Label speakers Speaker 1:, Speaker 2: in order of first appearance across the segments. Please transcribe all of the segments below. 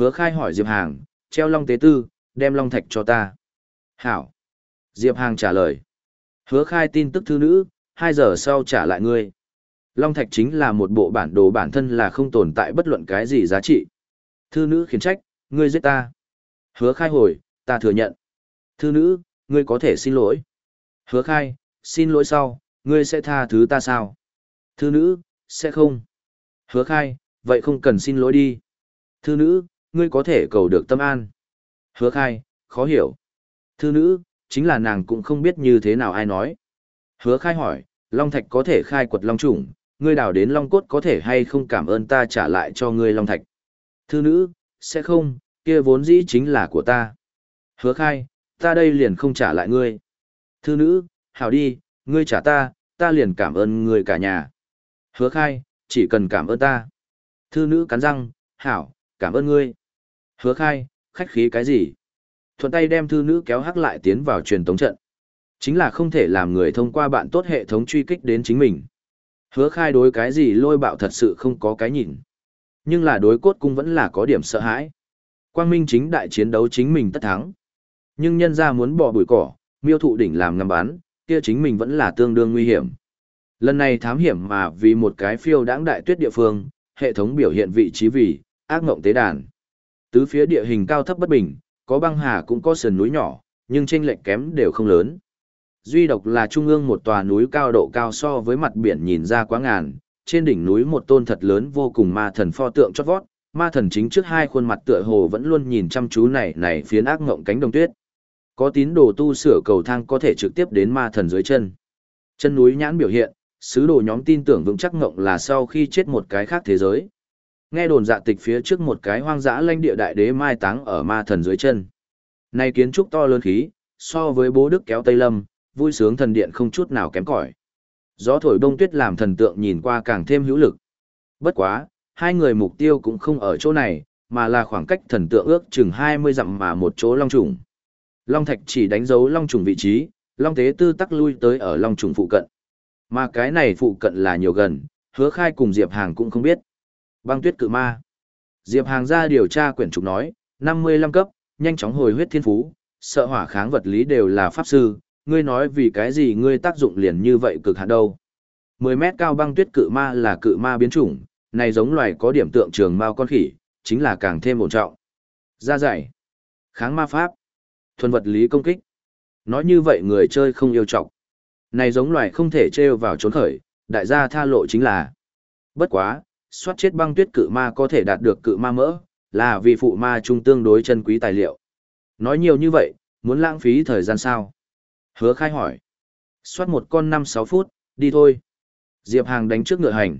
Speaker 1: Hứa khai hỏi Diệp Hàng, treo long tế tư, đem long thạch cho ta. Hảo. Diệp Hàng trả lời. Hứa khai tin tức thư nữ, 2 giờ sau trả lại ngươi. Long thạch chính là một bộ bản đồ bản thân là không tồn tại bất luận cái gì giá trị. Thư nữ khiển trách, ngươi giết ta. Hứa khai hồi, ta thừa nhận. Thư nữ, ngươi có thể xin lỗi. Hứa khai, xin lỗi sau, ngươi sẽ tha thứ ta sao? Thư nữ, sẽ không. Hứa khai, vậy không cần xin lỗi đi. Thư nữ, ngươi có thể cầu được tâm an. Hứa khai, khó hiểu. Thư nữ, chính là nàng cũng không biết như thế nào ai nói. Hứa khai hỏi, Long Thạch có thể khai quật Long Trùng, ngươi đào đến Long Cốt có thể hay không cảm ơn ta trả lại cho ngươi Long Thạch. Thư nữ, sẽ không, kia vốn dĩ chính là của ta. Hứa khai, ta đây liền không trả lại ngươi. Thư nữ, hảo đi, ngươi trả ta, ta liền cảm ơn ngươi cả nhà. Hứa khai, chỉ cần cảm ơn ta. Thư nữ cắn răng, hảo, cảm ơn ngươi. Hứa khai, khách khí cái gì? Thuận tay đem thư nữ kéo hắc lại tiến vào truyền tống trận. Chính là không thể làm người thông qua bạn tốt hệ thống truy kích đến chính mình. Hứa khai đối cái gì lôi bạo thật sự không có cái nhìn. Nhưng là đối cốt cung vẫn là có điểm sợ hãi. Quang Minh chính đại chiến đấu chính mình tất thắng. Nhưng nhân ra muốn bỏ bụi cỏ, miêu thụ đỉnh làm ngầm bán, kia chính mình vẫn là tương đương nguy hiểm. Lần này thám hiểm mà vì một cái phiêu đáng đại tuyết địa phương, hệ thống biểu hiện vị trí vì ác ngộng tế đàn. Tứ phía địa hình cao thấp bất bình, có băng hà cũng có sườn núi nhỏ, nhưng chênh lệch kém đều không lớn. Duy độc là trung ương một tòa núi cao độ cao so với mặt biển nhìn ra quá ngàn, trên đỉnh núi một tôn thật lớn vô cùng ma thần pho tượng chót vót, ma thần chính trước hai khuôn mặt tựa hồ vẫn luôn nhìn chăm chú này này phiến ác ngộng cánh đồng tuyết. Có tín đồ tu sửa cầu thang có thể trực tiếp đến ma thần dưới chân. Chân núi nhãn biểu hiện, sứ đồ nhóm tin tưởng vững chắc ngộng là sau khi chết một cái khác thế giới. Nghe đồn dạ tịch phía trước một cái hoang dã lãnh địa đại đế mai táng ở ma thần dưới chân. nay kiến trúc to lớn khí, so với bố đức kéo Tây Lâm, vui sướng thần điện không chút nào kém cỏi. Gió thổi đông tuyết làm thần tượng nhìn qua càng thêm hữu lực. Bất quá, hai người mục tiêu cũng không ở chỗ này, mà là khoảng cách thần tượng ước chừng 20 dặm mà một chỗ long trùng. Long thạch chỉ đánh dấu long trùng vị trí, long tế tư tắc lui tới ở long trùng phụ cận. Mà cái này phụ cận là nhiều gần, hứa khai cùng Diệp Hàng cũng không biết. Băng tuyết cự ma. Diệp Hàng ra điều tra quyển trục nói, 55 cấp, nhanh chóng hồi huyết thiên phú, sợ hỏa kháng vật lý đều là pháp sư, ngươi nói vì cái gì ngươi tác dụng liền như vậy cực hạn đâu. 10 mét cao băng tuyết cự ma là cự ma biến chủng, này giống loài có điểm tượng trường mao con khỉ, chính là càng thêm ổn trọng. Ra dạy. Kháng ma pháp. Thuần vật lý công kích. Nói như vậy người chơi không yêu trọng. Này giống loài không thể trêu vào trốn khởi, đại gia tha lộ chính là. Bất quá, soát chết băng tuyết cự ma có thể đạt được cự ma mỡ, là vì phụ ma trung tương đối chân quý tài liệu. Nói nhiều như vậy, muốn lãng phí thời gian sao? Hứa khai hỏi. Soát một con 5-6 phút, đi thôi. Diệp Hàng đánh trước ngựa hành.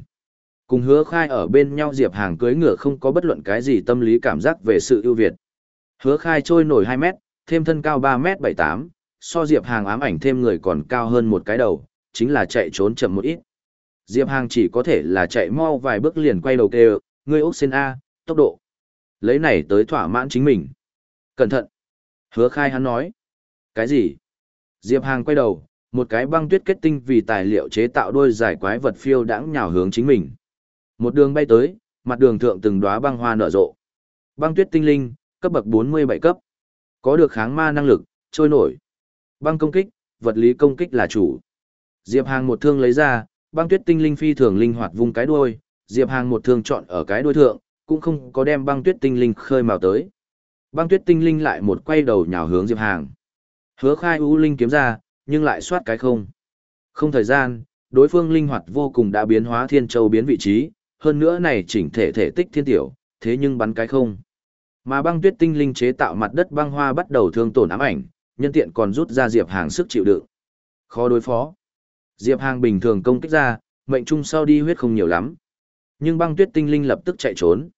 Speaker 1: Cùng hứa khai ở bên nhau Diệp Hàng cưới ngựa không có bất luận cái gì tâm lý cảm giác về sự ưu việt. Hứa khai trôi nổi 2 mét, thêm thân cao 3 mét 78, so Diệp Hàng ám ảnh thêm người còn cao hơn một cái đầu, chính là chạy trốn chậm một ít. Diệp Hàng chỉ có thể là chạy mau vài bước liền quay đầu kêu, ngươi ốc xin A, tốc độ. Lấy này tới thỏa mãn chính mình. Cẩn thận. Hứa khai hắn nói. Cái gì? Diệp Hàng quay đầu, một cái băng tuyết kết tinh vì tài liệu chế tạo đôi giải quái vật phiêu đãng nhào hướng chính mình. Một đường bay tới, mặt đường thượng từng đóa băng hoa nở rộ. Băng tuyết tinh linh, cấp bậc 47 cấp. Có được kháng ma năng lực, trôi nổi. Băng công kích, vật lý công kích là chủ. Diệp Hàng một thương lấy ra, băng tuyết tinh linh phi thường linh hoạt vung cái đuôi, Diệp Hàng một thương chọn ở cái đuôi thượng, cũng không có đem băng tuyết tinh linh khơi mào tới. Băng tuyết tinh linh lại một quay đầu nhào hướng Diệp Hàng. Hứa khai u linh kiếm ra, nhưng lại soát cái không. Không thời gian, đối phương linh hoạt vô cùng đã biến hóa thiên châu biến vị trí, hơn nữa này chỉnh thể thể tích thiên tiểu, thế nhưng bắn cái không. Mà băng tuyết tinh linh chế tạo mặt đất băng hoa bắt đầu thương tổn ám ảnh, nhân tiện còn rút ra Diệp Hàng sức chịu đựng. Khó đối phó. Diệp Hàng bình thường công kích ra, mệnh trung sau đi huyết không nhiều lắm. Nhưng băng tuyết tinh linh lập tức chạy trốn.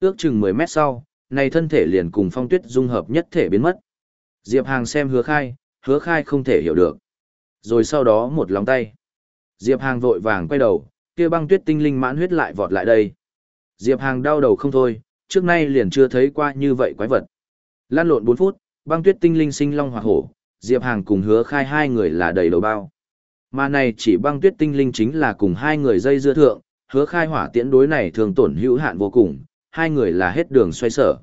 Speaker 1: Ước chừng 10 mét sau, này thân thể liền cùng phong tuyết dung hợp nhất thể biến mất. Diệp Hàng xem hứa khai, hứa khai không thể hiểu được. Rồi sau đó một lòng tay. Diệp Hàng vội vàng quay đầu, kia băng tuyết tinh linh mãn huyết lại vọt lại đây. Diệp Hàng đau đầu không thôi, trước nay liền chưa thấy qua như vậy quái vật. Lan lộn 4 phút, băng tuyết tinh linh sinh long hoặc hổ, Diệp Hàng cùng hứa khai hai người là đầy đầu bao. Mà này chỉ băng tuyết tinh linh chính là cùng hai người dây dưa thượng, hứa khai hỏa tiễn đối này thường tổn hữu hạn vô cùng, hai người là hết đường xoay sở.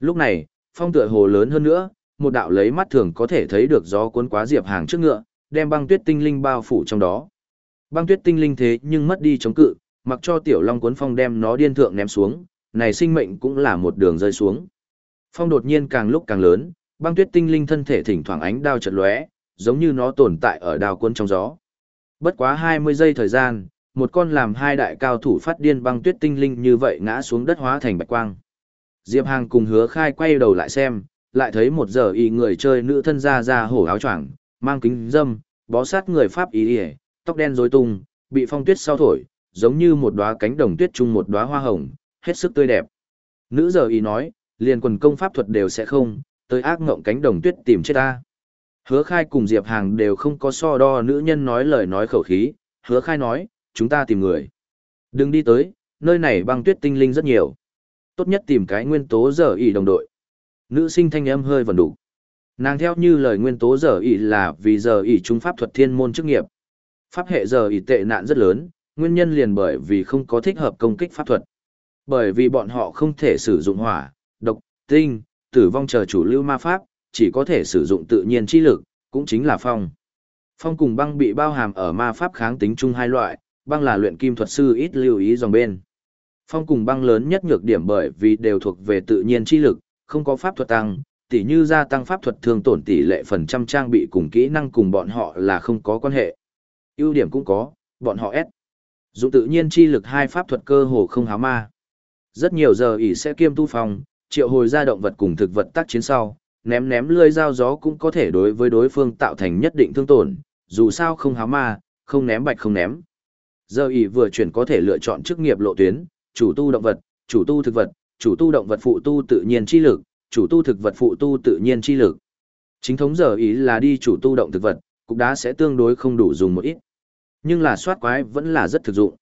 Speaker 1: Lúc này, phong tựa hồ lớn hơn nữa, một đạo lấy mắt thường có thể thấy được gió cuốn quá Diệp Hàng trước ngựa, đem băng tuyết tinh linh bao phủ trong đó. Băng tuyết tinh linh thế nhưng mất đi chống cự, mặc cho tiểu long cuốn phong đem nó điên thượng ném xuống, này sinh mệnh cũng là một đường rơi xuống. Phong đột nhiên càng lúc càng lớn, băng tuyết tinh linh thân thể thỉnh thoảng ánh đao chật lóe, giống như nó tồn tại ở đào quân trong gió. Bất quá 20 giây thời gian, một con làm hai đại cao thủ phát điên băng tuyết tinh linh như vậy ngã xuống đất hóa thành bạch quang. Diệp Hàng cùng hứa khai quay đầu lại xem, lại thấy một giờ y người chơi nữ thân ra ra hổ áo choàng mang kính dâm, bó sát người Pháp ý y tóc đen rối tung, bị phong tuyết sau thổi, giống như một đóa cánh đồng tuyết chung một đóa hoa hồng, hết sức tươi đẹp. Nữ giờ y nói, liền quần công pháp thuật đều sẽ không, tới ác ngộng cánh đồng tuyết tìm chết ta. Hứa khai cùng Diệp Hàng đều không có so đo nữ nhân nói lời nói khẩu khí, hứa khai nói, chúng ta tìm người. Đừng đi tới, nơi này băng tuyết tinh linh rất nhiều. Tốt nhất tìm cái nguyên tố giờ ỉ đồng đội. Nữ sinh thanh âm hơi vần đủ. Nàng theo như lời nguyên tố giờ ỉ là vì giờ ỉ trung pháp thuật thiên môn chức nghiệp. Pháp hệ giờ ỉ tệ nạn rất lớn, nguyên nhân liền bởi vì không có thích hợp công kích pháp thuật. Bởi vì bọn họ không thể sử dụng hỏa, độc, tinh, tử vong chờ chủ lưu ma pháp, chỉ có thể sử dụng tự nhiên chi lực, cũng chính là phong. Phong cùng băng bị bao hàm ở ma pháp kháng tính chung hai loại, băng là luyện kim thuật sư ít lưu ý dòng bên. Phong cùng băng lớn nhất nhược điểm bởi vì đều thuộc về tự nhiên chi lực, không có pháp thuật tăng, tỉ như gia tăng pháp thuật thương tổn tỷ lệ phần trăm trang bị cùng kỹ năng cùng bọn họ là không có quan hệ. ưu điểm cũng có, bọn họ S. Dụng tự nhiên chi lực hai pháp thuật cơ hồ không háo ma. Rất nhiều giờ ỷ sẽ kiêm tu phòng, triệu hồi ra động vật cùng thực vật tác chiến sau, ném ném lưỡi dao gió cũng có thể đối với đối phương tạo thành nhất định thương tổn, dù sao không háo ma, không ném bạch không ném. Giờ ý vừa chuyển có thể lựa chọn chức nghiệp lộ tuyến, chủ tu động vật, chủ tu thực vật, chủ tu động vật phụ tu tự nhiên chi lực, chủ tu thực vật phụ tu tự nhiên chi lực. Chính thống giờ ý là đi chủ tu động thực vật, cục đá sẽ tương đối không đủ dùng một ít. Nhưng là soát quái vẫn là rất thực dụng.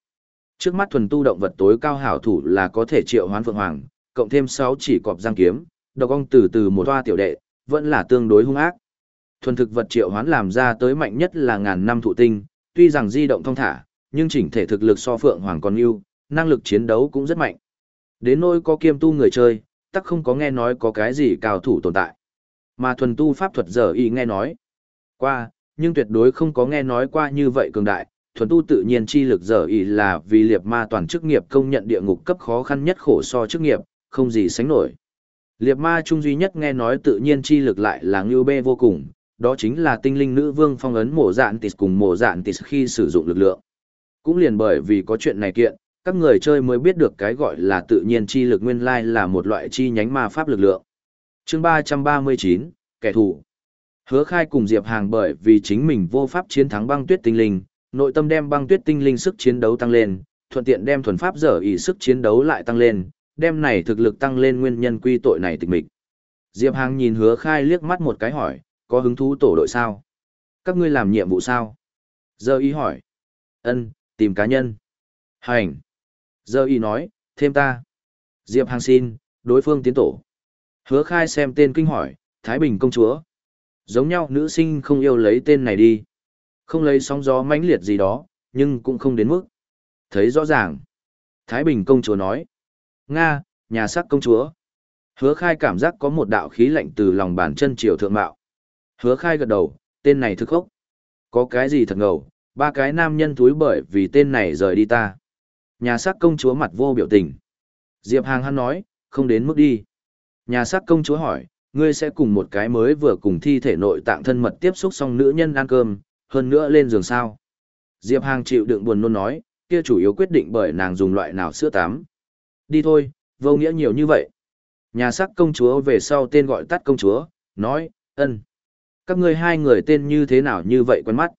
Speaker 1: Trước mắt thuần tu động vật tối cao hảo thủ là có thể triệu hoán phượng hoàng, cộng thêm 6 chỉ cọp giang kiếm, độc ong từ từ một toa tiểu đệ, vẫn là tương đối hung ác. Thuần thực vật triệu hoán làm ra tới mạnh nhất là ngàn năm thụ tinh, tuy rằng di động thông thả, nhưng chỉnh thể thực lực so phượng hoàng còn yêu, năng lực chiến đấu cũng rất mạnh. Đến nỗi có kiêm tu người chơi, tắc không có nghe nói có cái gì cao thủ tồn tại. Mà thuần tu pháp thuật giờ y nghe nói qua, nhưng tuyệt đối không có nghe nói qua như vậy cường đại. Thuần tu tự nhiên chi lực giờ y là vì liệt ma toàn chức nghiệp công nhận địa ngục cấp khó khăn nhất khổ so chức nghiệp, không gì sánh nổi. Liệt ma trung duy nhất nghe nói tự nhiên chi lực lại là ngưu bê vô cùng, đó chính là tinh linh nữ vương phong ấn mổ dạn tịt cùng mổ dạn tịt khi sử dụng lực lượng. Cũng liền bởi vì có chuyện này kiện, các người chơi mới biết được cái gọi là tự nhiên chi lực nguyên lai là một loại chi nhánh ma pháp lực lượng. chương 339, kẻ thù. Hứa khai cùng Diệp Hàng bởi vì chính mình vô pháp chiến thắng băng tuyết tinh linh, nội tâm đem băng tuyết tinh linh sức chiến đấu tăng lên, thuận tiện đem thuần pháp dở ý sức chiến đấu lại tăng lên, đem này thực lực tăng lên nguyên nhân quy tội này tịch mịch. Diệp Hàng nhìn hứa khai liếc mắt một cái hỏi, có hứng thú tổ đội sao? Các ngươi làm nhiệm vụ sao? Giờ Y hỏi. ân tìm cá nhân. Hành. Giờ y nói, thêm ta. Diệp Hàng xin, đối phương tiến tổ. Hứa khai xem tên kinh hỏi, Thái Bình công chúa. Giống nhau nữ sinh không yêu lấy tên này đi. Không lấy sóng gió mãnh liệt gì đó, nhưng cũng không đến mức. Thấy rõ ràng. Thái Bình công chúa nói. Nga, nhà sắc công chúa. Hứa khai cảm giác có một đạo khí lạnh từ lòng bàn chân triều thượng mạo. Hứa khai gật đầu, tên này thực khốc. Có cái gì thật ngầu, ba cái nam nhân túi bởi vì tên này rời đi ta. Nhà sắc công chúa mặt vô biểu tình. Diệp Hàng hắn nói, không đến mức đi. Nhà sắc công chúa hỏi, ngươi sẽ cùng một cái mới vừa cùng thi thể nội tạng thân mật tiếp xúc xong nữ nhân ăn cơm, hơn nữa lên giường sao. Diệp Hàng chịu đựng buồn nôn nói, kia chủ yếu quyết định bởi nàng dùng loại nào sữa tắm. Đi thôi, vô nghĩa nhiều như vậy. Nhà sắc công chúa về sau tên gọi tắt công chúa, nói, ân. Các ngươi hai người tên như thế nào như vậy quen mắt.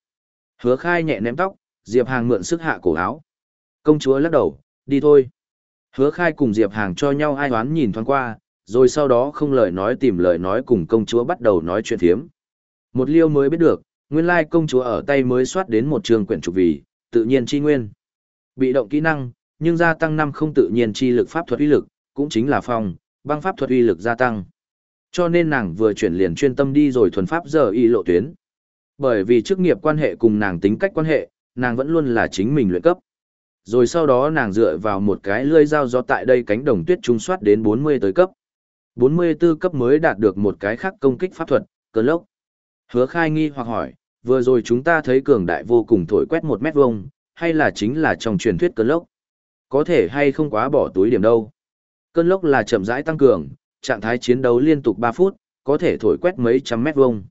Speaker 1: Hứa khai nhẹ ném tóc, Diệp Hàng mượn sức hạ cổ áo. Công chúa lắc đầu, đi thôi. Hứa khai cùng Diệp Hàng cho nhau ai hoán nhìn thoáng qua, rồi sau đó không lời nói tìm lời nói cùng công chúa bắt đầu nói chuyện thiếm. Một liêu mới biết được, nguyên lai công chúa ở tay mới soát đến một trường quyển trục vì, tự nhiên chi nguyên. Bị động kỹ năng, nhưng gia tăng năm không tự nhiên chi lực pháp thuật uy lực, cũng chính là phong, băng pháp thuật uy lực gia tăng. Cho nên nàng vừa chuyển liền chuyên tâm đi rồi thuần pháp giờ y lộ tuyến. Bởi vì chức nghiệp quan hệ cùng nàng tính cách quan hệ, nàng vẫn luôn là chính mình luyện cấp. Rồi sau đó nàng dựa vào một cái lươi dao gió tại đây cánh đồng tuyết trung soát đến 40 tới cấp. 44 cấp mới đạt được một cái khác công kích pháp thuật, cơn lốc. Hứa khai nghi hoặc hỏi, vừa rồi chúng ta thấy cường đại vô cùng thổi quét một mét vuông, hay là chính là trong truyền thuyết cơn lốc? Có thể hay không quá bỏ túi điểm đâu. Cơn lốc là chậm rãi tăng cường, trạng thái chiến đấu liên tục 3 phút, có thể thổi quét mấy trăm mét vuông.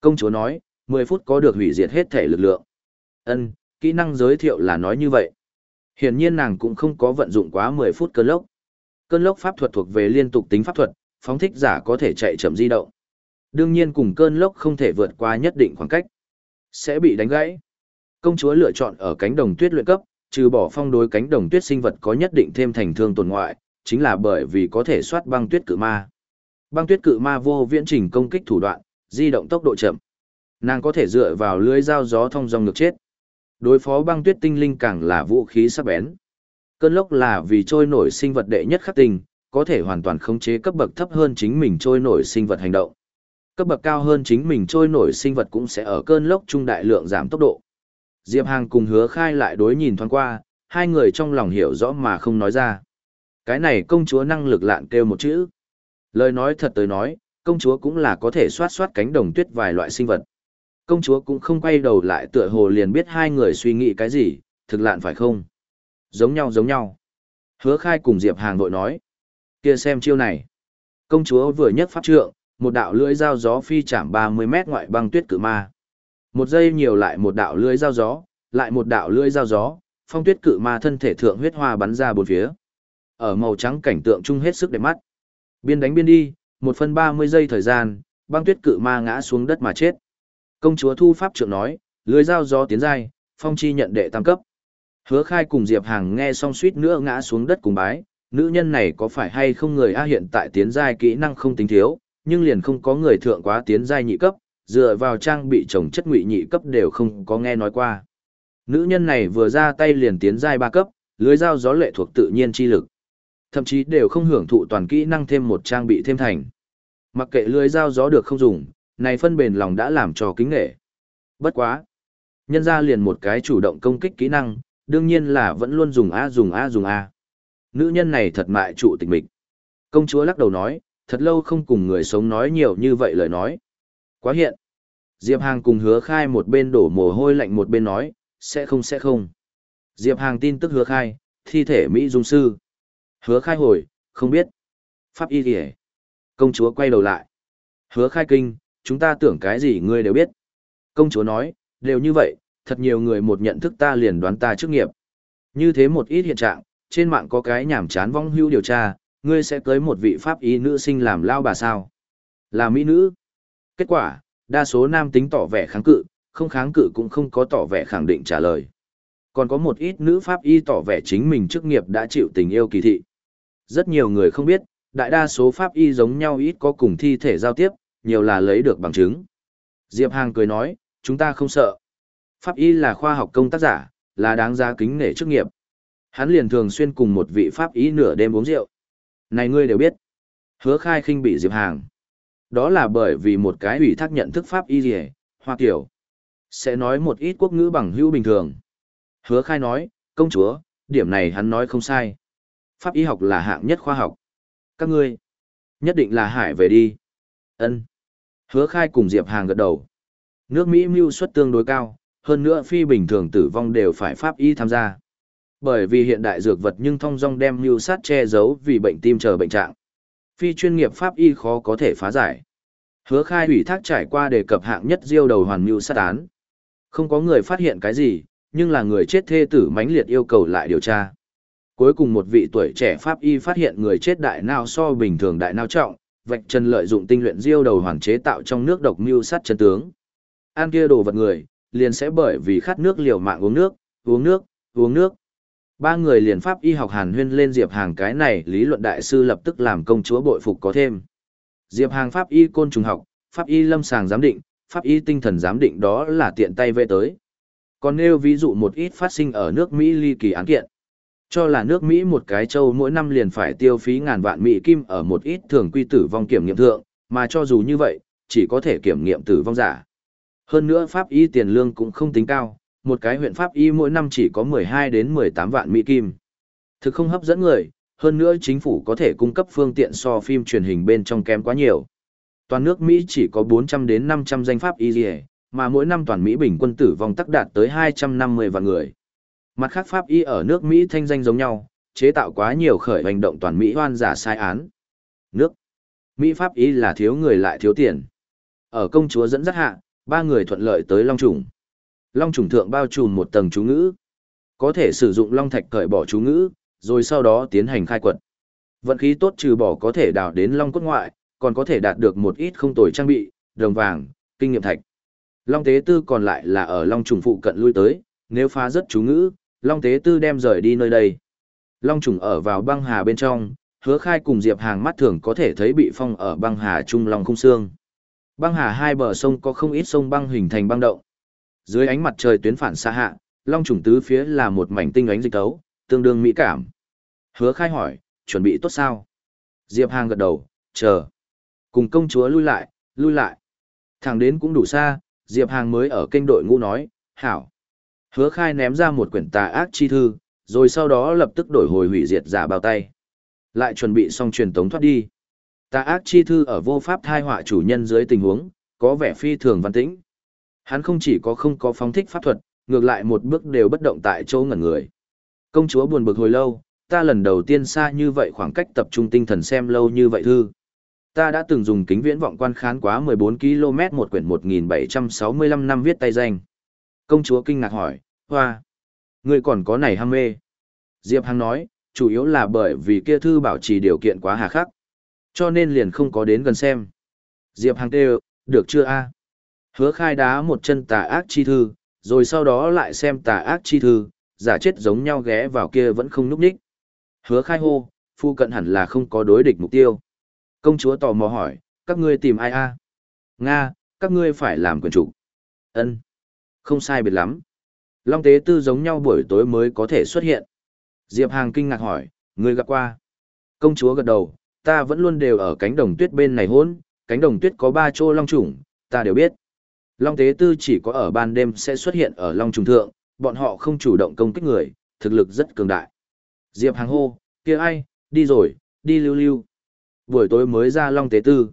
Speaker 1: Công chúa nói, 10 phút có được hủy diệt hết thể lực lượng. Ân, kỹ năng giới thiệu là nói như vậy. Hiển nhiên nàng cũng không có vận dụng quá 10 phút cơn lốc. Cơn lốc pháp thuật thuộc về liên tục tính pháp thuật, phóng thích giả có thể chạy chậm di động. Đương nhiên cùng cơn lốc không thể vượt qua nhất định khoảng cách. Sẽ bị đánh gãy. Công chúa lựa chọn ở cánh đồng tuyết luyện cấp, trừ bỏ phong đối cánh đồng tuyết sinh vật có nhất định thêm thành thương tổn ngoại, chính là bởi vì có thể soát băng tuyết cự ma. Băng tuyết cự ma vô viễn trình công kích thủ đoạn, di động tốc độ chậm. Nàng có thể dựa vào lưới dao gió thông dòng ngược chết. Đối phó băng tuyết tinh linh càng là vũ khí sắc bén. Cơn lốc là vì trôi nổi sinh vật đệ nhất khắc tình, có thể hoàn toàn khống chế cấp bậc thấp hơn chính mình trôi nổi sinh vật hành động. Cấp bậc cao hơn chính mình trôi nổi sinh vật cũng sẽ ở cơn lốc trung đại lượng giảm tốc độ. Diệp Hàng cùng hứa khai lại đối nhìn thoáng qua, hai người trong lòng hiểu rõ mà không nói ra. Cái này công chúa năng lực lạn kêu một chữ. Lời nói thật tới nói, công chúa cũng là có thể soát soát cánh đồng tuyết vài loại sinh vật. Công chúa cũng không quay đầu lại tựa hồ liền biết hai người suy nghĩ cái gì, thực lạn phải không? Giống nhau giống nhau. Hứa khai cùng Diệp Hàng đội nói. kia xem chiêu này. Công chúa vừa nhấc pháp trượng, một đạo lưỡi dao gió phi chạm 30 mét ngoại băng tuyết cử ma. Một giây nhiều lại một đạo lưới dao gió, lại một đạo lưới dao gió, phong tuyết cự ma thân thể thượng huyết hoa bắn ra bốn phía. Ở màu trắng cảnh tượng chung hết sức đẹp mắt. Biên đánh biên đi, một phân 30 giây thời gian, băng tuyết cự ma ngã xuống đất mà chết. Công chúa thu pháp trượng nói, lưới dao gió tiến giai, phong chi nhận đệ tam cấp. Hứa khai cùng Diệp Hàng nghe xong suýt nữa ngã xuống đất cùng bái, nữ nhân này có phải hay không người A hiện tại tiến giai kỹ năng không tính thiếu, nhưng liền không có người thượng quá tiến giai nhị cấp, dựa vào trang bị trồng chất ngụy nhị cấp đều không có nghe nói qua. Nữ nhân này vừa ra tay liền tiến giai ba cấp, lưới dao gió lệ thuộc tự nhiên chi lực. Thậm chí đều không hưởng thụ toàn kỹ năng thêm một trang bị thêm thành. Mặc kệ lưới dao gió được không dùng, này phân bền lòng đã làm cho kính nghệ. Bất quá. Nhân ra liền một cái chủ động công kích kỹ năng, đương nhiên là vẫn luôn dùng A dùng A dùng A. Nữ nhân này thật mại trụ tịch mịch. Công chúa lắc đầu nói, thật lâu không cùng người sống nói nhiều như vậy lời nói. Quá hiện. Diệp Hàng cùng hứa khai một bên đổ mồ hôi lạnh một bên nói, sẽ không sẽ không. Diệp Hàng tin tức hứa khai, thi thể Mỹ Dung Sư. Hứa khai hồi, không biết. Pháp y kìa. Công chúa quay đầu lại. Hứa khai kinh, chúng ta tưởng cái gì ngươi đều biết. Công chúa nói, đều như vậy, thật nhiều người một nhận thức ta liền đoán ta chức nghiệp. Như thế một ít hiện trạng, trên mạng có cái nhảm chán vong hưu điều tra, ngươi sẽ cưới một vị pháp y nữ sinh làm lao bà sao? Là mỹ nữ. Kết quả, đa số nam tính tỏ vẻ kháng cự, không kháng cự cũng không có tỏ vẻ khẳng định trả lời. Còn có một ít nữ pháp y tỏ vẻ chính mình chức nghiệp đã chịu tình yêu kỳ thị. Rất nhiều người không biết, đại đa số pháp y giống nhau ít có cùng thi thể giao tiếp, nhiều là lấy được bằng chứng. Diệp Hàng cười nói, chúng ta không sợ. Pháp y là khoa học công tác giả, là đáng giá kính nể chức nghiệp. Hắn liền thường xuyên cùng một vị pháp y nửa đêm uống rượu. Này ngươi đều biết. Hứa khai khinh bị Diệp Hàng. Đó là bởi vì một cái ủy thác nhận thức pháp y gì, hoa kiểu. Sẽ nói một ít quốc ngữ bằng hữu bình thường. Hứa khai nói, công chúa, điểm này hắn nói không sai. Pháp y học là hạng nhất khoa học. Các ngươi, nhất định là hải về đi. ân Hứa khai cùng Diệp Hàng gật đầu. Nước Mỹ mưu suất tương đối cao, hơn nữa phi bình thường tử vong đều phải pháp y tham gia. Bởi vì hiện đại dược vật nhưng thông dong đem mưu sát che giấu vì bệnh tim chờ bệnh trạng. Phi chuyên nghiệp pháp y khó có thể phá giải. Hứa khai ủy thác trải qua đề cập hạng nhất diêu đầu hoàn mưu sát án. Không có người phát hiện cái gì, nhưng là người chết thê tử mãnh liệt yêu cầu lại điều tra. Cuối cùng một vị tuổi trẻ pháp y phát hiện người chết đại nào so bình thường đại nào trọng, vạch chân lợi dụng tinh luyện diêu đầu hoàn chế tạo trong nước độc mưu sát chân tướng. An kia đồ vật người, liền sẽ bởi vì khát nước liều mạng uống nước, uống nước, uống nước. Ba người liền pháp y học hàn huyên lên Diệp Hàng cái này lý luận đại sư lập tức làm công chúa bội phục có thêm. Diệp Hàng pháp y côn trùng học, pháp y lâm sàng giám định, pháp y tinh thần giám định đó là tiện tay về tới. Còn nêu ví dụ một ít phát sinh ở nước Mỹ ly kỳ án kiện. Cho là nước Mỹ một cái châu mỗi năm liền phải tiêu phí ngàn vạn Mỹ kim ở một ít thường quy tử vong kiểm nghiệm thượng, mà cho dù như vậy, chỉ có thể kiểm nghiệm tử vong giả. Hơn nữa pháp y tiền lương cũng không tính cao, một cái huyện pháp y mỗi năm chỉ có 12 đến 18 vạn Mỹ kim. Thực không hấp dẫn người, hơn nữa chính phủ có thể cung cấp phương tiện so phim truyền hình bên trong kém quá nhiều. Toàn nước Mỹ chỉ có 400 đến 500 danh pháp y mà mỗi năm toàn Mỹ bình quân tử vong tắc đạt tới 250 vạn người. Mặt khác pháp y ở nước Mỹ thanh danh giống nhau, chế tạo quá nhiều khởi hành động toàn Mỹ hoan giả sai án. Nước Mỹ pháp y là thiếu người lại thiếu tiền. Ở công chúa dẫn dắt hạ, ba người thuận lợi tới Long Trùng. Long Trùng thượng bao trùm một tầng chú ngữ. Có thể sử dụng Long Thạch cởi bỏ chú ngữ, rồi sau đó tiến hành khai quật. Vận khí tốt trừ bỏ có thể đào đến Long cốt ngoại, còn có thể đạt được một ít không tồi trang bị, đồng vàng, kinh nghiệm thạch. Long Tế Tư còn lại là ở Long Trùng phụ cận lui tới, nếu phá rất chú ngữ, Long Tế Tư đem rời đi nơi đây. Long Trùng ở vào băng hà bên trong, hứa khai cùng Diệp Hàng mắt thường có thể thấy bị phong ở băng hà trung Long Khung xương. Băng hà hai bờ sông có không ít sông băng hình thành băng động. Dưới ánh mặt trời tuyến phản xa hạ, Long Trùng tứ phía là một mảnh tinh ánh dịch tấu, tương đương mỹ cảm. Hứa khai hỏi, chuẩn bị tốt sao? Diệp Hàng gật đầu, chờ. Cùng công chúa lui lại, lui lại. Thẳng đến cũng đủ xa, Diệp Hàng mới ở kênh đội ngũ nói, hảo. Hứa khai ném ra một quyển tà ác chi thư, rồi sau đó lập tức đổi hồi hủy diệt giả bao tay. Lại chuẩn bị xong truyền tống thoát đi. Tà ác chi thư ở vô pháp thai họa chủ nhân dưới tình huống, có vẻ phi thường văn tĩnh. Hắn không chỉ có không có phóng thích pháp thuật, ngược lại một bước đều bất động tại chỗ ngẩn người. Công chúa buồn bực hồi lâu, ta lần đầu tiên xa như vậy khoảng cách tập trung tinh thần xem lâu như vậy thư. Ta đã từng dùng kính viễn vọng quan khán quá 14 km một quyển 1765 năm viết tay danh. Công chúa kinh ngạc hỏi, hoa, người còn có này ham mê. Diệp Hằng nói, chủ yếu là bởi vì kia thư bảo trì điều kiện quá hà khắc. Cho nên liền không có đến gần xem. Diệp Hằng kêu, được chưa a? Hứa khai đá một chân tà ác chi thư, rồi sau đó lại xem tà ác chi thư, giả chết giống nhau ghé vào kia vẫn không núp đích. Hứa khai hô, phu cận hẳn là không có đối địch mục tiêu. Công chúa tò mò hỏi, các ngươi tìm ai a? Nga, các ngươi phải làm quyền chủ. Ân, Không sai biệt lắm. Long tế tư giống nhau buổi tối mới có thể xuất hiện. Diệp Hàng kinh ngạc hỏi, ngươi gặp qua. Công chúa gật đầu, ta vẫn luôn đều ở cánh đồng tuyết bên này hôn, cánh đồng tuyết có ba chỗ long chủng ta đều biết. Long tế tư chỉ có ở ban đêm sẽ xuất hiện ở long trùng thượng, bọn họ không chủ động công kích người, thực lực rất cường đại. Diệp Hàng hô, kia ai, đi rồi, đi lưu lưu. Buổi tối mới ra Long Tế Tư.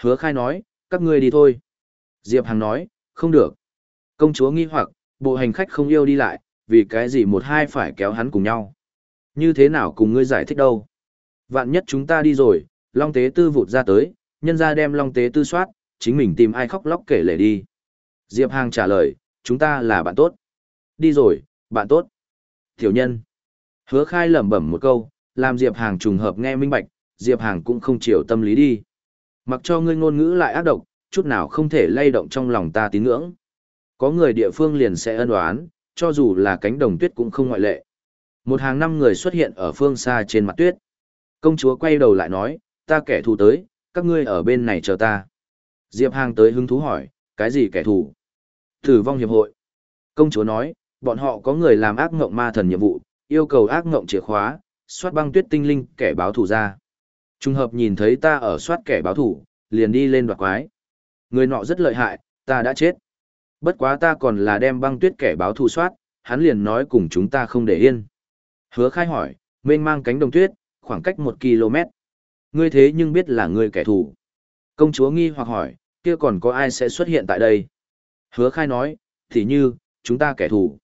Speaker 1: Hứa khai nói, các ngươi đi thôi. Diệp Hàng nói, không được. Công chúa nghi hoặc, bộ hành khách không yêu đi lại, vì cái gì một hai phải kéo hắn cùng nhau. Như thế nào cùng ngươi giải thích đâu. Vạn nhất chúng ta đi rồi, Long Tế Tư vụt ra tới, nhân ra đem Long Tế Tư soát, chính mình tìm ai khóc lóc kể lể đi. Diệp Hàng trả lời, chúng ta là bạn tốt. Đi rồi, bạn tốt. Tiểu nhân. Hứa khai lẩm bẩm một câu, làm Diệp Hàng trùng hợp nghe minh bạch, Diệp Hàng cũng không chịu tâm lý đi. Mặc cho ngươi ngôn ngữ lại ác độc, chút nào không thể lay động trong lòng ta tín ngưỡng. Có người địa phương liền sẽ ân oán, cho dù là cánh đồng tuyết cũng không ngoại lệ. Một hàng năm người xuất hiện ở phương xa trên mặt tuyết. Công chúa quay đầu lại nói, ta kẻ thù tới, các ngươi ở bên này chờ ta. Diệp Hàng tới hứng thú hỏi, cái gì kẻ thù? Tử vong hiệp hội. Công chúa nói, bọn họ có người làm ác ngộng ma thần nhiệm vụ, yêu cầu ác ngộng chìa khóa, soát băng tuyết tinh linh kẻ báo thù ra. Trung hợp nhìn thấy ta ở soát kẻ báo thù, liền đi lên đoạt quái. Người nọ rất lợi hại, ta đã chết. Bất quá ta còn là đem băng tuyết kẻ báo thù soát, hắn liền nói cùng chúng ta không để yên. Hứa khai hỏi, mênh mang cánh đồng tuyết, khoảng cách một km. Ngươi thế nhưng biết là ngươi kẻ thù. Công chúa nghi hoặc hỏi, kia còn có ai sẽ xuất hiện tại đây? Hứa khai nói, thì như, chúng ta kẻ thù.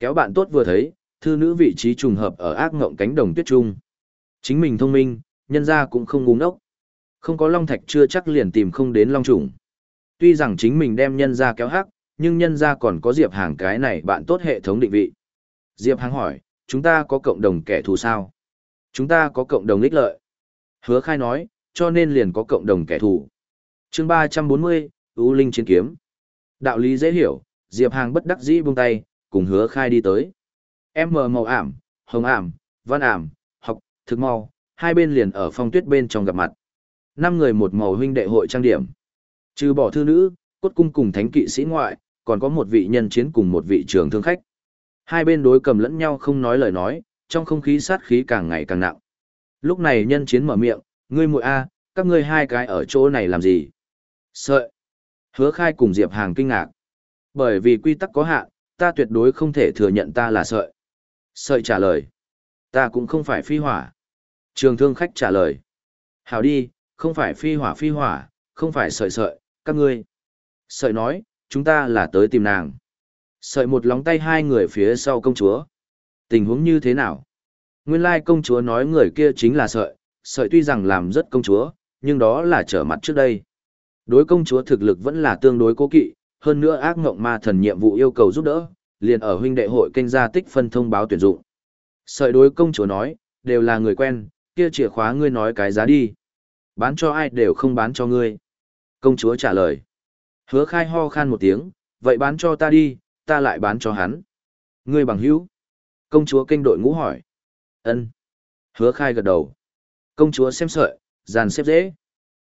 Speaker 1: Kéo bạn tốt vừa thấy, thư nữ vị trí trùng hợp ở ác ngộng cánh đồng tuyết trung. Chính mình thông minh, nhân ra cũng không ngu ngốc. Không có long thạch chưa chắc liền tìm không đến long trùng. Tuy rằng chính mình đem nhân ra kéo hắc, nhưng nhân ra còn có Diệp Hàng cái này bạn tốt hệ thống định vị. Diệp Hàng hỏi, chúng ta có cộng đồng kẻ thù sao? Chúng ta có cộng đồng ích lợi. Hứa khai nói, cho nên liền có cộng đồng kẻ thù chương 340, ưu Linh Chiến Kiếm. Đạo lý dễ hiểu, Diệp Hàng bất đắc dĩ buông tay, cùng hứa khai đi tới. M màu ảm, hồng ảm, văn ảm, học, thực mau, hai bên liền ở phong tuyết bên trong gặp mặt. Năm người một màu huynh đệ hội trang điểm. Trừ bỏ thư nữ, cốt cung cùng thánh kỵ sĩ ngoại, còn có một vị nhân chiến cùng một vị trường thương khách. Hai bên đối cầm lẫn nhau không nói lời nói, trong không khí sát khí càng ngày càng nặng. Lúc này nhân chiến mở miệng, ngươi muội A, các ngươi hai cái ở chỗ này làm gì? Sợi. Hứa khai cùng Diệp Hàng kinh ngạc. Bởi vì quy tắc có hạn, ta tuyệt đối không thể thừa nhận ta là sợi. Sợi trả lời. Ta cũng không phải phi hỏa. Trường thương khách trả lời. hào đi, không phải phi hỏa phi hỏa, không phải sợi sợi, các ngươi. Sợi nói, chúng ta là tới tìm nàng. Sợi một lóng tay hai người phía sau công chúa. Tình huống như thế nào? Nguyên lai công chúa nói người kia chính là sợi, sợi tuy rằng làm rất công chúa, nhưng đó là trở mặt trước đây. Đối công chúa thực lực vẫn là tương đối cố kỵ, hơn nữa ác ngộng ma thần nhiệm vụ yêu cầu giúp đỡ, liền ở huynh đệ hội kênh gia tích phân thông báo tuyển dụng. Sợi đối công chúa nói, đều là người quen, kia chìa khóa ngươi nói cái giá đi. Bán cho ai đều không bán cho ngươi. Công chúa trả lời. Hứa khai ho khan một tiếng, vậy bán cho ta đi, ta lại bán cho hắn. Ngươi bằng hữu. Công chúa kênh đội ngũ hỏi. ân Hứa khai gật đầu. Công chúa xem sợi, dàn xếp dễ.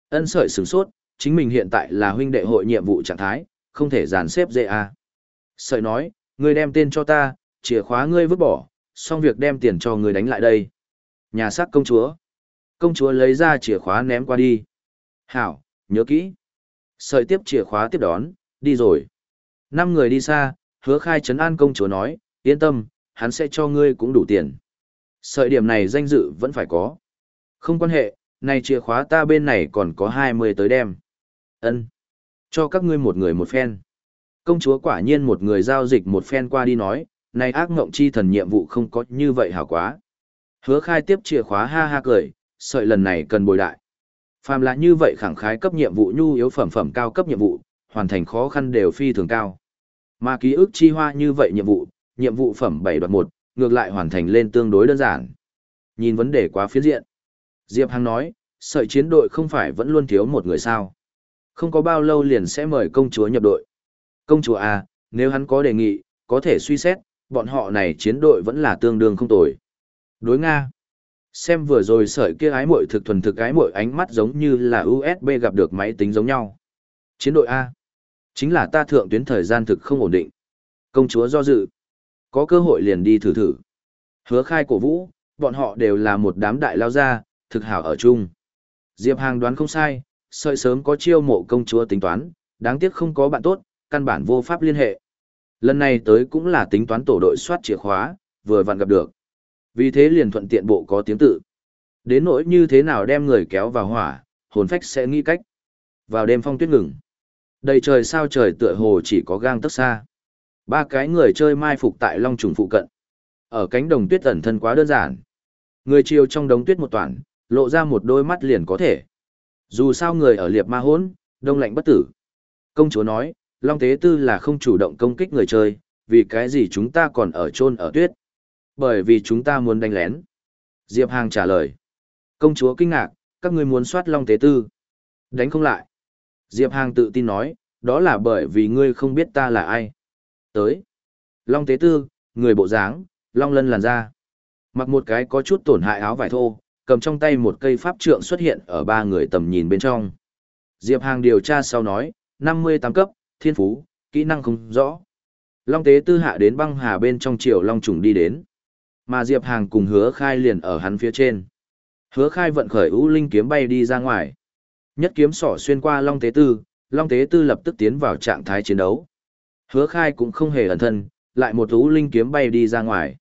Speaker 1: Ân sợi sửng sốt, chính mình hiện tại là huynh đệ hội nhiệm vụ trạng thái, không thể dàn xếp dễ à. Sợi nói, ngươi đem tên cho ta, chìa khóa ngươi vứt bỏ, xong việc đem tiền cho ngươi đánh lại đây. Nhà xác công chúa. Công chúa lấy ra chìa khóa ném qua đi. Hảo, nhớ kỹ. Sợi tiếp chìa khóa tiếp đón, đi rồi. Năm người đi xa, hứa khai trấn an công chúa nói, yên tâm, hắn sẽ cho ngươi cũng đủ tiền. Sợi điểm này danh dự vẫn phải có. Không quan hệ, này chìa khóa ta bên này còn có 20 tới đem ân Cho các ngươi một người một phen. Công chúa quả nhiên một người giao dịch một phen qua đi nói, này ác ngộng chi thần nhiệm vụ không có như vậy hảo quá. Hứa khai tiếp chìa khóa ha ha cười, sợi lần này cần bồi đại. Phàm là như vậy khẳng khái cấp nhiệm vụ nhu yếu phẩm phẩm cao cấp nhiệm vụ, hoàn thành khó khăn đều phi thường cao. Mà ký ức chi hoa như vậy nhiệm vụ, nhiệm vụ phẩm 7 đoạn 1, ngược lại hoàn thành lên tương đối đơn giản. Nhìn vấn đề quá phiến diện. Diệp Hằng nói, sợi chiến đội không phải vẫn luôn thiếu một người sao. Không có bao lâu liền sẽ mời công chúa nhập đội. Công chúa à, nếu hắn có đề nghị, có thể suy xét, bọn họ này chiến đội vẫn là tương đương không tồi. Đối Nga. Xem vừa rồi sợi kia ái muội thực thuần thực ái muội ánh mắt giống như là USB gặp được máy tính giống nhau. Chiến đội A. Chính là ta thượng tuyến thời gian thực không ổn định. Công chúa do dự. Có cơ hội liền đi thử thử. Hứa khai cổ vũ, bọn họ đều là một đám đại lao gia, thực hảo ở chung. Diệp Hàng đoán không sai, sợi sớm có chiêu mộ công chúa tính toán, đáng tiếc không có bạn tốt, căn bản vô pháp liên hệ. Lần này tới cũng là tính toán tổ đội soát chìa khóa, vừa vặn gặp được. Vì thế liền thuận tiện bộ có tiếng tự. Đến nỗi như thế nào đem người kéo vào hỏa, hồn phách sẽ nghĩ cách. Vào đêm phong tuyết ngừng. Đầy trời sao trời tựa hồ chỉ có gang tấc xa. Ba cái người chơi mai phục tại long trùng phụ cận. Ở cánh đồng tuyết ẩn thân quá đơn giản. Người chiều trong đống tuyết một toàn, lộ ra một đôi mắt liền có thể. Dù sao người ở liệp ma hỗn, đông lạnh bất tử. Công chúa nói, Long Tế Tư là không chủ động công kích người chơi, vì cái gì chúng ta còn ở chôn ở tuyết. Bởi vì chúng ta muốn đánh lén. Diệp Hàng trả lời. Công chúa kinh ngạc, các ngươi muốn soát Long Tế Tư. Đánh không lại. Diệp Hàng tự tin nói, đó là bởi vì ngươi không biết ta là ai. Tới. Long Tế Tư, người bộ dáng, long lân làn da. Mặc một cái có chút tổn hại áo vải thô, cầm trong tay một cây pháp trượng xuất hiện ở ba người tầm nhìn bên trong. Diệp Hàng điều tra sau nói, 58 cấp, thiên phú, kỹ năng không rõ. Long tế tư hạ đến băng hà bên trong triều long trùng đi đến. Mà Diệp Hàng cùng hứa khai liền ở hắn phía trên. Hứa khai vận khởi ưu linh kiếm bay đi ra ngoài. Nhất kiếm sỏ xuyên qua long tế tư, long tế tư lập tức tiến vào trạng thái chiến đấu. Hứa khai cũng không hề ẩn thân, lại một ưu linh kiếm bay đi ra ngoài.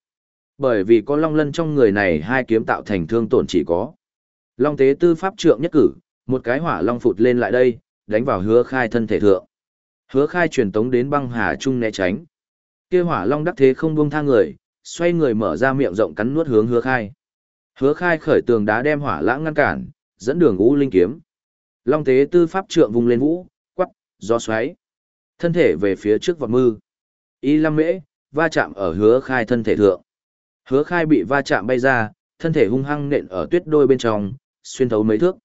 Speaker 1: Bởi vì có long lân trong người này hai kiếm tạo thành thương tổn chỉ có. Long tế tư pháp trượng nhất cử, một cái hỏa long phụt lên lại đây, đánh vào hứa khai thân thể thượng. Hứa khai truyền tống đến băng hà trung né tránh. kia hỏa long đắc thế không buông tha người, xoay người mở ra miệng rộng cắn nuốt hướng hứa khai. Hứa khai khởi tường đá đem hỏa lãng ngăn cản, dẫn đường ngũ linh kiếm. Long tế tư pháp trượng vùng lên vũ, quắc, gió xoáy. Thân thể về phía trước vọt mư. Y lăm mễ, va chạm ở hứa khai thân thể thượng. Hứa khai bị va chạm bay ra, thân thể hung hăng nện ở tuyết đôi bên trong, xuyên thấu mấy thước.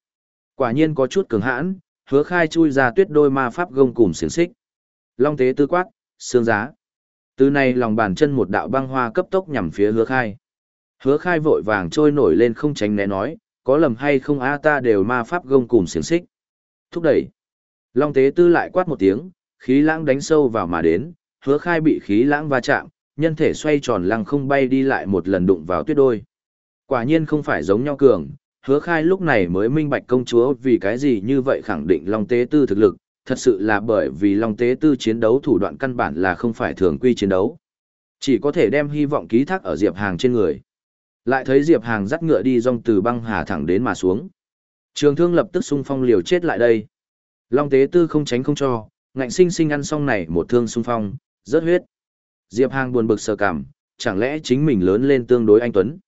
Speaker 1: Quả nhiên có chút cường hãn, hứa khai chui ra tuyết đôi ma pháp gông cùng xiềng xích. Long tế tư quát, xương giá. Từ này lòng bàn chân một đạo băng hoa cấp tốc nhằm phía hứa khai. Hứa khai vội vàng trôi nổi lên không tránh né nói, có lầm hay không a ta đều ma pháp gông cùng xiềng xích. Thúc đẩy. Long tế tư lại quát một tiếng, khí lãng đánh sâu vào mà đến, hứa khai bị khí lãng va chạm, nhân thể xoay tròn lăng không bay đi lại một lần đụng vào tuyết đôi. Quả nhiên không phải giống nhau cường, hứa khai lúc này mới minh bạch công chúa vì cái gì như vậy khẳng định Long Tế Tư thực lực, thật sự là bởi vì Long Tế Tư chiến đấu thủ đoạn căn bản là không phải thường quy chiến đấu. Chỉ có thể đem hy vọng ký thác ở Diệp Hàng trên người. Lại thấy Diệp Hàng dắt ngựa đi rong từ băng hà thẳng đến mà xuống. Trường thương lập tức xung phong liều chết lại đây. Long tế tư không tránh không cho, ngạnh sinh sinh ăn xong này một thương xung phong, rớt huyết. Diệp Hàng buồn bực sờ cảm, chẳng lẽ chính mình lớn lên tương đối anh Tuấn.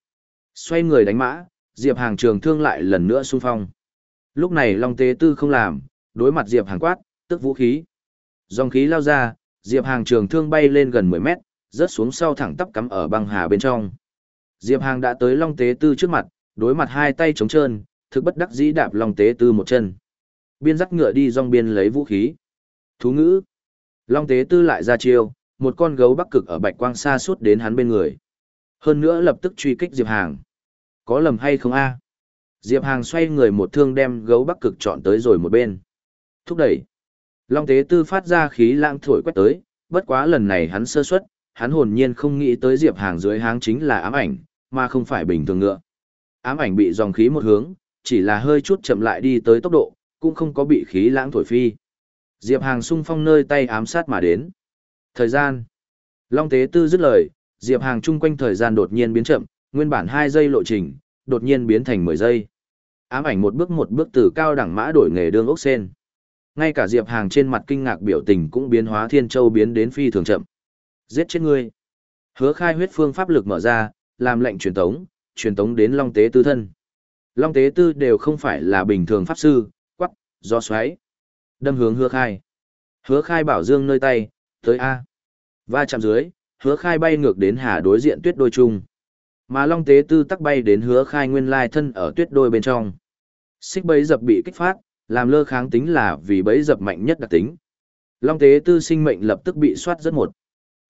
Speaker 1: Xoay người đánh mã, Diệp Hàng trường thương lại lần nữa xung phong. Lúc này Long tế tư không làm, đối mặt Diệp Hàng quát, tức vũ khí. Dòng khí lao ra, Diệp Hàng trường thương bay lên gần 10 mét, rớt xuống sau thẳng tắp cắm ở băng hà bên trong. Diệp Hàng đã tới Long Tế Tư trước mặt, đối mặt hai tay trống trơn, thực bất đắc dĩ đạp Long Tế Tư một chân. Biên dắt ngựa đi dòng biên lấy vũ khí. Thú ngữ. Long Tế Tư lại ra chiêu, một con gấu bắc cực ở bạch quang xa suốt đến hắn bên người. Hơn nữa lập tức truy kích Diệp Hàng. Có lầm hay không a? Diệp Hàng xoay người một thương đem gấu bắc cực chọn tới rồi một bên. Thúc đẩy. Long Tế Tư phát ra khí lãng thổi quét tới, bất quá lần này hắn sơ suất, hắn hồn nhiên không nghĩ tới Diệp Hàng dưới háng chính là ám ảnh, mà không phải bình thường ngựa. Ám ảnh bị dòng khí một hướng, chỉ là hơi chút chậm lại đi tới tốc độ, cũng không có bị khí lãng thổi phi. Diệp Hàng xung phong nơi tay ám sát mà đến. Thời gian. Long Tế Tư dứt lời, Diệp Hàng chung quanh thời gian đột nhiên biến chậm, nguyên bản 2 giây lộ trình, đột nhiên biến thành 10 giây. Ám ảnh một bước một bước từ cao đẳng mã đổi nghề đương ốc sen. Ngay cả Diệp Hàng trên mặt kinh ngạc biểu tình cũng biến hóa thiên châu biến đến phi thường chậm. Giết chết ngươi. Hứa khai huyết phương pháp lực mở ra, làm lệnh truyền tống, truyền tống đến Long Tế Tư thân. Long Tế Tư đều không phải là bình thường pháp sư, quắc, do xoáy. Đâm hướng hứa khai. Hứa khai bảo dương nơi tay, tới A. Va chạm dưới, hứa khai bay ngược đến hà đối diện tuyết đôi chung. Mà Long Tế Tư tắc bay đến hứa khai nguyên lai thân ở tuyết đôi bên trong. Xích bấy dập bị kích phát, làm lơ kháng tính là vì bấy dập mạnh nhất đặc tính. Long Tế Tư sinh mệnh lập tức bị soát rất một.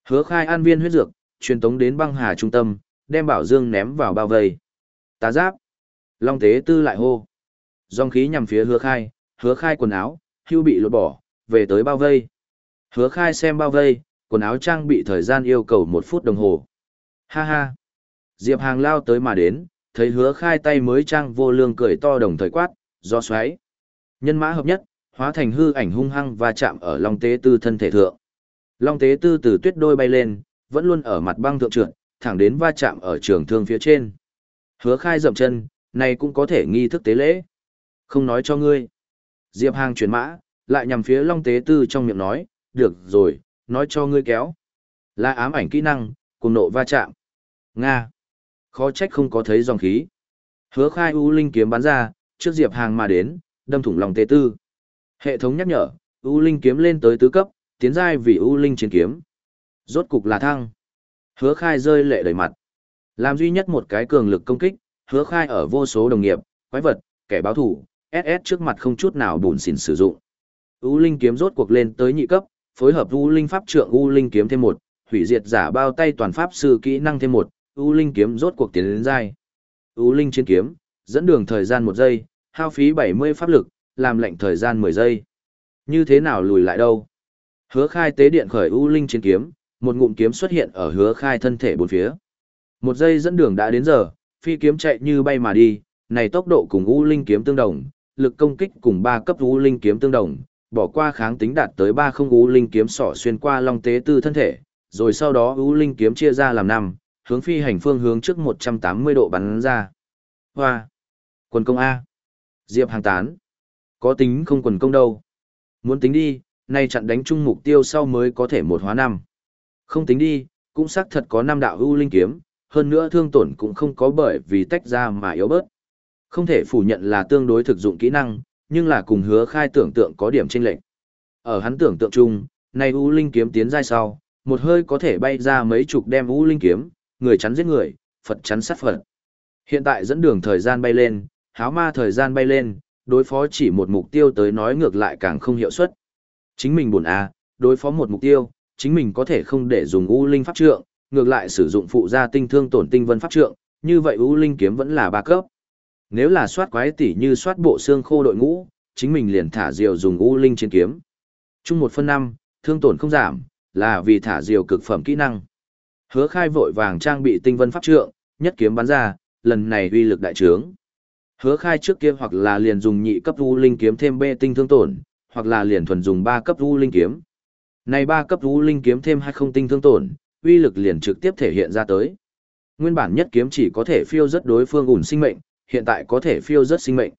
Speaker 1: Hứa khai an viên huyết dược, truyền tống đến băng hà trung tâm, đem bảo dương ném vào bao vây. Tá giáp. Long tế tư lại hô. Dòng khí nhằm phía hứa khai, hứa khai quần áo, hưu bị lột bỏ, về tới bao vây. Hứa khai xem bao vây, quần áo trang bị thời gian yêu cầu một phút đồng hồ. Ha ha. Diệp hàng lao tới mà đến, thấy hứa khai tay mới trang vô lương cười to đồng thời quát, do xoáy. Nhân mã hợp nhất, hóa thành hư ảnh hung hăng và chạm ở Long tế tư thân thể thượng. Long tế tư từ tuyết đôi bay lên, vẫn luôn ở mặt băng thượng trượt, thẳng đến va chạm ở trường thương phía trên. Hứa khai dậm chân, này cũng có thể nghi thức tế lễ. Không nói cho ngươi. Diệp Hàng chuyển mã, lại nhằm phía Long tế tư trong miệng nói, được rồi, nói cho ngươi kéo. Là ám ảnh kỹ năng, cùng nộ va chạm. Nga. Khó trách không có thấy dòng khí. Hứa khai U Linh kiếm bắn ra, trước Diệp Hàng mà đến, đâm thủng lòng tê tư. Hệ thống nhắc nhở, U Linh kiếm lên tới tứ cấp, tiến giai vì ưu linh chiến kiếm. Rốt cục là thăng. Hứa khai rơi lệ đầy mặt. Làm duy nhất một cái cường lực công kích, hứa khai ở vô số đồng nghiệp, quái vật, kẻ báo thủ, SS trước mặt không chút nào bùn xỉn sử dụng. ưu linh kiếm rốt cuộc lên tới nhị cấp, phối hợp u linh pháp trượng u linh kiếm thêm một, hủy diệt giả bao tay toàn pháp sư kỹ năng thêm một, u linh kiếm rốt cuộc tiến đến giai. u linh chiến kiếm, dẫn đường thời gian một giây, hao phí 70 pháp lực, làm lệnh thời gian 10 giây. Như thế nào lùi lại đâu? Hứa khai tế điện khởi U Linh chiến kiếm, một ngụm kiếm xuất hiện ở hứa khai thân thể bốn phía. Một giây dẫn đường đã đến giờ, phi kiếm chạy như bay mà đi, này tốc độ cùng U Linh kiếm tương đồng, lực công kích cùng 3 cấp U Linh kiếm tương đồng, bỏ qua kháng tính đạt tới 3 không U Linh kiếm sỏ xuyên qua long tế tư thân thể, rồi sau đó U Linh kiếm chia ra làm 5, hướng phi hành phương hướng trước 180 độ bắn ra. Hoa! Quần công A! Diệp hàng tán! Có tính không quần công đâu? Muốn tính đi, nay chặn đánh chung mục tiêu sau mới có thể một hóa năm. Không tính đi, cũng xác thật có năm đạo u linh kiếm, hơn nữa thương tổn cũng không có bởi vì tách ra mà yếu bớt. Không thể phủ nhận là tương đối thực dụng kỹ năng, nhưng là cùng hứa khai tưởng tượng có điểm chênh lệch. Ở hắn tưởng tượng chung, nay u linh kiếm tiến giai sau, một hơi có thể bay ra mấy chục đem u linh kiếm, người chắn giết người, Phật chắn sát Phật. Hiện tại dẫn đường thời gian bay lên, háo ma thời gian bay lên, đối phó chỉ một mục tiêu tới nói ngược lại càng không hiệu suất. Chính mình buồn à, đối phó một mục tiêu, chính mình có thể không để dùng U Linh pháp trượng, ngược lại sử dụng phụ gia tinh thương tổn tinh vân pháp trượng, như vậy U Linh kiếm vẫn là ba cấp. Nếu là soát quái tỷ như soát bộ xương khô đội ngũ, chính mình liền thả diều dùng U Linh chiến kiếm. Chung một phân năm, thương tổn không giảm, là vì thả diều cực phẩm kỹ năng. Hứa khai vội vàng trang bị tinh vân pháp trượng, nhất kiếm bắn ra, lần này uy lực đại trướng. Hứa khai trước kia hoặc là liền dùng nhị cấp U Linh kiếm thêm bê tinh thương tổn, hoặc là liền thuần dùng ba cấp u linh kiếm. Này ba cấp u linh kiếm thêm hai không tinh thương tổn, uy lực liền trực tiếp thể hiện ra tới. Nguyên bản nhất kiếm chỉ có thể phiêu rất đối phương ủn sinh mệnh, hiện tại có thể phiêu rất sinh mệnh.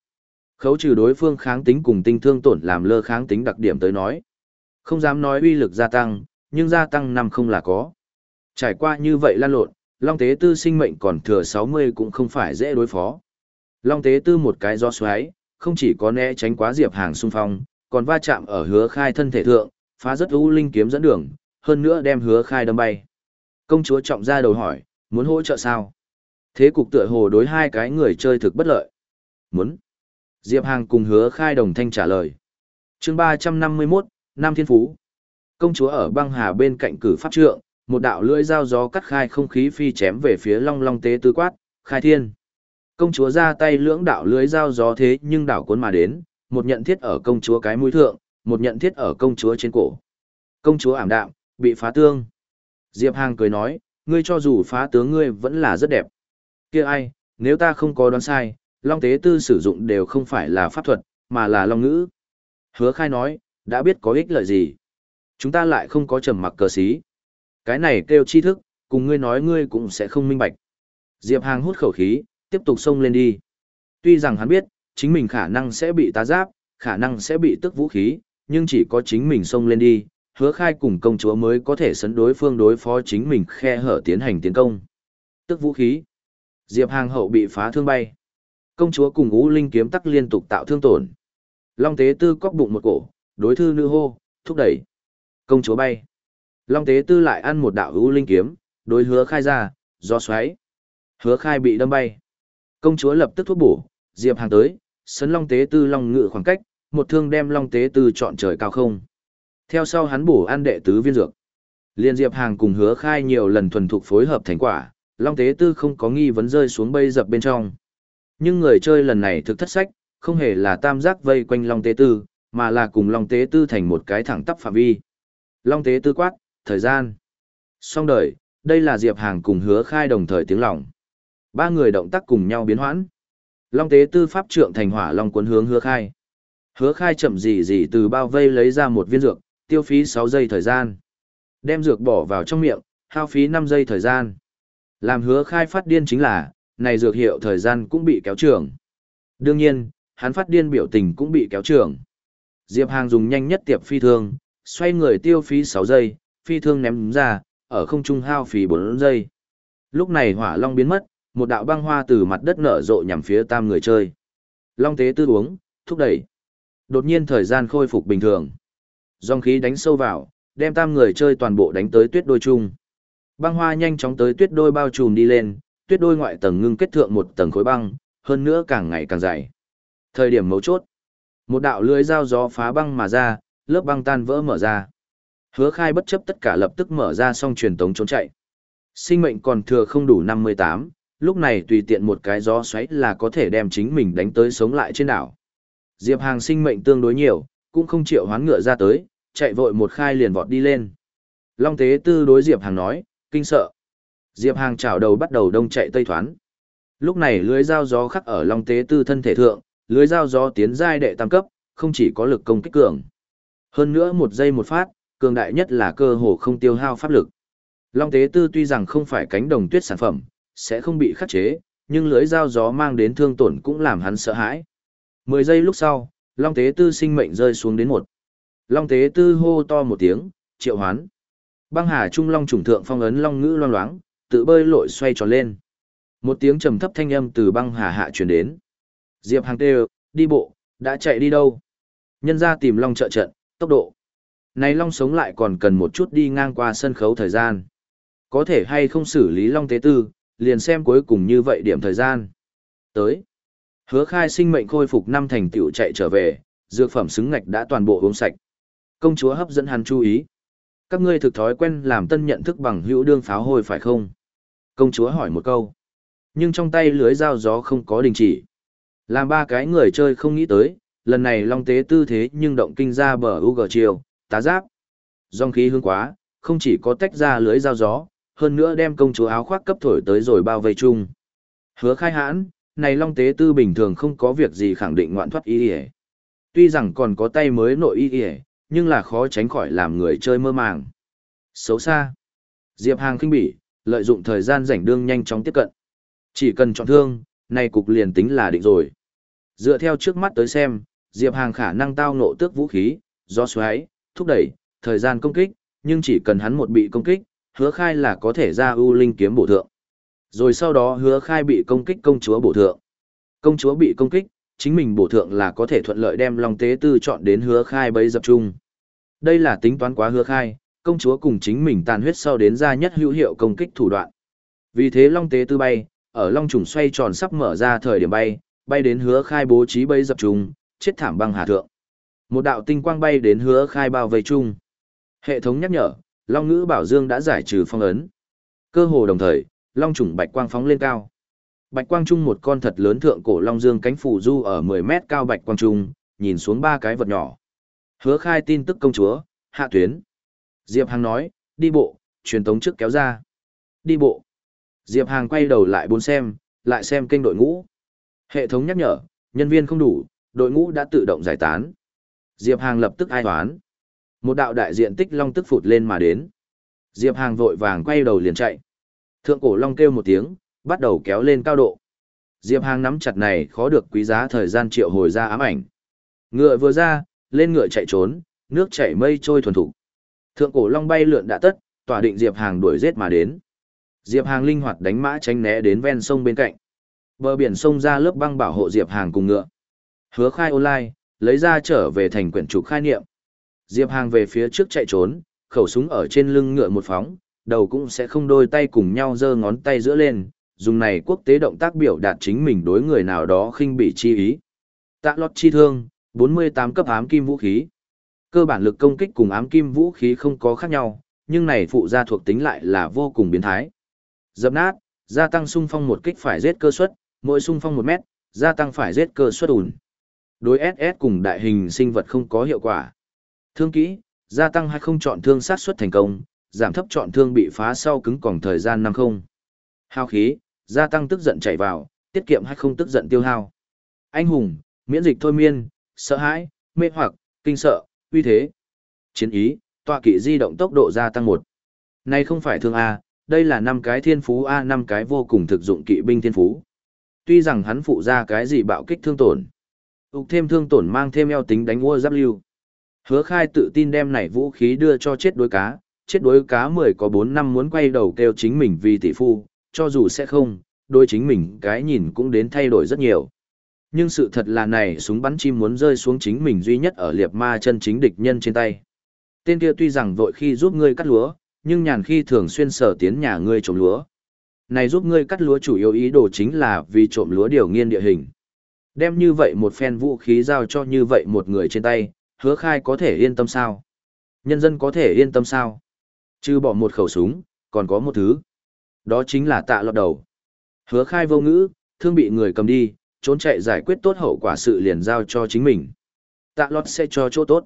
Speaker 1: Khấu trừ đối phương kháng tính cùng tinh thương tổn làm lơ kháng tính đặc điểm tới nói. Không dám nói uy lực gia tăng, nhưng gia tăng năm không là có. Trải qua như vậy lan lộn, Long Tế Tư sinh mệnh còn thừa 60 cũng không phải dễ đối phó. Long Tế Tư một cái do xoáy, không chỉ có né tránh quá diệp hàng xung phong, còn va chạm ở hứa khai thân thể thượng, phá rất u linh kiếm dẫn đường, hơn nữa đem hứa khai đâm bay. Công chúa trọng ra đầu hỏi, muốn hỗ trợ sao? Thế cục tựa hồ đối hai cái người chơi thực bất lợi. Muốn. Diệp Hàng cùng hứa khai đồng thanh trả lời. chương 351, Nam Thiên Phú. Công chúa ở băng hà bên cạnh cử pháp trượng, một đạo lưỡi dao gió cắt khai không khí phi chém về phía long long tế tứ quát, khai thiên. Công chúa ra tay lưỡng đạo lưỡi dao gió thế nhưng đảo cuốn mà đến, một nhận thiết ở công chúa cái mũi thượng, một nhận thiết ở công chúa trên cổ. Công chúa ảm đạm, bị phá tương. Diệp Hàng cười nói, ngươi cho dù phá tướng ngươi vẫn là rất đẹp kia ai, nếu ta không có đoán sai, Long Tế Tư sử dụng đều không phải là pháp thuật, mà là Long Ngữ. Hứa khai nói, đã biết có ích lợi gì. Chúng ta lại không có trầm mặc cờ xí. Cái này kêu chi thức, cùng ngươi nói ngươi cũng sẽ không minh bạch. Diệp Hàng hút khẩu khí, tiếp tục xông lên đi. Tuy rằng hắn biết, chính mình khả năng sẽ bị tá giáp, khả năng sẽ bị tức vũ khí, nhưng chỉ có chính mình xông lên đi, hứa khai cùng công chúa mới có thể sấn đối phương đối phó chính mình khe hở tiến hành tiến công. Tức vũ khí. Diệp Hàng hậu bị phá thương bay. Công chúa cùng Ú Linh kiếm tắc liên tục tạo thương tổn. Long tế tư cóc bụng một cổ, đối thư nữ hô, thúc đẩy. Công chúa bay. Long tế tư lại ăn một đạo Ú Linh kiếm, đối hứa khai ra, do xoáy. Hứa khai bị đâm bay. Công chúa lập tức thuốc bổ, Diệp Hàng tới, sấn Long tế tư long ngự khoảng cách, một thương đem Long tế tư chọn trời cao không. Theo sau hắn bổ ăn đệ tứ viên dược. Liên Diệp Hàng cùng hứa khai nhiều lần thuần thục phối hợp thành quả, Long Tế Tư không có nghi vấn rơi xuống bây dập bên trong. Nhưng người chơi lần này thực thất sách, không hề là tam giác vây quanh Long Tế Tư, mà là cùng Long Tế Tư thành một cái thẳng tắp phạm vi. Long Tế Tư quát, thời gian. Xong đời, đây là Diệp Hàng cùng hứa khai đồng thời tiếng lòng. Ba người động tác cùng nhau biến hoãn. Long Tế Tư pháp trượng thành hỏa Long cuốn hướng hứa khai. Hứa khai chậm gì gì từ bao vây lấy ra một viên dược, tiêu phí 6 giây thời gian. Đem dược bỏ vào trong miệng, hao phí 5 giây thời gian. Làm hứa khai phát điên chính là, này dược hiệu thời gian cũng bị kéo trường. Đương nhiên, hắn phát điên biểu tình cũng bị kéo trường. Diệp Hàng dùng nhanh nhất tiệp phi thương, xoay người tiêu phí 6 giây, phi thương ném ra, ở không trung hao phí 4 giây. Lúc này hỏa long biến mất, một đạo băng hoa từ mặt đất nở rộ nhằm phía tam người chơi. Long tế tư uống, thúc đẩy. Đột nhiên thời gian khôi phục bình thường. Dòng khí đánh sâu vào, đem tam người chơi toàn bộ đánh tới tuyết đôi chung. Băng hoa nhanh chóng tới tuyết đôi bao trùm đi lên, tuyết đôi ngoại tầng ngưng kết thượng một tầng khối băng, hơn nữa càng ngày càng dày. Thời điểm mấu chốt, một đạo lưới dao gió phá băng mà ra, lớp băng tan vỡ mở ra. Hứa khai bất chấp tất cả lập tức mở ra xong truyền tống trốn chạy. Sinh mệnh còn thừa không đủ 58, lúc này tùy tiện một cái gió xoáy là có thể đem chính mình đánh tới sống lại trên đảo. Diệp Hàng sinh mệnh tương đối nhiều, cũng không chịu hoán ngựa ra tới, chạy vội một khai liền vọt đi lên. Long Tế Tư đối Diệp Hàng nói, kinh sợ. Diệp Hàng chảo đầu bắt đầu đông chạy tây thoán. Lúc này lưới dao gió khắc ở Long Tế Tư thân thể thượng, lưới dao gió tiến giai đệ tam cấp, không chỉ có lực công kích cường. Hơn nữa một giây một phát, cường đại nhất là cơ hồ không tiêu hao pháp lực. Long Tế Tư tuy rằng không phải cánh đồng tuyết sản phẩm, sẽ không bị khắc chế, nhưng lưới dao gió mang đến thương tổn cũng làm hắn sợ hãi. Mười giây lúc sau, Long Tế Tư sinh mệnh rơi xuống đến một. Long Tế Tư hô to một tiếng, triệu hoán. Băng hà trung long trùng thượng phong ấn long ngữ loang loáng, tự bơi lội xoay tròn lên. Một tiếng trầm thấp thanh âm từ băng hà hạ truyền đến. Diệp Hàng Tê, đi bộ, đã chạy đi đâu? Nhân ra tìm long trợ trận, tốc độ. Này long sống lại còn cần một chút đi ngang qua sân khấu thời gian. Có thể hay không xử lý long tế tư, liền xem cuối cùng như vậy điểm thời gian. Tới. Hứa khai sinh mệnh khôi phục năm thành tiểu chạy trở về, dược phẩm xứng ngạch đã toàn bộ uống sạch. Công chúa hấp dẫn hắn chú ý. Các ngươi thực thói quen làm tân nhận thức bằng hữu đương pháo hôi phải không? Công chúa hỏi một câu. Nhưng trong tay lưới dao gió không có đình chỉ. Làm ba cái người chơi không nghĩ tới, lần này long tế tư thế nhưng động kinh ra bờ UG chiều, tá giáp. Dòng khí hương quá, không chỉ có tách ra lưới dao gió, hơn nữa đem công chúa áo khoác cấp thổi tới rồi bao vây chung. Hứa khai hãn, này long tế tư bình thường không có việc gì khẳng định ngoạn thoát y ỉa tuy rằng còn có tay mới nội y ỉa nhưng là khó tránh khỏi làm người chơi mơ màng xấu xa diệp hàng khinh bỉ lợi dụng thời gian rảnh đương nhanh chóng tiếp cận. Chỉ cần chọn thương, này cục liền tính là định rồi. Dựa theo trước mắt tới xem, Diệp Hàng khả năng tao nộ tước vũ khí, do xoáy, thúc đẩy, thời gian công kích, nhưng chỉ cần hắn một bị công kích, hứa khai là có thể ra ưu linh kiếm bổ thượng. Rồi sau đó hứa khai bị công kích công chúa bổ thượng. Công chúa bị công kích, chính mình bổ thượng là có thể thuận lợi đem Long Tế Tư chọn đến hứa khai bấy dập trung đây là tính toán quá hứa khai, công chúa cùng chính mình tàn huyết sau đến ra nhất hữu hiệu công kích thủ đoạn. Vì thế Long Tế Tư bay, ở Long trùng xoay tròn sắp mở ra thời điểm bay, bay đến hứa khai bố trí bấy dập trùng, chết thảm băng hà thượng. Một đạo tinh quang bay đến hứa khai bao vây chung. Hệ thống nhắc nhở, Long ngữ bảo dương đã giải trừ phong ấn. Cơ hồ đồng thời, Long trùng bạch quang phóng lên cao. Bạch quang trung một con thật lớn thượng cổ long dương cánh phủ du ở 10 mét cao bạch quang trung, nhìn xuống ba cái vật nhỏ. Hứa khai tin tức công chúa, hạ tuyến. Diệp Hàng nói, đi bộ, truyền tống trước kéo ra. Đi bộ. Diệp Hàng quay đầu lại bốn xem, lại xem kênh đội ngũ. Hệ thống nhắc nhở, nhân viên không đủ, đội ngũ đã tự động giải tán. Diệp Hàng lập tức ai toán. Một đạo đại diện tích long tức phụt lên mà đến. Diệp Hàng vội vàng quay đầu liền chạy. Thượng cổ long kêu một tiếng, bắt đầu kéo lên cao độ. Diệp Hàng nắm chặt này khó được quý giá thời gian triệu hồi ra ám ảnh. Ngựa vừa ra, lên ngựa chạy trốn, nước chảy mây trôi thuần thủ. Thượng cổ long bay lượn đã tất, tỏa định Diệp Hàng đuổi giết mà đến. Diệp Hàng linh hoạt đánh mã tránh né đến ven sông bên cạnh. Bờ biển sông ra lớp băng bảo hộ Diệp Hàng cùng ngựa. Hứa khai online, lấy ra trở về thành quyển trục khai niệm. Diệp Hàng về phía trước chạy trốn, khẩu súng ở trên lưng ngựa một phóng, đầu cũng sẽ không đôi tay cùng nhau giơ ngón tay giữa lên, dùng này quốc tế động tác biểu đạt chính mình đối người nào đó khinh bị chi ý. Tạ lót chi thương, 48 cấp ám kim vũ khí. Cơ bản lực công kích cùng ám kim vũ khí không có khác nhau, nhưng này phụ gia thuộc tính lại là vô cùng biến thái. Dập nát, gia tăng xung phong một kích phải giết cơ suất, mỗi xung phong 1 mét, gia tăng phải giết cơ suất ủn. Đối SS cùng đại hình sinh vật không có hiệu quả. Thương kỹ, gia tăng hay không chọn thương sát suất thành công, giảm thấp chọn thương bị phá sau cứng còn thời gian năm không. Hao khí, gia tăng tức giận chảy vào, tiết kiệm hay không tức giận tiêu hao. Anh hùng, miễn dịch thôi miên, sợ hãi, mê hoặc, kinh sợ, uy thế. Chiến ý, tọa kỵ di động tốc độ gia tăng một. Này không phải thương A, đây là năm cái thiên phú A năm cái vô cùng thực dụng kỵ binh thiên phú. Tuy rằng hắn phụ ra cái gì bạo kích thương tổn. Úc thêm thương tổn mang thêm eo tính đánh mua giáp lưu. Hứa khai tự tin đem này vũ khí đưa cho chết đối cá, chết đối cá 10 có 4 năm muốn quay đầu kêu chính mình vì tỷ phu, cho dù sẽ không, đôi chính mình cái nhìn cũng đến thay đổi rất nhiều. Nhưng sự thật là này súng bắn chim muốn rơi xuống chính mình duy nhất ở liệp ma chân chính địch nhân trên tay. Tên kia tuy rằng vội khi giúp ngươi cắt lúa, nhưng nhàn khi thường xuyên sở tiến nhà ngươi trộm lúa. Này giúp ngươi cắt lúa chủ yếu ý đồ chính là vì trộm lúa điều nghiên địa hình. Đem như vậy một phen vũ khí giao cho như vậy một người trên tay, hứa khai có thể yên tâm sao? Nhân dân có thể yên tâm sao? Chứ bỏ một khẩu súng, còn có một thứ. Đó chính là tạ lọt đầu. Hứa khai vô ngữ, thương bị người cầm đi, trốn chạy giải quyết tốt hậu quả sự liền giao cho chính mình. Tạ lọt sẽ cho chỗ tốt.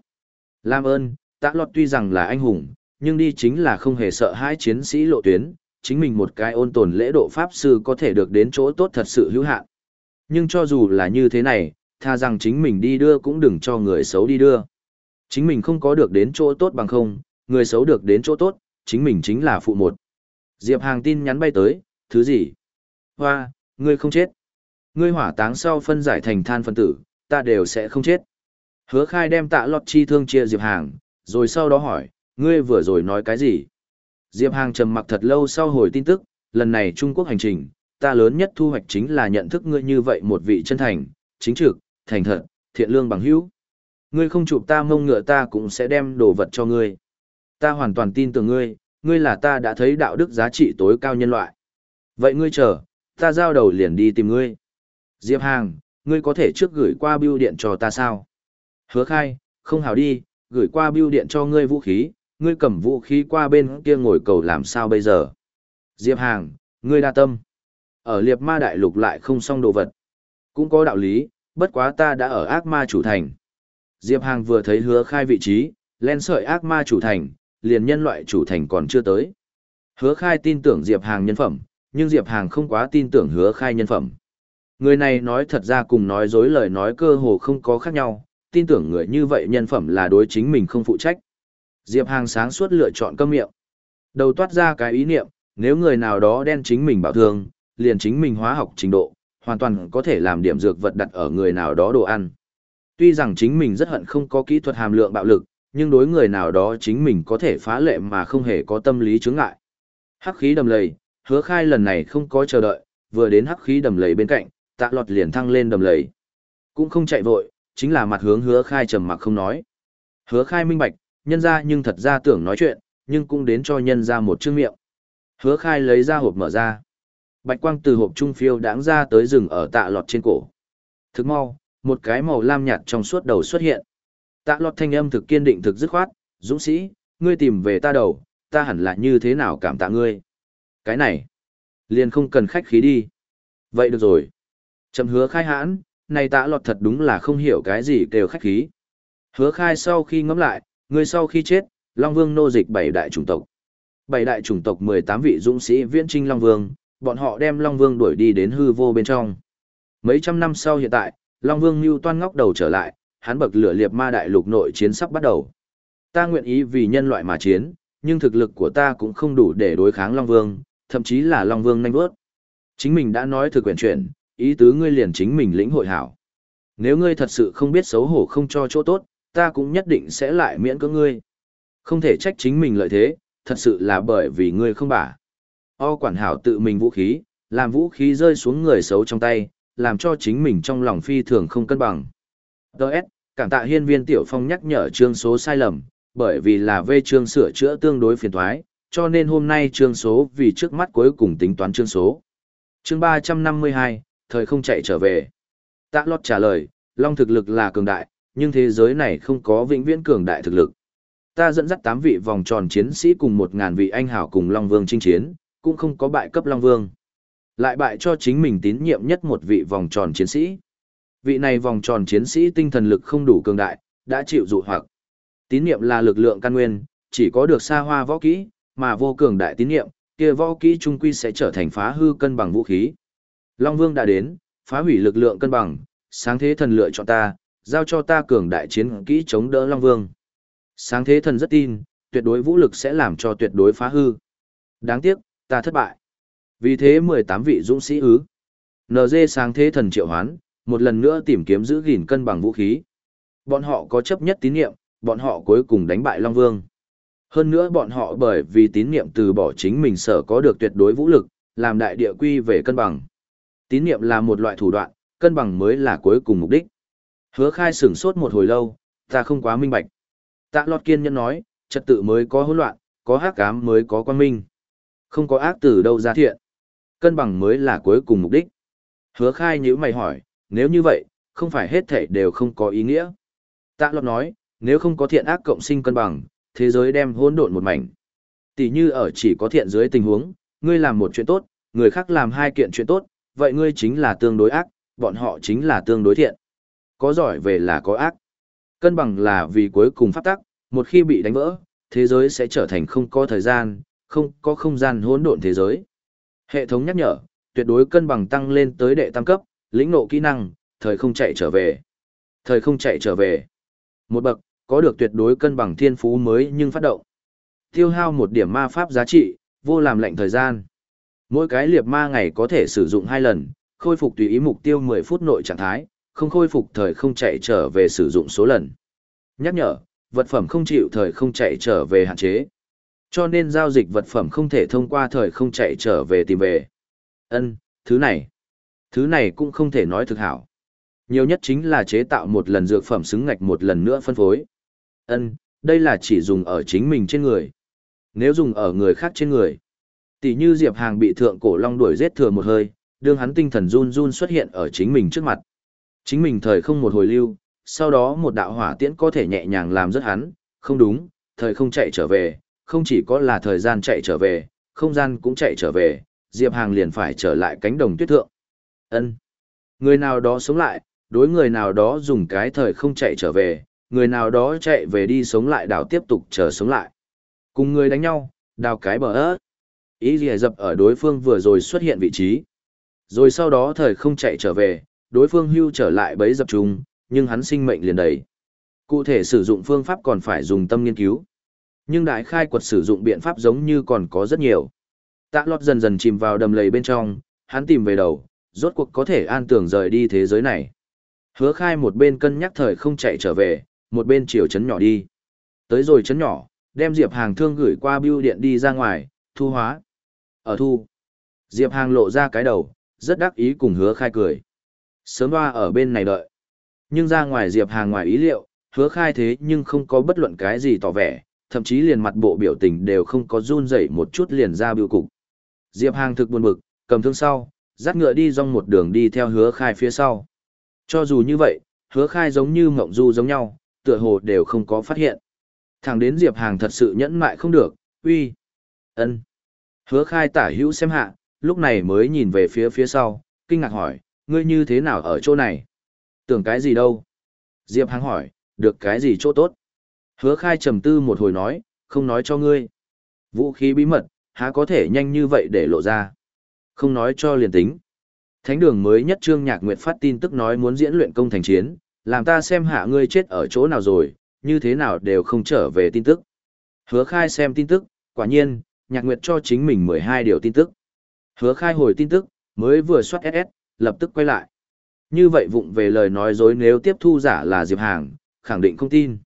Speaker 1: Làm ơn, tạ lọt tuy rằng là anh hùng, nhưng đi chính là không hề sợ hai chiến sĩ lộ tuyến, chính mình một cái ôn tồn lễ độ pháp sư có thể được đến chỗ tốt thật sự hữu hạn. Nhưng cho dù là như thế này, tha rằng chính mình đi đưa cũng đừng cho người xấu đi đưa. Chính mình không có được đến chỗ tốt bằng không, người xấu được đến chỗ tốt, chính mình chính là phụ một. Diệp Hàng tin nhắn bay tới, thứ gì? Hoa, ngươi không chết. Ngươi hỏa táng sau phân giải thành than phân tử, ta đều sẽ không chết. Hứa khai đem tạ lọt chi thương chia Diệp Hàng, rồi sau đó hỏi, ngươi vừa rồi nói cái gì? Diệp Hàng trầm mặc thật lâu sau hồi tin tức, lần này Trung Quốc hành trình, ta lớn nhất thu hoạch chính là nhận thức ngươi như vậy một vị chân thành, chính trực, thành thật, thiện lương bằng hữu. Ngươi không chụp ta mông ngựa ta cũng sẽ đem đồ vật cho ngươi. Ta hoàn toàn tin tưởng ngươi, ngươi là ta đã thấy đạo đức giá trị tối cao nhân loại. Vậy ngươi chờ, ta giao đầu liền đi tìm ngươi. Diệp Hàng, ngươi có thể trước gửi qua bưu điện cho ta sao? Hứa khai, không hảo đi, gửi qua bưu điện cho ngươi vũ khí, ngươi cầm vũ khí qua bên kia ngồi cầu làm sao bây giờ? Diệp Hàng, ngươi đa tâm. Ở liệp ma đại lục lại không xong đồ vật. Cũng có đạo lý, bất quá ta đã ở ác ma chủ thành. Diệp Hàng vừa thấy hứa khai vị trí, len sợi ác ma chủ thành, liền nhân loại chủ thành còn chưa tới. Hứa khai tin tưởng Diệp Hàng nhân phẩm, nhưng Diệp Hàng không quá tin tưởng hứa khai nhân phẩm. Người này nói thật ra cùng nói dối lời nói cơ hồ không có khác nhau, tin tưởng người như vậy nhân phẩm là đối chính mình không phụ trách. Diệp Hàng sáng suốt lựa chọn câm miệng. Đầu toát ra cái ý niệm, Nếu người nào đó đen chính mình bảo thương, liền chính mình hóa học trình độ, hoàn toàn có thể làm điểm dược vật đặt ở người nào đó đồ ăn. Tuy rằng chính mình rất hận không có kỹ thuật hàm lượng bạo lực, nhưng đối người nào đó chính mình có thể phá lệ mà không hề có tâm lý chướng ngại. Hắc khí đầm lầy, hứa khai lần này không có chờ đợi, vừa đến hắc khí đầm lầy bên cạnh, tạ lọt liền thăng lên đầm lầy. Cũng không chạy vội, chính là mặt hướng hứa khai trầm mặc không nói. Hứa khai minh bạch, nhân ra nhưng thật ra tưởng nói chuyện, nhưng cũng đến cho nhân ra một chương miệng. Hứa khai lấy ra hộp mở ra. Bạch quang từ hộp trung phiêu đáng ra tới rừng ở tạ lọt trên cổ. thực mau, một cái màu lam nhạt trong suốt đầu xuất hiện. Tạ lọt thanh âm thực kiên định thực dứt khoát, dũng sĩ, ngươi tìm về ta đầu, ta hẳn là như thế nào cảm tạ ngươi. Cái này, liền không cần khách khí đi. Vậy được rồi. Trầm hứa khai hãn, này tạ lọt thật đúng là không hiểu cái gì kêu khách khí. Hứa khai sau khi ngẫm lại, người sau khi chết, Long Vương nô dịch bảy đại chủng tộc. Bảy đại chủng tộc 18 vị dũng sĩ viễn trinh Long Vương, bọn họ đem Long Vương đuổi đi đến hư vô bên trong. Mấy trăm năm sau hiện tại, Long Vương Mưu toan ngóc đầu trở lại, hắn bậc lửa liệp ma đại lục nội chiến sắp bắt đầu. Ta nguyện ý vì nhân loại mà chiến, nhưng thực lực của ta cũng không đủ để đối kháng Long Vương, thậm chí là Long Vương nhanh bước. Chính mình đã nói thực quyền chuyển, ý tứ ngươi liền chính mình lĩnh hội hảo. Nếu ngươi thật sự không biết xấu hổ không cho chỗ tốt, ta cũng nhất định sẽ lại miễn cưỡng ngươi. Không thể trách chính mình lợi thế, thật sự là bởi vì ngươi không bả. O quản hảo tự mình vũ khí, làm vũ khí rơi xuống người xấu trong tay, làm cho chính mình trong lòng phi thường không cân bằng. Đợt, cảm tạ hiên viên tiểu phong nhắc nhở chương số sai lầm, bởi vì là V chương sửa chữa tương đối phiền thoái, cho nên hôm nay chương số vì trước mắt cuối cùng tính toán chương số. Chương 352, thời không chạy trở về. Tạ lót trả lời, Long thực lực là cường đại, nhưng thế giới này không có vĩnh viễn cường đại thực lực. Ta dẫn dắt 8 vị vòng tròn chiến sĩ cùng 1.000 vị anh hảo cùng Long Vương chinh chiến, cũng không có bại cấp Long Vương. Lại bại cho chính mình tín nhiệm nhất một vị vòng tròn chiến sĩ. Vị này vòng tròn chiến sĩ tinh thần lực không đủ cường đại, đã chịu dụ hoặc. Tín nhiệm là lực lượng căn nguyên, chỉ có được xa hoa võ kỹ, mà vô cường đại tín nhiệm, kia võ kỹ trung quy sẽ trở thành phá hư cân bằng vũ khí. Long Vương đã đến, phá hủy lực lượng cân bằng, sáng thế thần lựa chọn ta, giao cho ta cường đại chiến kỹ chống đỡ Long Vương. Sáng thế thần rất tin, tuyệt đối vũ lực sẽ làm cho tuyệt đối phá hư. Đáng tiếc, ta thất bại. Vì thế 18 vị dũng sĩ ứ. NG sáng thế thần triệu hoán, một lần nữa tìm kiếm giữ gìn cân bằng vũ khí. Bọn họ có chấp nhất tín nhiệm, bọn họ cuối cùng đánh bại Long Vương. Hơn nữa bọn họ bởi vì tín nhiệm từ bỏ chính mình sở có được tuyệt đối vũ lực, làm đại địa quy về cân bằng. Tín nhiệm là một loại thủ đoạn, cân bằng mới là cuối cùng mục đích. Hứa khai sửng sốt một hồi lâu, ta không quá minh bạch. Tạ lọt kiên nhẫn nói, trật tự mới có hỗn loạn, có hắc ám mới có quan minh. Không có ác từ đâu ra thiện. Cân bằng mới là cuối cùng mục đích. Hứa khai nhữ mày hỏi, nếu như vậy, không phải hết thể đều không có ý nghĩa. Tạ lọt nói, nếu không có thiện ác cộng sinh cân bằng, thế giới đem hỗn độn một mảnh. Tỷ như ở chỉ có thiện dưới tình huống, ngươi làm một chuyện tốt, người khác làm hai kiện chuyện tốt, vậy ngươi chính là tương đối ác, bọn họ chính là tương đối thiện. Có giỏi về là có ác. Cân bằng là vì cuối cùng pháp tắc, một khi bị đánh vỡ, thế giới sẽ trở thành không có thời gian, không có không gian hỗn độn thế giới. Hệ thống nhắc nhở, tuyệt đối cân bằng tăng lên tới đệ tam cấp, lĩnh ngộ kỹ năng, thời không chạy trở về. Thời không chạy trở về. Một bậc, có được tuyệt đối cân bằng thiên phú mới nhưng phát động. Tiêu hao một điểm ma pháp giá trị, vô làm lệnh thời gian. Mỗi cái liệp ma ngày có thể sử dụng hai lần, khôi phục tùy ý mục tiêu 10 phút nội trạng thái, không khôi phục thời không chạy trở về sử dụng số lần. Nhắc nhở, vật phẩm không chịu thời không chạy trở về hạn chế. Cho nên giao dịch vật phẩm không thể thông qua thời không chạy trở về tìm về. Ân, thứ này. Thứ này cũng không thể nói thực hảo. Nhiều nhất chính là chế tạo một lần dược phẩm xứng ngạch một lần nữa phân phối. Ân, đây là chỉ dùng ở chính mình trên người. Nếu dùng ở người khác trên người. Tỷ như Diệp Hàng bị thượng cổ long đuổi giết thừa một hơi, đương hắn tinh thần run run xuất hiện ở chính mình trước mặt. Chính mình thời không một hồi lưu, sau đó một đạo hỏa tiễn có thể nhẹ nhàng làm rất hắn, không đúng, thời không chạy trở về, không chỉ có là thời gian chạy trở về, không gian cũng chạy trở về, Diệp Hàng liền phải trở lại cánh đồng tuyết thượng. Ân, Người nào đó sống lại, đối người nào đó dùng cái thời không chạy trở về, người nào đó chạy về đi sống lại đảo tiếp tục chờ sống lại. Cùng người đánh nhau, đào cái bờ ớt. Ý gì dập ở đối phương vừa rồi xuất hiện vị trí. Rồi sau đó thời không chạy trở về, đối phương hưu trở lại bấy dập trùng, nhưng hắn sinh mệnh liền đầy. Cụ thể sử dụng phương pháp còn phải dùng tâm nghiên cứu. Nhưng đại khai quật sử dụng biện pháp giống như còn có rất nhiều. Tạ lọt dần dần chìm vào đầm lầy bên trong, hắn tìm về đầu, rốt cuộc có thể an tưởng rời đi thế giới này. Hứa khai một bên cân nhắc thời không chạy trở về, một bên chiều chấn nhỏ đi. Tới rồi chấn nhỏ, đem Diệp Hàng thương gửi qua bưu điện đi ra ngoài, thu hóa. Ở thu. Diệp Hàng lộ ra cái đầu, rất đắc ý cùng hứa khai cười. Sớm hoa ở bên này đợi. Nhưng ra ngoài Diệp Hàng ngoài ý liệu, hứa khai thế nhưng không có bất luận cái gì tỏ vẻ, thậm chí liền mặt bộ biểu tình đều không có run rẩy một chút liền ra biểu cục. Diệp Hàng thực buồn bực, cầm thương sau, dắt ngựa đi dòng một đường đi theo hứa khai phía sau. Cho dù như vậy, hứa khai giống như mộng du giống nhau, tựa hồ đều không có phát hiện. Thẳng đến Diệp Hàng thật sự nhẫn mại không được, uy, ân. Hứa khai tả hữu xem hạ, lúc này mới nhìn về phía phía sau, kinh ngạc hỏi, ngươi như thế nào ở chỗ này? Tưởng cái gì đâu? Diệp Hàng hỏi, được cái gì chỗ tốt? Hứa khai trầm tư một hồi nói, không nói cho ngươi. Vũ khí bí mật, há có thể nhanh như vậy để lộ ra. Không nói cho liền tính. Thánh đường mới nhất trương nhạc nguyệt phát tin tức nói muốn diễn luyện công thành chiến, làm ta xem hạ ngươi chết ở chỗ nào rồi, như thế nào đều không trở về tin tức. Hứa khai xem tin tức, quả nhiên, nhạc nguyệt cho chính mình 12 điều tin tức. Hứa khai hồi tin tức, mới vừa soát SS, lập tức quay lại. Như vậy vụng về lời nói dối nếu tiếp thu giả là Diệp Hàng, khẳng định không tin.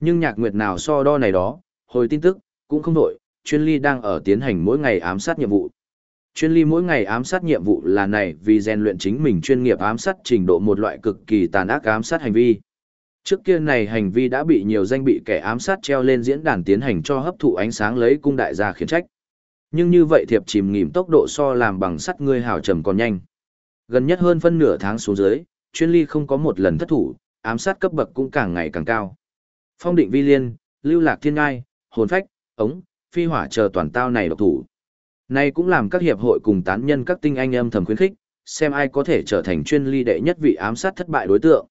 Speaker 1: Nhưng nhạc nguyệt nào so đo này đó, hồi tin tức, cũng không đổi, chuyên ly đang ở tiến hành mỗi ngày ám sát nhiệm vụ. Chuyên ly mỗi ngày ám sát nhiệm vụ là này vì rèn luyện chính mình chuyên nghiệp ám sát trình độ một loại cực kỳ tàn ác ám sát hành vi. Trước kia này hành vi đã bị nhiều danh bị kẻ ám sát treo lên diễn đàn tiến hành cho hấp thụ ánh sáng lấy cung đại gia khiển trách. Nhưng như vậy thiệp chìm nghỉm tốc độ so làm bằng sắt ngươi hào trầm còn nhanh. Gần nhất hơn phân nửa tháng xuống dưới, chuyên ly không có một lần thất thủ, ám sát cấp bậc cũng càng ngày càng cao. Phong định vi liên, lưu lạc thiên ngai, hồn phách, ống, phi hỏa chờ toàn tao này độc thủ. Này cũng làm các hiệp hội cùng tán nhân các tinh anh em thầm khuyến khích, xem ai có thể trở thành chuyên ly đệ nhất vị ám sát thất bại đối tượng.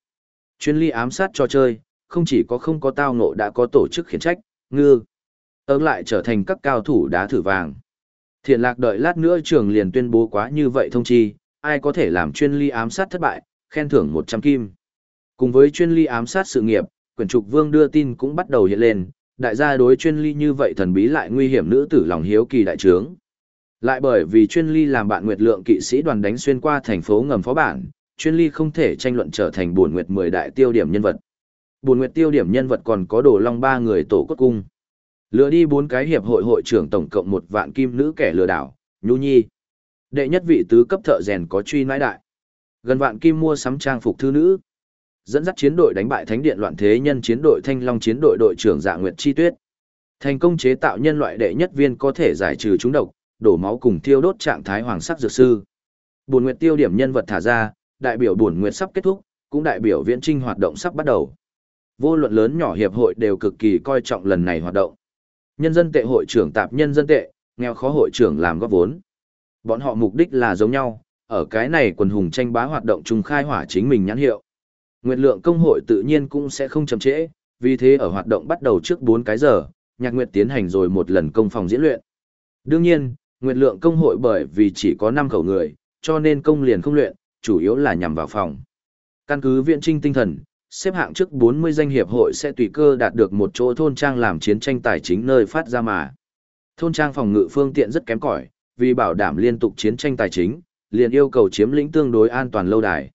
Speaker 1: Chuyên ly ám sát cho chơi, không chỉ có không có tao ngộ đã có tổ chức khiển trách, ngư. Ấn lại trở thành các cao thủ đá thử vàng. Thiện lạc đợi lát nữa trường liền tuyên bố quá như vậy thông chi, ai có thể làm chuyên ly ám sát thất bại, khen thưởng 100 kim. Cùng với chuyên ly ám sát sự nghiệp, quyển trục vương đưa tin cũng bắt đầu hiện lên, đại gia đối chuyên ly như vậy thần bí lại nguy hiểm nữ tử lòng hiếu kỳ đại trướng. Lại bởi vì chuyên ly làm bạn nguyệt lượng kỵ sĩ đoàn đánh xuyên qua thành phố ngầm phó bản, chuyên ly không thể tranh luận trở thành buồn nguyệt 10 đại tiêu điểm nhân vật. Buồn nguyệt tiêu điểm nhân vật còn có đồ long ba người tổ cốt cung. Lừa đi bốn cái hiệp hội hội trưởng tổng cộng một vạn kim nữ kẻ lừa đảo, nhu nhi. Đệ nhất vị tứ cấp thợ rèn có truy nãi đại. Gần vạn kim mua sắm trang phục thư nữ. Dẫn dắt chiến đội đánh bại thánh điện loạn thế nhân chiến đội thanh long chiến đội đội trưởng dạ nguyệt chi tuyết. Thành công chế tạo nhân loại đệ nhất viên có thể giải trừ chúng độc, đổ máu cùng thiêu đốt trạng thái hoàng sắc dược sư. Buồn nguyệt tiêu điểm nhân vật thả ra, đại biểu buồn nguyệt sắp kết thúc, cũng đại biểu viễn trinh hoạt động sắp bắt đầu. Vô luận lớn nhỏ hiệp hội đều cực kỳ coi trọng lần này hoạt động. Nhân dân tệ hội trưởng tạp nhân dân tệ, nghèo khó hội trưởng làm góp vốn. Bọn họ mục đích là giống nhau, ở cái này quần hùng tranh bá hoạt động trùng khai hỏa chính mình nhãn hiệu. Nguyệt lượng công hội tự nhiên cũng sẽ không chậm trễ, vì thế ở hoạt động bắt đầu trước 4 cái giờ, Nhạc Nguyệt tiến hành rồi một lần công phòng diễn luyện. Đương nhiên, Nguyệt lượng công hội bởi vì chỉ có 5 khẩu người, cho nên công liền không luyện, chủ yếu là nhằm vào phòng. Căn cứ viện trinh tinh thần, xếp hạng trước 40 danh hiệp hội sẽ tùy cơ đạt được một chỗ thôn trang làm chiến tranh tài chính nơi phát ra mà. Thôn trang phòng ngự phương tiện rất kém cỏi, vì bảo đảm liên tục chiến tranh tài chính, liền yêu cầu chiếm lĩnh tương đối an toàn lâu đài.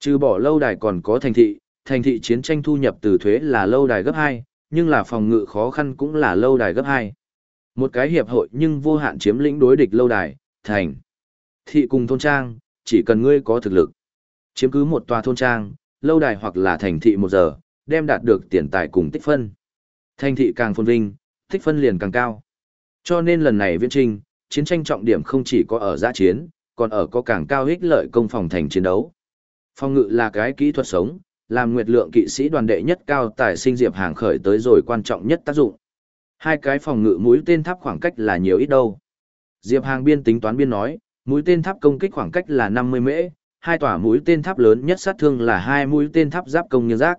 Speaker 1: Trừ bỏ lâu đài còn có thành thị, thành thị chiến tranh thu nhập từ thuế là lâu đài gấp 2, nhưng là phòng ngự khó khăn cũng là lâu đài gấp 2. Một cái hiệp hội nhưng vô hạn chiếm lĩnh đối địch lâu đài, thành. Thị cùng thôn trang, chỉ cần ngươi có thực lực. Chiếm cứ một tòa thôn trang, lâu đài hoặc là thành thị một giờ, đem đạt được tiền tài cùng tích phân. Thành thị càng phồn vinh, tích phân liền càng cao. Cho nên lần này viễn trinh, chiến tranh trọng điểm không chỉ có ở giã chiến, còn ở có càng cao ích lợi công phòng thành chiến đấu. Phòng ngự là cái kỹ thuật sống, làm nguyệt lượng kỵ sĩ đoàn đệ nhất cao tài sinh diệp hàng khởi tới rồi quan trọng nhất tác dụng. Hai cái phòng ngự mũi tên tháp khoảng cách là nhiều ít đâu. Diệp hàng biên tính toán biên nói, mũi tên tháp công kích khoảng cách là 50 mễ, hai tòa mũi tên tháp lớn nhất sát thương là hai mũi tên tháp giáp công nghiêng giác.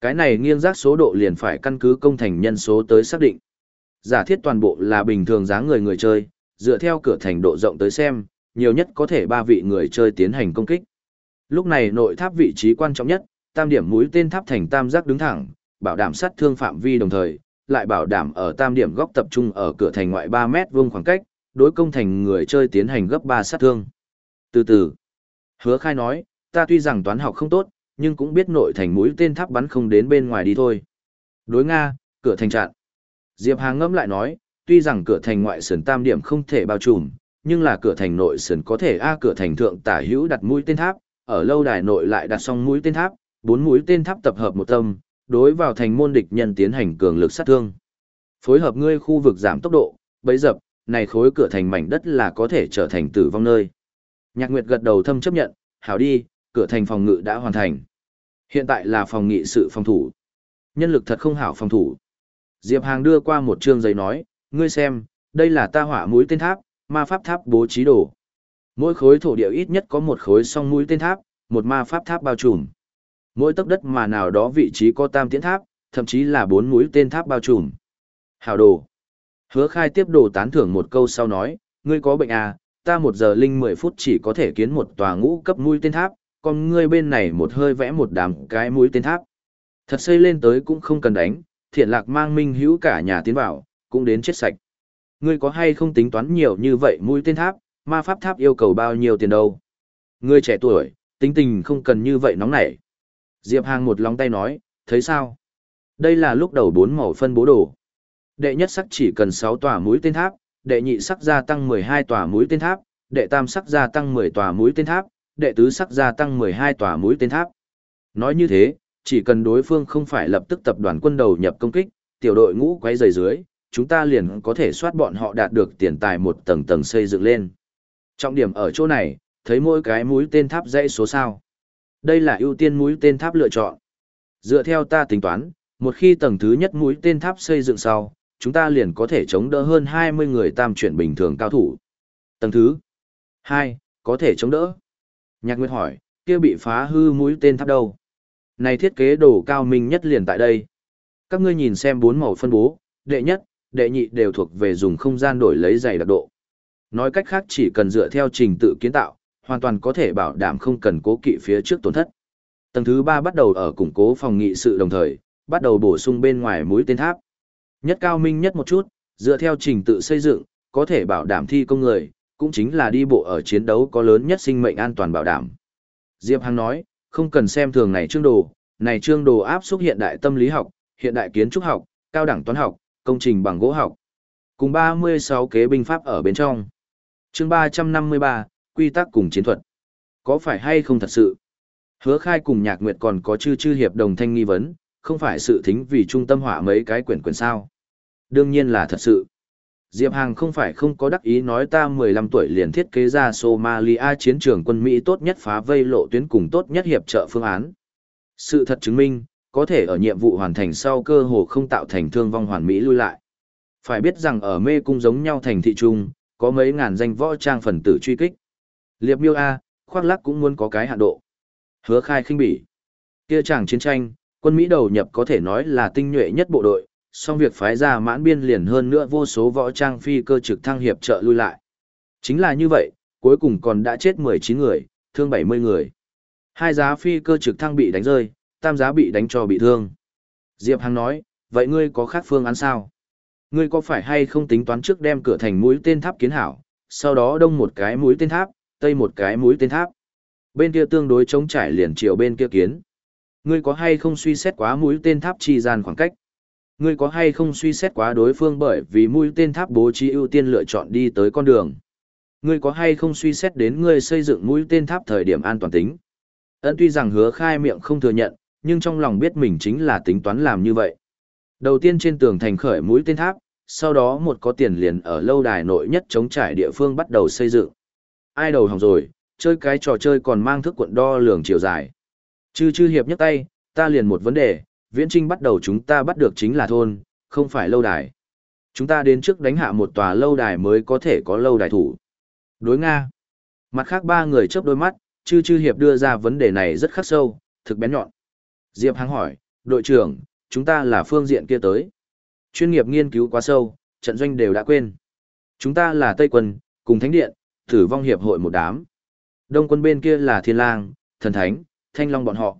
Speaker 1: Cái này nghiêng giác số độ liền phải căn cứ công thành nhân số tới xác định. Giả thiết toàn bộ là bình thường dáng người người chơi, dựa theo cửa thành độ rộng tới xem, nhiều nhất có thể ba vị người chơi tiến hành công kích. Lúc này nội tháp vị trí quan trọng nhất, tam điểm mũi tên tháp thành tam giác đứng thẳng, bảo đảm sát thương phạm vi đồng thời, lại bảo đảm ở tam điểm góc tập trung ở cửa thành ngoại 3 mét vuông khoảng cách, đối công thành người chơi tiến hành gấp 3 sát thương. Từ từ, hứa khai nói, ta tuy rằng toán học không tốt, nhưng cũng biết nội thành mũi tên tháp bắn không đến bên ngoài đi thôi. Đối Nga, cửa thành chặn. Diệp Hàng ngâm lại nói, tuy rằng cửa thành ngoại sườn tam điểm không thể bao trùm, nhưng là cửa thành nội sườn có thể a cửa thành thượng tả hữu đặt mũi tên tháp, ở lâu đài nội lại đặt xong mũi tên tháp, bốn mũi tên tháp tập hợp một tâm, đối vào thành môn địch nhân tiến hành cường lực sát thương. Phối hợp ngươi khu vực giảm tốc độ, bấy dập, này khối cửa thành mảnh đất là có thể trở thành tử vong nơi. Nhạc Nguyệt gật đầu thâm chấp nhận, hảo đi, cửa thành phòng ngự đã hoàn thành. Hiện tại là phòng nghị sự phòng thủ. Nhân lực thật không hảo phòng thủ. Diệp Hàng đưa qua một chương giấy nói, ngươi xem, đây là ta hỏa mũi tên tháp, ma pháp tháp bố trí đồ. Mỗi khối thổ địa ít nhất có một khối song mũi tên tháp, một ma pháp tháp bao trùm. Mỗi tấc đất mà nào đó vị trí có tam tiễn tháp, thậm chí là bốn mũi tên tháp bao trùm. Hảo đồ. Hứa khai tiếp đồ tán thưởng một câu sau nói, ngươi có bệnh à, ta một giờ linh 10 phút chỉ có thể kiến một tòa ngũ cấp mũi tên tháp, còn ngươi bên này một hơi vẽ một đám cái mũi tên tháp. Thật xây lên tới cũng không cần đánh, thiện lạc mang minh hữu cả nhà tiến vào, cũng đến chết sạch. Ngươi có hay không tính toán nhiều như vậy mũi tên tháp, ma pháp tháp yêu cầu bao nhiêu tiền đâu. Ngươi trẻ tuổi, tính tình không cần như vậy nóng nảy. Diệp Hàng một lòng tay nói, thấy sao? Đây là lúc đầu bốn màu phân bố đồ. Đệ nhất sắc chỉ cần 6 tòa mũi tên tháp, đệ nhị sắc gia tăng 12 tòa mũi tên tháp, đệ tam sắc gia tăng 10 tòa mũi tên tháp, đệ tứ sắc gia tăng 12 tòa mũi tên tháp. Nói như thế, chỉ cần đối phương không phải lập tức tập đoàn quân đầu nhập công kích, tiểu đội ngũ quay rầy dưới, chúng ta liền có thể soát bọn họ đạt được tiền tài một tầng tầng xây dựng lên. Trọng điểm ở chỗ này, thấy mỗi cái mũi tên tháp dãy số sao. Đây là ưu tiên mũi tên tháp lựa chọn. Dựa theo ta tính toán, một khi tầng thứ nhất mũi tên tháp xây dựng sau, chúng ta liền có thể chống đỡ hơn 20 người tam chuyển bình thường cao thủ. Tầng thứ 2, có thể chống đỡ. Nhạc Nguyệt hỏi, kia bị phá hư mũi tên tháp đâu? Này thiết kế đồ cao minh nhất liền tại đây. Các ngươi nhìn xem bốn màu phân bố, đệ nhất, đệ nhị đều thuộc về dùng không gian đổi lấy dày đặc độ. Nói cách khác chỉ cần dựa theo trình tự kiến tạo, hoàn toàn có thể bảo đảm không cần cố kỵ phía trước tổn thất. Tầng thứ ba bắt đầu ở củng cố phòng nghị sự đồng thời, bắt đầu bổ sung bên ngoài mũi tên tháp. Nhất cao minh nhất một chút, dựa theo trình tự xây dựng, có thể bảo đảm thi công người, cũng chính là đi bộ ở chiến đấu có lớn nhất sinh mệnh an toàn bảo đảm. Diệp Hằng nói, không cần xem thường này chương đồ, này chương đồ áp xúc hiện đại tâm lý học, hiện đại kiến trúc học, cao đẳng toán học, công trình bằng gỗ học. Cùng 36 kế binh pháp ở bên trong. Chương 353, quy tắc cùng chiến thuật. Có phải hay không thật sự? Hứa khai cùng nhạc nguyệt còn có chư chư hiệp đồng thanh nghi vấn, không phải sự thính vì trung tâm hỏa mấy cái quyển quyển sao. Đương nhiên là thật sự. Diệp Hàng không phải không có đắc ý nói ta 15 tuổi liền thiết kế ra Somalia chiến trường quân Mỹ tốt nhất phá vây lộ tuyến cùng tốt nhất hiệp trợ phương án. Sự thật chứng minh, có thể ở nhiệm vụ hoàn thành sau cơ hồ không tạo thành thương vong hoàn Mỹ lui lại. Phải biết rằng ở mê cung giống nhau thành thị trung, có mấy ngàn danh võ trang phần tử truy kích. Liệp miêu A, khoác lắc cũng muốn có cái hạn độ. Hứa khai khinh bỉ. Kia chàng chiến tranh, quân Mỹ đầu nhập có thể nói là tinh nhuệ nhất bộ đội, song việc phái ra mãn biên liền hơn nữa vô số võ trang phi cơ trực thăng hiệp trợ lui lại. Chính là như vậy, cuối cùng còn đã chết 19 người, thương 70 người. Hai giá phi cơ trực thăng bị đánh rơi, tam giá bị đánh cho bị thương. Diệp Hằng nói, vậy ngươi có khác phương án sao? Ngươi có phải hay không tính toán trước đem cửa thành mũi tên tháp kiến hảo, sau đó đông một cái mũi tên tháp, tây một cái mũi tên tháp. Bên kia tương đối chống trải liền chiều bên kia kiến. Ngươi có hay không suy xét quá mũi tên tháp chi gian khoảng cách? Ngươi có hay không suy xét quá đối phương bởi vì mũi tên tháp bố trí ưu tiên lựa chọn đi tới con đường? Ngươi có hay không suy xét đến ngươi xây dựng mũi tên tháp thời điểm an toàn tính? Ấn tuy rằng hứa khai miệng không thừa nhận, nhưng trong lòng biết mình chính là tính toán làm như vậy. Đầu tiên trên tường thành khởi mũi tên tháp, sau đó một có tiền liền ở lâu đài nội nhất chống trải địa phương bắt đầu xây dựng. Ai đầu hỏng rồi, chơi cái trò chơi còn mang thức cuộn đo lường chiều dài. Chư chư hiệp nhấc tay, ta liền một vấn đề, viễn trinh bắt đầu chúng ta bắt được chính là thôn, không phải lâu đài. Chúng ta đến trước đánh hạ một tòa lâu đài mới có thể có lâu đài thủ. Đối Nga. Mặt khác ba người chớp đôi mắt, chư chư hiệp đưa ra vấn đề này rất khắc sâu, thực bén nhọn. Diệp Hằng hỏi, đội trưởng, chúng ta là phương diện kia tới. Chuyên nghiệp nghiên cứu quá sâu, trận doanh đều đã quên. Chúng ta là Tây quân, cùng Thánh Điện, thử vong hiệp hội một đám. Đông quân bên kia là Thiên Lang, Thần Thánh, Thanh Long bọn họ.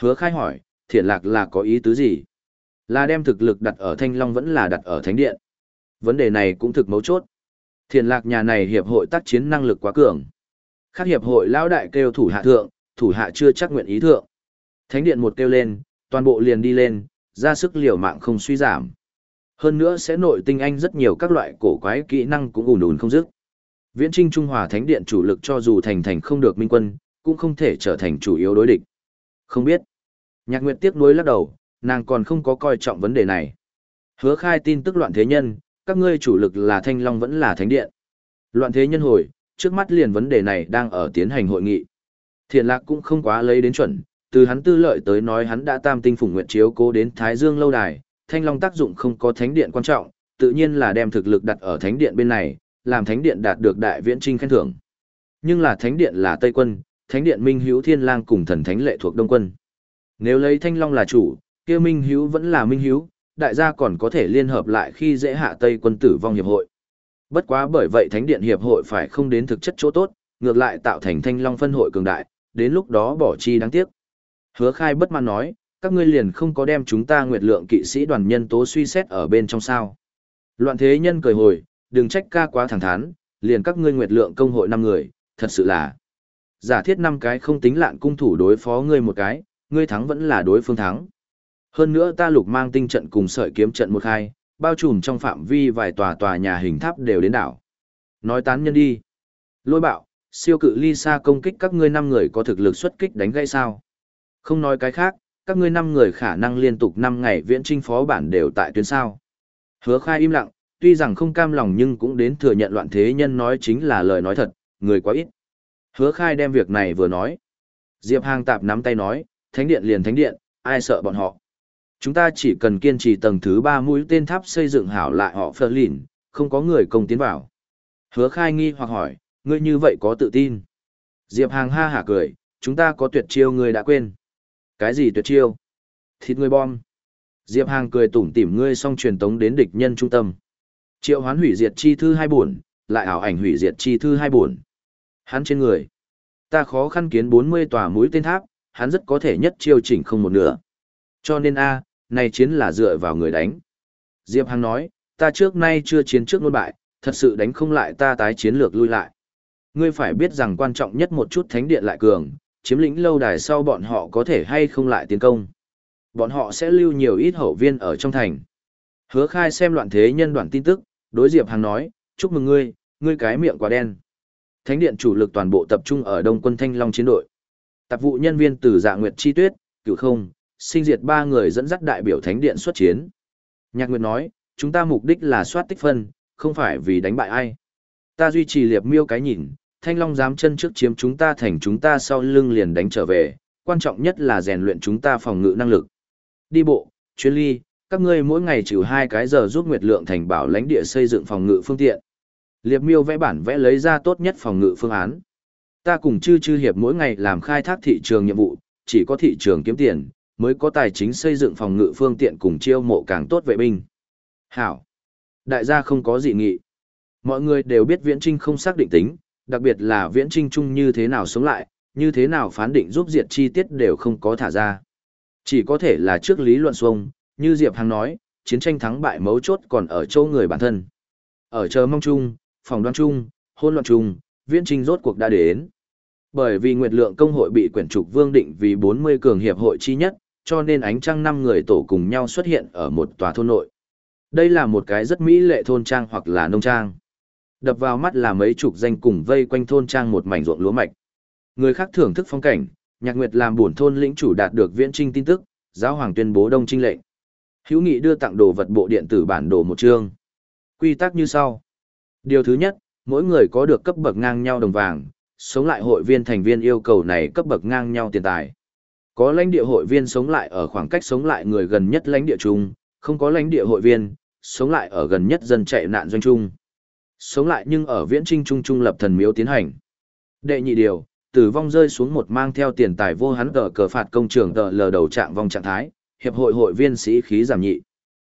Speaker 1: Hứa khai hỏi, thiện lạc là có ý tứ gì? Là đem thực lực đặt ở Thanh Long vẫn là đặt ở Thánh Điện? Vấn đề này cũng thực mấu chốt. Thiện lạc nhà này hiệp hội tác chiến năng lực quá cường. Khác hiệp hội lão đại kêu thủ hạ thượng, thủ hạ chưa chắc nguyện ý thượng. Thánh điện một kêu lên, toàn bộ liền đi lên, ra sức liều mạng không suy giảm. Hơn nữa sẽ nội tinh anh rất nhiều các loại cổ quái kỹ năng cũng ủn ủn không dứt. Viễn Trinh Trung Hòa Thánh Điện chủ lực cho dù thành thành không được minh quân, cũng không thể trở thành chủ yếu đối địch. Không biết. Nhạc Nguyệt tiếc nuối lắc đầu, nàng còn không có coi trọng vấn đề này. Hứa khai tin tức loạn thế nhân, các ngươi chủ lực là Thanh Long vẫn là Thánh Điện. Loạn thế nhân hồi, trước mắt liền vấn đề này đang ở tiến hành hội nghị. Thiện lạc cũng không quá lấy đến chuẩn, từ hắn tư lợi tới nói hắn đã tam tinh phủng nguyện chiếu cố đến Thái Dương lâu đài, Thanh Long tác dụng không có Thánh Điện quan trọng, tự nhiên là đem thực lực đặt ở Thánh Điện bên này, làm Thánh Điện đạt được đại viễn trinh khen thưởng. Nhưng là Thánh Điện là Tây quân, Thánh Điện Minh Hữu Thiên Lang cùng thần thánh lệ thuộc Đông quân. Nếu lấy Thanh Long là chủ, kia Minh hiếu vẫn là Minh hiếu, đại gia còn có thể liên hợp lại khi dễ hạ Tây quân tử vong hiệp hội. Bất quá bởi vậy Thánh Điện hiệp hội phải không đến thực chất chỗ tốt, ngược lại tạo thành Thanh Long phân hội cường đại, đến lúc đó bỏ chi đáng tiếc. Hứa Khai bất mãn nói, các ngươi liền không có đem chúng ta nguyệt lượng kỵ sĩ đoàn nhân tố suy xét ở bên trong sao. Loạn thế nhân cười hồi, đừng trách ca quá thẳng thắn, liền các ngươi nguyệt lượng công hội năm người, thật sự là. Giả thiết năm cái không tính lạn cung thủ đối phó ngươi một cái, ngươi thắng vẫn là đối phương thắng. Hơn nữa ta lục mang tinh trận cùng sợi kiếm trận một hai, bao trùm trong phạm vi vài tòa tòa nhà hình tháp đều đến đảo. Nói tán nhân đi. Lôi bạo, siêu cự ly xa công kích các ngươi năm người có thực lực xuất kích đánh gây sao. Không nói cái khác, các ngươi năm người khả năng liên tục năm ngày viễn trinh phó bản đều tại tuyến sao. Hứa khai im lặng, tuy rằng không cam lòng nhưng cũng đến thừa nhận loạn thế nhân nói chính là lời nói thật, người quá ít. Hứa khai đem việc này vừa nói. Diệp Hàng tạp nắm tay nói, thánh điện liền thánh điện, ai sợ bọn họ. Chúng ta chỉ cần kiên trì tầng thứ 3 mũi tên tháp xây dựng hảo lại họ phơ lìn, không có người công tiến vào. Hứa khai nghi hoặc hỏi, ngươi như vậy có tự tin. Diệp Hàng ha hả cười, chúng ta có tuyệt chiêu ngươi đã quên. Cái gì tuyệt chiêu? Thịt ngươi bom. Diệp Hàng cười tủm tỉm ngươi xong truyền tống đến địch nhân trung tâm. Triệu hoán hủy diệt chi thư hai buồn, lại ảo ảnh hủy diệt chi thư hai buồn. Hắn trên người. Ta khó khăn kiến 40 tòa mũi tên tháp, hắn rất có thể nhất chiêu chỉnh không một nửa. Cho nên A, này chiến là dựa vào người đánh. Diệp Hằng nói, ta trước nay chưa chiến trước nôn bại, thật sự đánh không lại ta tái chiến lược lui lại. Ngươi phải biết rằng quan trọng nhất một chút thánh điện lại cường, chiếm lĩnh lâu đài sau bọn họ có thể hay không lại tiến công. Bọn họ sẽ lưu nhiều ít hậu viên ở trong thành. Hứa khai xem loạn thế nhân đoạn tin tức, đối Diệp Hằng nói, chúc mừng ngươi, ngươi cái miệng quá đen. Thánh điện chủ lực toàn bộ tập trung ở Đông quân Thanh Long chiến đội. Tạp vụ nhân viên từ Dạ Nguyệt Chi Tuyết, cựu Không, Sinh Diệt ba người dẫn dắt đại biểu Thánh điện xuất chiến. Nhạc Nguyệt nói, chúng ta mục đích là soát tích phân, không phải vì đánh bại ai. Ta duy trì liệp miêu cái nhìn, Thanh Long dám chân trước chiếm chúng ta thành chúng ta sau lưng liền đánh trở về, quan trọng nhất là rèn luyện chúng ta phòng ngự năng lực. Đi bộ, chuyên ly, các ngươi mỗi ngày trừ hai cái giờ giúp Nguyệt Lượng thành bảo lãnh địa xây dựng phòng ngự phương tiện. Liệp miêu vẽ bản vẽ lấy ra tốt nhất phòng ngự phương án. Ta cùng chư chư hiệp mỗi ngày làm khai thác thị trường nhiệm vụ, chỉ có thị trường kiếm tiền, mới có tài chính xây dựng phòng ngự phương tiện cùng chiêu mộ càng tốt vệ binh. Hảo. Đại gia không có gì nghị. Mọi người đều biết viễn trinh không xác định tính, đặc biệt là viễn trinh chung như thế nào sống lại, như thế nào phán định giúp diệt chi tiết đều không có thả ra. Chỉ có thể là trước lý luận xuông, như Diệp Hằng nói, chiến tranh thắng bại mấu chốt còn ở chỗ người bản thân. Ở chờ mong chung, phòng đoan chung, hôn loạn chung, viễn trinh rốt cuộc đã đến. Bởi vì Nguyệt Lượng công hội bị quyển trục vương định vì 40 cường hiệp hội chi nhất, cho nên ánh trăng năm người tổ cùng nhau xuất hiện ở một tòa thôn nội. Đây là một cái rất mỹ lệ thôn trang hoặc là nông trang. Đập vào mắt là mấy chục danh cùng vây quanh thôn trang một mảnh ruộng lúa mạch. Người khác thưởng thức phong cảnh, Nhạc Nguyệt làm buồn thôn lĩnh chủ đạt được viễn trinh tin tức, giáo hoàng tuyên bố đông trinh lệnh. Hữu Nghị đưa tặng đồ vật bộ điện tử bản đồ một chương. Quy tắc như sau. Điều thứ nhất, mỗi người có được cấp bậc ngang nhau đồng vàng, sống lại hội viên thành viên yêu cầu này cấp bậc ngang nhau tiền tài. Có lãnh địa hội viên sống lại ở khoảng cách sống lại người gần nhất lãnh địa chung, không có lãnh địa hội viên, sống lại ở gần nhất dân chạy nạn doanh chung. Sống lại nhưng ở viễn trinh trung trung lập thần miếu tiến hành. Đệ nhị điều, tử vong rơi xuống một mang theo tiền tài vô hắn tờ cờ phạt công trường tờ lờ đầu trạng vong trạng thái, hiệp hội hội viên sĩ khí giảm nhị.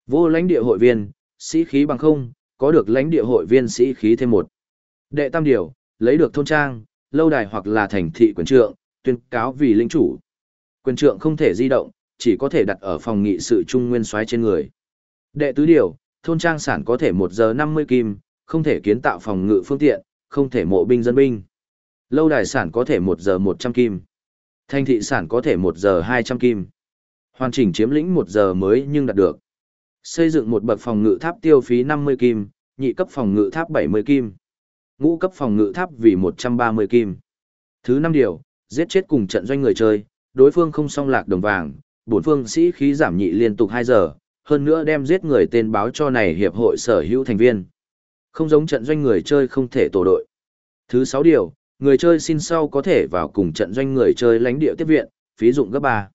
Speaker 1: Vô lãnh địa hội viên, sĩ khí bằng không, có được lãnh địa hội viên sĩ khí thêm một. Đệ tam điều, lấy được thôn trang, lâu đài hoặc là thành thị quyền trượng, tuyên cáo vì lĩnh chủ. Quyền trượng không thể di động, chỉ có thể đặt ở phòng nghị sự trung nguyên soái trên người. Đệ tứ điều, thôn trang sản có thể 1 giờ 50 kim, không thể kiến tạo phòng ngự phương tiện, không thể mộ binh dân binh. Lâu đài sản có thể 1 giờ 100 kim. Thành thị sản có thể 1 giờ 200 kim. Hoàn chỉnh chiếm lĩnh 1 giờ mới nhưng đạt được. Xây dựng một bậc phòng ngự tháp tiêu phí 50 kim, nhị cấp phòng ngự tháp 70 kim. Ngũ cấp phòng ngự tháp vì 130 kim. Thứ năm điều, giết chết cùng trận doanh người chơi, đối phương không song lạc đồng vàng, bổn phương sĩ khí giảm nhị liên tục 2 giờ, hơn nữa đem giết người tên báo cho này hiệp hội sở hữu thành viên. Không giống trận doanh người chơi không thể tổ đội. Thứ 6 điều, người chơi xin sau có thể vào cùng trận doanh người chơi lãnh địa tiếp viện, phí dụng gấp 3.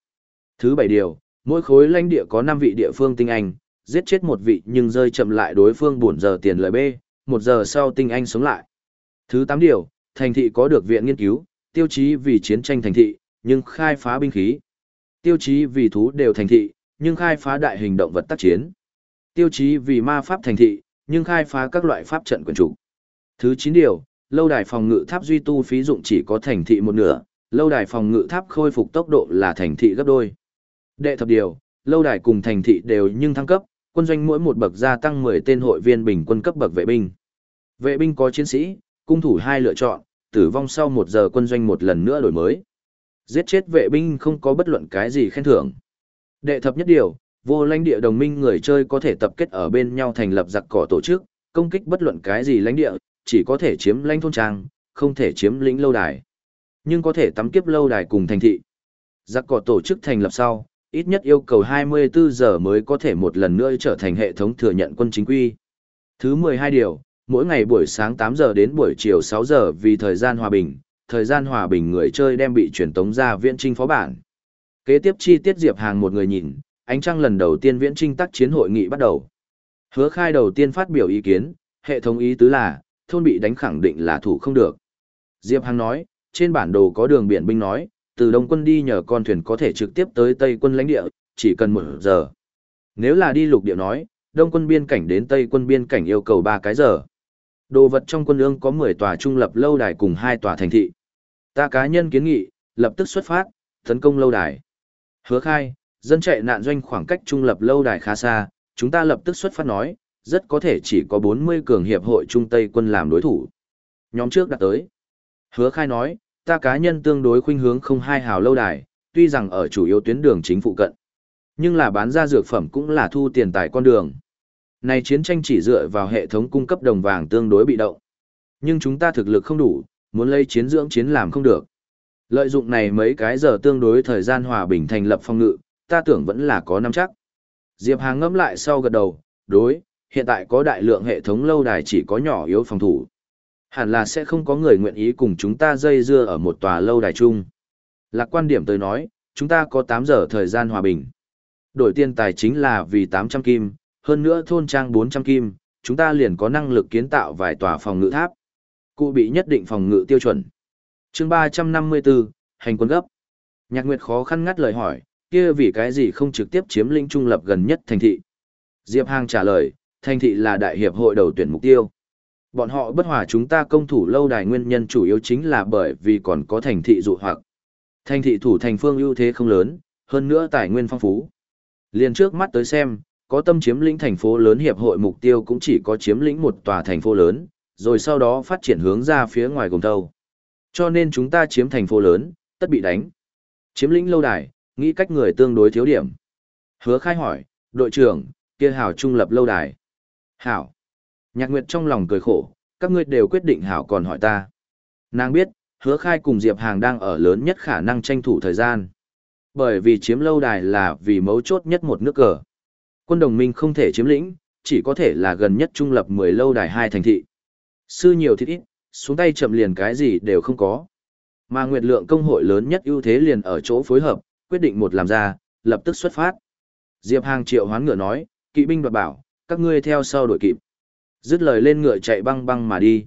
Speaker 1: Thứ 7 điều, mỗi khối lãnh địa có 5 vị địa phương tinh anh, giết chết một vị nhưng rơi chậm lại đối phương buồn giờ tiền lợi B, một giờ sau tinh anh sống lại. Thứ 8 điều, thành thị có được viện nghiên cứu, tiêu chí vì chiến tranh thành thị, nhưng khai phá binh khí. Tiêu chí vì thú đều thành thị, nhưng khai phá đại hình động vật tác chiến. Tiêu chí vì ma pháp thành thị, nhưng khai phá các loại pháp trận quyền chủ. Thứ 9 điều, lâu đài phòng ngự tháp duy tu phí dụng chỉ có thành thị một nửa, lâu đài phòng ngự tháp khôi phục tốc độ là thành thị gấp đôi. Đệ thập điều, lâu đài cùng thành thị đều nhưng thăng cấp, quân doanh mỗi một bậc gia tăng 10 tên hội viên bình quân cấp bậc vệ binh. Vệ binh có chiến sĩ, cung thủ hai lựa chọn, tử vong sau một giờ quân doanh một lần nữa đổi mới. Giết chết vệ binh không có bất luận cái gì khen thưởng. Đệ thập nhất điều, vô lãnh địa đồng minh người chơi có thể tập kết ở bên nhau thành lập giặc cỏ tổ chức, công kích bất luận cái gì lãnh địa, chỉ có thể chiếm lãnh thôn trang, không thể chiếm lĩnh lâu đài. Nhưng có thể tắm kiếp lâu đài cùng thành thị. Giặc cỏ tổ chức thành lập sau, ít nhất yêu cầu 24 giờ mới có thể một lần nữa trở thành hệ thống thừa nhận quân chính quy. Thứ 12 điều, mỗi ngày buổi sáng 8 giờ đến buổi chiều 6 giờ vì thời gian hòa bình, thời gian hòa bình người chơi đem bị truyền tống ra viễn trinh phó bản. Kế tiếp chi tiết Diệp Hàng một người nhìn, ánh trăng lần đầu tiên viễn trinh tác chiến hội nghị bắt đầu. Hứa khai đầu tiên phát biểu ý kiến, hệ thống ý tứ là, thôn bị đánh khẳng định là thủ không được. Diệp Hàng nói, trên bản đồ có đường biển binh nói, từ Đông quân đi nhờ con thuyền có thể trực tiếp tới Tây quân lãnh địa, chỉ cần một giờ. Nếu là đi lục địa nói, Đông quân biên cảnh đến Tây quân biên cảnh yêu cầu 3 cái giờ. Đồ vật trong quân ương có 10 tòa trung lập lâu đài cùng 2 tòa thành thị. Ta cá nhân kiến nghị, lập tức xuất phát, tấn công lâu đài. Hứa khai, dân chạy nạn doanh khoảng cách trung lập lâu đài khá xa, chúng ta lập tức xuất phát nói, rất có thể chỉ có 40 cường hiệp hội Trung Tây quân làm đối thủ. Nhóm trước đã tới. Hứa khai nói, ta cá nhân tương đối khuynh hướng không hai hào lâu đài, tuy rằng ở chủ yếu tuyến đường chính phụ cận. Nhưng là bán ra dược phẩm cũng là thu tiền tài con đường. Này chiến tranh chỉ dựa vào hệ thống cung cấp đồng vàng tương đối bị động. Nhưng chúng ta thực lực không đủ, muốn lấy chiến dưỡng chiến làm không được. Lợi dụng này mấy cái giờ tương đối thời gian hòa bình thành lập phong ngự, ta tưởng vẫn là có năm chắc. Diệp Hàng ngẫm lại sau gật đầu, đối, hiện tại có đại lượng hệ thống lâu đài chỉ có nhỏ yếu phòng thủ. Hẳn là sẽ không có người nguyện ý cùng chúng ta dây dưa ở một tòa lâu đài chung. Lạc quan điểm tới nói, chúng ta có 8 giờ thời gian hòa bình. Đổi tiền tài chính là vì 800 kim, hơn nữa thôn trang 400 kim, chúng ta liền có năng lực kiến tạo vài tòa phòng ngự tháp. Cụ bị nhất định phòng ngự tiêu chuẩn. chương 354, hành quân gấp. Nhạc Nguyệt khó khăn ngắt lời hỏi, kia vì cái gì không trực tiếp chiếm lĩnh trung lập gần nhất thành thị. Diệp Hàng trả lời, thành thị là đại hiệp hội đầu tuyển mục tiêu. Bọn họ bất hòa chúng ta công thủ lâu đài nguyên nhân chủ yếu chính là bởi vì còn có thành thị dụ hoặc. Thành thị thủ thành phương ưu thế không lớn, hơn nữa tài nguyên phong phú. Liên trước mắt tới xem, có tâm chiếm lĩnh thành phố lớn hiệp hội mục tiêu cũng chỉ có chiếm lĩnh một tòa thành phố lớn, rồi sau đó phát triển hướng ra phía ngoài gồm thâu. Cho nên chúng ta chiếm thành phố lớn, tất bị đánh. Chiếm lĩnh lâu đài, nghĩ cách người tương đối thiếu điểm. Hứa khai hỏi, đội trưởng, kia hảo trung lập lâu đài. Hảo. Nhạc Nguyệt trong lòng cười khổ, các ngươi đều quyết định hảo còn hỏi ta. Nàng biết, hứa khai cùng Diệp Hàng đang ở lớn nhất khả năng tranh thủ thời gian. Bởi vì chiếm lâu đài là vì mấu chốt nhất một nước cờ. Quân đồng minh không thể chiếm lĩnh, chỉ có thể là gần nhất trung lập 10 lâu đài hai thành thị. Sư nhiều thịt ít, xuống tay chậm liền cái gì đều không có. Mà nguyệt lượng công hội lớn nhất ưu thế liền ở chỗ phối hợp, quyết định một làm ra, lập tức xuất phát. Diệp Hàng triệu hoán ngựa nói, kỵ binh đoạt bảo, các ngươi theo sau đội kịp. Dứt lời lên ngựa chạy băng băng mà đi.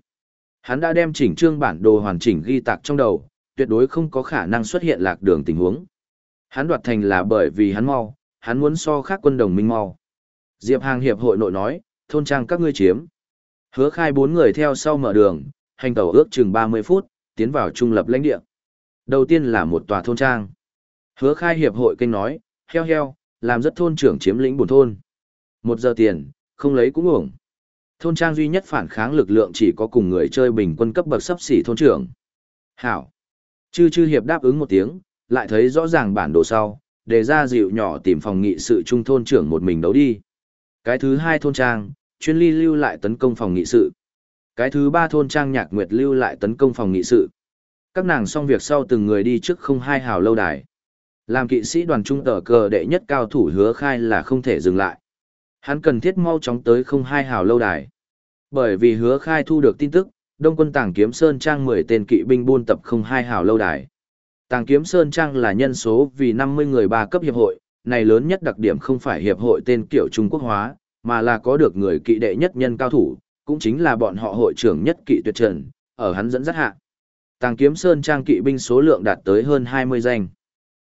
Speaker 1: Hắn đã đem chỉnh trương bản đồ hoàn chỉnh ghi tạc trong đầu, tuyệt đối không có khả năng xuất hiện lạc đường tình huống. Hắn đoạt thành là bởi vì hắn mau, hắn muốn so khác quân đồng minh mau. Diệp Hàng hiệp hội nội nói, thôn trang các ngươi chiếm. Hứa khai bốn người theo sau mở đường, hành tàu ước chừng 30 phút, tiến vào trung lập lãnh địa. Đầu tiên là một tòa thôn trang. Hứa khai hiệp hội kênh nói, heo heo, làm rất thôn trưởng chiếm lĩnh buồn thôn. Một giờ tiền, không lấy cũng uổng. Thôn trang duy nhất phản kháng lực lượng chỉ có cùng người chơi bình quân cấp bậc sấp xỉ thôn trưởng. Hảo. Chư chư hiệp đáp ứng một tiếng, lại thấy rõ ràng bản đồ sau, đề ra dịu nhỏ tìm phòng nghị sự trung thôn trưởng một mình đấu đi. Cái thứ hai thôn trang, chuyên ly lưu lại tấn công phòng nghị sự. Cái thứ ba thôn trang nhạc nguyệt lưu lại tấn công phòng nghị sự. Các nàng xong việc sau từng người đi trước không hai hào lâu đài. Làm kỵ sĩ đoàn trung tờ cờ đệ nhất cao thủ hứa khai là không thể dừng lại. Hắn cần thiết mau chóng tới không hai hào lâu đài. Bởi vì hứa khai thu được tin tức, Đông quân Tàng Kiếm Sơn Trang 10 tên kỵ binh buôn tập không hai hào lâu đài. Tàng Kiếm Sơn Trang là nhân số vì 50 người ba cấp hiệp hội, này lớn nhất đặc điểm không phải hiệp hội tên kiểu Trung Quốc hóa, mà là có được người kỵ đệ nhất nhân cao thủ, cũng chính là bọn họ hội trưởng nhất kỵ tuyệt trần, ở hắn dẫn dắt hạ. Tàng Kiếm Sơn Trang kỵ binh số lượng đạt tới hơn 20 danh.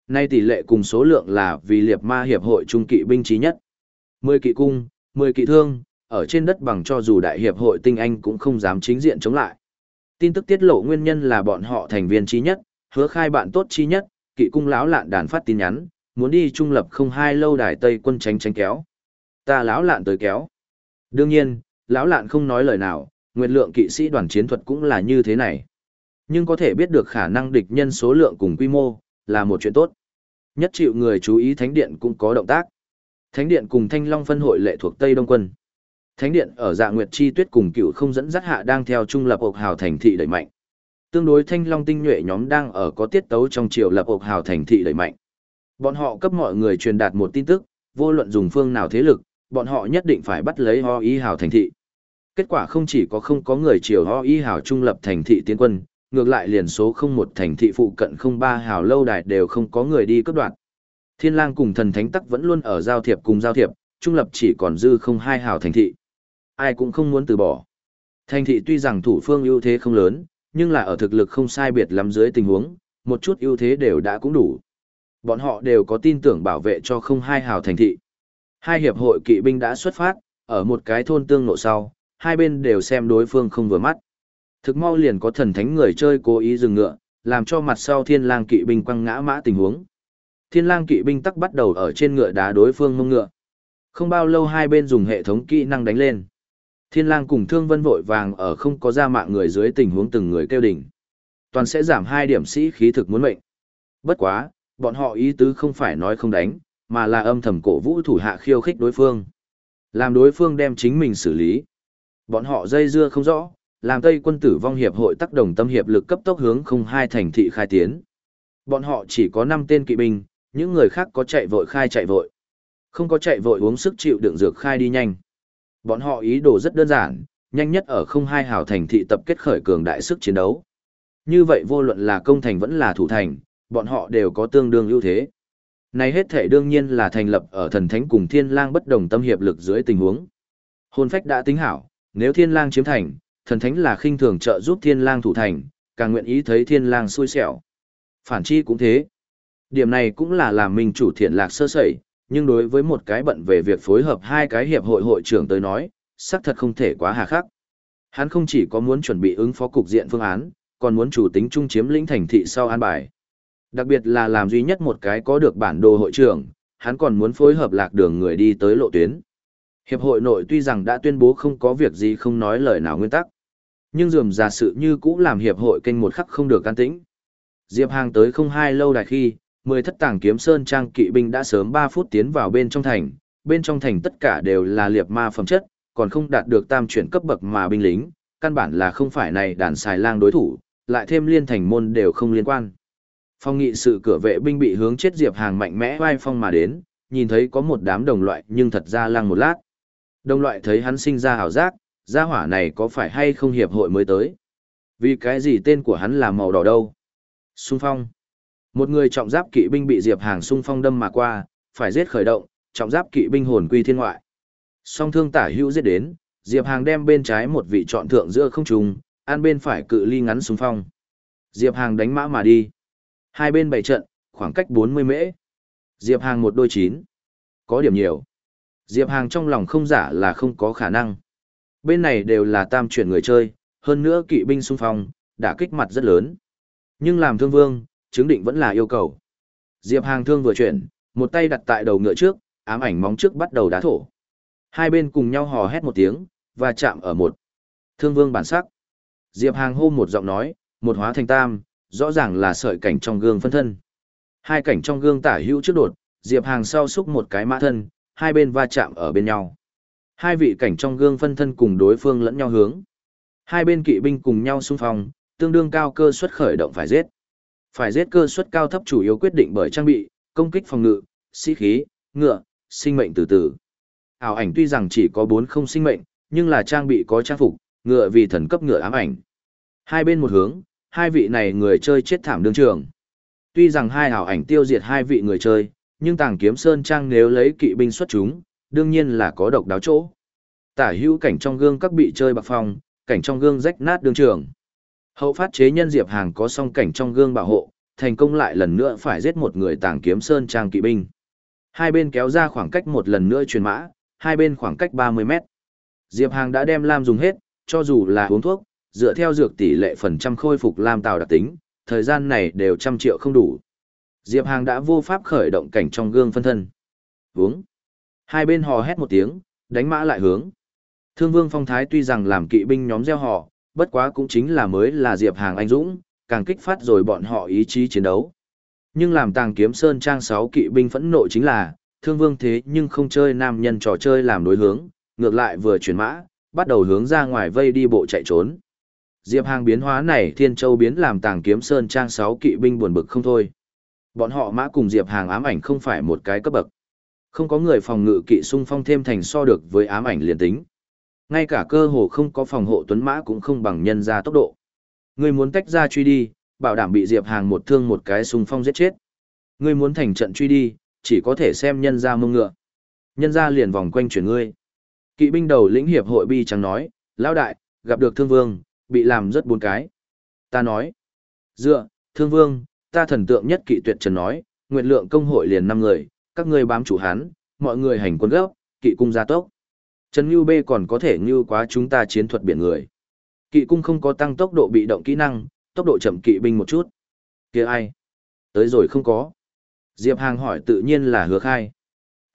Speaker 1: Nay tỷ lệ cùng số lượng là vì liệt ma hiệp hội trung kỵ binh trí nhất. 10 kỵ cung, 10 kỵ thương, ở trên đất bằng cho dù đại hiệp hội tinh anh cũng không dám chính diện chống lại. Tin tức tiết lộ nguyên nhân là bọn họ thành viên trí nhất, hứa khai bạn tốt chi nhất, kỵ cung lão lạn đàn phát tin nhắn, muốn đi trung lập không hai lâu đài Tây quân tránh tránh kéo. Ta lão lạn tới kéo. Đương nhiên, lão lạn không nói lời nào, nguyệt lượng kỵ sĩ đoàn chiến thuật cũng là như thế này. Nhưng có thể biết được khả năng địch nhân số lượng cùng quy mô, là một chuyện tốt. Nhất chịu người chú ý Thánh Điện cũng có động tác. Thánh Điện cùng Thanh Long phân hội lệ thuộc Tây Đông Quân. Thánh Điện ở dạ Nguyệt Chi Tuyết cùng cựu không dẫn dắt hạ đang theo trung lập ộc hào thành thị đẩy mạnh. Tương đối Thanh Long tinh nhuệ nhóm đang ở có tiết tấu trong triều lập ộc hào thành thị đẩy mạnh. Bọn họ cấp mọi người truyền đạt một tin tức, vô luận dùng phương nào thế lực, bọn họ nhất định phải bắt lấy ho y hào thành thị. Kết quả không chỉ có không có người triều ho y hào trung lập thành thị tiến quân, ngược lại liền số không một thành thị phụ cận không ba hào lâu đài đều không có người đi cấp đoạn. Thiên lang cùng thần thánh tắc vẫn luôn ở giao thiệp cùng giao thiệp, trung lập chỉ còn dư không hai hào thành thị. Ai cũng không muốn từ bỏ. Thành thị tuy rằng thủ phương ưu thế không lớn, nhưng là ở thực lực không sai biệt lắm dưới tình huống, một chút ưu thế đều đã cũng đủ. Bọn họ đều có tin tưởng bảo vệ cho không hai hào thành thị. Hai hiệp hội kỵ binh đã xuất phát, ở một cái thôn tương nộ sau, hai bên đều xem đối phương không vừa mắt. Thực mau liền có thần thánh người chơi cố ý dừng ngựa, làm cho mặt sau thiên lang kỵ binh quăng ngã mã tình huống. Thiên lang kỵ binh tắc bắt đầu ở trên ngựa đá đối phương mông ngựa. Không bao lâu hai bên dùng hệ thống kỹ năng đánh lên. Thiên lang cùng thương vân vội vàng ở không có ra mạng người dưới tình huống từng người kêu đỉnh. Toàn sẽ giảm hai điểm sĩ khí thực muốn mệnh. Bất quá, bọn họ ý tứ không phải nói không đánh, mà là âm thầm cổ vũ thủ hạ khiêu khích đối phương. Làm đối phương đem chính mình xử lý. Bọn họ dây dưa không rõ, làm Tây quân tử vong hiệp hội tác đồng tâm hiệp lực cấp tốc hướng không hai thành thị khai tiến. Bọn họ chỉ có 5 tên kỵ binh, những người khác có chạy vội khai chạy vội. Không có chạy vội uống sức chịu đựng dược khai đi nhanh. Bọn họ ý đồ rất đơn giản, nhanh nhất ở không hai hào thành thị tập kết khởi cường đại sức chiến đấu. Như vậy vô luận là công thành vẫn là thủ thành, bọn họ đều có tương đương ưu thế. Này hết thể đương nhiên là thành lập ở thần thánh cùng thiên lang bất đồng tâm hiệp lực dưới tình huống. Hôn phách đã tính hảo, nếu thiên lang chiếm thành, thần thánh là khinh thường trợ giúp thiên lang thủ thành, càng nguyện ý thấy thiên lang xui xẻo. Phản chi cũng thế. Điểm này cũng là làm mình chủ thiện lạc sơ sẩy, nhưng đối với một cái bận về việc phối hợp hai cái hiệp hội hội trưởng tới nói, xác thật không thể quá hà khắc. Hắn không chỉ có muốn chuẩn bị ứng phó cục diện phương án, còn muốn chủ tính trung chiếm lĩnh thành thị sau an bài. Đặc biệt là làm duy nhất một cái có được bản đồ hội trưởng, hắn còn muốn phối hợp lạc đường người đi tới lộ tuyến. Hiệp hội nội tuy rằng đã tuyên bố không có việc gì không nói lời nào nguyên tắc, nhưng dườm giả sự như cũ làm hiệp hội kênh một khắc không được can tĩnh. Diệp Hàng tới không hai lâu đài khi, mười thất tàng kiếm sơn trang kỵ binh đã sớm ba phút tiến vào bên trong thành, bên trong thành tất cả đều là liệt ma phẩm chất, còn không đạt được tam chuyển cấp bậc mà binh lính, căn bản là không phải này đàn xài lang đối thủ, lại thêm liên thành môn đều không liên quan. Phong nghị sự cửa vệ binh bị hướng chết Diệp Hàng mạnh mẽ vai phong mà đến, nhìn thấy có một đám đồng loại nhưng thật ra lăng một lát. Đồng loại thấy hắn sinh ra hảo giác, gia hỏa này có phải hay không hiệp hội mới tới? Vì cái gì tên của hắn là màu đỏ đâu? Xung phong. Một người trọng giáp kỵ binh bị Diệp Hàng xung phong đâm mà qua, phải giết khởi động, trọng giáp kỵ binh hồn quy thiên ngoại. Song thương tả hữu giết đến, Diệp Hàng đem bên trái một vị chọn thượng giữa không trùng, an bên phải cự ly ngắn xung phong. Diệp Hàng đánh mã mà đi. Hai bên bảy trận, khoảng cách 40 mễ. Diệp Hàng một đôi chín. Có điểm nhiều. Diệp Hàng trong lòng không giả là không có khả năng. Bên này đều là tam chuyển người chơi, hơn nữa kỵ binh xung phong, đã kích mặt rất lớn. Nhưng làm thương vương, chứng định vẫn là yêu cầu. Diệp Hàng thương vừa chuyển, một tay đặt tại đầu ngựa trước, ám ảnh móng trước bắt đầu đá thổ. Hai bên cùng nhau hò hét một tiếng, và chạm ở một. Thương vương bản sắc. Diệp Hàng hô một giọng nói, một hóa thành tam, rõ ràng là sợi cảnh trong gương phân thân. Hai cảnh trong gương tả hữu trước đột, Diệp Hàng sau xúc một cái mã thân, hai bên va chạm ở bên nhau. Hai vị cảnh trong gương phân thân cùng đối phương lẫn nhau hướng. Hai bên kỵ binh cùng nhau xung phong, tương đương cao cơ suất khởi động phải giết. Phải giết cơ suất cao thấp chủ yếu quyết định bởi trang bị, công kích phòng ngự, sĩ khí, ngựa, sinh mệnh từ từ. Ảo ảnh tuy rằng chỉ có 4 không sinh mệnh, nhưng là trang bị có trang phục, ngựa vì thần cấp ngựa ám ảnh. Hai bên một hướng, hai vị này người chơi chết thảm đương trường. Tuy rằng hai ảo ảnh tiêu diệt hai vị người chơi, nhưng tàng kiếm sơn trang nếu lấy kỵ binh xuất chúng, đương nhiên là có độc đáo chỗ. Tả hữu cảnh trong gương các bị chơi bạc phong, cảnh trong gương rách nát đương trường. Hậu phát chế nhân Diệp Hàng có song cảnh trong gương bảo hộ, thành công lại lần nữa phải giết một người tàng kiếm sơn trang kỵ binh. Hai bên kéo ra khoảng cách một lần nữa truyền mã, hai bên khoảng cách 30 mét. Diệp Hàng đã đem lam dùng hết, cho dù là uống thuốc, dựa theo dược tỷ lệ phần trăm khôi phục lam tào đặc tính, thời gian này đều trăm triệu không đủ. Diệp Hàng đã vô pháp khởi động cảnh trong gương phân thân. Uống. Hai bên hò hét một tiếng, đánh mã lại hướng. Thương Vương Phong Thái tuy rằng làm kỵ binh nhóm gieo họ, bất quá cũng chính là mới là Diệp Hàng anh dũng, càng kích phát rồi bọn họ ý chí chiến đấu. Nhưng làm tàng kiếm sơn trang 6 kỵ binh phẫn nộ chính là, Thương Vương thế nhưng không chơi nam nhân trò chơi làm đối hướng, ngược lại vừa chuyển mã, bắt đầu hướng ra ngoài vây đi bộ chạy trốn. Diệp Hàng biến hóa này Thiên Châu biến làm tàng kiếm sơn trang 6 kỵ binh buồn bực không thôi. Bọn họ mã cùng Diệp Hàng ám ảnh không phải một cái cấp bậc. Không có người phòng ngự kỵ xung phong thêm thành so được với ám ảnh liền tính. Ngay cả cơ hồ không có phòng hộ tuấn mã cũng không bằng nhân ra tốc độ. Người muốn tách ra truy đi, bảo đảm bị Diệp Hàng một thương một cái xung phong giết chết. Người muốn thành trận truy đi, chỉ có thể xem nhân ra mông ngựa. Nhân ra liền vòng quanh chuyển ngươi. Kỵ binh đầu lĩnh hiệp hội bi chẳng nói, lão đại, gặp được thương vương, bị làm rất bốn cái. Ta nói, dựa, thương vương, ta thần tượng nhất kỵ tuyệt trần nói, nguyện lượng công hội liền năm người, các ngươi bám chủ hắn, mọi người hành quân gấp, kỵ cung gia tốc. Trần Nhu B còn có thể như quá chúng ta chiến thuật biển người. Kỵ cung không có tăng tốc độ bị động kỹ năng, tốc độ chậm kỵ binh một chút. kia ai? Tới rồi không có. Diệp Hàng hỏi tự nhiên là hứa khai.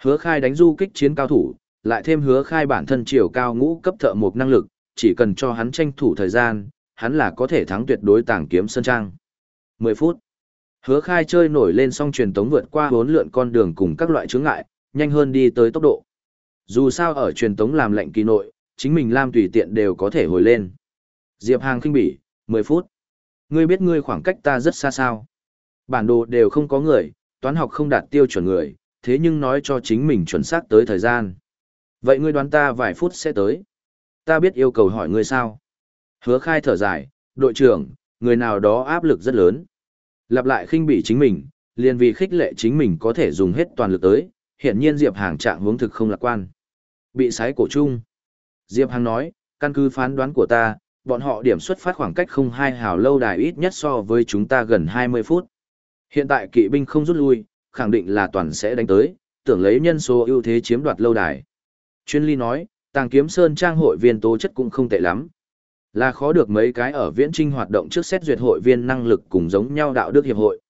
Speaker 1: Hứa khai đánh du kích chiến cao thủ, lại thêm hứa khai bản thân chiều cao ngũ cấp thợ một năng lực, chỉ cần cho hắn tranh thủ thời gian, hắn là có thể thắng tuyệt đối tàng kiếm sơn trang. 10 phút. Hứa khai chơi nổi lên xong truyền tống vượt qua bốn lượn con đường cùng các loại chướng ngại, nhanh hơn đi tới tốc độ. Dù sao ở truyền tống làm lệnh kỳ nội, chính mình làm tùy tiện đều có thể hồi lên. Diệp Hàng kinh bỉ, 10 phút. Ngươi biết ngươi khoảng cách ta rất xa sao. Bản đồ đều không có người, toán học không đạt tiêu chuẩn người, thế nhưng nói cho chính mình chuẩn xác tới thời gian. Vậy ngươi đoán ta vài phút sẽ tới. Ta biết yêu cầu hỏi ngươi sao. Hứa khai thở dài, đội trưởng, người nào đó áp lực rất lớn. Lặp lại khinh bỉ chính mình, liền vì khích lệ chính mình có thể dùng hết toàn lực tới, hiện nhiên Diệp Hàng trạng hướng thực không lạc quan. Bị sái cổ chung. Diệp Hàng nói, căn cứ phán đoán của ta, bọn họ điểm xuất phát khoảng cách không hai hào lâu đài ít nhất so với chúng ta gần 20 phút. Hiện tại kỵ binh không rút lui, khẳng định là toàn sẽ đánh tới, tưởng lấy nhân số ưu thế chiếm đoạt lâu đài. Chuyên ly nói, tàng kiếm sơn trang hội viên tố chất cũng không tệ lắm. Là khó được mấy cái ở viễn trinh hoạt động trước xét duyệt hội viên năng lực cùng giống nhau đạo đức hiệp hội.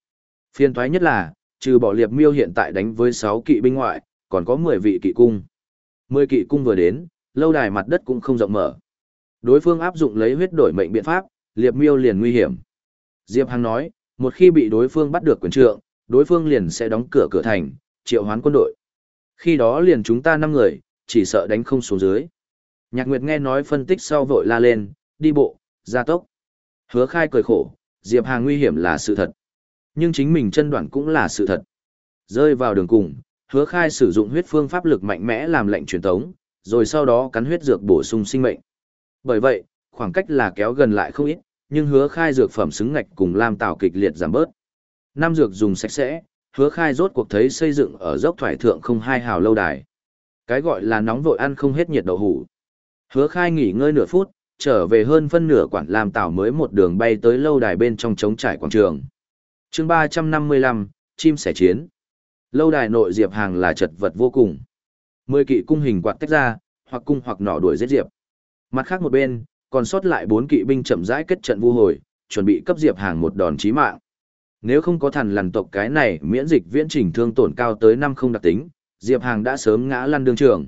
Speaker 1: Phiên thoái nhất là, trừ bỏ liệp miêu hiện tại đánh với 6 kỵ binh ngoại, còn có 10 vị kỵ cung. 10 kỵ cung vừa đến, lâu đài mặt đất cũng không rộng mở. Đối phương áp dụng lấy huyết đổi mệnh biện pháp, liệp miêu liền nguy hiểm. Diệp Hằng nói, một khi bị đối phương bắt được quyền trượng, đối phương liền sẽ đóng cửa cửa thành, triệu hoán quân đội. Khi đó liền chúng ta 5 người, chỉ sợ đánh không xuống dưới. Nhạc Nguyệt nghe nói phân tích sau vội la lên, đi bộ, gia tốc. Hứa khai cười khổ, Diệp Hàng nguy hiểm là sự thật. Nhưng chính mình chân đoạn cũng là sự thật. Rơi vào đường cùng, hứa khai sử dụng huyết phương pháp lực mạnh mẽ làm lệnh truyền tống, rồi sau đó cắn huyết dược bổ sung sinh mệnh. Bởi vậy, khoảng cách là kéo gần lại không ít, nhưng hứa khai dược phẩm xứng ngạch cùng làm tạo kịch liệt giảm bớt. Năm dược dùng sạch sẽ, hứa khai rốt cuộc thấy xây dựng ở dốc thoải thượng không hai hào lâu đài. Cái gọi là nóng vội ăn không hết nhiệt đậu hủ. Hứa khai nghỉ ngơi nửa phút, trở về hơn phân nửa quản làm tảo mới một đường bay tới lâu đài bên trong trống trải quảng trường chương 355, chim sẻ chiến. Lâu đài nội diệp hàng là chật vật vô cùng. Mười kỵ cung hình quạt tách ra, hoặc cung hoặc nỏ đuổi giết diệp. Mặt khác một bên, còn sót lại bốn kỵ binh chậm rãi kết trận vu hồi, chuẩn bị cấp diệp hàng một đòn chí mạng. Nếu không có thần lằn tộc cái này miễn dịch viễn trình thương tổn cao tới năm không đặc tính, diệp hàng đã sớm ngã lăn đương trường.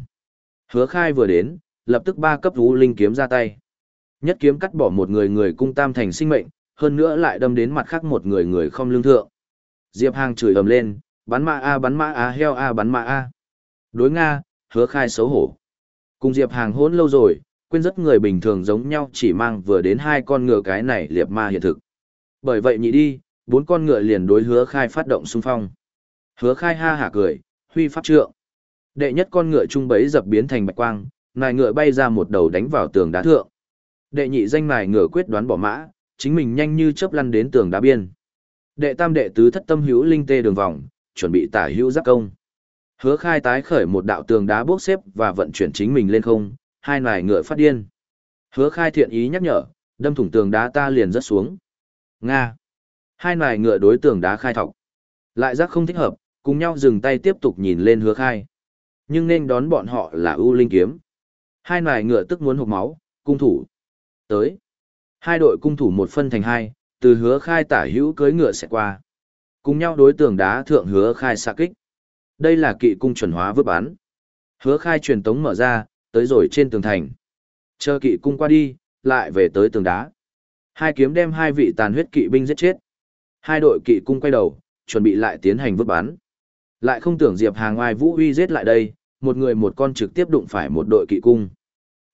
Speaker 1: Hứa khai vừa đến, lập tức ba cấp vũ linh kiếm ra tay. Nhất kiếm cắt bỏ một người người cung tam thành sinh mệnh, hơn nữa lại đâm đến mặt khác một người người không lương thượng. Diệp Hàng chửi ầm lên, bắn ma a bắn ma a heo a bắn ma a. Đối Nga, hứa khai xấu hổ. Cùng Diệp Hàng hỗn lâu rồi, quên rất người bình thường giống nhau chỉ mang vừa đến hai con ngựa cái này liệp ma hiện thực. Bởi vậy nhị đi, bốn con ngựa liền đối hứa khai phát động xung phong. Hứa khai ha hả cười, huy pháp trượng. Đệ nhất con ngựa trung bấy dập biến thành bạch quang, nài ngựa bay ra một đầu đánh vào tường đá thượng. Đệ nhị danh nài ngựa quyết đoán bỏ mã, chính mình nhanh như chớp lăn đến tường đá biên. Đệ tam đệ tứ thất tâm hữu linh tê đường vòng, chuẩn bị tả hữu giáp công. Hứa khai tái khởi một đạo tường đá bốc xếp và vận chuyển chính mình lên không, hai nài ngựa phát điên. Hứa khai thiện ý nhắc nhở, đâm thủng tường đá ta liền rất xuống. Nga. Hai nài ngựa đối tường đá khai thọc. Lại giác không thích hợp, cùng nhau dừng tay tiếp tục nhìn lên hứa khai. Nhưng nên đón bọn họ là ưu linh kiếm. Hai nài ngựa tức muốn hộp máu, cung thủ. Tới. Hai đội cung thủ một phân thành hai, từ hứa khai tả hữu cưới ngựa sẽ qua. Cùng nhau đối tượng đá thượng hứa khai xạ kích. Đây là kỵ cung chuẩn hóa vứt bán. Hứa khai truyền tống mở ra, tới rồi trên tường thành. Chờ kỵ cung qua đi, lại về tới tường đá. Hai kiếm đem hai vị tàn huyết kỵ binh giết chết. Hai đội kỵ cung quay đầu, chuẩn bị lại tiến hành vứt bắn. Lại không tưởng Diệp Hàng ngoài Vũ huy giết lại đây, một người một con trực tiếp đụng phải một đội kỵ cung.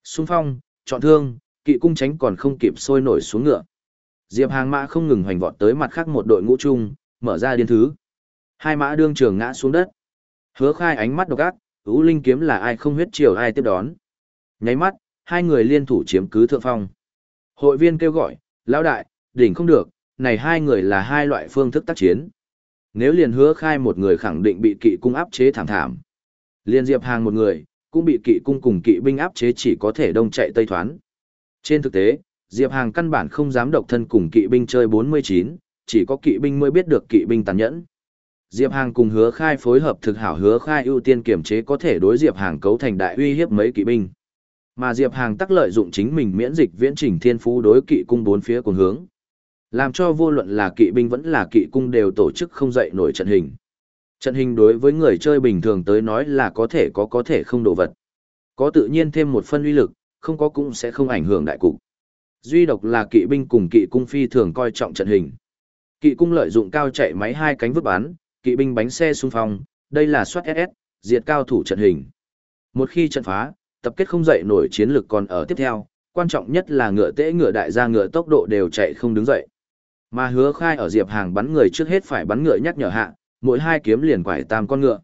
Speaker 1: Xung phong, chọn thương, kỵ cung tránh còn không kịp sôi nổi xuống ngựa. Diệp Hàng mã không ngừng hoành vọt tới mặt khác một đội ngũ chung, mở ra điên thứ. Hai mã đương trường ngã xuống đất. Hứa khai ánh mắt độc ác, Ú linh kiếm là ai không huyết chiều ai tiếp đón. Nháy mắt, hai người liên thủ chiếm cứ thượng phong. Hội viên kêu gọi, lão đại, đỉnh không được, này hai người là hai loại phương thức tác chiến. Nếu liền hứa khai một người khẳng định bị kỵ cung áp chế thảm thảm. Liên diệp hàng một người, cũng bị kỵ cung cùng kỵ binh áp chế chỉ có thể đông chạy tây thoán. Trên thực tế, diệp hàng căn bản không dám độc thân cùng kỵ binh chơi 49, chỉ có kỵ binh mới biết được kỵ binh tàn nhẫn. Diệp Hàng cùng hứa khai phối hợp thực hảo hứa khai ưu tiên kiểm chế có thể đối Diệp Hàng cấu thành đại uy hiếp mấy kỵ binh. Mà Diệp Hàng tắc lợi dụng chính mình miễn dịch viễn trình thiên phú đối kỵ cung bốn phía cùng hướng. Làm cho vô luận là kỵ binh vẫn là kỵ cung đều tổ chức không dậy nổi trận hình. Trận hình đối với người chơi bình thường tới nói là có thể có có thể không đồ vật. Có tự nhiên thêm một phân uy lực, không có cũng sẽ không ảnh hưởng đại cục. Duy độc là kỵ binh cùng kỵ cung phi thường coi trọng trận hình. Kỵ cung lợi dụng cao chạy máy hai cánh vứt bắn, kỵ binh bánh xe xung phong, đây là soát SS, diệt cao thủ trận hình. Một khi trận phá, tập kết không dậy nổi chiến lược còn ở tiếp theo, quan trọng nhất là ngựa tễ ngựa đại gia ngựa tốc độ đều chạy không đứng dậy. Mà hứa khai ở diệp hàng bắn người trước hết phải bắn ngựa nhắc nhở hạ, mỗi hai kiếm liền quải tam con ngựa.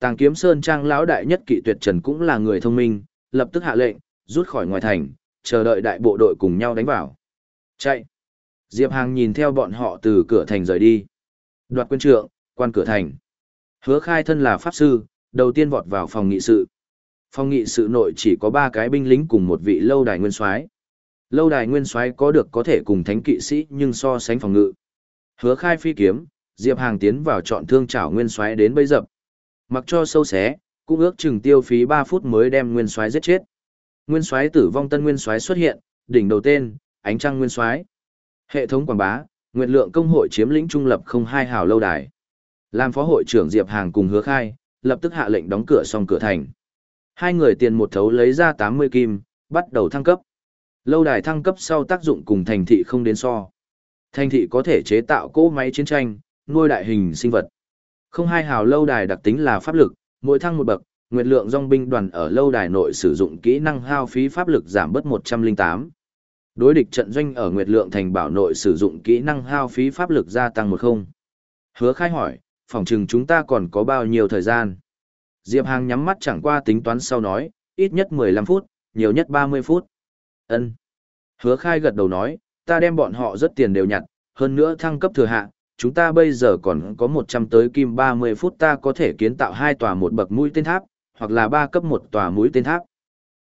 Speaker 1: Tàng kiếm sơn trang lão đại nhất kỵ tuyệt trần cũng là người thông minh, lập tức hạ lệnh, rút khỏi ngoài thành, chờ đợi đại bộ đội cùng nhau đánh vào. Chạy! Diệp Hàng nhìn theo bọn họ từ cửa thành rời đi. Đoạt quân trượng, quan cửa thành. Hứa khai thân là pháp sư, đầu tiên vọt vào phòng nghị sự. Phòng nghị sự nội chỉ có ba cái binh lính cùng một vị lâu đài nguyên soái. Lâu đài nguyên soái có được có thể cùng thánh kỵ sĩ nhưng so sánh phòng ngự. Hứa khai phi kiếm, Diệp Hàng tiến vào chọn thương chảo nguyên soái đến bây dập. Mặc cho sâu xé, cũng ước chừng tiêu phí 3 phút mới đem nguyên soái giết chết. Nguyên soái tử vong tân nguyên soái xuất hiện, đỉnh đầu tên, ánh trăng nguyên soái. Hệ thống quảng bá, nguyện lượng công hội chiếm lĩnh trung lập không hai hào lâu đài. Làm phó hội trưởng Diệp Hàng cùng hứa khai, lập tức hạ lệnh đóng cửa xong cửa thành. Hai người tiền một thấu lấy ra 80 kim, bắt đầu thăng cấp. Lâu đài thăng cấp sau tác dụng cùng thành thị không đến so. Thành thị có thể chế tạo cỗ máy chiến tranh, nuôi đại hình sinh vật. Không hai hào lâu đài đặc tính là pháp lực, mỗi thăng một bậc, nguyệt lượng dòng binh đoàn ở lâu đài nội sử dụng kỹ năng hao phí pháp lực giảm bớt 108. Đối địch trận doanh ở nguyệt lượng thành bảo nội sử dụng kỹ năng hao phí pháp lực gia tăng một không. Hứa khai hỏi, phòng chừng chúng ta còn có bao nhiêu thời gian. Diệp Hàng nhắm mắt chẳng qua tính toán sau nói, ít nhất 15 phút, nhiều nhất 30 phút. Ân. Hứa khai gật đầu nói, ta đem bọn họ rất tiền đều nhặt, hơn nữa thăng cấp thừa hạ, chúng ta bây giờ còn có 100 tới kim 30 phút ta có thể kiến tạo hai tòa một bậc mũi tên tháp, hoặc là ba cấp một tòa mũi tên tháp.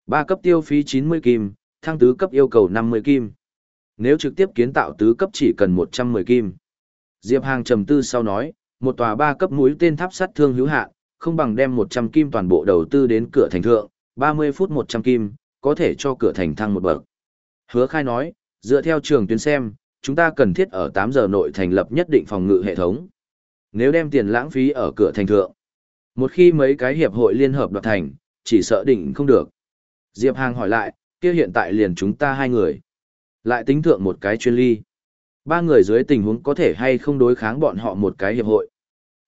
Speaker 1: ba cấp tiêu phí 90 kim, thăng tứ cấp yêu cầu 50 kim. Nếu trực tiếp kiến tạo tứ cấp chỉ cần 110 kim. Diệp Hàng trầm tư sau nói, một tòa ba cấp mũi tên tháp sát thương hữu hạn, không bằng đem 100 kim toàn bộ đầu tư đến cửa thành thượng, 30 phút 100 kim, có thể cho cửa thành thăng một bậc. Hứa khai nói, dựa theo trường tuyến xem, chúng ta cần thiết ở 8 giờ nội thành lập nhất định phòng ngự hệ thống. Nếu đem tiền lãng phí ở cửa thành thượng, một khi mấy cái hiệp hội liên hợp đoạt thành, chỉ sợ định không được. Diệp Hàng hỏi lại, kia hiện tại liền chúng ta hai người. Lại tính thượng một cái chuyên ly. Ba người dưới tình huống có thể hay không đối kháng bọn họ một cái hiệp hội.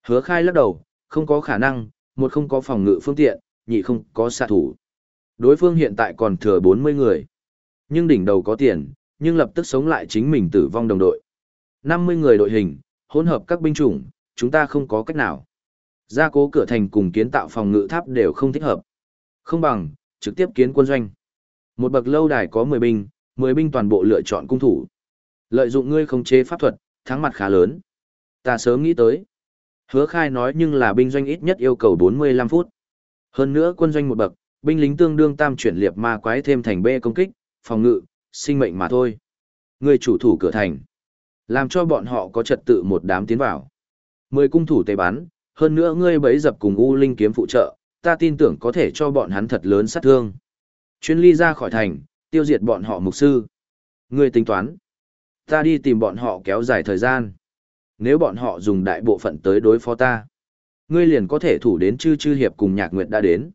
Speaker 1: Hứa khai lắc đầu, không có khả năng, một không có phòng ngự phương tiện, nhị không có xạ thủ. Đối phương hiện tại còn thừa 40 người. Nhưng đỉnh đầu có tiền, nhưng lập tức sống lại chính mình tử vong đồng đội. 50 người đội hình, hỗn hợp các binh chủng, chúng ta không có cách nào. Gia cố cửa thành cùng kiến tạo phòng ngự tháp đều không thích hợp. Không bằng, trực tiếp kiến quân doanh. Một bậc lâu đài có 10 binh, 10 binh toàn bộ lựa chọn cung thủ. Lợi dụng ngươi không chế pháp thuật, thắng mặt khá lớn. Ta sớm nghĩ tới. Hứa khai nói nhưng là binh doanh ít nhất yêu cầu 45 phút. Hơn nữa quân doanh một bậc, binh lính tương đương tam chuyển liệp ma quái thêm thành B công kích, phòng ngự, sinh mệnh mà thôi. Người chủ thủ cửa thành. Làm cho bọn họ có trật tự một đám tiến vào. Mười cung thủ tề bắn, hơn nữa ngươi bấy dập cùng U Linh kiếm phụ trợ, ta tin tưởng có thể cho bọn hắn thật lớn sát thương. Chuyên ly ra khỏi thành, tiêu diệt bọn họ mục sư. Ngươi tính toán. Ta đi tìm bọn họ kéo dài thời gian. Nếu bọn họ dùng đại bộ phận tới đối phó ta, ngươi liền có thể thủ đến chư chư hiệp cùng nhạc nguyệt đã đến.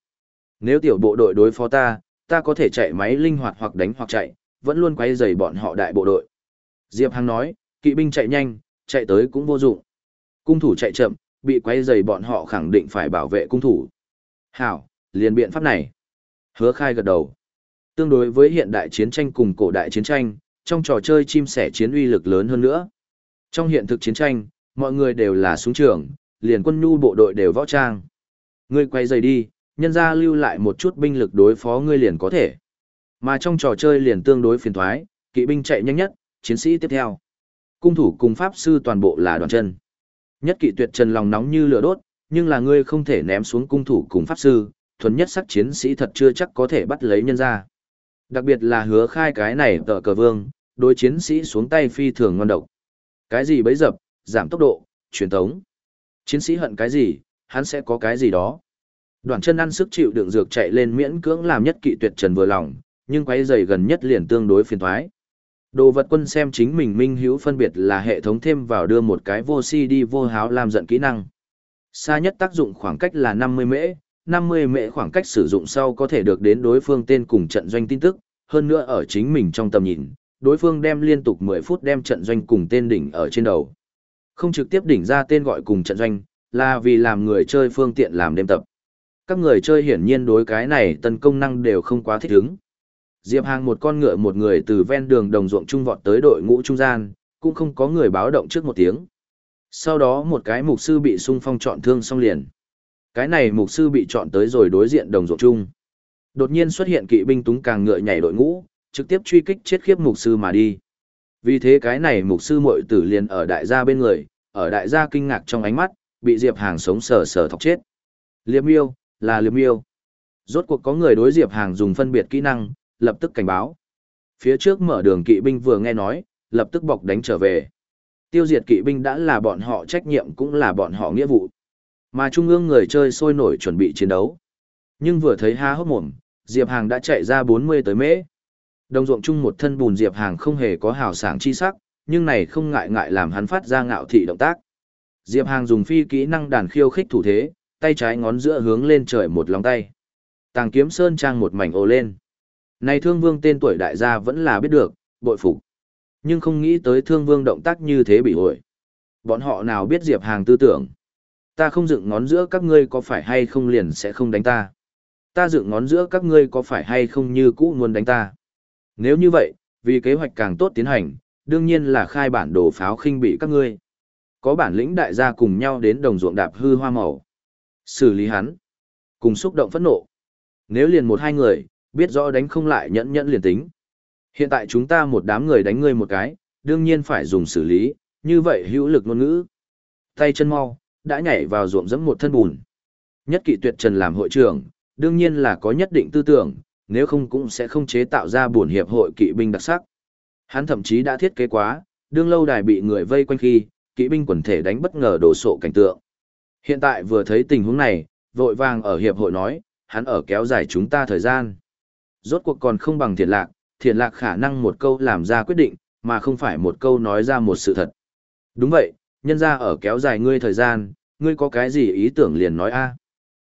Speaker 1: Nếu tiểu bộ đội đối phó ta, ta có thể chạy máy linh hoạt hoặc đánh hoặc chạy, vẫn luôn quay dày bọn họ đại bộ đội. Diệp Hằng nói, kỵ binh chạy nhanh, chạy tới cũng vô dụng. Cung thủ chạy chậm, bị quay dày bọn họ khẳng định phải bảo vệ cung thủ. Hảo, liền biện pháp này. Hứa khai gật đầu. Tương đối với hiện đại chiến tranh cùng cổ đại chiến tranh, trong trò chơi chim sẻ chiến uy lực lớn hơn nữa. Trong hiện thực chiến tranh, mọi người đều là súng trường, liền quân nhu bộ đội đều võ trang. Ngươi quay dày đi, nhân ra lưu lại một chút binh lực đối phó ngươi liền có thể. Mà trong trò chơi liền tương đối phiền thoái, kỵ binh chạy nhanh nhất, chiến sĩ tiếp theo. Cung thủ cùng pháp sư toàn bộ là đoàn chân. Nhất kỵ tuyệt trần lòng nóng như lửa đốt, nhưng là ngươi không thể ném xuống cung thủ cùng pháp sư, thuần nhất sắc chiến sĩ thật chưa chắc có thể bắt lấy nhân ra. Đặc biệt là hứa khai cái này tờ cờ vương, đối chiến sĩ xuống tay phi thường ngon độc. Cái gì bấy dập, giảm tốc độ, truyền tống. Chiến sĩ hận cái gì, hắn sẽ có cái gì đó. Đoạn chân ăn sức chịu đựng dược chạy lên miễn cưỡng làm nhất kỵ tuyệt trần vừa lòng, nhưng quay giày gần nhất liền tương đối phiền thoái. Đồ vật quân xem chính mình minh hữu phân biệt là hệ thống thêm vào đưa một cái vô si đi vô háo làm giận kỹ năng. Xa nhất tác dụng khoảng cách là 50 mễ, 50 mễ khoảng cách sử dụng sau có thể được đến đối phương tên cùng trận doanh tin tức, hơn nữa ở chính mình trong tầm nhìn, đối phương đem liên tục 10 phút đem trận doanh cùng tên đỉnh ở trên đầu. Không trực tiếp đỉnh ra tên gọi cùng trận doanh, là vì làm người chơi phương tiện làm đêm tập. Các người chơi hiển nhiên đối cái này tấn công năng đều không quá thích ứng. Diệp Hàng một con ngựa một người từ ven đường đồng ruộng trung vọt tới đội ngũ trung gian, cũng không có người báo động trước một tiếng. Sau đó một cái mục sư bị xung phong chọn thương xong liền. Cái này mục sư bị chọn tới rồi đối diện đồng ruộng trung. Đột nhiên xuất hiện kỵ binh túng càng ngựa nhảy đội ngũ, trực tiếp truy kích chết khiếp mục sư mà đi. Vì thế cái này mục sư muội tử liền ở đại gia bên người, ở đại gia kinh ngạc trong ánh mắt, bị Diệp Hàng sống sờ sờ thọc chết. Liệp miêu, là liệp miêu. Rốt cuộc có người đối Diệp Hàng dùng phân biệt kỹ năng, lập tức cảnh báo. Phía trước mở đường kỵ binh vừa nghe nói, lập tức bọc đánh trở về. Tiêu diệt kỵ binh đã là bọn họ trách nhiệm cũng là bọn họ nghĩa vụ. Mà trung ương người chơi sôi nổi chuẩn bị chiến đấu. Nhưng vừa thấy há hốc mồm, Diệp Hàng đã chạy ra 40 tới mễ. Đồng ruộng chung một thân bùn Diệp Hàng không hề có hào sảng chi sắc, nhưng này không ngại ngại làm hắn phát ra ngạo thị động tác. Diệp Hàng dùng phi kỹ năng đàn khiêu khích thủ thế, tay trái ngón giữa hướng lên trời một lòng tay. Tàng kiếm sơn trang một mảnh ồ lên. Này thương vương tên tuổi đại gia vẫn là biết được, bội phục. Nhưng không nghĩ tới thương vương động tác như thế bị hội. Bọn họ nào biết Diệp Hàng tư tưởng. Ta không dựng ngón giữa các ngươi có phải hay không liền sẽ không đánh ta. Ta dựng ngón giữa các ngươi có phải hay không như cũ muốn đánh ta. Nếu như vậy, vì kế hoạch càng tốt tiến hành, đương nhiên là khai bản đồ pháo khinh bị các ngươi. Có bản lĩnh đại gia cùng nhau đến đồng ruộng đạp hư hoa màu. Xử lý hắn. Cùng xúc động phẫn nộ. Nếu liền một hai người, biết rõ đánh không lại nhẫn nhẫn liền tính. Hiện tại chúng ta một đám người đánh ngươi một cái, đương nhiên phải dùng xử lý, như vậy hữu lực ngôn ngữ. Tay chân mau, đã nhảy vào ruộng dẫm một thân bùn. Nhất kỵ tuyệt trần làm hội trưởng, đương nhiên là có nhất định tư tưởng, nếu không cũng sẽ không chế tạo ra buồn hiệp hội kỵ binh đặc sắc. Hắn thậm chí đã thiết kế quá, đương lâu đài bị người vây quanh khi, kỵ binh quần thể đánh bất ngờ đổ sộ cảnh tượng. Hiện tại vừa thấy tình huống này, vội vàng ở hiệp hội nói, hắn ở kéo dài chúng ta thời gian. Rốt cuộc còn không bằng thiện lạc, thiện lạc khả năng một câu làm ra quyết định, mà không phải một câu nói ra một sự thật. Đúng vậy, nhân ra ở kéo dài ngươi thời gian, ngươi có cái gì ý tưởng liền nói a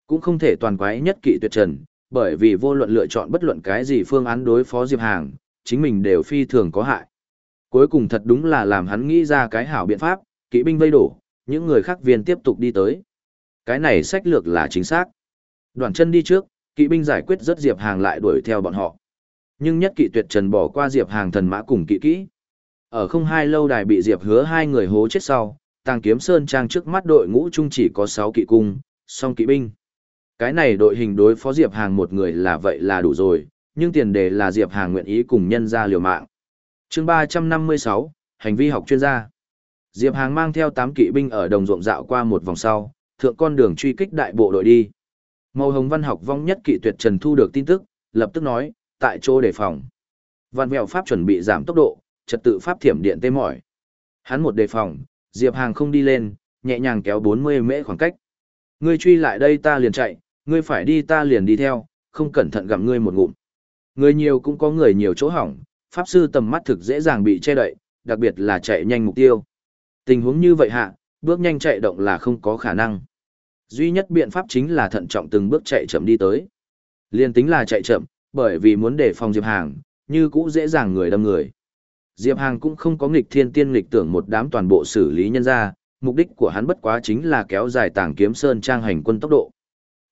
Speaker 1: Cũng không thể toàn quái nhất kỵ tuyệt trần, bởi vì vô luận lựa chọn bất luận cái gì phương án đối phó Diệp Hàng, chính mình đều phi thường có hại. Cuối cùng thật đúng là làm hắn nghĩ ra cái hảo biện pháp, kỵ binh vây đổ, những người khác viên tiếp tục đi tới. Cái này sách lược là chính xác. Đoàn chân đi trước, kỵ binh giải quyết rất Diệp Hàng lại đuổi theo bọn họ. Nhưng nhất kỵ tuyệt trần bỏ qua Diệp Hàng thần mã cùng kỵ kỹ. Ở không hai lâu đài bị Diệp hứa hai người hố chết sau, tàng kiếm sơn trang trước mắt đội ngũ chung chỉ có 6 kỵ cung, song kỵ binh. Cái này đội hình đối phó Diệp Hàng một người là vậy là đủ rồi, nhưng tiền đề là Diệp Hàng nguyện ý cùng nhân ra liều mạng. chương 356, hành vi học chuyên gia. Diệp Hàng mang theo 8 kỵ binh ở đồng ruộng dạo qua một vòng sau, thượng con đường truy kích đại bộ đội đi. Màu hồng văn học vong nhất kỵ tuyệt trần thu được tin tức, lập tức nói, tại chỗ đề phòng. Văn vẹo pháp chuẩn bị giảm tốc độ, trật tự pháp thiểm điện tê mỏi. Hắn một đề phòng, Diệp Hàng không đi lên, nhẹ nhàng kéo 40 mễ khoảng cách. Ngươi truy lại đây ta liền chạy, ngươi phải đi ta liền đi theo, không cẩn thận gặm ngươi một ngụm. Người nhiều cũng có người nhiều chỗ hỏng, pháp sư tầm mắt thực dễ dàng bị che đậy, đặc biệt là chạy nhanh mục tiêu. Tình huống như vậy hạ, bước nhanh chạy động là không có khả năng. Duy nhất biện pháp chính là thận trọng từng bước chạy chậm đi tới. Liên tính là chạy chậm, bởi vì muốn đề phòng Diệp Hàng, như cũ dễ dàng người đâm người. Diệp Hàng cũng không có nghịch thiên tiên nghịch tưởng một đám toàn bộ xử lý nhân ra, mục đích của hắn bất quá chính là kéo dài tảng kiếm sơn trang hành quân tốc độ.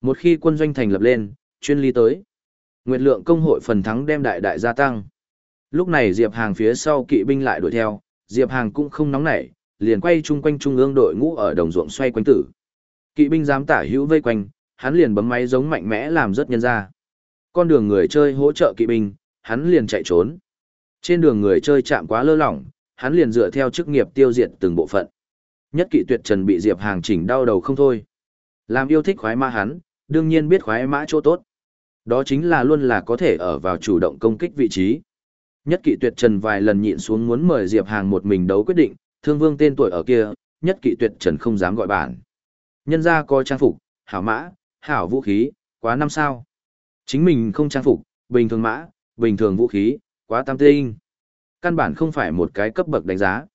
Speaker 1: Một khi quân doanh thành lập lên, chuyên ly tới. Nguyệt lượng công hội phần thắng đem đại đại gia tăng. Lúc này Diệp Hàng phía sau kỵ binh lại đuổi theo, Diệp Hàng cũng không nóng nảy, liền quay chung quanh trung ương đội ngũ ở đồng ruộng xoay quanh tử. Kỵ binh dám tả hữu vây quanh, hắn liền bấm máy giống mạnh mẽ làm rất nhân ra. Con đường người chơi hỗ trợ kỵ binh, hắn liền chạy trốn. Trên đường người chơi chạm quá lơ lỏng, hắn liền dựa theo chức nghiệp tiêu diệt từng bộ phận. Nhất kỵ tuyệt trần bị Diệp Hàng chỉnh đau đầu không thôi. Làm yêu thích khoái mã hắn, đương nhiên biết khoái mã chỗ tốt. Đó chính là luôn là có thể ở vào chủ động công kích vị trí. Nhất kỵ tuyệt trần vài lần nhịn xuống muốn mời Diệp Hàng một mình đấu quyết định, thương vương tên tuổi ở kia, nhất kỵ tuyệt trần không dám gọi bản. Nhân ra coi trang phục, hảo mã, hảo vũ khí, quá năm sao. Chính mình không trang phục, bình thường mã, bình thường vũ khí, quá tam tinh. Căn bản không phải một cái cấp bậc đánh giá.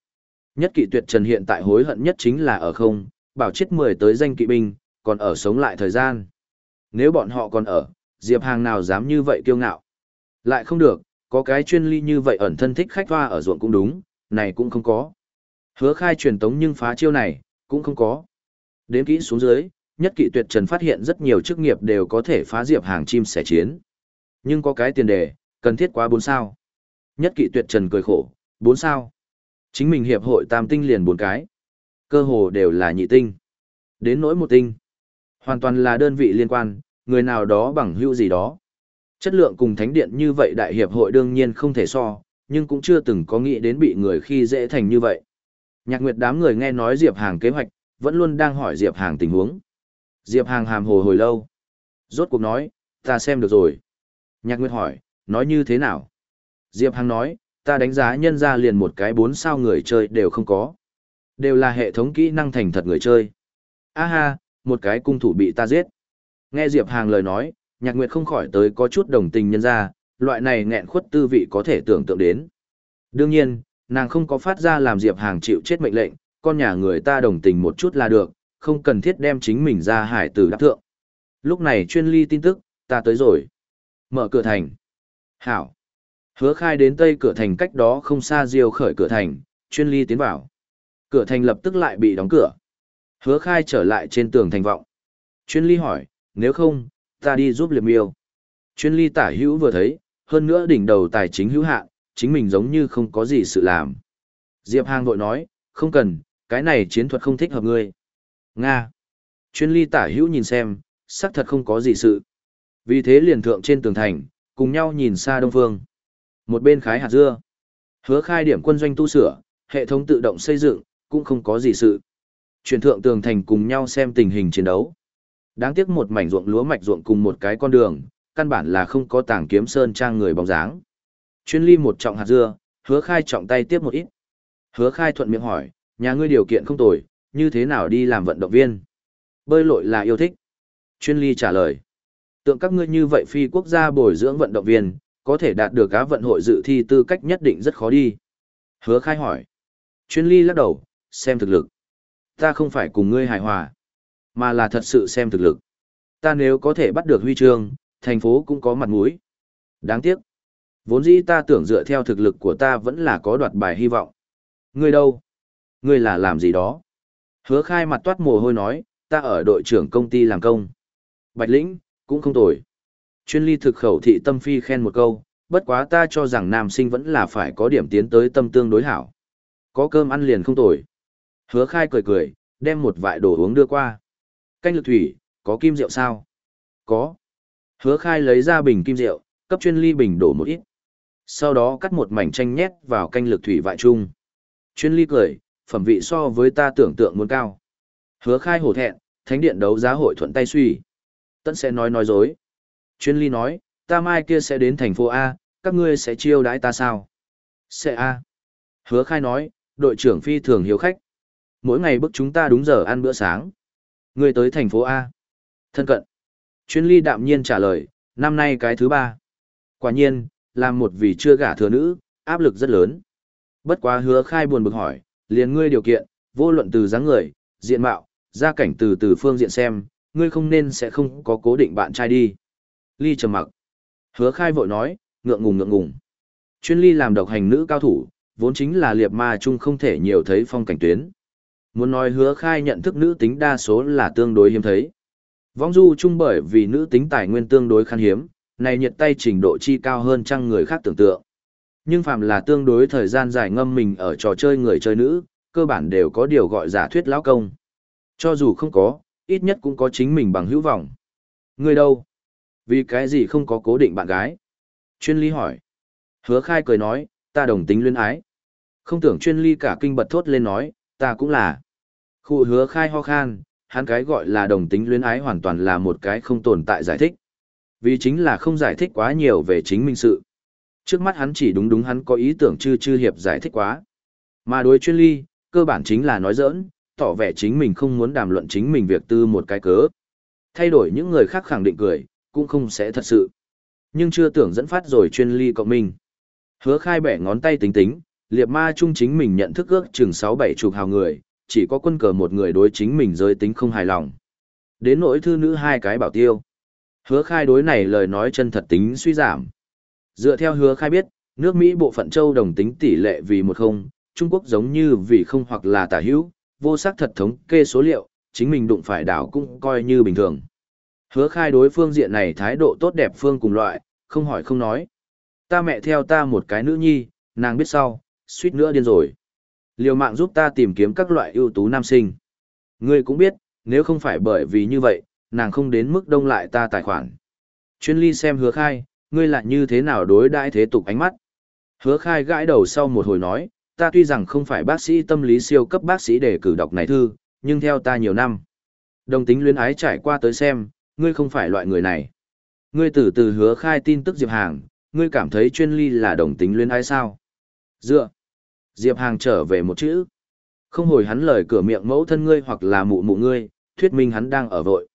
Speaker 1: Nhất kỵ tuyệt trần hiện tại hối hận nhất chính là ở không, bảo chết 10 tới danh kỵ binh, còn ở sống lại thời gian. Nếu bọn họ còn ở, Diệp Hàng nào dám như vậy kiêu ngạo. Lại không được, có cái chuyên ly như vậy ẩn thân thích khách hoa ở ruộng cũng đúng, này cũng không có. Hứa khai truyền tống nhưng phá chiêu này, cũng không có. Đến kỹ xuống dưới, nhất kỵ tuyệt trần phát hiện rất nhiều chức nghiệp đều có thể phá diệp hàng chim sẻ chiến. Nhưng có cái tiền đề, cần thiết quá 4 sao. Nhất kỵ tuyệt trần cười khổ, 4 sao. Chính mình hiệp hội tam tinh liền 4 cái. Cơ hồ đều là nhị tinh. Đến nỗi một tinh. Hoàn toàn là đơn vị liên quan, người nào đó bằng hữu gì đó. Chất lượng cùng thánh điện như vậy đại hiệp hội đương nhiên không thể so, nhưng cũng chưa từng có nghĩ đến bị người khi dễ thành như vậy. Nhạc Nguyệt đám người nghe nói Diệp Hàng kế hoạch, vẫn luôn đang hỏi Diệp Hàng tình huống. Diệp Hàng hàm hồ hồi lâu. Rốt cuộc nói, ta xem được rồi. Nhạc Nguyệt hỏi, nói như thế nào? Diệp Hàng nói, ta đánh giá nhân ra liền một cái bốn sao người chơi đều không có. Đều là hệ thống kỹ năng thành thật người chơi. A ha, một cái cung thủ bị ta giết. Nghe Diệp Hàng lời nói, Nhạc Nguyệt không khỏi tới có chút đồng tình nhân ra, loại này nghẹn khuất tư vị có thể tưởng tượng đến. Đương nhiên, nàng không có phát ra làm Diệp Hàng chịu chết mệnh lệnh, con nhà người ta đồng tình một chút là được, không cần thiết đem chính mình ra hải tử đáp thượng. Lúc này chuyên ly tin tức, ta tới rồi. Mở cửa thành. Hảo. Hứa khai đến tây cửa thành cách đó không xa diêu khởi cửa thành, chuyên ly tiến vào. Cửa thành lập tức lại bị đóng cửa. Hứa khai trở lại trên tường thành vọng. Chuyên ly hỏi, nếu không, ta đi giúp liệp miêu. Chuyên ly tả hữu vừa thấy, hơn nữa đỉnh đầu tài chính hữu hạn, chính mình giống như không có gì sự làm. Diệp Hàng vội nói, không cần, cái này chiến thuật không thích hợp ngươi. Nga. Chuyên ly tả hữu nhìn xem, xác thật không có gì sự. Vì thế liền thượng trên tường thành, cùng nhau nhìn xa đông phương. Một bên khái hạt dưa. Hứa khai điểm quân doanh tu sửa, hệ thống tự động xây dựng, cũng không có gì sự. Chuyển thượng tường thành cùng nhau xem tình hình chiến đấu. Đáng tiếc một mảnh ruộng lúa mạch ruộng cùng một cái con đường, căn bản là không có tảng kiếm sơn trang người bóng dáng. Chuyên ly một trọng hạt dưa, hứa khai trọng tay tiếp một ít. Hứa khai thuận miệng hỏi, nhà ngươi điều kiện không tồi, như thế nào đi làm vận động viên? Bơi lội là yêu thích. Chuyên ly trả lời. Tượng các ngươi như vậy phi quốc gia bồi dưỡng vận động viên, có thể đạt được cá vận hội dự thi tư cách nhất định rất khó đi. Hứa khai hỏi. Chuyên ly lắc đầu, xem thực lực. Ta không phải cùng ngươi hài hòa, mà là thật sự xem thực lực. Ta nếu có thể bắt được huy chương, Thành phố cũng có mặt mũi. Đáng tiếc. Vốn dĩ ta tưởng dựa theo thực lực của ta vẫn là có đoạt bài hy vọng. Ngươi đâu? Ngươi là làm gì đó? Hứa khai mặt toát mồ hôi nói, ta ở đội trưởng công ty làm công. Bạch lĩnh, cũng không tồi. Chuyên ly thực khẩu thị tâm phi khen một câu, bất quá ta cho rằng nam sinh vẫn là phải có điểm tiến tới tâm tương đối hảo. Có cơm ăn liền không tồi. Hứa khai cười cười, đem một vại đồ uống đưa qua. Canh lực thủy, có kim rượu sao? Có. Hứa khai lấy ra bình kim rượu, cấp chuyên ly bình đổ một ít. Sau đó cắt một mảnh chanh nhét vào canh lực thủy vại chung. Chuyên ly cười, phẩm vị so với ta tưởng tượng muốn cao. Hứa khai hổ thẹn, thánh điện đấu giá hội thuận tay suy. tẫn sẽ nói nói dối. Chuyên ly nói, ta mai kia sẽ đến thành phố A, các ngươi sẽ chiêu đãi ta sao? Sẽ A. Hứa khai nói, đội trưởng phi thường hiếu khách. Mỗi ngày bức chúng ta đúng giờ ăn bữa sáng. Ngươi tới thành phố A. Thân cận. Chuyên ly đạm nhiên trả lời, năm nay cái thứ ba. Quả nhiên, làm một vì chưa gả thừa nữ, áp lực rất lớn. Bất quá hứa khai buồn bực hỏi, liền ngươi điều kiện, vô luận từ dáng người, diện mạo, gia cảnh từ từ phương diện xem, ngươi không nên sẽ không có cố định bạn trai đi. Ly trầm mặc. Hứa khai vội nói, ngượng ngùng ngượng ngùng. Chuyên ly làm độc hành nữ cao thủ, vốn chính là liệp ma chung không thể nhiều thấy phong cảnh tuyến. Muốn nói hứa khai nhận thức nữ tính đa số là tương đối hiếm thấy. Vong du chung bởi vì nữ tính tài nguyên tương đối khan hiếm, này nhiệt tay trình độ chi cao hơn chăng người khác tưởng tượng. Nhưng phạm là tương đối thời gian dài ngâm mình ở trò chơi người chơi nữ, cơ bản đều có điều gọi giả thuyết lão công. Cho dù không có, ít nhất cũng có chính mình bằng hữu vọng. Người đâu? Vì cái gì không có cố định bạn gái? Chuyên ly hỏi. Hứa khai cười nói, ta đồng tính luyến ái. Không tưởng chuyên ly cả kinh bật thốt lên nói, ta cũng là. Khu hứa khai ho khan, hắn cái gọi là đồng tính luyến ái hoàn toàn là một cái không tồn tại giải thích. Vì chính là không giải thích quá nhiều về chính minh sự. Trước mắt hắn chỉ đúng đúng hắn có ý tưởng chư chư hiệp giải thích quá. Mà đối chuyên ly, cơ bản chính là nói giỡn, tỏ vẻ chính mình không muốn đàm luận chính mình việc tư một cái cớ. Thay đổi những người khác khẳng định cười, cũng không sẽ thật sự. Nhưng chưa tưởng dẫn phát rồi chuyên ly cộng mình. Hứa khai bẻ ngón tay tính tính, liệt ma chung chính mình nhận thức ước chừng 6-7 chục hào người, chỉ có quân cờ một người đối chính mình giới tính không hài lòng. Đến nỗi thư nữ hai cái bảo tiêu. Hứa khai đối này lời nói chân thật tính suy giảm. Dựa theo hứa khai biết, nước Mỹ bộ phận châu đồng tính tỷ lệ vì một không, Trung Quốc giống như vì không hoặc là tả hữu, vô sắc thật thống kê số liệu, chính mình đụng phải đảo cũng coi như bình thường. Hứa khai đối phương diện này thái độ tốt đẹp phương cùng loại, không hỏi không nói. Ta mẹ theo ta một cái nữ nhi, nàng biết sau, suýt nữa điên rồi. Liều mạng giúp ta tìm kiếm các loại ưu tú nam sinh. Ngươi cũng biết, nếu không phải bởi vì như vậy, nàng không đến mức đông lại ta tài khoản. Chuyên ly xem hứa khai, ngươi lại như thế nào đối đãi thế tục ánh mắt. Hứa khai gãi đầu sau một hồi nói, ta tuy rằng không phải bác sĩ tâm lý siêu cấp bác sĩ để cử đọc này thư, nhưng theo ta nhiều năm. Đồng tính luyến ái trải qua tới xem, ngươi không phải loại người này. Ngươi từ từ hứa khai tin tức Diệp Hàng, ngươi cảm thấy chuyên ly là đồng tính luyến ái sao? Dựa. Diệp Hàng trở về một chữ. Không hồi hắn lời cửa miệng mẫu thân ngươi hoặc là mụ mụ ngươi, thuyết minh hắn đang ở vội.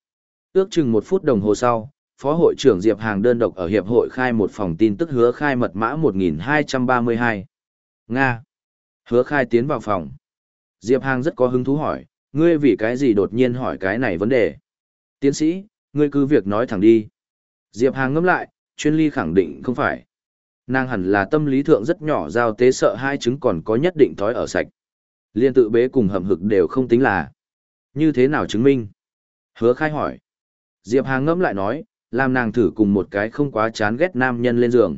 Speaker 1: Ước chừng một phút đồng hồ sau, Phó hội trưởng Diệp Hàng đơn độc ở hiệp hội khai một phòng tin tức hứa khai mật mã 1232. Nga. Hứa khai tiến vào phòng. Diệp Hàng rất có hứng thú hỏi, ngươi vì cái gì đột nhiên hỏi cái này vấn đề? Tiến sĩ, ngươi cứ việc nói thẳng đi. Diệp Hàng ngâm lại, chuyên ly khẳng định không phải. Nàng hẳn là tâm lý thượng rất nhỏ giao tế sợ hai chứng còn có nhất định thói ở sạch. Liên tự bế cùng hầm hực đều không tính là. Như thế nào chứng minh? Hứa khai hỏi. Diệp Hàng ngâm lại nói, làm nàng thử cùng một cái không quá chán ghét nam nhân lên giường.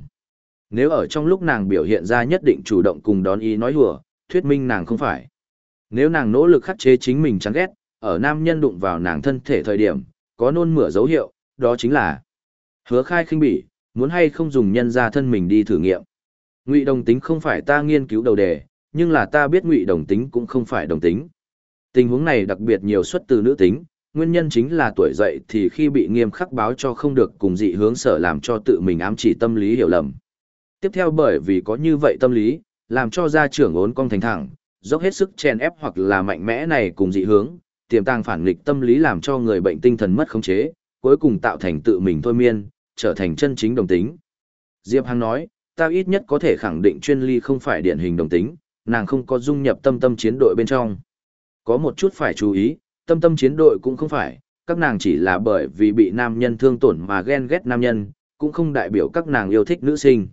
Speaker 1: Nếu ở trong lúc nàng biểu hiện ra nhất định chủ động cùng đón ý nói hùa, thuyết minh nàng không phải. Nếu nàng nỗ lực khắc chế chính mình chán ghét, ở nam nhân đụng vào nàng thân thể thời điểm, có nôn mửa dấu hiệu, đó chính là hứa khai khinh bỉ, muốn hay không dùng nhân ra thân mình đi thử nghiệm. Ngụy đồng tính không phải ta nghiên cứu đầu đề, nhưng là ta biết ngụy đồng tính cũng không phải đồng tính. Tình huống này đặc biệt nhiều xuất từ nữ tính, nguyên nhân chính là tuổi dậy thì khi bị nghiêm khắc báo cho không được cùng dị hướng sở làm cho tự mình ám chỉ tâm lý hiểu lầm. Tiếp theo bởi vì có như vậy tâm lý, làm cho gia trưởng ốn cong thành thẳng, dốc hết sức chèn ép hoặc là mạnh mẽ này cùng dị hướng, tiềm tàng phản nghịch tâm lý làm cho người bệnh tinh thần mất khống chế, cuối cùng tạo thành tự mình thôi miên, trở thành chân chính đồng tính. Diệp Hằng nói, ta ít nhất có thể khẳng định chuyên ly không phải điển hình đồng tính, nàng không có dung nhập tâm tâm chiến đội bên trong. Có một chút phải chú ý, tâm tâm chiến đội cũng không phải, các nàng chỉ là bởi vì bị nam nhân thương tổn mà ghen ghét nam nhân, cũng không đại biểu các nàng yêu thích nữ sinh.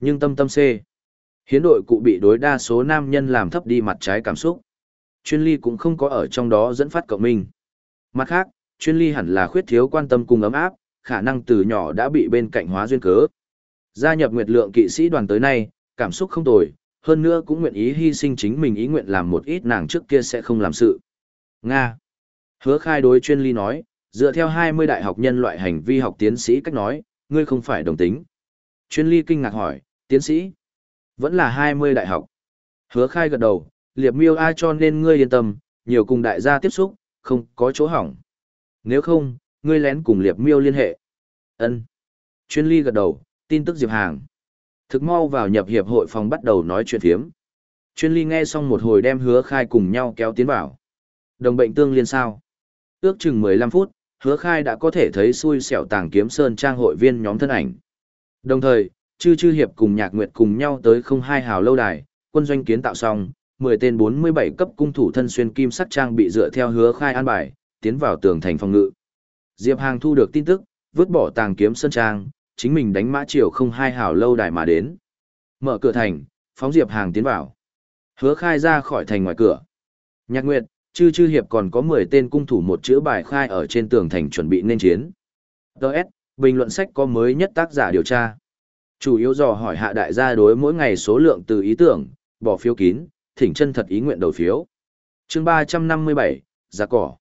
Speaker 1: Nhưng tâm tâm C. Hiến đội cụ bị đối đa số nam nhân làm thấp đi mặt trái cảm xúc. Chuyên ly cũng không có ở trong đó dẫn phát cộng minh. Mặt khác, chuyên ly hẳn là khuyết thiếu quan tâm cùng ấm áp, khả năng từ nhỏ đã bị bên cạnh hóa duyên cớ. Gia nhập nguyệt lượng kỵ sĩ đoàn tới nay, cảm xúc không tồi, hơn nữa cũng nguyện ý hy sinh chính mình ý nguyện làm một ít nàng trước kia sẽ không làm sự. Nga. Hứa khai đối chuyên ly nói, dựa theo 20 đại học nhân loại hành vi học tiến sĩ cách nói, ngươi không phải đồng tính. Chuyên ly kinh ngạc hỏi, tiến sĩ, vẫn là 20 đại học. Hứa khai gật đầu, liệp miêu ai cho nên ngươi yên tâm, nhiều cùng đại gia tiếp xúc, không có chỗ hỏng. Nếu không, ngươi lén cùng liệp miêu liên hệ. ân Chuyên ly gật đầu, tin tức Diệp Hàng. Thực mau vào nhập hiệp hội phòng bắt đầu nói chuyện phiếm. Chuyên ly nghe xong một hồi đem hứa khai cùng nhau kéo tiến vào. Đồng bệnh tương liên sao? Ước chừng 15 phút, hứa khai đã có thể thấy xui xẻo tàng kiếm sơn trang hội viên nhóm thân ảnh. Đồng thời, chư chư hiệp cùng nhạc nguyệt cùng nhau tới không hai hào lâu đài, quân doanh kiến tạo xong, 10 tên 47 cấp cung thủ thân xuyên kim sắc trang bị dựa theo hứa khai an bài, tiến vào tường thành phòng ngự. Diệp Hàng thu được tin tức, vứt bỏ tàng kiếm sơn trang, chính mình đánh mã chiều không hai hào lâu đài mà đến. Mở cửa thành, phóng Diệp Hàng tiến vào. Hứa khai ra khỏi thành ngoài cửa. Nhạc Nguyệt, chư chư hiệp còn có 10 tên cung thủ một chữ bài khai ở trên tường thành chuẩn bị nên chiến. Đợt, bình luận sách có mới nhất tác giả điều tra. Chủ yếu dò hỏi hạ đại gia đối mỗi ngày số lượng từ ý tưởng, bỏ phiếu kín, thỉnh chân thật ý nguyện đầu phiếu. chương 357, giá cỏ.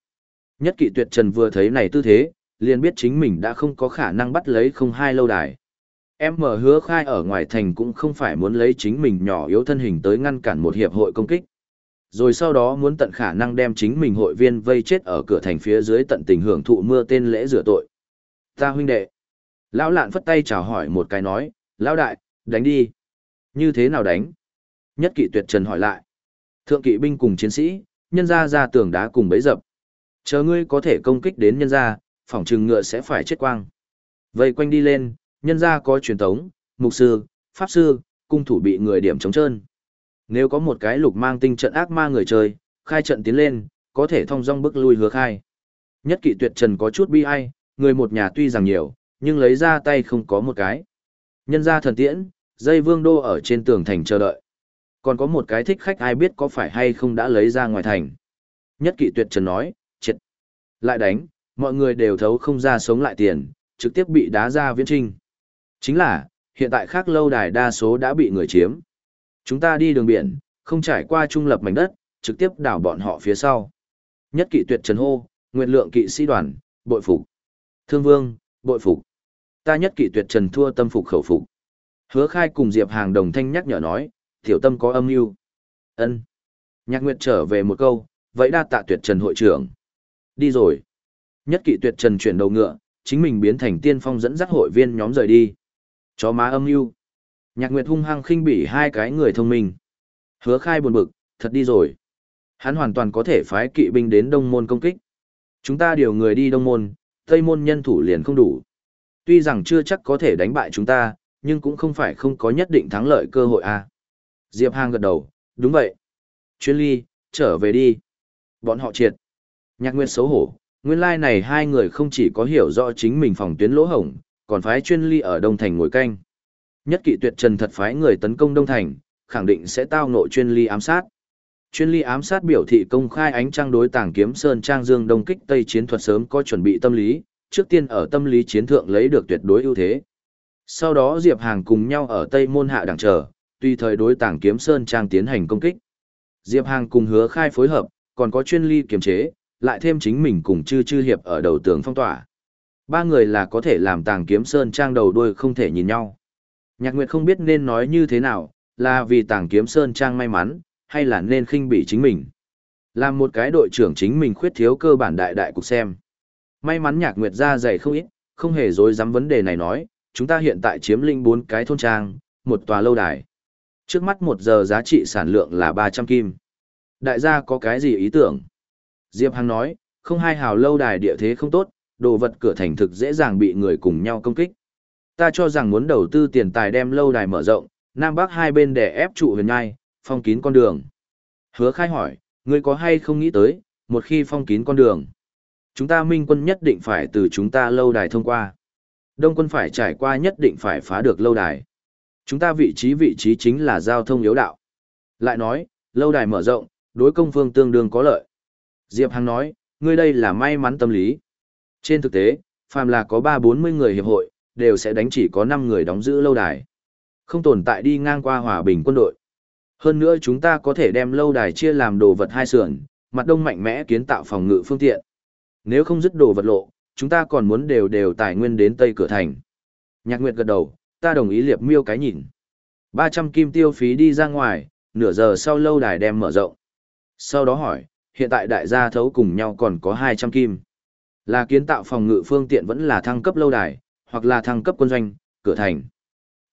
Speaker 1: Nhất kỵ tuyệt trần vừa thấy này tư thế, liền biết chính mình đã không có khả năng bắt lấy không hai lâu đài. Em mở hứa khai ở ngoài thành cũng không phải muốn lấy chính mình nhỏ yếu thân hình tới ngăn cản một hiệp hội công kích. Rồi sau đó muốn tận khả năng đem chính mình hội viên vây chết ở cửa thành phía dưới tận tình hưởng thụ mưa tên lễ rửa tội. Ta huynh đệ. Lão lạn phất tay chào hỏi một cái nói, Lão đại, đánh đi. Như thế nào đánh? Nhất kỵ tuyệt trần hỏi lại. Thượng kỵ binh cùng chiến sĩ, nhân ra ra tường đá cùng bấy dập. Chờ ngươi có thể công kích đến nhân ra, phỏng trừng ngựa sẽ phải chết quang. Vây quanh đi lên, nhân ra có truyền thống, mục sư, pháp sư, cung thủ bị người điểm chống trơn. Nếu có một cái lục mang tinh trận ác ma người chơi, khai trận tiến lên, có thể thông dong bước lui hứa khai. Nhất kỵ tuyệt trần có chút bi ai, người một nhà tuy rằng nhiều, nhưng lấy ra tay không có một cái. Nhân ra thần tiễn, dây vương đô ở trên tường thành chờ đợi. Còn có một cái thích khách ai biết có phải hay không đã lấy ra ngoài thành. Nhất kỵ tuyệt trần nói, triệt. Lại đánh, mọi người đều thấu không ra sống lại tiền, trực tiếp bị đá ra viễn trinh. Chính là, hiện tại khác lâu đài đa số đã bị người chiếm. Chúng ta đi đường biển, không trải qua trung lập mảnh đất, trực tiếp đảo bọn họ phía sau. Nhất kỵ tuyệt trần hô, nguyện lượng kỵ sĩ đoàn, bội phục. Thương vương, bội phục. Ta nhất kỵ tuyệt trần thua tâm phục khẩu phục. Hứa khai cùng Diệp Hàng đồng thanh nhắc nhở nói, tiểu tâm có âm mưu ân Nhạc Nguyệt trở về một câu, vậy đa tạ tuyệt trần hội trưởng. Đi rồi. Nhất kỵ tuyệt trần chuyển đầu ngựa, chính mình biến thành tiên phong dẫn dắt hội viên nhóm rời đi. Chó má âm mưu Nhạc Nguyệt hung hăng khinh bỉ hai cái người thông minh. Hứa khai buồn bực, thật đi rồi. Hắn hoàn toàn có thể phái kỵ binh đến đông môn công kích. Chúng ta điều người đi đông môn, tây môn nhân thủ liền không đủ. Tuy rằng chưa chắc có thể đánh bại chúng ta, nhưng cũng không phải không có nhất định thắng lợi cơ hội à. Diệp Hàng gật đầu, đúng vậy. Chuyên ly, trở về đi. Bọn họ triệt. Nhạc Nguyệt xấu hổ, nguyên lai like này hai người không chỉ có hiểu rõ chính mình phòng tuyến lỗ hổng, còn phái chuyên ly ở Đông Thành ngồi canh. Nhất kỵ tuyệt trần thật phái người tấn công Đông Thành, khẳng định sẽ tao nội chuyên ly ám sát. Chuyên ly ám sát biểu thị công khai ánh trăng đối tàng kiếm Sơn Trang Dương Đông kích Tây chiến thuật sớm có chuẩn bị tâm lý, trước tiên ở tâm lý chiến thượng lấy được tuyệt đối ưu thế. Sau đó Diệp Hàng cùng nhau ở Tây Môn Hạ đằng chờ, tùy thời đối tàng kiếm Sơn Trang tiến hành công kích. Diệp Hàng cùng hứa khai phối hợp, còn có chuyên ly kiềm chế, lại thêm chính mình cùng chư chư hiệp ở đầu tường phong tỏa. Ba người là có thể làm tàng kiếm Sơn Trang đầu đuôi không thể nhìn nhau. Nhạc Nguyệt không biết nên nói như thế nào, là vì tàng kiếm Sơn Trang may mắn, hay là nên khinh bỉ chính mình. Làm một cái đội trưởng chính mình khuyết thiếu cơ bản đại đại cục xem. May mắn Nhạc Nguyệt ra dày không ít, không hề dối dám vấn đề này nói, chúng ta hiện tại chiếm linh bốn cái thôn trang, một tòa lâu đài. Trước mắt một giờ giá trị sản lượng là 300 kim. Đại gia có cái gì ý tưởng? Diệp Hằng nói, không hai hào lâu đài địa thế không tốt, đồ vật cửa thành thực dễ dàng bị người cùng nhau công kích. Ta cho rằng muốn đầu tư tiền tài đem lâu đài mở rộng, Nam Bắc hai bên để ép trụ huyền nhai, phong kín con đường. Hứa khai hỏi, ngươi có hay không nghĩ tới, một khi phong kín con đường, Chúng ta minh quân nhất định phải từ chúng ta lâu đài thông qua. Đông quân phải trải qua nhất định phải phá được lâu đài. Chúng ta vị trí vị trí chính là giao thông yếu đạo. Lại nói, lâu đài mở rộng, đối công phương tương đương có lợi. Diệp Hằng nói, ngươi đây là may mắn tâm lý. Trên thực tế, phàm là có ba bốn mươi người hiệp hội, đều sẽ đánh chỉ có năm người đóng giữ lâu đài. Không tồn tại đi ngang qua hòa bình quân đội. Hơn nữa chúng ta có thể đem lâu đài chia làm đồ vật hai sườn, mặt đông mạnh mẽ kiến tạo phòng ngự phương tiện. Nếu không dứt đồ vật lộ, chúng ta còn muốn đều đều tài nguyên đến tây cửa thành. Nhạc Nguyệt gật đầu, ta đồng ý liệp miêu cái nhìn. 300 kim tiêu phí đi ra ngoài, nửa giờ sau lâu đài đem mở rộng. Sau đó hỏi, hiện tại đại gia thấu cùng nhau còn có 200 kim. Là kiến tạo phòng ngự phương tiện vẫn là thăng cấp lâu đài, hoặc là thăng cấp quân doanh, cửa thành.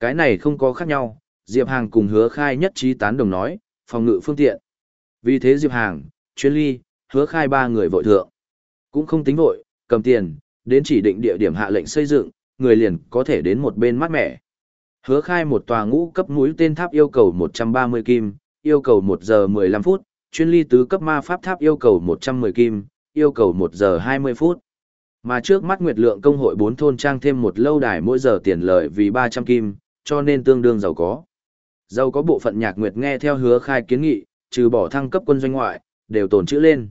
Speaker 1: Cái này không có khác nhau, Diệp Hàng cùng hứa khai nhất trí tán đồng nói, phòng ngự phương tiện. Vì thế Diệp Hàng, chuyên ly, hứa khai ba người vội thượng. Cũng không tính vội, cầm tiền, đến chỉ định địa điểm hạ lệnh xây dựng, người liền có thể đến một bên mát mẻ. Hứa khai một tòa ngũ cấp mũi tên tháp yêu cầu 130 kim, yêu cầu 1 giờ 15 phút, chuyên ly tứ cấp ma pháp tháp yêu cầu 110 kim, yêu cầu 1 giờ 20 phút. Mà trước mắt Nguyệt Lượng công hội bốn thôn trang thêm một lâu đài mỗi giờ tiền lợi vì 300 kim, cho nên tương đương giàu có. Giàu có bộ phận nhạc Nguyệt nghe theo hứa khai kiến nghị, trừ bỏ thăng cấp quân doanh ngoại, đều tồn chữ lên.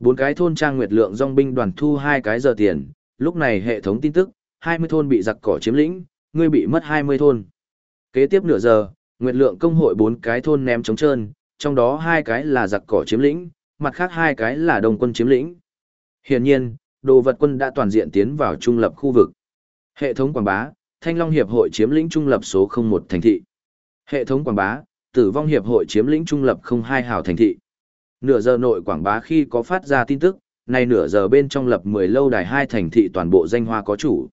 Speaker 1: Bốn cái thôn trang Nguyệt Lượng dòng binh đoàn thu hai cái giờ tiền, lúc này hệ thống tin tức, 20 thôn bị giặc cỏ chiếm lĩnh, ngươi bị mất 20 thôn. Kế tiếp nửa giờ, Nguyệt Lượng công hội bốn cái thôn ném trống trơn, trong đó hai cái là giặc cỏ chiếm lĩnh, mặt khác hai cái là đồng quân chiếm lĩnh. Hiển nhiên, đồ vật quân đã toàn diện tiến vào trung lập khu vực. Hệ thống quảng bá, Thanh Long Hiệp hội chiếm lĩnh trung lập số 01 thành thị. Hệ thống quảng bá, Tử vong Hiệp hội chiếm lĩnh trung lập 02 hào thành thị. Nửa giờ nội quảng bá khi có phát ra tin tức, nay nửa giờ bên trong lập 10 lâu đài hai thành thị toàn bộ danh hoa có chủ.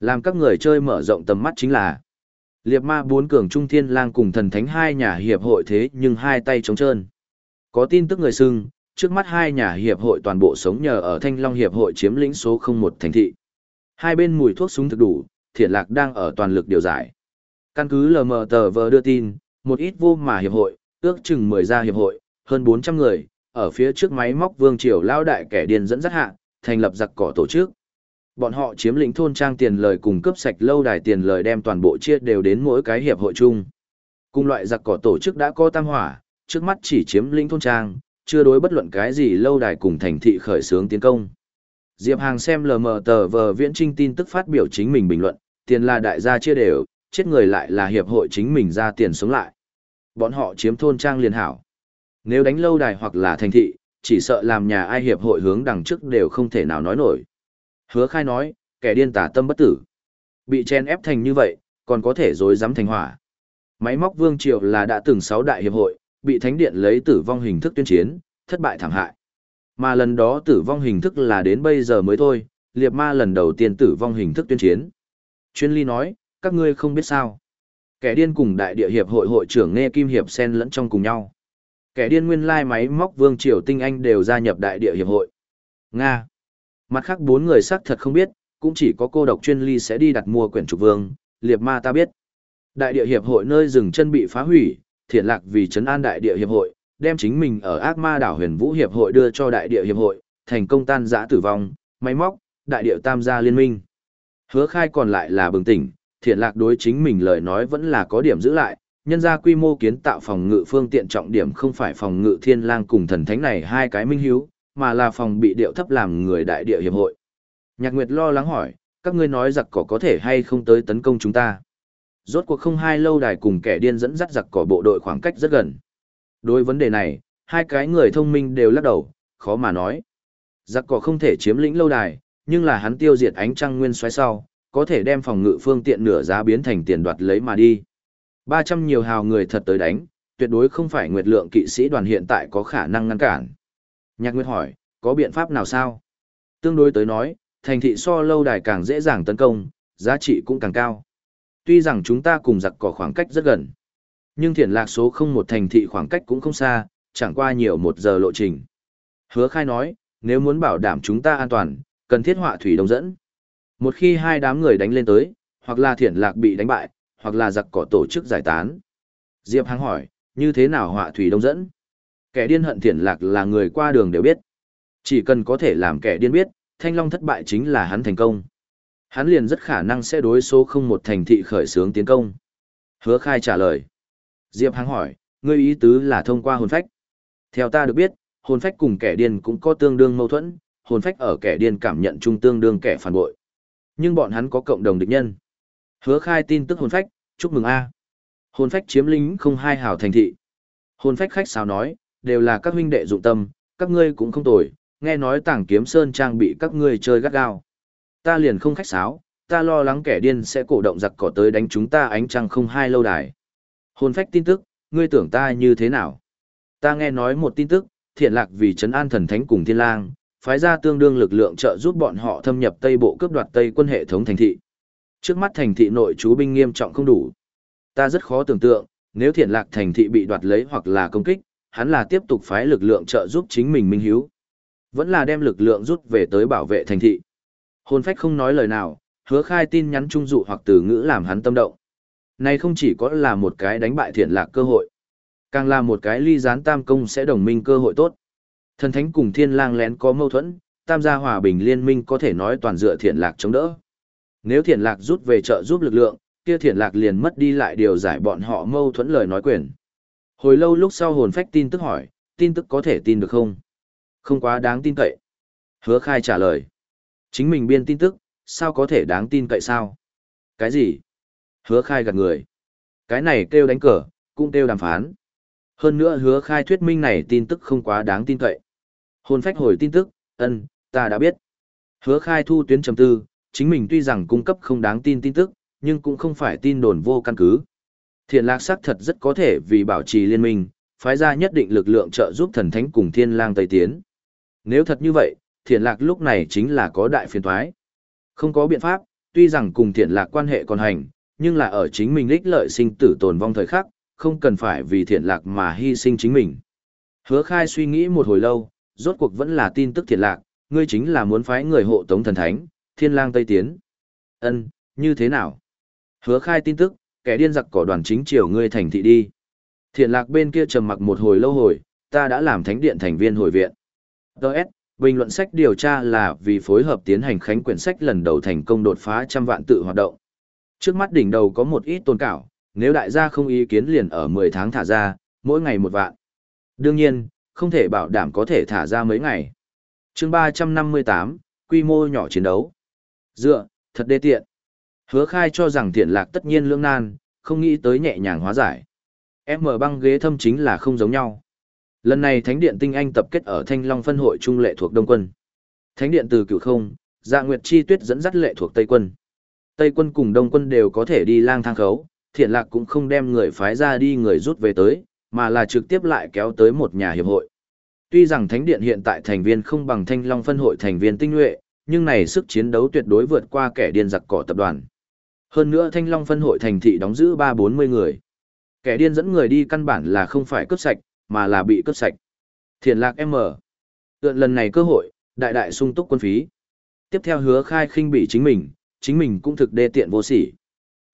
Speaker 1: Làm các người chơi mở rộng tầm mắt chính là Liệp ma bốn cường trung thiên lang cùng thần thánh hai nhà hiệp hội thế nhưng hai tay trống trơn. Có tin tức người xưng, trước mắt hai nhà hiệp hội toàn bộ sống nhờ ở Thanh Long hiệp hội chiếm lĩnh số 01 thành thị. Hai bên mùi thuốc súng thực đủ, thiện lạc đang ở toàn lực điều giải. Căn cứ lờ mờ tờ vờ đưa tin, một ít vô mà hiệp hội, ước chừng 10 gia hiệp hội, hơn 400 người, ở phía trước máy móc vương triều lao đại kẻ điên dẫn dắt hạ, thành lập giặc cỏ tổ chức. Bọn họ chiếm lĩnh thôn trang tiền lời cùng cướp sạch lâu đài tiền lời đem toàn bộ chia đều đến mỗi cái hiệp hội chung. Cùng loại giặc cỏ tổ chức đã có tam hỏa, trước mắt chỉ chiếm lĩnh thôn trang, chưa đối bất luận cái gì lâu đài cùng thành thị khởi xướng tiến công. Diệp Hàng xem lờ mờ tờ vờ viễn trinh tin tức phát biểu chính mình bình luận, tiền là đại gia chia đều, chết người lại là hiệp hội chính mình ra tiền sống lại. Bọn họ chiếm thôn trang liền hảo. Nếu đánh lâu đài hoặc là thành thị, chỉ sợ làm nhà ai hiệp hội hướng đằng trước đều không thể nào nói nổi. Hứa khai nói, kẻ điên tả tâm bất tử. Bị chen ép thành như vậy, còn có thể dối dám thành hỏa. Máy móc vương triều là đã từng sáu đại hiệp hội, bị thánh điện lấy tử vong hình thức tuyên chiến, thất bại thảm hại. Mà lần đó tử vong hình thức là đến bây giờ mới thôi, liệt ma lần đầu tiên tử vong hình thức tuyên chiến. Chuyên ly nói, các ngươi không biết sao. Kẻ điên cùng đại địa hiệp hội hội trưởng nghe kim hiệp sen lẫn trong cùng nhau. Kẻ điên nguyên lai máy móc vương triều tinh anh đều gia nhập đại địa hiệp hội. Nga. Mặt khác bốn người xác thật không biết, cũng chỉ có cô độc chuyên ly sẽ đi đặt mua quyển trục vương, liệt ma ta biết. Đại địa hiệp hội nơi dừng chân bị phá hủy, thiện lạc vì trấn an đại địa hiệp hội, đem chính mình ở ác ma đảo huyền vũ hiệp hội đưa cho đại địa hiệp hội, thành công tan giã tử vong, máy móc, đại địa tam gia liên minh. Hứa khai còn lại là bừng tỉnh, thiện lạc đối chính mình lời nói vẫn là có điểm giữ lại, nhân ra quy mô kiến tạo phòng ngự phương tiện trọng điểm không phải phòng ngự thiên lang cùng thần thánh này hai cái minh hiếu, mà là phòng bị điệu thấp làm người đại địa hiệp hội. Nhạc Nguyệt lo lắng hỏi, các ngươi nói giặc cỏ có thể hay không tới tấn công chúng ta. Rốt cuộc không hai lâu đài cùng kẻ điên dẫn dắt giặc cỏ bộ đội khoảng cách rất gần. Đối vấn đề này, hai cái người thông minh đều lắc đầu, khó mà nói. Giặc cỏ không thể chiếm lĩnh lâu đài, nhưng là hắn tiêu diệt ánh trăng nguyên xoáy sau, có thể đem phòng ngự phương tiện nửa giá biến thành tiền đoạt lấy mà đi. 300 nhiều hào người thật tới đánh, tuyệt đối không phải nguyệt lượng kỵ sĩ đoàn hiện tại có khả năng ngăn cản. Nhạc Nguyệt hỏi, có biện pháp nào sao? Tương đối tới nói, thành thị so lâu đài càng dễ dàng tấn công, giá trị cũng càng cao. Tuy rằng chúng ta cùng giặc cỏ khoảng cách rất gần, nhưng thiển lạc số không một thành thị khoảng cách cũng không xa, chẳng qua nhiều một giờ lộ trình. Hứa khai nói, nếu muốn bảo đảm chúng ta an toàn, cần thiết họa thủy đông dẫn. Một khi hai đám người đánh lên tới, hoặc là thiển lạc bị đánh bại, hoặc là giặc cỏ tổ chức giải tán. Diệp Hằng hỏi, như thế nào họa thủy đông dẫn? Kẻ điên hận thiển lạc là người qua đường đều biết. Chỉ cần có thể làm kẻ điên biết, Thanh Long thất bại chính là hắn thành công. Hắn liền rất khả năng sẽ đối số không một thành thị khởi xướng tiến công. Hứa khai trả lời. Diệp Hàng hỏi, ngươi ý tứ là thông qua hồn phách. Theo ta được biết, hồn phách cùng kẻ điên cũng có tương đương mâu thuẫn, hồn phách ở kẻ điên cảm nhận chung tương đương kẻ phản bội. Nhưng bọn hắn có cộng đồng địch nhân. Hứa khai tin tức hồn phách, chúc mừng A. Hồn phách chiếm lính không hai hào thành thị. Hồn phách khách sao nói, đều là các huynh đệ dụng tâm, các ngươi cũng không tồi, nghe nói tảng kiếm sơn trang bị các ngươi chơi gắt gao. Ta liền không khách sáo, ta lo lắng kẻ điên sẽ cổ động giặc cỏ tới đánh chúng ta ánh trăng không hai lâu đài. Hồn phách tin tức, ngươi tưởng ta như thế nào? Ta nghe nói một tin tức, thiện lạc vì trấn an thần thánh cùng thiên lang, phái ra tương đương lực lượng trợ giúp bọn họ thâm nhập Tây Bộ cướp đoạt Tây quân hệ thống thành thị. Trước mắt thành thị nội trú binh nghiêm trọng không đủ. Ta rất khó tưởng tượng, nếu thiện lạc thành thị bị đoạt lấy hoặc là công kích, hắn là tiếp tục phái lực lượng trợ giúp chính mình minh hiếu. Vẫn là đem lực lượng rút về tới bảo vệ thành thị. Hồn phách không nói lời nào, hứa khai tin nhắn trung dụ hoặc từ ngữ làm hắn tâm động. Này không chỉ có là một cái đánh bại thiện lạc cơ hội, càng là một cái ly gián tam công sẽ đồng minh cơ hội tốt. Thần thánh cùng thiên lang lén có mâu thuẫn, tam gia hòa bình liên minh có thể nói toàn dựa thiện lạc chống đỡ. Nếu thiện lạc rút về trợ giúp lực lượng, kia thiện lạc liền mất đi lại điều giải bọn họ mâu thuẫn lời nói quyền. Hồi lâu lúc sau hồn phách tin tức hỏi, tin tức có thể tin được không? Không quá đáng tin cậy. Hứa khai trả lời. Chính mình biên tin tức, sao có thể đáng tin cậy sao? Cái gì? Hứa khai gạt người. Cái này kêu đánh cờ, cũng kêu đàm phán. Hơn nữa hứa khai thuyết minh này tin tức không quá đáng tin cậy. Hồn phách hồi tin tức, ân, ta đã biết. Hứa khai thu tuyến chấm tư, chính mình tuy rằng cung cấp không đáng tin tin tức, nhưng cũng không phải tin đồn vô căn cứ. Thiện lạc sắc thật rất có thể vì bảo trì liên minh, phái ra nhất định lực lượng trợ giúp thần thánh cùng thiên lang Tây Tiến. Nếu thật như vậy, thiện lạc lúc này chính là có đại phiền thoái. Không có biện pháp, tuy rằng cùng thiện lạc quan hệ còn hành, nhưng là ở chính mình ích lợi sinh tử tồn vong thời khắc, không cần phải vì thiện lạc mà hy sinh chính mình. Hứa khai suy nghĩ một hồi lâu, rốt cuộc vẫn là tin tức thiện lạc, ngươi chính là muốn phái người hộ tống thần thánh, thiên lang Tây Tiến. ân như thế nào? Hứa khai tin tức, kẻ điên giặc cỏ đoàn chính triều ngươi thành thị đi. Thiện lạc bên kia trầm mặc một hồi lâu hồi, ta đã làm thánh điện thành viên hồi viện. Đợt, bình luận sách điều tra là vì phối hợp tiến hành khánh quyển sách lần đầu thành công đột phá trăm vạn tự hoạt động. Trước mắt đỉnh đầu có một ít tôn cảo, nếu đại gia không ý kiến liền ở 10 tháng thả ra, mỗi ngày một vạn. Đương nhiên, không thể bảo đảm có thể thả ra mấy ngày. chương 358, quy mô nhỏ chiến đấu. Dựa, thật đê tiện. Hứa khai cho rằng thiện lạc tất nhiên lương nan, không nghĩ tới nhẹ nhàng hóa giải. M băng ghế thâm chính là không giống nhau. Lần này Thánh điện tinh anh tập kết ở Thanh Long phân hội trung lệ thuộc Đông quân. Thánh điện từ cửu không, Dạ Nguyệt Chi Tuyết dẫn dắt lệ thuộc Tây quân. Tây quân cùng Đông quân đều có thể đi lang thang khấu, thiện lạc cũng không đem người phái ra đi người rút về tới, mà là trực tiếp lại kéo tới một nhà hiệp hội. Tuy rằng Thánh điện hiện tại thành viên không bằng Thanh Long phân hội thành viên tinh nhuệ, nhưng này sức chiến đấu tuyệt đối vượt qua kẻ điên giặc cỏ tập đoàn. Hơn nữa Thanh Long phân hội thành thị đóng giữ ba bốn mươi người. Kẻ điên dẫn người đi căn bản là không phải cướp sạch, mà là bị cướp sạch. Thiền lạc M. Tượn lần này cơ hội, đại đại sung túc quân phí. Tiếp theo hứa khai khinh bị chính mình, chính mình cũng thực đê tiện vô sỉ.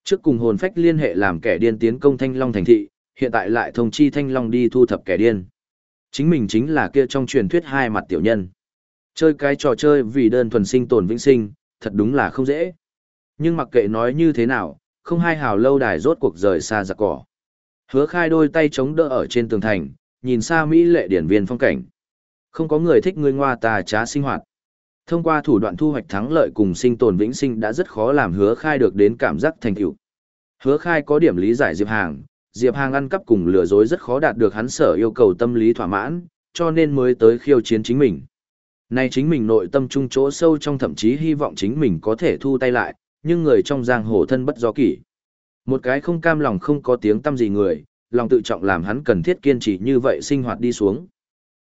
Speaker 1: Trước cùng hồn phách liên hệ làm kẻ điên tiến công Thanh Long thành thị, hiện tại lại thông chi Thanh Long đi thu thập kẻ điên. Chính mình chính là kia trong truyền thuyết hai mặt tiểu nhân. Chơi cái trò chơi vì đơn thuần sinh tồn vĩnh sinh, thật đúng là không dễ. Nhưng mặc kệ nói như thế nào, không hai hào lâu đài rốt cuộc rời xa giặc cỏ. Hứa khai đôi tay chống đỡ ở trên tường thành, nhìn xa Mỹ lệ điển viên phong cảnh. Không có người thích người ngoa tà trá sinh hoạt. Thông qua thủ đoạn thu hoạch thắng lợi cùng sinh tồn vĩnh sinh đã rất khó làm hứa khai được đến cảm giác thành tựu. Hứa khai có điểm lý giải Diệp Hàng, Diệp Hàng ăn cắp cùng lừa dối rất khó đạt được hắn sở yêu cầu tâm lý thỏa mãn, cho nên mới tới khiêu chiến chính mình. Nay chính mình nội tâm trung chỗ sâu trong thậm chí hy vọng chính mình có thể thu tay lại, nhưng người trong giang hồ thân bất do kỷ. Một cái không cam lòng không có tiếng tâm gì người, lòng tự trọng làm hắn cần thiết kiên trì như vậy sinh hoạt đi xuống.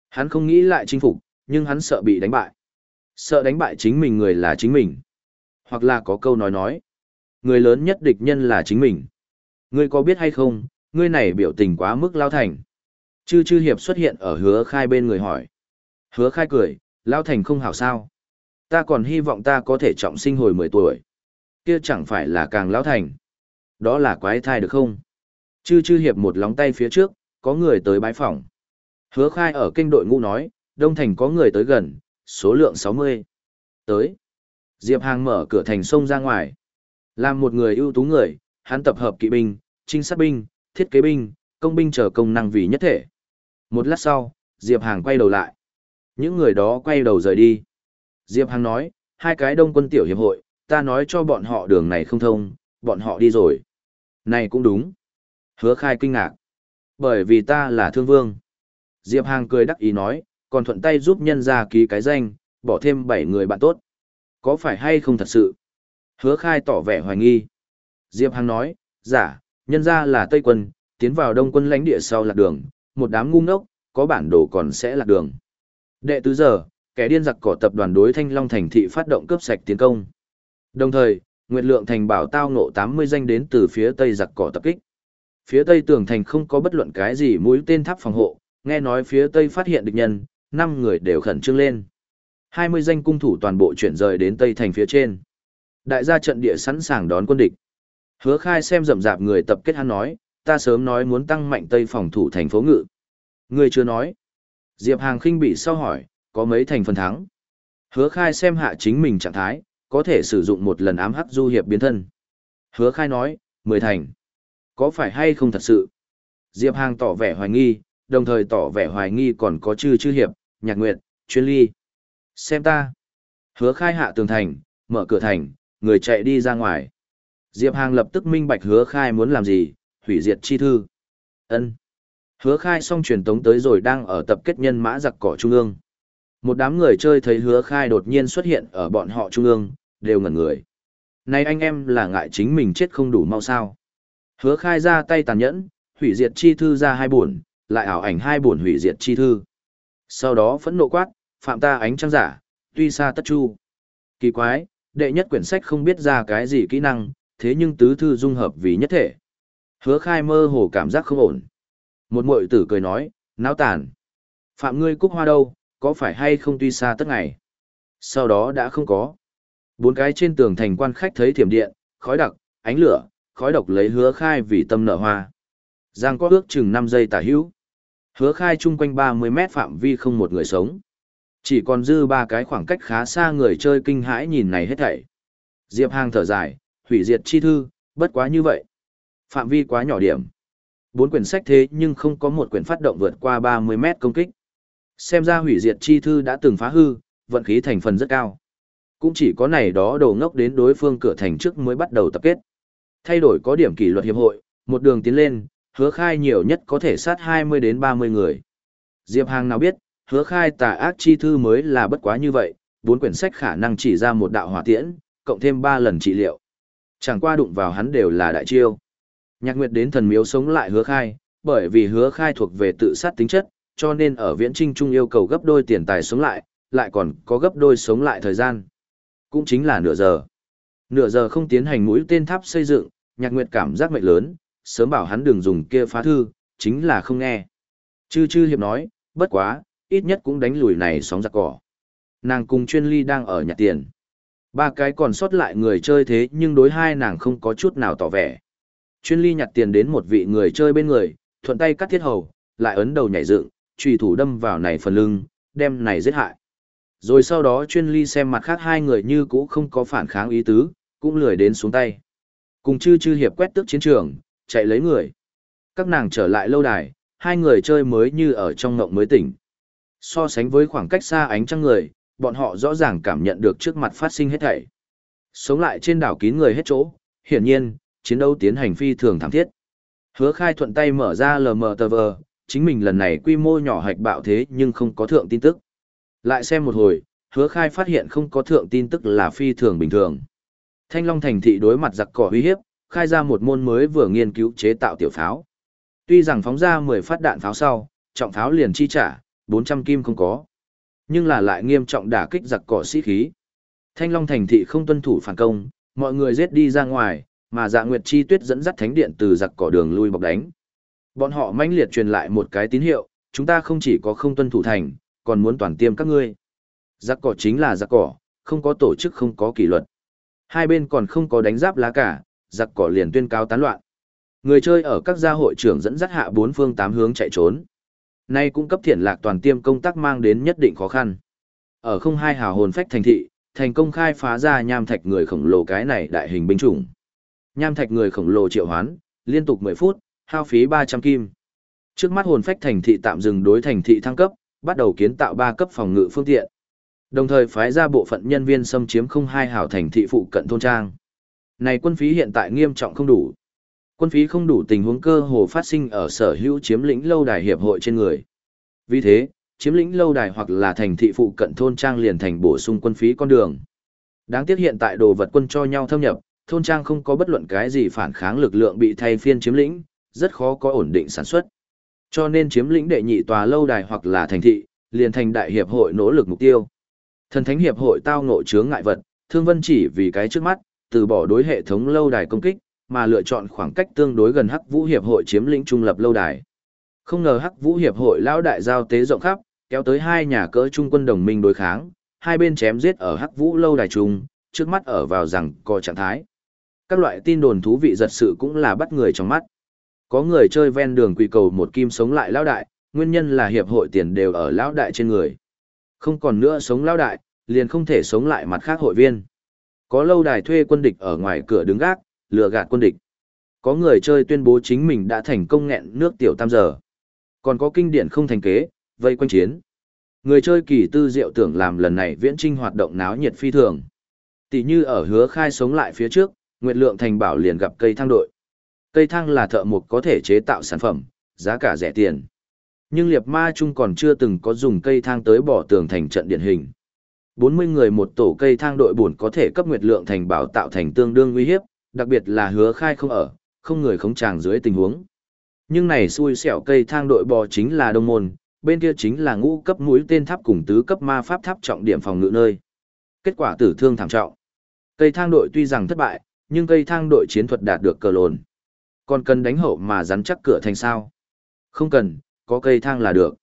Speaker 1: Hắn không nghĩ lại chinh phục, nhưng hắn sợ bị đánh bại. Sợ đánh bại chính mình người là chính mình. Hoặc là có câu nói nói. Người lớn nhất địch nhân là chính mình. Ngươi có biết hay không, ngươi này biểu tình quá mức lao thành. Chư chư hiệp xuất hiện ở hứa khai bên người hỏi. Hứa khai cười, lao thành không hảo sao. Ta còn hy vọng ta có thể trọng sinh hồi 10 tuổi. Kia chẳng phải là càng lao thành. Đó là quái thai được không? Chư chư hiệp một lóng tay phía trước, có người tới bái phỏng. Hứa khai ở kinh đội ngũ nói, Đông Thành có người tới gần, số lượng 60. Tới. Diệp Hàng mở cửa thành sông ra ngoài. Làm một người ưu tú người, hắn tập hợp kỵ binh, trinh sát binh, thiết kế binh, công binh trở công năng vì nhất thể. Một lát sau, Diệp Hàng quay đầu lại. Những người đó quay đầu rời đi. Diệp Hàng nói, hai cái đông quân tiểu hiệp hội, ta nói cho bọn họ đường này không thông, bọn họ đi rồi. Này cũng đúng. Hứa khai kinh ngạc. Bởi vì ta là thương vương. Diệp Hàng cười đắc ý nói, còn thuận tay giúp nhân ra ký cái danh, bỏ thêm 7 người bạn tốt. Có phải hay không thật sự? Hứa khai tỏ vẻ hoài nghi. Diệp Hàng nói, giả, nhân ra là Tây quân, tiến vào đông quân lãnh địa sau lạc đường, một đám ngu ngốc, có bản đồ còn sẽ lạc đường. Đệ tứ giờ, kẻ điên giặc cỏ tập đoàn đối Thanh Long thành thị phát động cướp sạch tiến công. Đồng thời, Nguyệt Lượng thành bảo tao ngộ 80 danh đến từ phía tây giặc cỏ tập kích. Phía tây tường thành không có bất luận cái gì mũi tên tháp phòng hộ, nghe nói phía tây phát hiện địch nhân, 5 người đều khẩn trương lên. 20 danh cung thủ toàn bộ chuyển rời đến tây thành phía trên. Đại gia trận địa sẵn sàng đón quân địch. Hứa khai xem rậm rạp người tập kết hắn nói, ta sớm nói muốn tăng mạnh tây phòng thủ thành phố ngự. Người chưa nói. Diệp Hàng khinh bị sau hỏi, có mấy thành phần thắng. Hứa khai xem hạ chính mình trạng thái, có thể sử dụng một lần ám hắc du hiệp biến thân. Hứa khai nói, 10 thành. Có phải hay không thật sự? Diệp Hàng tỏ vẻ hoài nghi, đồng thời tỏ vẻ hoài nghi còn có chư chư hiệp, nhạc nguyệt, chuyên ly. Xem ta. Hứa khai hạ tường thành, mở cửa thành, người chạy đi ra ngoài. Diệp Hàng lập tức minh bạch hứa khai muốn làm gì, hủy diệt chi thư. ân Hứa khai xong truyền tống tới rồi đang ở tập kết nhân mã giặc cỏ trung ương. Một đám người chơi thấy hứa khai đột nhiên xuất hiện ở bọn họ trung ương, đều ngẩn người. Này anh em là ngại chính mình chết không đủ mau sao. Hứa khai ra tay tàn nhẫn, hủy diệt chi thư ra hai buồn, lại ảo ảnh hai buồn hủy diệt chi thư. Sau đó phẫn nộ quát, phạm ta ánh trăng giả, tuy xa tất chu. Kỳ quái, đệ nhất quyển sách không biết ra cái gì kỹ năng, thế nhưng tứ thư dung hợp vì nhất thể. Hứa khai mơ hồ cảm giác không ổn. Một mội tử cười nói, náo tàn. Phạm ngươi cúc hoa đâu, có phải hay không tuy xa tất ngày? Sau đó đã không có. Bốn cái trên tường thành quan khách thấy thiểm điện, khói đặc, ánh lửa, khói độc lấy hứa khai vì tâm nở hoa. Giang có ước chừng 5 giây tả hữu. Hứa khai chung quanh 30 mét phạm vi không một người sống. Chỉ còn dư ba cái khoảng cách khá xa người chơi kinh hãi nhìn này hết thảy. Diệp Hàng thở dài, hủy diệt chi thư, bất quá như vậy. Phạm vi quá nhỏ điểm. Bốn quyển sách thế nhưng không có một quyển phát động vượt qua 30 mét công kích. Xem ra hủy diệt chi thư đã từng phá hư, vận khí thành phần rất cao. Cũng chỉ có này đó đầu ngốc đến đối phương cửa thành trước mới bắt đầu tập kết. Thay đổi có điểm kỷ luật hiệp hội, một đường tiến lên, hứa khai nhiều nhất có thể sát 20 đến 30 người. Diệp Hàng nào biết, hứa khai tà ác chi thư mới là bất quá như vậy, bốn quyển sách khả năng chỉ ra một đạo hỏa tiễn, cộng thêm 3 lần trị liệu. Chẳng qua đụng vào hắn đều là đại chiêu. Nhạc Nguyệt đến thần miếu sống lại hứa khai, bởi vì hứa khai thuộc về tự sát tính chất, cho nên ở viễn trinh trung yêu cầu gấp đôi tiền tài sống lại, lại còn có gấp đôi sống lại thời gian. Cũng chính là nửa giờ. Nửa giờ không tiến hành mũi tên tháp xây dựng, Nhạc Nguyệt cảm giác mệnh lớn, sớm bảo hắn đừng dùng kia phá thư, chính là không nghe. Chư chư hiệp nói, bất quá, ít nhất cũng đánh lùi này sóng giặc cỏ. Nàng cùng chuyên ly đang ở nhặt tiền. Ba cái còn sót lại người chơi thế nhưng đối hai nàng không có chút nào tỏ vẻ. Chuyên ly nhặt tiền đến một vị người chơi bên người, thuận tay cắt thiết hầu, lại ấn đầu nhảy dựng, trùy thủ đâm vào này phần lưng, đem này giết hại. Rồi sau đó chuyên ly xem mặt khác hai người như cũ không có phản kháng ý tứ, cũng lười đến xuống tay. Cùng chư chư hiệp quét tước chiến trường, chạy lấy người. Các nàng trở lại lâu đài, hai người chơi mới như ở trong ngộng mới tỉnh. So sánh với khoảng cách xa ánh trăng người, bọn họ rõ ràng cảm nhận được trước mặt phát sinh hết thảy. Sống lại trên đảo kín người hết chỗ, hiển nhiên, chiến đấu tiến hành phi thường thảm thiết. Hứa khai thuận tay mở ra LMTV, chính mình lần này quy mô nhỏ hạch bạo thế nhưng không có thượng tin tức. Lại xem một hồi, hứa khai phát hiện không có thượng tin tức là phi thường bình thường. Thanh Long thành thị đối mặt giặc cỏ uy hiếp, khai ra một môn mới vừa nghiên cứu chế tạo tiểu pháo. Tuy rằng phóng ra 10 phát đạn pháo sau, trọng pháo liền chi trả, 400 kim không có. Nhưng là lại nghiêm trọng đả kích giặc cỏ sĩ khí. Thanh Long thành thị không tuân thủ phản công, mọi người giết đi ra ngoài, mà Dạ Nguyệt Chi Tuyết dẫn dắt thánh điện từ giặc cỏ đường lui bọc đánh. Bọn họ mãnh liệt truyền lại một cái tín hiệu, chúng ta không chỉ có không tuân thủ thành, còn muốn toàn tiêm các ngươi. Giặc cỏ chính là giặc cỏ, không có tổ chức không có kỷ luật. Hai bên còn không có đánh giáp lá cả, giặc cỏ liền tuyên cáo tán loạn. Người chơi ở các gia hội trưởng dẫn dắt hạ bốn phương tám hướng chạy trốn. Nay cũng cấp thiện lạc toàn tiêm công tác mang đến nhất định khó khăn. Ở không hai hào hồn phách thành thị, thành công khai phá ra nham thạch người khổng lồ cái này đại hình binh chủng. Nham thạch người khổng lồ triệu hoán, liên tục 10 phút, hao phí 300 kim. Trước mắt hồn phách thành thị tạm dừng đối thành thị thăng cấp, bắt đầu kiến tạo ba cấp phòng ngự phương tiện. Đồng thời phái ra bộ phận nhân viên xâm chiếm không hai hảo thành thị phụ cận thôn trang. Này quân phí hiện tại nghiêm trọng không đủ. Quân phí không đủ tình huống cơ hồ phát sinh ở sở hữu chiếm lĩnh lâu đài hiệp hội trên người. Vì thế, chiếm lĩnh lâu đài hoặc là thành thị phụ cận thôn trang liền thành bổ sung quân phí con đường. Đáng tiếc hiện tại đồ vật quân cho nhau thâm nhập, thôn trang không có bất luận cái gì phản kháng lực lượng bị thay phiên chiếm lĩnh, rất khó có ổn định sản xuất. Cho nên chiếm lĩnh đệ nhị tòa lâu đài hoặc là thành thị, liền thành đại hiệp hội nỗ lực mục tiêu. Thần thánh hiệp hội tao ngộ chướng ngại vật, thương vân chỉ vì cái trước mắt, từ bỏ đối hệ thống lâu đài công kích, mà lựa chọn khoảng cách tương đối gần Hắc Vũ hiệp hội chiếm lĩnh trung lập lâu đài. Không ngờ Hắc Vũ hiệp hội lão đại giao tế rộng khắp, kéo tới hai nhà cỡ trung quân đồng minh đối kháng, hai bên chém giết ở Hắc Vũ lâu đài trung, trước mắt ở vào rằng có trạng thái. Các loại tin đồn thú vị giật sự cũng là bắt người trong mắt. Có người chơi ven đường quỳ cầu một kim sống lại lão đại, nguyên nhân là hiệp hội tiền đều ở lão đại trên người. Không còn nữa sống lao đại, liền không thể sống lại mặt khác hội viên. Có lâu đài thuê quân địch ở ngoài cửa đứng gác, lừa gạt quân địch. Có người chơi tuyên bố chính mình đã thành công nghẹn nước tiểu tam giờ. Còn có kinh điển không thành kế, vây quanh chiến. Người chơi kỳ tư diệu tưởng làm lần này viễn trinh hoạt động náo nhiệt phi thường. Tỷ như ở hứa khai sống lại phía trước, Nguyệt Lượng Thành Bảo liền gặp cây thang đội. Cây thang là thợ mộc có thể chế tạo sản phẩm, giá cả rẻ tiền. Nhưng liệt ma chung còn chưa từng có dùng cây thang tới bỏ tường thành trận điển hình. 40 người một tổ cây thang đội bổn có thể cấp Nguyệt Lượng Thành Bảo tạo thành tương đương uy hiếp, đặc biệt là hứa khai không ở, không người khống tràng dưới tình huống. Nhưng này xui xẻo cây thang đội bò chính là đông môn, bên kia chính là ngũ cấp mũi tên tháp cùng tứ cấp ma pháp tháp trọng điểm phòng ngự nơi. Kết quả tử thương thảm trọng. Cây thang đội tuy rằng thất bại, nhưng cây thang đội chiến thuật đạt được cờ lồn. Còn cần đánh hậu mà rắn chắc cửa thành sao? Không cần, có cây thang là được.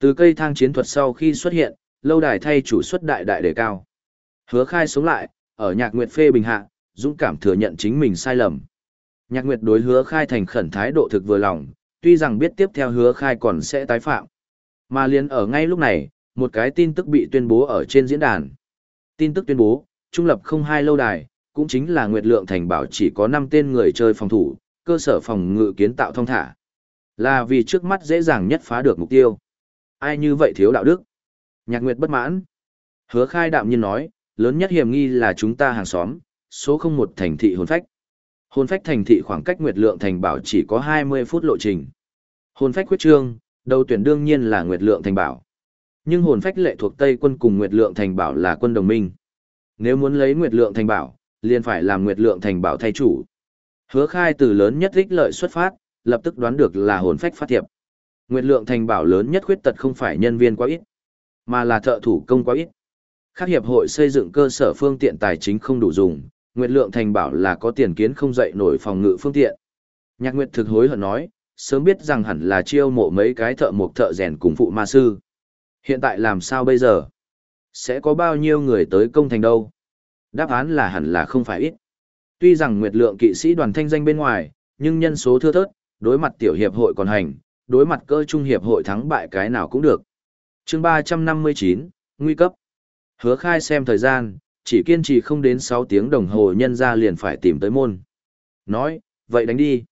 Speaker 1: Từ cây thang chiến thuật sau khi xuất hiện, lâu đài thay chủ xuất đại đại đề cao. Hứa khai sống lại, ở nhạc nguyệt phê bình hạ, dũng cảm thừa nhận chính mình sai lầm. Nhạc nguyệt đối hứa khai thành khẩn thái độ thực vừa lòng, tuy rằng biết tiếp theo hứa khai còn sẽ tái phạm. Mà liền ở ngay lúc này, một cái tin tức bị tuyên bố ở trên diễn đàn. Tin tức tuyên bố, trung lập không hai lâu đài, cũng chính là Nguyệt Lượng Thành bảo chỉ có 5 tên người chơi phòng thủ, cơ sở phòng ngự kiến tạo thông thả. Là vì trước mắt dễ dàng nhất phá được mục tiêu. Ai như vậy thiếu đạo đức? Nhạc Nguyệt bất mãn. Hứa khai đạm nhiên nói, lớn nhất hiểm nghi là chúng ta hàng xóm, số 01 thành thị hồn phách. Hồn phách thành thị khoảng cách Nguyệt Lượng Thành bảo chỉ có 20 phút lộ trình. Hồn phách quyết trương, đầu tuyển đương nhiên là Nguyệt Lượng Thành bảo. Nhưng hồn phách lệ thuộc Tây quân cùng Nguyệt Lượng Thành bảo là quân đồng minh. Nếu muốn lấy Nguyệt Lượng Thành bảo, liền phải làm Nguyệt Lượng Thành bảo thay chủ. Hứa khai từ lớn nhất ích lợi xuất phát, lập tức đoán được là hồn phách phát thiệp. Nguyệt Lượng Thành bảo lớn nhất khuyết tật không phải nhân viên quá ít, mà là thợ thủ công quá ít. Khác hiệp hội xây dựng cơ sở phương tiện tài chính không đủ dùng, Nguyệt Lượng Thành bảo là có tiền kiến không dậy nổi phòng ngự phương tiện. Nhạc Nguyệt thực hối hận nói, sớm biết rằng hẳn là chiêu mộ mấy cái thợ mộc thợ rèn cùng phụ ma sư. Hiện tại làm sao bây giờ? Sẽ có bao nhiêu người tới công thành đâu? Đáp án là hẳn là không phải ít. Tuy rằng nguyệt lượng kỵ sĩ đoàn thanh danh bên ngoài, nhưng nhân số thưa thớt, đối mặt tiểu hiệp hội còn hành, đối mặt cơ trung hiệp hội thắng bại cái nào cũng được. chương 359, nguy cấp. Hứa khai xem thời gian, chỉ kiên trì không đến 6 tiếng đồng hồ nhân ra liền phải tìm tới môn. Nói, vậy đánh đi.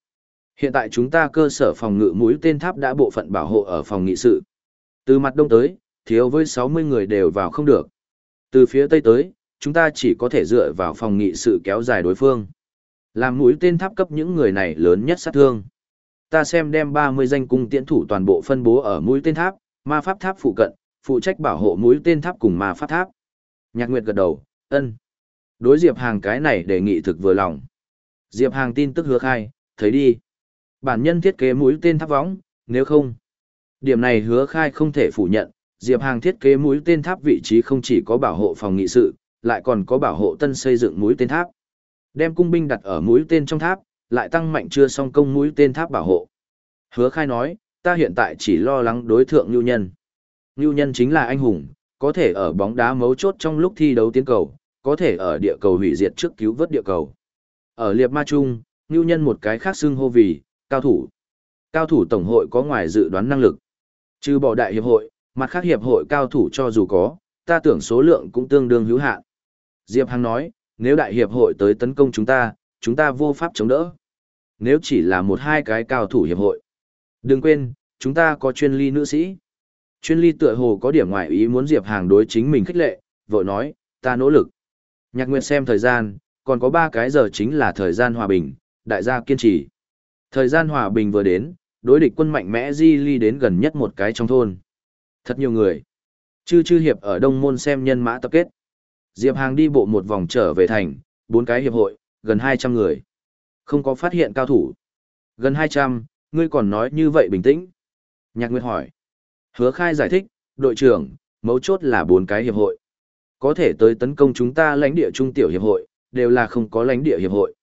Speaker 1: Hiện tại chúng ta cơ sở phòng ngự mũi tên tháp đã bộ phận bảo hộ ở phòng nghị sự. Từ mặt đông tới, thiếu với 60 người đều vào không được. Từ phía tây tới, chúng ta chỉ có thể dựa vào phòng nghị sự kéo dài đối phương. Làm mũi tên tháp cấp những người này lớn nhất sát thương. Ta xem đem 30 danh cung tiễn thủ toàn bộ phân bố ở mũi tên tháp, ma pháp tháp phụ cận, phụ trách bảo hộ mũi tên tháp cùng ma pháp tháp. Nhạc Nguyệt gật đầu, ân. Đối Diệp Hàng cái này đề nghị thực vừa lòng. Diệp Hàng tin tức hứa khai, thấy đi. Bản nhân thiết kế mũi tên tháp võng, nếu không. Điểm này hứa khai không thể phủ nhận, Diệp Hàng thiết kế mũi tên tháp vị trí không chỉ có bảo hộ phòng nghị sự, lại còn có bảo hộ tân xây dựng mũi tên tháp. Đem cung binh đặt ở mũi tên trong tháp, lại tăng mạnh chưa xong công mũi tên tháp bảo hộ. Hứa khai nói, ta hiện tại chỉ lo lắng đối thượng Nhu Nhân. Nhu Nhân chính là anh hùng, có thể ở bóng đá mấu chốt trong lúc thi đấu tiến cầu, có thể ở địa cầu hủy diệt trước cứu vớt địa cầu. Ở liệp ma trung Nhu Nhân một cái khác xưng hô vì, cao thủ. Cao thủ tổng hội có ngoài dự đoán năng lực. Trừ bỏ đại hiệp hội, mặt khác hiệp hội cao thủ cho dù có, ta tưởng số lượng cũng tương đương hữu hạn. Diệp Hằng nói, nếu đại hiệp hội tới tấn công chúng ta, chúng ta vô pháp chống đỡ. Nếu chỉ là một hai cái cao thủ hiệp hội. Đừng quên, chúng ta có chuyên ly nữ sĩ. Chuyên ly tựa hồ có điểm ngoại ý muốn Diệp Hàng đối chính mình khích lệ, vội nói, ta nỗ lực. Nhạc Nguyệt xem thời gian, còn có ba cái giờ chính là thời gian hòa bình, đại gia kiên trì. Thời gian hòa bình vừa đến, đối địch quân mạnh mẽ di ly đến gần nhất một cái trong thôn. Thật nhiều người. Chư chư hiệp ở Đông Môn xem nhân mã tập kết. Diệp Hàng đi bộ một vòng trở về thành, bốn cái hiệp hội, gần 200 người. Không có phát hiện cao thủ. Gần 200, ngươi còn nói như vậy bình tĩnh. Nhạc Nguyệt hỏi. Hứa khai giải thích, đội trưởng, mấu chốt là bốn cái hiệp hội. Có thể tới tấn công chúng ta lãnh địa trung tiểu hiệp hội, đều là không có lãnh địa hiệp hội.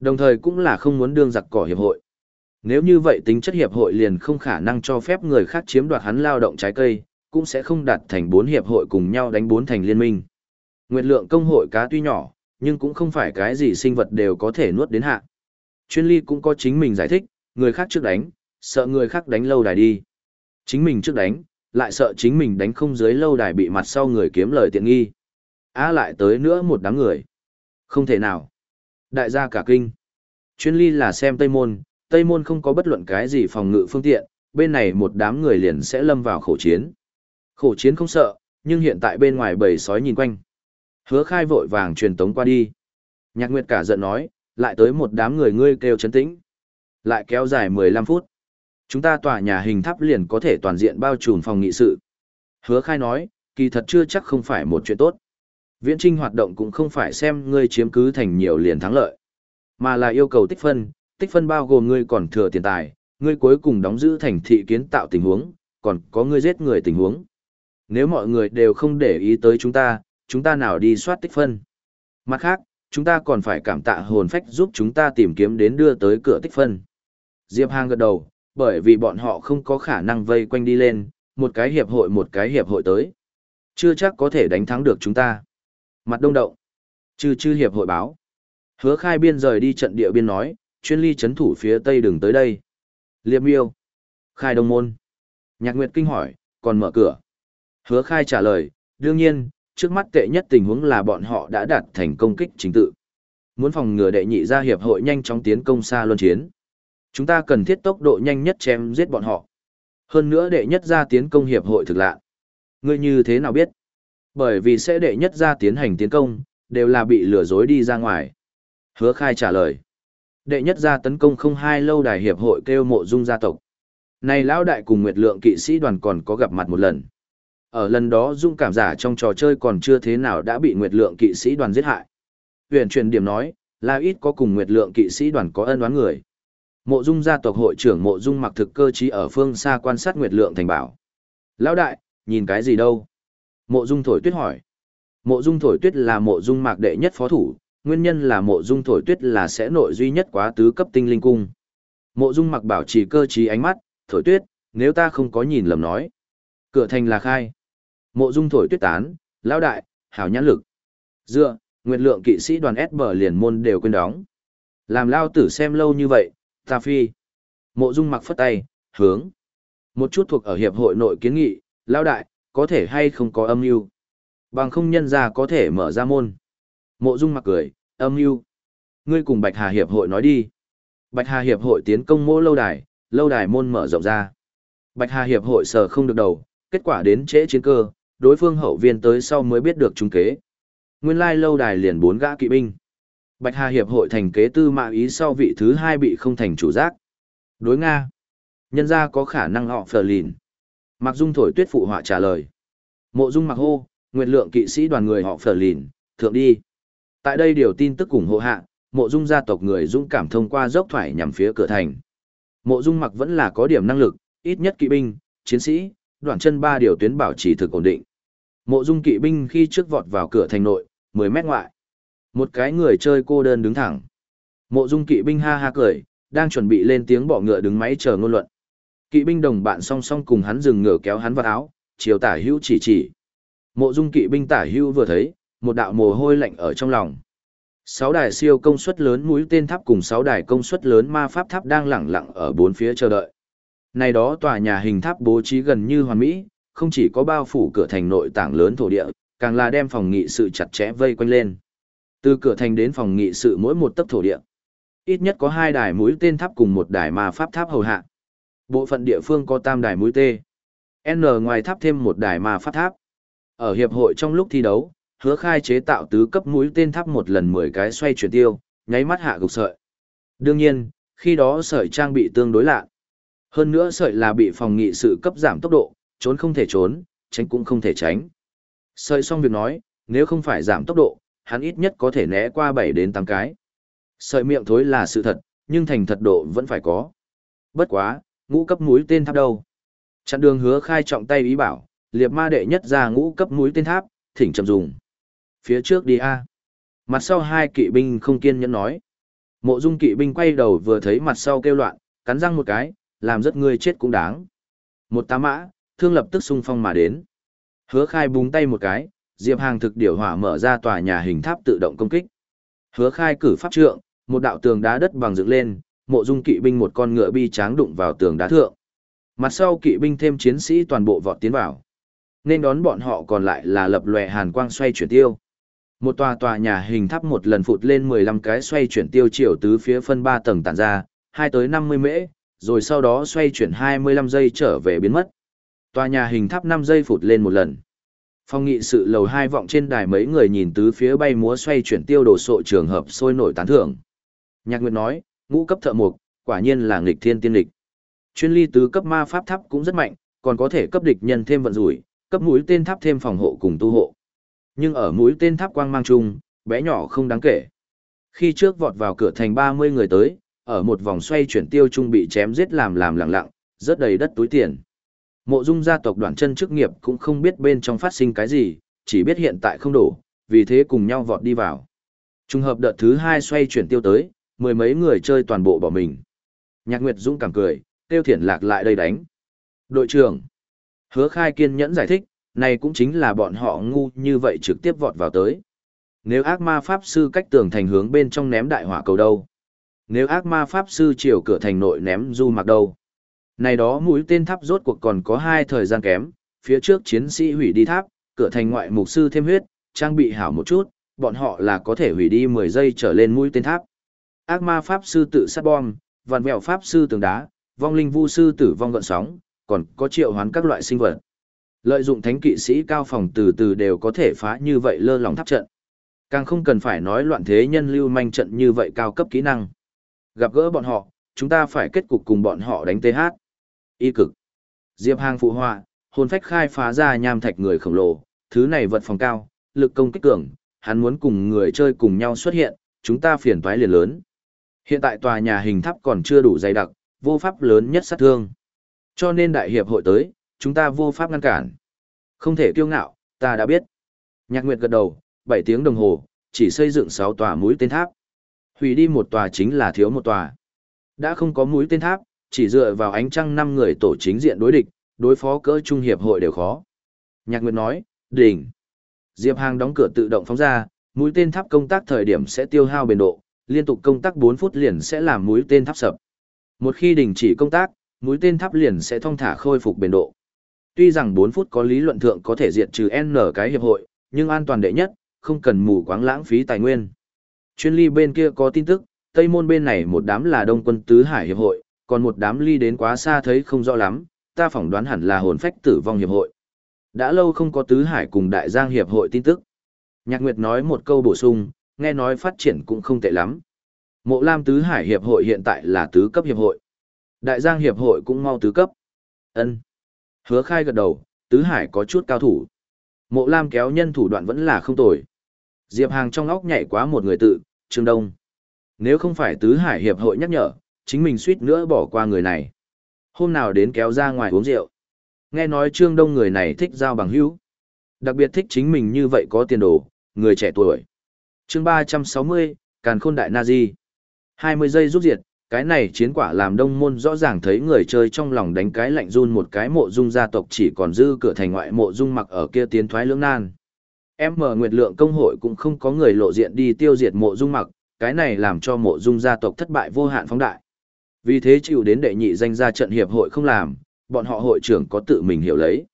Speaker 1: Đồng thời cũng là không muốn đương giặc cỏ hiệp hội. Nếu như vậy tính chất hiệp hội liền không khả năng cho phép người khác chiếm đoạt hắn lao động trái cây, cũng sẽ không đạt thành bốn hiệp hội cùng nhau đánh bốn thành liên minh. Nguyệt lượng công hội cá tuy nhỏ, nhưng cũng không phải cái gì sinh vật đều có thể nuốt đến hạ. Chuyên ly cũng có chính mình giải thích, người khác trước đánh, sợ người khác đánh lâu đài đi. Chính mình trước đánh, lại sợ chính mình đánh không dưới lâu đài bị mặt sau người kiếm lời tiện nghi. Á lại tới nữa một đám người. Không thể nào. Đại gia cả kinh. Chuyên ly là xem Tây Môn, Tây Môn không có bất luận cái gì phòng ngự phương tiện, bên này một đám người liền sẽ lâm vào khổ chiến. Khổ chiến không sợ, nhưng hiện tại bên ngoài bầy sói nhìn quanh. Hứa khai vội vàng truyền tống qua đi. Nhạc Nguyệt cả giận nói, lại tới một đám người ngươi kêu chấn tĩnh. Lại kéo dài 15 phút. Chúng ta tòa nhà hình tháp liền có thể toàn diện bao trùm phòng nghị sự. Hứa khai nói, kỳ thật chưa chắc không phải một chuyện tốt. Viễn trinh hoạt động cũng không phải xem ngươi chiếm cứ thành nhiều liền thắng lợi, mà là yêu cầu tích phân, tích phân bao gồm ngươi còn thừa tiền tài, ngươi cuối cùng đóng giữ thành thị kiến tạo tình huống, còn có ngươi giết người tình huống. Nếu mọi người đều không để ý tới chúng ta, chúng ta nào đi soát tích phân. Mặt khác, chúng ta còn phải cảm tạ hồn phách giúp chúng ta tìm kiếm đến đưa tới cửa tích phân. Diệp Hàng gật đầu, bởi vì bọn họ không có khả năng vây quanh đi lên, một cái hiệp hội một cái hiệp hội tới. Chưa chắc có thể đánh thắng được chúng ta. Mặt đông động. Chư chư hiệp hội báo. Hứa khai biên rời đi trận địa biên nói, chuyên ly chấn thủ phía tây đừng tới đây. Liệp miêu. Khai đông môn. Nhạc Nguyệt kinh hỏi, còn mở cửa. Hứa khai trả lời, đương nhiên, trước mắt tệ nhất tình huống là bọn họ đã đạt thành công kích chính tự. Muốn phòng ngừa đệ nhị gia hiệp hội nhanh chóng tiến công xa luân chiến. Chúng ta cần thiết tốc độ nhanh nhất chém giết bọn họ. Hơn nữa đệ nhất gia tiến công hiệp hội thực lạ. Ngươi như thế nào biết? Bởi vì sẽ đệ nhất gia tiến hành tiến công, đều là bị lừa dối đi ra ngoài. Hứa khai trả lời. Đệ nhất gia tấn công không hai lâu đài hiệp hội kêu mộ dung gia tộc. Này lão đại cùng Nguyệt Lượng kỵ sĩ đoàn còn có gặp mặt một lần. Ở lần đó dung cảm giả trong trò chơi còn chưa thế nào đã bị Nguyệt Lượng kỵ sĩ đoàn giết hại. Huyền truyền điểm nói, là ít có cùng Nguyệt Lượng kỵ sĩ đoàn có ân oán người. Mộ Dung gia tộc hội trưởng Mộ Dung mặc thực cơ trí ở phương xa quan sát Nguyệt Lượng thành bảo. Lão đại, nhìn cái gì đâu? Mộ Dung thổi tuyết hỏi. Mộ Dung thổi tuyết là Mộ Dung mạc đệ nhất phó thủ, nguyên nhân là Mộ Dung thổi tuyết là sẽ nội duy nhất quá tứ cấp tinh linh cung. Mộ Dung mặc bảo trì cơ trí ánh mắt, thổi tuyết, nếu ta không có nhìn lầm nói. Cửa thành là khai. Mộ Dung thổi tuyết tán, lão đại, hảo nhãn lực. Dựa, Nguyệt Lượng kỵ sĩ đoàn S bờ liền môn đều quên đóng. Làm lao tử xem lâu như vậy, Ta phi. Mộ Dung mặc phất tay, hướng. Một chút thuộc ở hiệp hội nội kiến nghị, lao đại, có thể hay không có âm mưu Bằng không nhân ra có thể mở ra môn. Mộ Dung mặc cười, âm mưu Ngươi cùng Bạch Hà hiệp hội nói đi. Bạch Hà hiệp hội tiến công mô lâu đài, lâu đài môn mở rộng ra. Bạch Hà hiệp hội sờ không được đầu, kết quả đến trễ chiến cơ, đối phương hậu viên tới sau mới biết được trung kế. Nguyên lai lâu đài liền bốn gã kỵ binh. Bạch Hà Hiệp hội thành kế tư mạ ý sau vị thứ hai bị không thành chủ giác. Đối Nga. Nhân ra có khả năng họ phờ lìn. Mặc Dung thổi tuyết phụ họa trả lời. Mộ Dung mặc hô, nguyện lượng kỵ sĩ đoàn người họ phờ lìn, thượng đi. Tại đây điều tin tức ủng hộ hạ, mộ Dung gia tộc người dũng cảm thông qua dốc thoải nhằm phía cửa thành. Mộ Dung mặc vẫn là có điểm năng lực, ít nhất kỵ binh, chiến sĩ, đoạn chân ba điều tuyến bảo trì thực ổn định. Mộ Dung kỵ binh khi trước vọt vào cửa thành nội, 10 mét ngoại. Một cái người chơi cô đơn đứng thẳng. Mộ dung kỵ binh ha ha cười, đang chuẩn bị lên tiếng bỏ ngựa đứng máy chờ ngôn luận. Kỵ binh đồng bạn song song cùng hắn dừng ngựa kéo hắn vào áo, chiều tả hữu chỉ chỉ. Mộ dung kỵ binh tả hữu vừa thấy, một đạo mồ hôi lạnh ở trong lòng. Sáu đài siêu công suất lớn mũi tên tháp cùng sáu đài công suất lớn ma pháp tháp đang lẳng lặng ở bốn phía chờ đợi. Này đó tòa nhà hình tháp bố trí gần như hoàn mỹ, không chỉ có bao phủ cửa thành nội tảng lớn thổ địa, càng là đem phòng nghị sự chặt chẽ vây quanh lên. Từ cửa thành đến phòng nghị sự mỗi một tấc thổ địa. Ít nhất có hai đài mũi tên tháp cùng một đài ma pháp tháp hầu hạ. Bộ phận địa phương có tam đài mũi tê. N ngoài tháp thêm một đài ma pháp tháp. Ở hiệp hội trong lúc thi đấu, hứa khai chế tạo tứ cấp mũi tên tháp một lần 10 cái xoay chuyển tiêu, nháy mắt hạ gục sợi. Đương nhiên, khi đó sợi trang bị tương đối lạ. Hơn nữa sợi là bị phòng nghị sự cấp giảm tốc độ, trốn không thể trốn, tránh cũng không thể tránh. Sợi xong việc nói, nếu không phải giảm tốc độ, hắn ít nhất có thể né qua 7 đến 8 cái. Sợi miệng thối là sự thật, nhưng thành thật độ vẫn phải có. Bất quá, ngũ cấp mũi tên tháp đâu. Chặn đường hứa khai trọng tay ý bảo, liệp ma đệ nhất ra ngũ cấp mũi tên tháp, thỉnh chậm dùng. Phía trước đi A. Mặt sau hai kỵ binh không kiên nhẫn nói. Mộ dung kỵ binh quay đầu vừa thấy mặt sau kêu loạn, cắn răng một cái, làm rất người chết cũng đáng. Một tá mã, thương lập tức xung phong mà đến. Hứa khai búng tay một cái, diệp hàng thực điều hỏa mở ra tòa nhà hình tháp tự động công kích. Hứa khai cử pháp trượng, một đạo tường đá đất bằng dựng lên, mộ dung kỵ binh một con ngựa bi tráng đụng vào tường đá thượng. Mặt sau kỵ binh thêm chiến sĩ toàn bộ vọt tiến vào. Nên đón bọn họ còn lại là lập lòe hàn quang xoay chuyển tiêu. Một tòa tòa nhà hình tháp một lần phụt lên 15 cái xoay chuyển tiêu chiều tứ phía phân 3 tầng tản ra, 2 tới 50 mễ, rồi sau đó xoay chuyển 25 giây trở về biến mất. Tòa nhà hình tháp 5 giây phụt lên một lần. Phong nghị sự lầu hai vọng trên đài mấy người nhìn tứ phía bay múa xoay chuyển tiêu đồ sộ trường hợp sôi nổi tán thưởng. Nhạc Nguyệt nói, ngũ cấp thợ mục, quả nhiên là nghịch thiên tiên lịch. Chuyên ly tứ cấp ma pháp tháp cũng rất mạnh, còn có thể cấp địch nhân thêm vận rủi, cấp mũi tên tháp thêm phòng hộ cùng tu hộ. Nhưng ở mũi tên tháp quang mang chung, bé nhỏ không đáng kể. Khi trước vọt vào cửa thành 30 người tới, ở một vòng xoay chuyển tiêu trung bị chém giết làm làm lặng lặng, rất đầy đất túi tiền. Mộ dung gia tộc đoàn chân chức nghiệp cũng không biết bên trong phát sinh cái gì, chỉ biết hiện tại không đủ, vì thế cùng nhau vọt đi vào. Trùng hợp đợt thứ hai xoay chuyển tiêu tới, mười mấy người chơi toàn bộ bỏ mình. Nhạc Nguyệt Dũng cảm cười, tiêu thiển lạc lại đây đánh. Đội trưởng, hứa khai kiên nhẫn giải thích, này cũng chính là bọn họ ngu như vậy trực tiếp vọt vào tới. Nếu ác ma pháp sư cách tường thành hướng bên trong ném đại hỏa cầu đâu? Nếu ác ma pháp sư chiều cửa thành nội ném du mặc đâu? Này đó mũi tên tháp rốt cuộc còn có hai thời gian kém, phía trước chiến sĩ hủy đi tháp, cửa thành ngoại mục sư thêm huyết, trang bị hảo một chút, bọn họ là có thể hủy đi 10 giây trở lên mũi tên tháp. Ác ma pháp sư tự sát bom, vạn vẹo pháp sư tường đá, vong linh vu sư tử vong gợn sóng, còn có triệu hoán các loại sinh vật. Lợi dụng thánh kỵ sĩ cao phòng từ từ đều có thể phá như vậy lơ lỏng tháp trận. Càng không cần phải nói loạn thế nhân lưu manh trận như vậy cao cấp kỹ năng. Gặp gỡ bọn họ, chúng ta phải kết cục cùng bọn họ đánh TH. Y cực. Diệp Hàng phụ họa, hồn phách khai phá ra nham thạch người khổng lồ, thứ này vật phòng cao, lực công kích cường, hắn muốn cùng người chơi cùng nhau xuất hiện, chúng ta phiền toái liền lớn. Hiện tại tòa nhà hình tháp còn chưa đủ dày đặc, vô pháp lớn nhất sát thương. Cho nên đại hiệp hội tới, chúng ta vô pháp ngăn cản. Không thể kiêu ngạo, ta đã biết. Nhạc Nguyệt gật đầu, 7 tiếng đồng hồ, chỉ xây dựng 6 tòa mũi tên tháp. Hủy đi một tòa chính là thiếu một tòa. Đã không có mũi tên tháp, chỉ dựa vào ánh trăng năm người tổ chính diện đối địch, đối phó cỡ trung hiệp hội đều khó. Nhạc Nguyệt nói, đỉnh. Diệp Hàng đóng cửa tự động phóng ra, mũi tên tháp công tác thời điểm sẽ tiêu hao bền độ, liên tục công tác 4 phút liền sẽ làm mũi tên tháp sập. Một khi đình chỉ công tác, mũi tên tháp liền sẽ thông thả khôi phục bền độ. Tuy rằng 4 phút có lý luận thượng có thể diệt trừ N cái hiệp hội, nhưng an toàn đệ nhất, không cần mù quáng lãng phí tài nguyên. Chuyên ly bên kia có tin tức, Tây môn bên này một đám là đông quân tứ hải hiệp hội, còn một đám ly đến quá xa thấy không rõ lắm, ta phỏng đoán hẳn là hồn phách tử vong hiệp hội. Đã lâu không có tứ hải cùng đại giang hiệp hội tin tức. Nhạc Nguyệt nói một câu bổ sung, nghe nói phát triển cũng không tệ lắm. Mộ Lam Tứ Hải Hiệp hội hiện tại là tứ cấp hiệp hội. Đại Giang Hiệp hội cũng mau tứ cấp. Ân. Hứa khai gật đầu, Tứ Hải có chút cao thủ. Mộ Lam kéo nhân thủ đoạn vẫn là không tồi. Diệp Hàng trong óc nhảy quá một người tự, Trương Đông. Nếu không phải Tứ Hải Hiệp hội nhắc nhở, chính mình suýt nữa bỏ qua người này. Hôm nào đến kéo ra ngoài uống rượu. Nghe nói Trương Đông người này thích giao bằng hữu. Đặc biệt thích chính mình như vậy có tiền đồ, người trẻ tuổi. chương 360, Càn Khôn Đại Nazi. 20 giây rút diệt, cái này chiến quả làm đông môn rõ ràng thấy người chơi trong lòng đánh cái lạnh run một cái mộ dung gia tộc chỉ còn dư cửa thành ngoại mộ dung mặc ở kia tiến thoái lưỡng nan. Em mở nguyệt lượng công hội cũng không có người lộ diện đi tiêu diệt mộ dung mặc, cái này làm cho mộ dung gia tộc thất bại vô hạn phóng đại. Vì thế chịu đến đệ nhị danh gia trận hiệp hội không làm, bọn họ hội trưởng có tự mình hiểu lấy.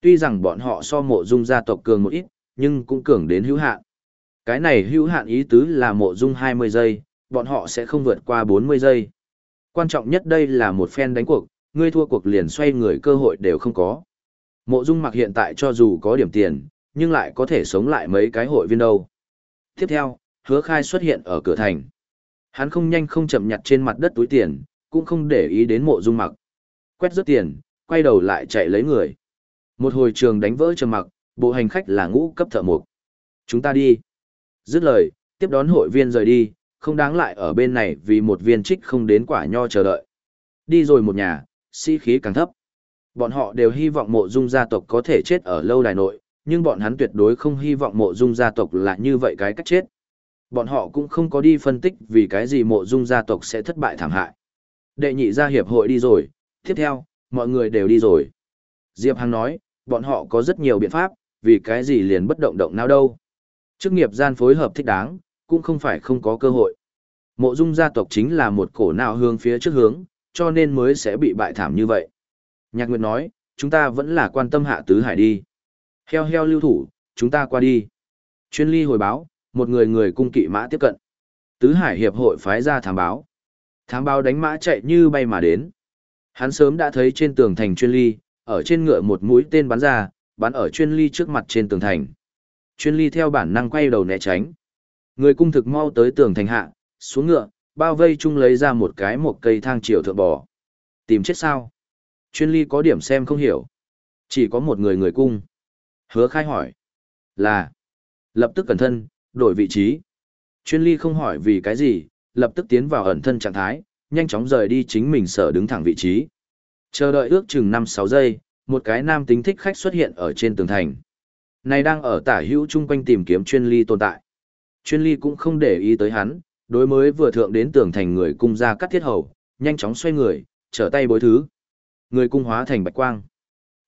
Speaker 1: Tuy rằng bọn họ so mộ dung gia tộc cường một ít, nhưng cũng cường đến hữu hạn. Cái này hữu hạn ý tứ là mộ dung 20 giây, bọn họ sẽ không vượt qua 40 giây. Quan trọng nhất đây là một phen đánh cuộc, ngươi thua cuộc liền xoay người cơ hội đều không có. Mộ dung mặc hiện tại cho dù có điểm tiền, nhưng lại có thể sống lại mấy cái hội viên đâu. Tiếp theo, hứa khai xuất hiện ở cửa thành. Hắn không nhanh không chậm nhặt trên mặt đất túi tiền, cũng không để ý đến mộ dung mặc. Quét rớt tiền, quay đầu lại chạy lấy người. Một hồi trường đánh vỡ trầm mặc, bộ hành khách là ngũ cấp thợ mục. Chúng ta đi. Dứt lời, tiếp đón hội viên rời đi, không đáng lại ở bên này vì một viên trích không đến quả nho chờ đợi. Đi rồi một nhà, sĩ khí càng thấp. Bọn họ đều hy vọng mộ dung gia tộc có thể chết ở lâu đài nội, nhưng bọn hắn tuyệt đối không hy vọng mộ dung gia tộc là như vậy cái cách chết. Bọn họ cũng không có đi phân tích vì cái gì mộ dung gia tộc sẽ thất bại thảm hại. Đệ nhị gia hiệp hội đi rồi, tiếp theo, mọi người đều đi rồi. Diệp Hằng nói, bọn họ có rất nhiều biện pháp, vì cái gì liền bất động động nào đâu. Chức nghiệp gian phối hợp thích đáng, cũng không phải không có cơ hội. Mộ dung gia tộc chính là một cổ nào hướng phía trước hướng, cho nên mới sẽ bị bại thảm như vậy. Nhạc Nguyệt nói, chúng ta vẫn là quan tâm hạ tứ hải đi. Heo heo lưu thủ, chúng ta qua đi. Chuyên ly hồi báo, một người người cung kỵ mã tiếp cận. Tứ hải hiệp hội phái ra thám báo. Thám báo đánh mã chạy như bay mà đến. Hắn sớm đã thấy trên tường thành chuyên ly, ở trên ngựa một mũi tên bắn ra, bắn ở chuyên ly trước mặt trên tường thành. Chuyên ly theo bản năng quay đầu né tránh. Người cung thực mau tới tường thành hạ, xuống ngựa, bao vây chung lấy ra một cái một cây thang triều thượng bò. Tìm chết sao? Chuyên ly có điểm xem không hiểu. Chỉ có một người người cung. Hứa khai hỏi. Là. Lập tức cẩn thân, đổi vị trí. Chuyên ly không hỏi vì cái gì, lập tức tiến vào ẩn thân trạng thái, nhanh chóng rời đi chính mình sở đứng thẳng vị trí. Chờ đợi ước chừng 5-6 giây, một cái nam tính thích khách xuất hiện ở trên tường thành. Này đang ở tả hữu chung quanh tìm kiếm chuyên ly tồn tại. Chuyên ly cũng không để ý tới hắn, đối mới vừa thượng đến tường thành người cung ra cắt thiết hầu, nhanh chóng xoay người, trở tay bối thứ. Người cung hóa thành bạch quang.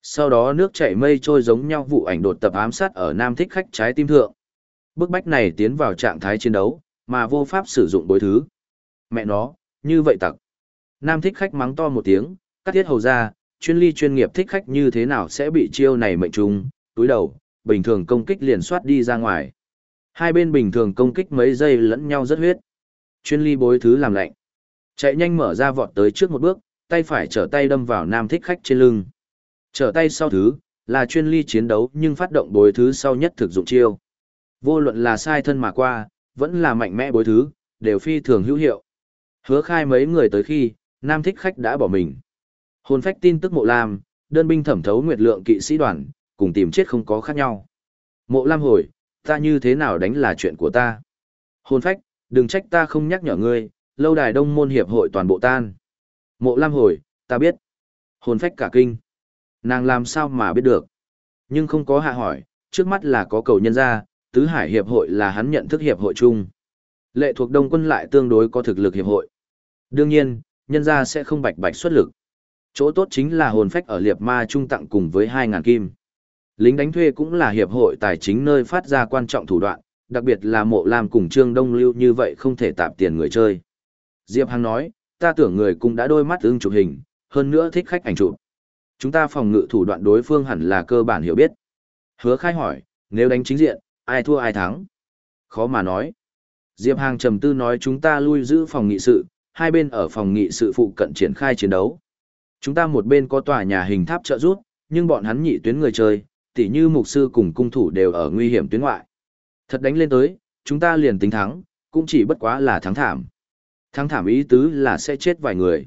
Speaker 1: Sau đó nước chảy mây trôi giống nhau vụ ảnh đột tập ám sát ở nam thích khách trái tim thượng. Bức bách này tiến vào trạng thái chiến đấu, mà vô pháp sử dụng bối thứ. Mẹ nó, như vậy tặc. Nam thích khách mắng to một tiếng, cắt thiết hầu ra, chuyên ly chuyên nghiệp thích khách như thế nào sẽ bị chiêu này mệnh trùng, túi đầu, bình thường công kích liền soát đi ra ngoài. Hai bên bình thường công kích mấy giây lẫn nhau rất huyết. Chuyên ly bối thứ làm lạnh. Chạy nhanh mở ra vọt tới trước một bước, tay phải trở tay đâm vào nam thích khách trên lưng. Trở tay sau thứ, là chuyên ly chiến đấu nhưng phát động bối thứ sau nhất thực dụng chiêu. Vô luận là sai thân mà qua, vẫn là mạnh mẽ bối thứ, đều phi thường hữu hiệu. Hứa khai mấy người tới khi, nam thích khách đã bỏ mình. Hồn phách tin tức mộ lam, đơn binh thẩm thấu nguyệt lượng kỵ sĩ đoàn, cùng tìm chết không có khác nhau. Mộ lam hồi, ta như thế nào đánh là chuyện của ta. Hồn phách, đừng trách ta không nhắc nhở ngươi, lâu đài đông môn hiệp hội toàn bộ tan. Mộ lam hồi, ta biết. Hồn phách cả kinh. Nàng làm sao mà biết được. Nhưng không có hạ hỏi, trước mắt là có cầu nhân ra, tứ hải hiệp hội là hắn nhận thức hiệp hội chung. Lệ thuộc đông quân lại tương đối có thực lực hiệp hội. Đương nhiên, nhân gia sẽ không bạch bạch xuất lực. Chỗ tốt chính là hồn phách ở liệp ma trung tặng cùng với 2.000 kim. Lính đánh thuê cũng là hiệp hội tài chính nơi phát ra quan trọng thủ đoạn, đặc biệt là mộ làm cùng trương đông lưu như vậy không thể tạp tiền người chơi. Diệp Hằng nói, ta tưởng người cũng đã đôi mắt ưng chụp hình, hơn nữa thích khách ảnh chụp. Chúng ta phòng ngự thủ đoạn đối phương hẳn là cơ bản hiểu biết. Hứa khai hỏi, nếu đánh chính diện, ai thua ai thắng? Khó mà nói. Diệp Hàng trầm tư nói chúng ta lui giữ phòng nghị sự, hai bên ở phòng nghị sự phụ cận triển khai chiến đấu. Chúng ta một bên có tòa nhà hình tháp trợ rút, nhưng bọn hắn nhị tuyến người chơi, tỉ như mục sư cùng cung thủ đều ở nguy hiểm tuyến ngoại. Thật đánh lên tới, chúng ta liền tính thắng, cũng chỉ bất quá là thắng thảm. Thắng thảm ý tứ là sẽ chết vài người.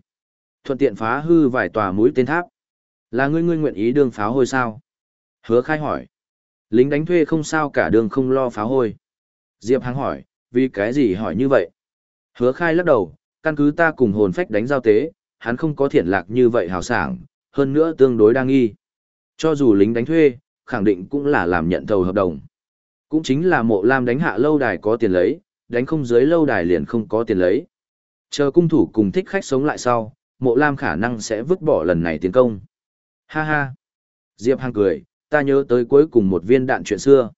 Speaker 1: Thuận tiện phá hư vài tòa mũi tên tháp. Là ngươi ngươi nguyện ý đương pháo hôi sao? Hứa khai hỏi. Lính đánh thuê không sao cả đường không lo phá hôi. Diệp Hằng hỏi, vì cái gì hỏi như vậy? Hứa khai lắc đầu, căn cứ ta cùng hồn phách đánh giao tế, hắn không có thiện lạc như vậy hào sảng, hơn nữa tương đối đa nghi. Cho dù lính đánh thuê, khẳng định cũng là làm nhận thầu hợp đồng. Cũng chính là mộ lam đánh hạ lâu đài có tiền lấy, đánh không dưới lâu đài liền không có tiền lấy. Chờ cung thủ cùng thích khách sống lại sau, mộ lam khả năng sẽ vứt bỏ lần này tiến công. Ha ha. Diệp Hằng cười, ta nhớ tới cuối cùng một viên đạn chuyện xưa.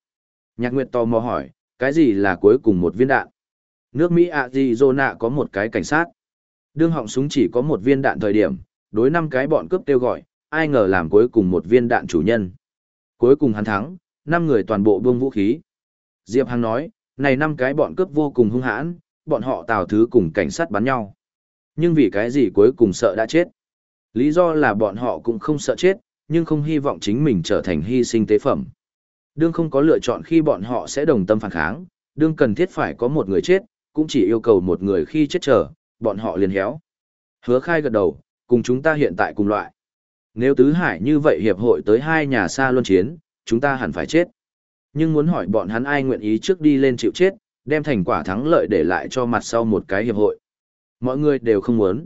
Speaker 1: Nhạc Nguyệt tò mò hỏi, cái gì là cuối cùng một viên đạn? Nước Mỹ Arizona có một cái cảnh sát. Đương họng súng chỉ có một viên đạn thời điểm, đối năm cái bọn cướp kêu gọi, ai ngờ làm cuối cùng một viên đạn chủ nhân. Cuối cùng hắn thắng, năm người toàn bộ buông vũ khí. Diệp Hằng nói, này năm cái bọn cướp vô cùng hung hãn, bọn họ tào thứ cùng cảnh sát bắn nhau. Nhưng vì cái gì cuối cùng sợ đã chết? Lý do là bọn họ cũng không sợ chết, nhưng không hy vọng chính mình trở thành hy sinh tế phẩm. Đương không có lựa chọn khi bọn họ sẽ đồng tâm phản kháng, đương cần thiết phải có một người chết, cũng chỉ yêu cầu một người khi chết chờ, bọn họ liền héo. Hứa khai gật đầu, cùng chúng ta hiện tại cùng loại. Nếu tứ hải như vậy hiệp hội tới hai nhà xa luân chiến, chúng ta hẳn phải chết. Nhưng muốn hỏi bọn hắn ai nguyện ý trước đi lên chịu chết, đem thành quả thắng lợi để lại cho mặt sau một cái hiệp hội. Mọi người đều không muốn.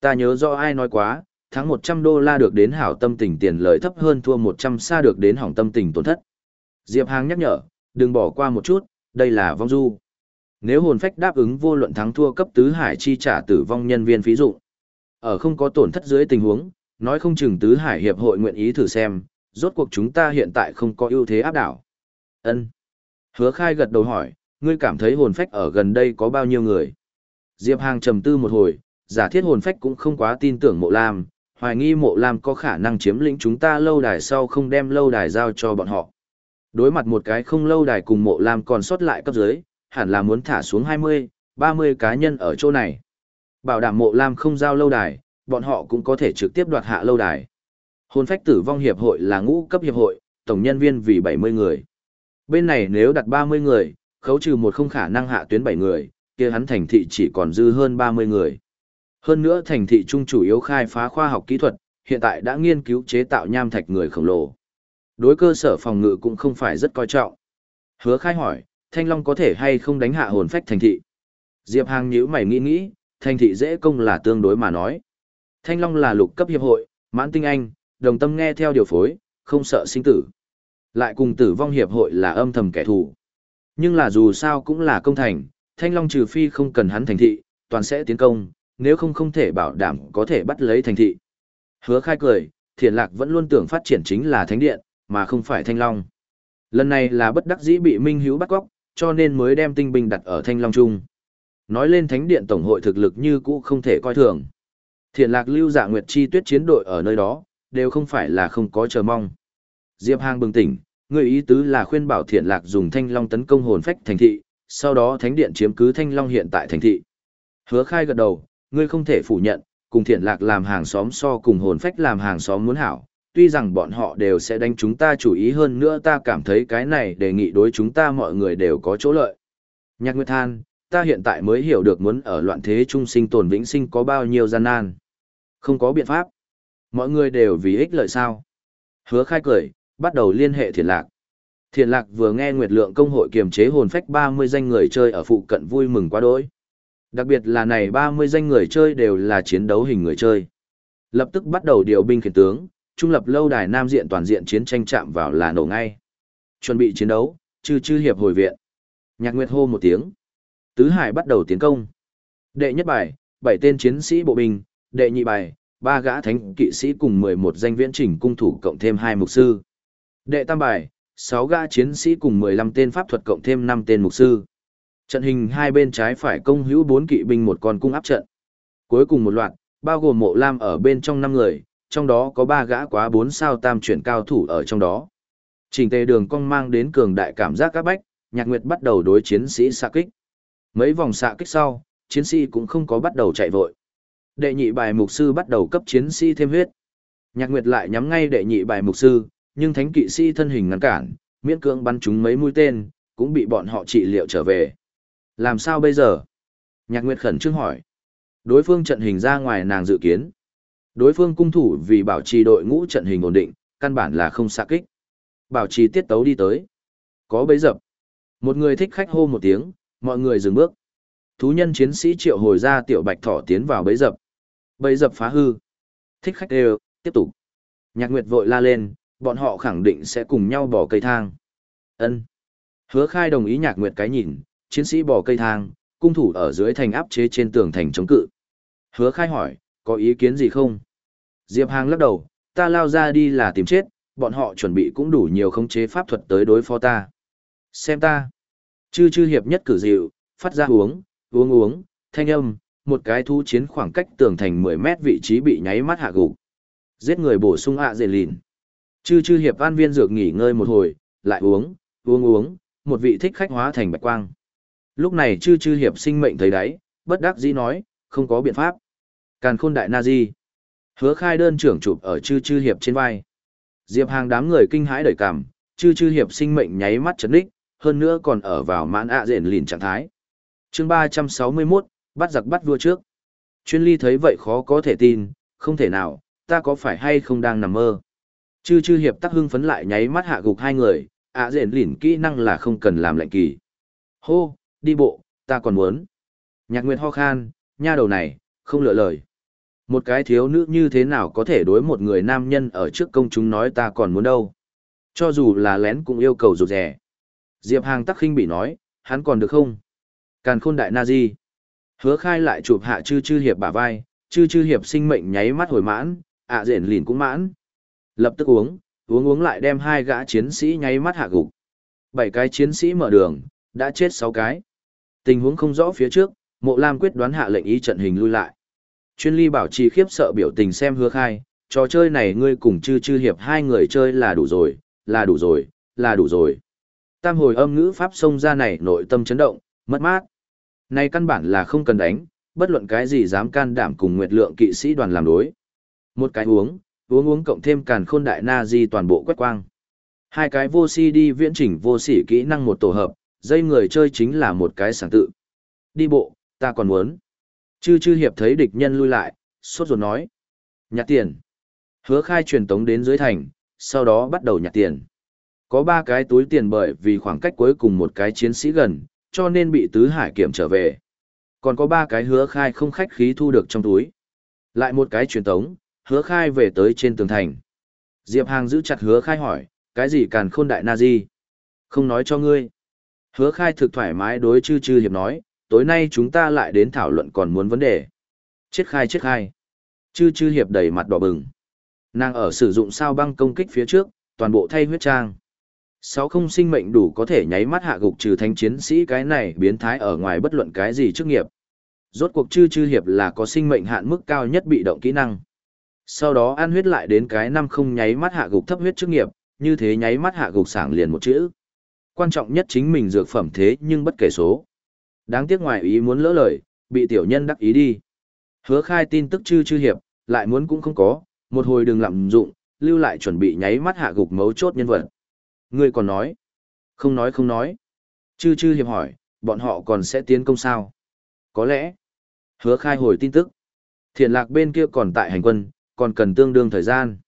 Speaker 1: Ta nhớ do ai nói quá, thắng 100 đô la được đến hảo tâm tình tiền lợi thấp hơn thua 100 xa được đến hỏng tâm tình tổn thất. Diệp Hàng nhắc nhở, đừng bỏ qua một chút, đây là vong du. Nếu hồn phách đáp ứng vô luận thắng thua cấp tứ hải chi trả tử vong nhân viên phí dụ. Ở không có tổn thất dưới tình huống, nói không chừng tứ hải hiệp hội nguyện ý thử xem, rốt cuộc chúng ta hiện tại không có ưu thế áp đảo. Ân. Hứa khai gật đầu hỏi, ngươi cảm thấy hồn phách ở gần đây có bao nhiêu người? Diệp Hàng trầm tư một hồi, giả thiết hồn phách cũng không quá tin tưởng mộ lam, hoài nghi mộ lam có khả năng chiếm lĩnh chúng ta lâu đài sau không đem lâu đài giao cho bọn họ. Đối mặt một cái không lâu đài cùng mộ lam còn sót lại cấp dưới, hẳn là muốn thả xuống 20, 30 cá nhân ở chỗ này. Bảo đảm mộ lam không giao lâu đài, bọn họ cũng có thể trực tiếp đoạt hạ lâu đài. Hồn phách tử vong hiệp hội là ngũ cấp hiệp hội, tổng nhân viên vì 70 người. Bên này nếu đặt 30 người, khấu trừ một không khả năng hạ tuyến 7 người, kia hắn thành thị chỉ còn dư hơn 30 người. Hơn nữa thành thị trung chủ yếu khai phá khoa học kỹ thuật, hiện tại đã nghiên cứu chế tạo nham thạch người khổng lồ. Đối cơ sở phòng ngự cũng không phải rất coi trọng. Hứa khai hỏi, Thanh Long có thể hay không đánh hạ hồn phách thành thị? Diệp Hàng nhíu mày nghĩ nghĩ, thành thị dễ công là tương đối mà nói. Thanh Long là lục cấp hiệp hội, mãn tinh anh, đồng tâm nghe theo điều phối, không sợ sinh tử. Lại cùng tử vong hiệp hội là âm thầm kẻ thù. Nhưng là dù sao cũng là công thành, Thanh Long trừ phi không cần hắn thành thị, toàn sẽ tiến công, nếu không không thể bảo đảm có thể bắt lấy thành thị. Hứa khai cười, thiền lạc vẫn luôn tưởng phát triển chính là thánh điện, mà không phải thanh long. Lần này là bất đắc dĩ bị Minh Hiếu bắt cóc, cho nên mới đem tinh binh đặt ở thanh long trung. Nói lên thánh điện tổng hội thực lực như cũ không thể coi thường. thiền lạc lưu dạ nguyệt chi tuyết chiến đội ở nơi đó, đều không phải là không có chờ mong. Diệp Hàng bừng tỉnh, người ý tứ là khuyên bảo thiền lạc dùng thanh long tấn công hồn phách thành thị, sau đó thánh điện chiếm cứ thanh long hiện tại thành thị. Hứa khai gật đầu, ngươi không thể phủ nhận, cùng thiện lạc làm hàng xóm so cùng hồn phách làm hàng xóm muốn hảo, tuy rằng bọn họ đều sẽ đánh chúng ta chủ ý hơn nữa ta cảm thấy cái này đề nghị đối chúng ta mọi người đều có chỗ lợi. Nhạc Nguyệt Than, ta hiện tại mới hiểu được muốn ở loạn thế trung sinh tồn vĩnh sinh có bao nhiêu gian nan. Không có biện pháp. Mọi người đều vì ích lợi sao. Hứa khai cười, bắt đầu liên hệ thiện lạc. Thiền lạc vừa nghe Nguyệt Lượng công hội kiềm chế hồn phách 30 danh người chơi ở phụ cận vui mừng quá đỗi. Đặc biệt là này 30 danh người chơi đều là chiến đấu hình người chơi. Lập tức bắt đầu điều binh khiển tướng, trung lập lâu đài nam diện toàn diện chiến tranh chạm vào là nổ ngay. Chuẩn bị chiến đấu, chư chư hiệp hồi viện. Nhạc Nguyệt hô một tiếng. Tứ Hải bắt đầu tiến công. Đệ nhất bài, bảy tên chiến sĩ bộ binh, đệ nhị bài, ba gã thánh kỵ sĩ cùng 11 danh viễn chỉnh cung thủ cộng thêm hai mục sư. Đệ tam bài, 6 gã chiến sĩ cùng 15 tên pháp thuật cộng thêm 5 tên mục sư. Trận hình hai bên trái phải công hữu bốn kỵ binh một con cung áp trận. Cuối cùng một loạt, bao gồm mộ lam ở bên trong năm người, trong đó có ba gã quá bốn sao tam chuyển cao thủ ở trong đó. Trình tề đường cong mang đến cường đại cảm giác các bách, nhạc nguyệt bắt đầu đối chiến sĩ xạ kích. Mấy vòng xạ kích sau, chiến sĩ cũng không có bắt đầu chạy vội. Đệ nhị bài mục sư bắt đầu cấp chiến sĩ thêm huyết. Nhạc nguyệt lại nhắm ngay đệ nhị bài mục sư, nhưng thánh kỵ sĩ thân hình ngăn cản, miễn cưỡng bắn chúng mấy mũi tên, cũng bị bọn họ trị liệu trở về. Làm sao bây giờ? Nhạc nguyệt khẩn trương hỏi. Đối phương trận hình ra ngoài nàng dự kiến. Đối phương cung thủ vì bảo trì đội ngũ trận hình ổn định, căn bản là không xạ kích. Bảo trì tiết tấu đi tới. Có bấy dập. Một người thích khách hô một tiếng, mọi người dừng bước. Thú nhân chiến sĩ triệu hồi ra tiểu bạch thỏ tiến vào bấy dập. Bấy dập phá hư. Thích khách đều, tiếp tục. Nhạc Nguyệt vội la lên, bọn họ khẳng định sẽ cùng nhau bỏ cây thang. Ân. Hứa khai đồng ý Nhạc Nguyệt cái nhìn, chiến sĩ bỏ cây thang, cung thủ ở dưới thành áp chế trên tường thành chống cự. Hứa khai hỏi, có ý kiến gì không? Diệp Hàng lắc đầu, ta lao ra đi là tìm chết, bọn họ chuẩn bị cũng đủ nhiều khống chế pháp thuật tới đối phó ta. Xem ta. Chư chư hiệp nhất cử dịu, phát ra uống, uống uống, thanh âm, một cái thu chiến khoảng cách tường thành 10 mét vị trí bị nháy mắt hạ gục. Giết người bổ sung ạ à dề lìn. Chư chư hiệp an viên dược nghỉ ngơi một hồi, lại uống, uống uống, một vị thích khách hóa thành bạch quang. Lúc này chư chư hiệp sinh mệnh thấy đáy, bất đắc dĩ nói, không có biện pháp. Càn khôn đại na di. Hứa khai đơn trưởng chụp ở chư chư hiệp trên vai. Diệp hàng đám người kinh hãi đời cảm, chư chư hiệp sinh mệnh nháy mắt chấn đích, hơn nữa còn ở vào mãn ạ à rện lìn trạng thái. chương 361, bắt giặc bắt vua trước. Chuyên ly thấy vậy khó có thể tin, không thể nào, ta có phải hay không đang nằm mơ. Chư chư hiệp tắc hưng phấn lại nháy mắt hạ gục hai người, ạ à rện lìn kỹ năng là không cần làm lệnh kỳ. Hô, đi bộ, ta còn muốn. Nhạc Nguyệt ho khan, nha đầu này, không lựa lời. Một cái thiếu nữ như thế nào có thể đối một người nam nhân ở trước công chúng nói ta còn muốn đâu. Cho dù là lén cũng yêu cầu rụt rẻ. Diệp Hàng tắc khinh bị nói, hắn còn được không? Càn khôn đại na di. Hứa khai lại chụp hạ chư chư hiệp bả vai, chư chư hiệp sinh mệnh nháy mắt hồi mãn, ạ à rển lìn cũng mãn. Lập tức uống, uống uống lại đem hai gã chiến sĩ nháy mắt hạ gục. Bảy cái chiến sĩ mở đường, đã chết sáu cái. Tình huống không rõ phía trước, mộ lam quyết đoán hạ lệnh ý trận hình lui lại. Chuyên ly bảo trì khiếp sợ biểu tình xem hứa khai, trò chơi này ngươi cùng chư chư hiệp hai người chơi là đủ rồi, là đủ rồi, là đủ rồi. Tam hồi âm ngữ pháp xông ra này nội tâm chấn động, mất mát. Này căn bản là không cần đánh, bất luận cái gì dám can đảm cùng nguyệt lượng kỵ sĩ đoàn làm đối. Một cái uống, uống uống cộng thêm càn khôn đại na di toàn bộ quét quang. Hai cái vô si đi viễn chỉnh vô sỉ kỹ năng một tổ hợp, dây người chơi chính là một cái sáng tự. Đi bộ, ta còn muốn. Chư chư hiệp thấy địch nhân lui lại, sốt ruột nói. Nhặt tiền. Hứa khai truyền tống đến dưới thành, sau đó bắt đầu nhặt tiền. Có ba cái túi tiền bởi vì khoảng cách cuối cùng một cái chiến sĩ gần, cho nên bị tứ hải kiểm trở về. Còn có ba cái hứa khai không khách khí thu được trong túi. Lại một cái truyền tống, hứa khai về tới trên tường thành. Diệp Hàng giữ chặt hứa khai hỏi, cái gì càn khôn đại na di? Không nói cho ngươi. Hứa khai thực thoải mái đối chư chư hiệp nói, tối nay chúng ta lại đến thảo luận còn muốn vấn đề. Chết khai chết khai. Chư chư hiệp đầy mặt đỏ bừng. Nàng ở sử dụng sao băng công kích phía trước, toàn bộ thay huyết trang. Sáu không sinh mệnh đủ có thể nháy mắt hạ gục trừ thánh chiến sĩ cái này biến thái ở ngoài bất luận cái gì chức nghiệp. Rốt cuộc chư chư hiệp là có sinh mệnh hạn mức cao nhất bị động kỹ năng. Sau đó ăn huyết lại đến cái năm không nháy mắt hạ gục thấp huyết chức nghiệp, như thế nháy mắt hạ gục sảng liền một chữ. Quan trọng nhất chính mình dược phẩm thế nhưng bất kể số. Đáng tiếc ngoài ý muốn lỡ lời, bị tiểu nhân đắc ý đi. Hứa khai tin tức chư chư hiệp, lại muốn cũng không có, một hồi đừng lạm dụng, lưu lại chuẩn bị nháy mắt hạ gục mấu chốt nhân vật. người còn nói? Không nói không nói. Chư chư hiệp hỏi, bọn họ còn sẽ tiến công sao? Có lẽ. Hứa khai hồi tin tức. Thiện lạc bên kia còn tại hành quân, còn cần tương đương thời gian.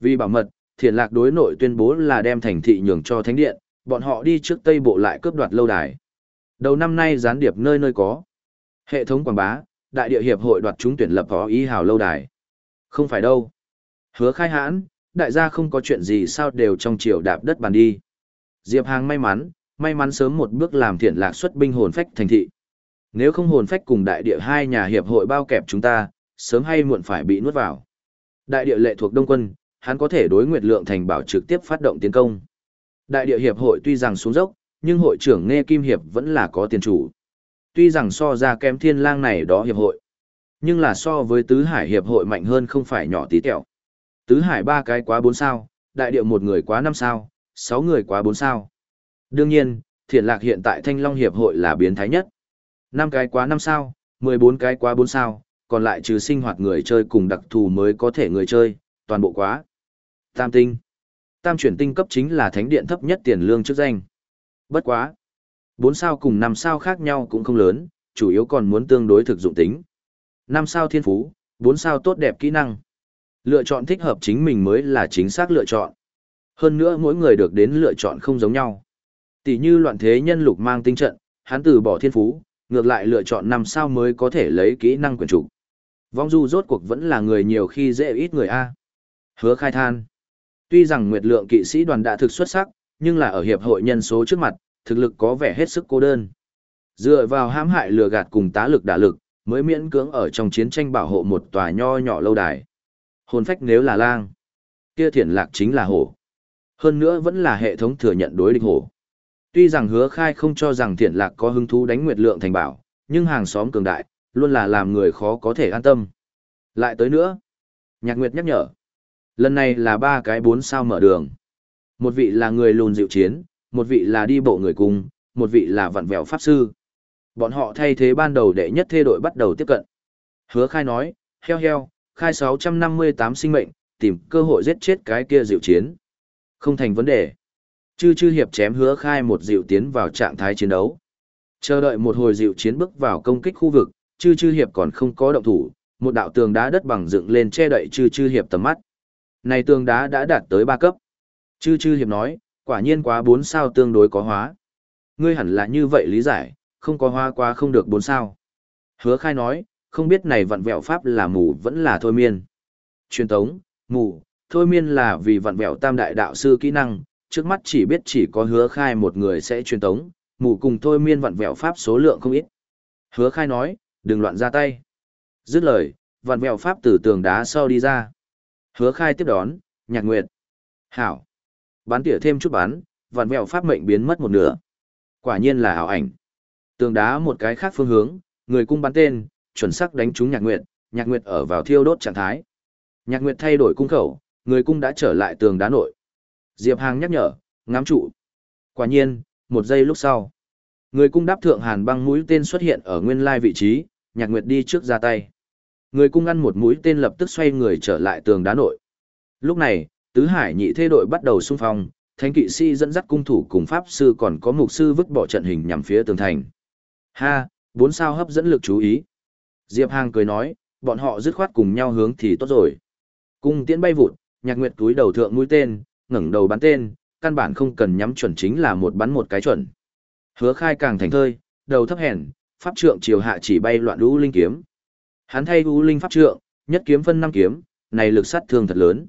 Speaker 1: Vì bảo mật, thiện lạc đối nội tuyên bố là đem thành thị nhường cho thánh điện, bọn họ đi trước Tây Bộ lại cướp đoạt lâu đài. Đầu năm nay gián điệp nơi nơi có. Hệ thống quảng bá, đại địa hiệp hội đoạt chúng tuyển lập có ý hào lâu đài. Không phải đâu. Hứa khai hãn, đại gia không có chuyện gì sao đều trong chiều đạp đất bàn đi. Diệp Hàng may mắn, may mắn sớm một bước làm thiện lạc xuất binh hồn phách thành thị. Nếu không hồn phách cùng đại địa hai nhà hiệp hội bao kẹp chúng ta, sớm hay muộn phải bị nuốt vào. Đại địa lệ thuộc Đông quân, hắn có thể đối nguyệt lượng thành bảo trực tiếp phát động tiến công. Đại địa hiệp hội tuy rằng xuống dốc, nhưng hội trưởng Nghe Kim Hiệp vẫn là có tiền chủ. Tuy rằng so ra kém thiên lang này đó hiệp hội, nhưng là so với tứ hải hiệp hội mạnh hơn không phải nhỏ tí tẹo. Tứ hải ba cái quá bốn sao, đại địa một người quá năm sao, sáu người quá bốn sao. Đương nhiên, thiện lạc hiện tại thanh long hiệp hội là biến thái nhất. năm cái quá năm sao, mười bốn cái quá bốn sao, còn lại trừ sinh hoạt người chơi cùng đặc thù mới có thể người chơi, toàn bộ quá. Tam tinh. Tam chuyển tinh cấp chính là thánh điện thấp nhất tiền lương chức danh. Bất quá. bốn sao cùng năm sao khác nhau cũng không lớn, chủ yếu còn muốn tương đối thực dụng tính. năm sao thiên phú, bốn sao tốt đẹp kỹ năng. Lựa chọn thích hợp chính mình mới là chính xác lựa chọn. Hơn nữa mỗi người được đến lựa chọn không giống nhau. Tỷ như loạn thế nhân lục mang tinh trận, hắn từ bỏ thiên phú, ngược lại lựa chọn năm sao mới có thể lấy kỹ năng quyền chủ. Vong du rốt cuộc vẫn là người nhiều khi dễ ít người A. Hứa khai than. Tuy rằng nguyệt lượng kỵ sĩ đoàn đã thực xuất sắc, nhưng là ở hiệp hội nhân số trước mặt, thực lực có vẻ hết sức cô đơn. Dựa vào hãm hại lừa gạt cùng tá lực đả lực, mới miễn cưỡng ở trong chiến tranh bảo hộ một tòa nho nhỏ lâu đài. Hồn phách nếu là lang, kia thiện lạc chính là hổ. Hơn nữa vẫn là hệ thống thừa nhận đối địch hổ. Tuy rằng hứa khai không cho rằng thiện lạc có hứng thú đánh nguyệt lượng thành bảo, nhưng hàng xóm cường đại, luôn là làm người khó có thể an tâm. Lại tới nữa. Nhạc Nguyệt nhắc nhở. Lần này là ba cái bốn sao mở đường. Một vị là người lùn dịu chiến, một vị là đi bộ người cung, một vị là vặn vẹo pháp sư. Bọn họ thay thế ban đầu đệ nhất thê đội bắt đầu tiếp cận. Hứa khai nói, heo heo, khai 658 sinh mệnh, tìm cơ hội giết chết cái kia dịu chiến. Không thành vấn đề. Chư chư hiệp chém hứa khai một dịu tiến vào trạng thái chiến đấu. Chờ đợi một hồi dịu chiến bước vào công kích khu vực, chư chư hiệp còn không có động thủ, một đạo tường đá đất bằng dựng lên che đậy chư chư hiệp tầm mắt. Này tường đá đã đạt tới ba cấp. Chư chư hiệp nói, quả nhiên quá bốn sao tương đối có hóa. Ngươi hẳn là như vậy lý giải, không có hóa quá không được bốn sao. Hứa khai nói, không biết này vặn vẹo pháp là mù vẫn là thôi miên. Truyền tống, mù, thôi miên là vì vặn vẹo tam đại đạo sư kỹ năng, trước mắt chỉ biết chỉ có hứa khai một người sẽ truyền tống, mù cùng thôi miên vặn vẹo pháp số lượng không ít. Hứa khai nói, đừng loạn ra tay. Dứt lời, vặn vẹo pháp từ tường đá sau đi ra. Hứa khai tiếp đón, nhạc nguyệt. Hảo. Bắn tỉa thêm chút bắn, vạn vẹo pháp mệnh biến mất một nửa. Quả nhiên là ảo ảnh. Tường đá một cái khác phương hướng, người cung bắn tên, chuẩn xác đánh trúng nhạc nguyệt, nhạc nguyệt ở vào thiêu đốt trạng thái. Nhạc nguyệt thay đổi cung khẩu, người cung đã trở lại tường đá nội. Diệp Hàng nhắc nhở, ngắm trụ. Quả nhiên, một giây lúc sau. Người cung đáp thượng hàn băng mũi tên xuất hiện ở nguyên lai vị trí, nhạc nguyệt đi trước ra tay. Người cung ăn một mũi tên lập tức xoay người trở lại tường đá nội. Lúc này, tứ hải nhị thế đội bắt đầu xung phong, thánh kỵ sĩ dẫn dắt cung thủ cùng pháp sư còn có mục sư vứt bỏ trận hình nhằm phía tường thành. Ha, bốn sao hấp dẫn lực chú ý. Diệp Hàng cười nói, bọn họ dứt khoát cùng nhau hướng thì tốt rồi. Cung tiễn bay vụt, nhạc nguyệt túi đầu thượng mũi tên, ngẩng đầu bắn tên, căn bản không cần nhắm chuẩn chính là một bắn một cái chuẩn. Hứa khai càng thành thơi, đầu thấp hèn, pháp trượng chiều hạ chỉ bay loạn lũ linh kiếm. Hắn thay u linh pháp trượng, nhất kiếm phân năm kiếm, này lực sát thương thật lớn.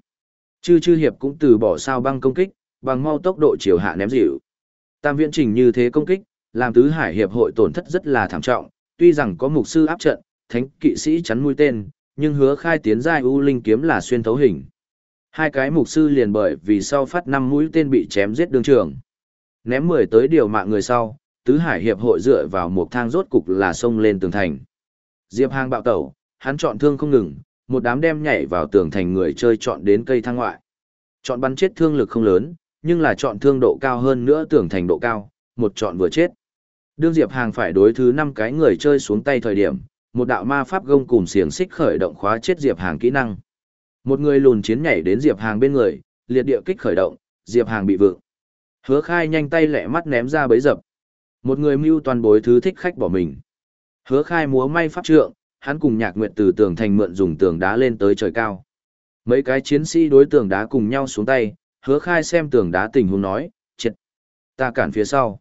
Speaker 1: Chư chư hiệp cũng từ bỏ sao băng công kích, bằng mau tốc độ chiều hạ ném dịu. Tam viễn trình như thế công kích, làm tứ hải hiệp hội tổn thất rất là thảm trọng, tuy rằng có mục sư áp trận, thánh kỵ sĩ chắn mũi tên, nhưng hứa khai tiến giai u linh kiếm là xuyên thấu hình. Hai cái mục sư liền bởi vì sau phát năm mũi tên bị chém giết đương trường. Ném 10 tới điều mạng người sau, tứ hải hiệp hội dựa vào một thang rốt cục là xông lên tường thành. Diệp Hàng bạo tẩu, hắn chọn thương không ngừng, một đám đem nhảy vào tường thành người chơi chọn đến cây thang ngoại. Chọn bắn chết thương lực không lớn, nhưng là chọn thương độ cao hơn nữa tường thành độ cao, một chọn vừa chết. Đương Diệp Hàng phải đối thứ năm cái người chơi xuống tay thời điểm, một đạo ma pháp gông cùng xiềng xích khởi động khóa chết Diệp Hàng kỹ năng. Một người lùn chiến nhảy đến Diệp Hàng bên người, liệt địa kích khởi động, Diệp Hàng bị vượng. Hứa khai nhanh tay lẹ mắt ném ra bấy dập. Một người mưu toàn bối thứ thích khách bỏ mình. Hứa khai múa may pháp trượng, hắn cùng nhạc nguyệt từ tường thành mượn dùng tường đá lên tới trời cao. Mấy cái chiến sĩ đối tường đá cùng nhau xuống tay, hứa khai xem tường đá tình huống nói, triệt. Ta cản phía sau.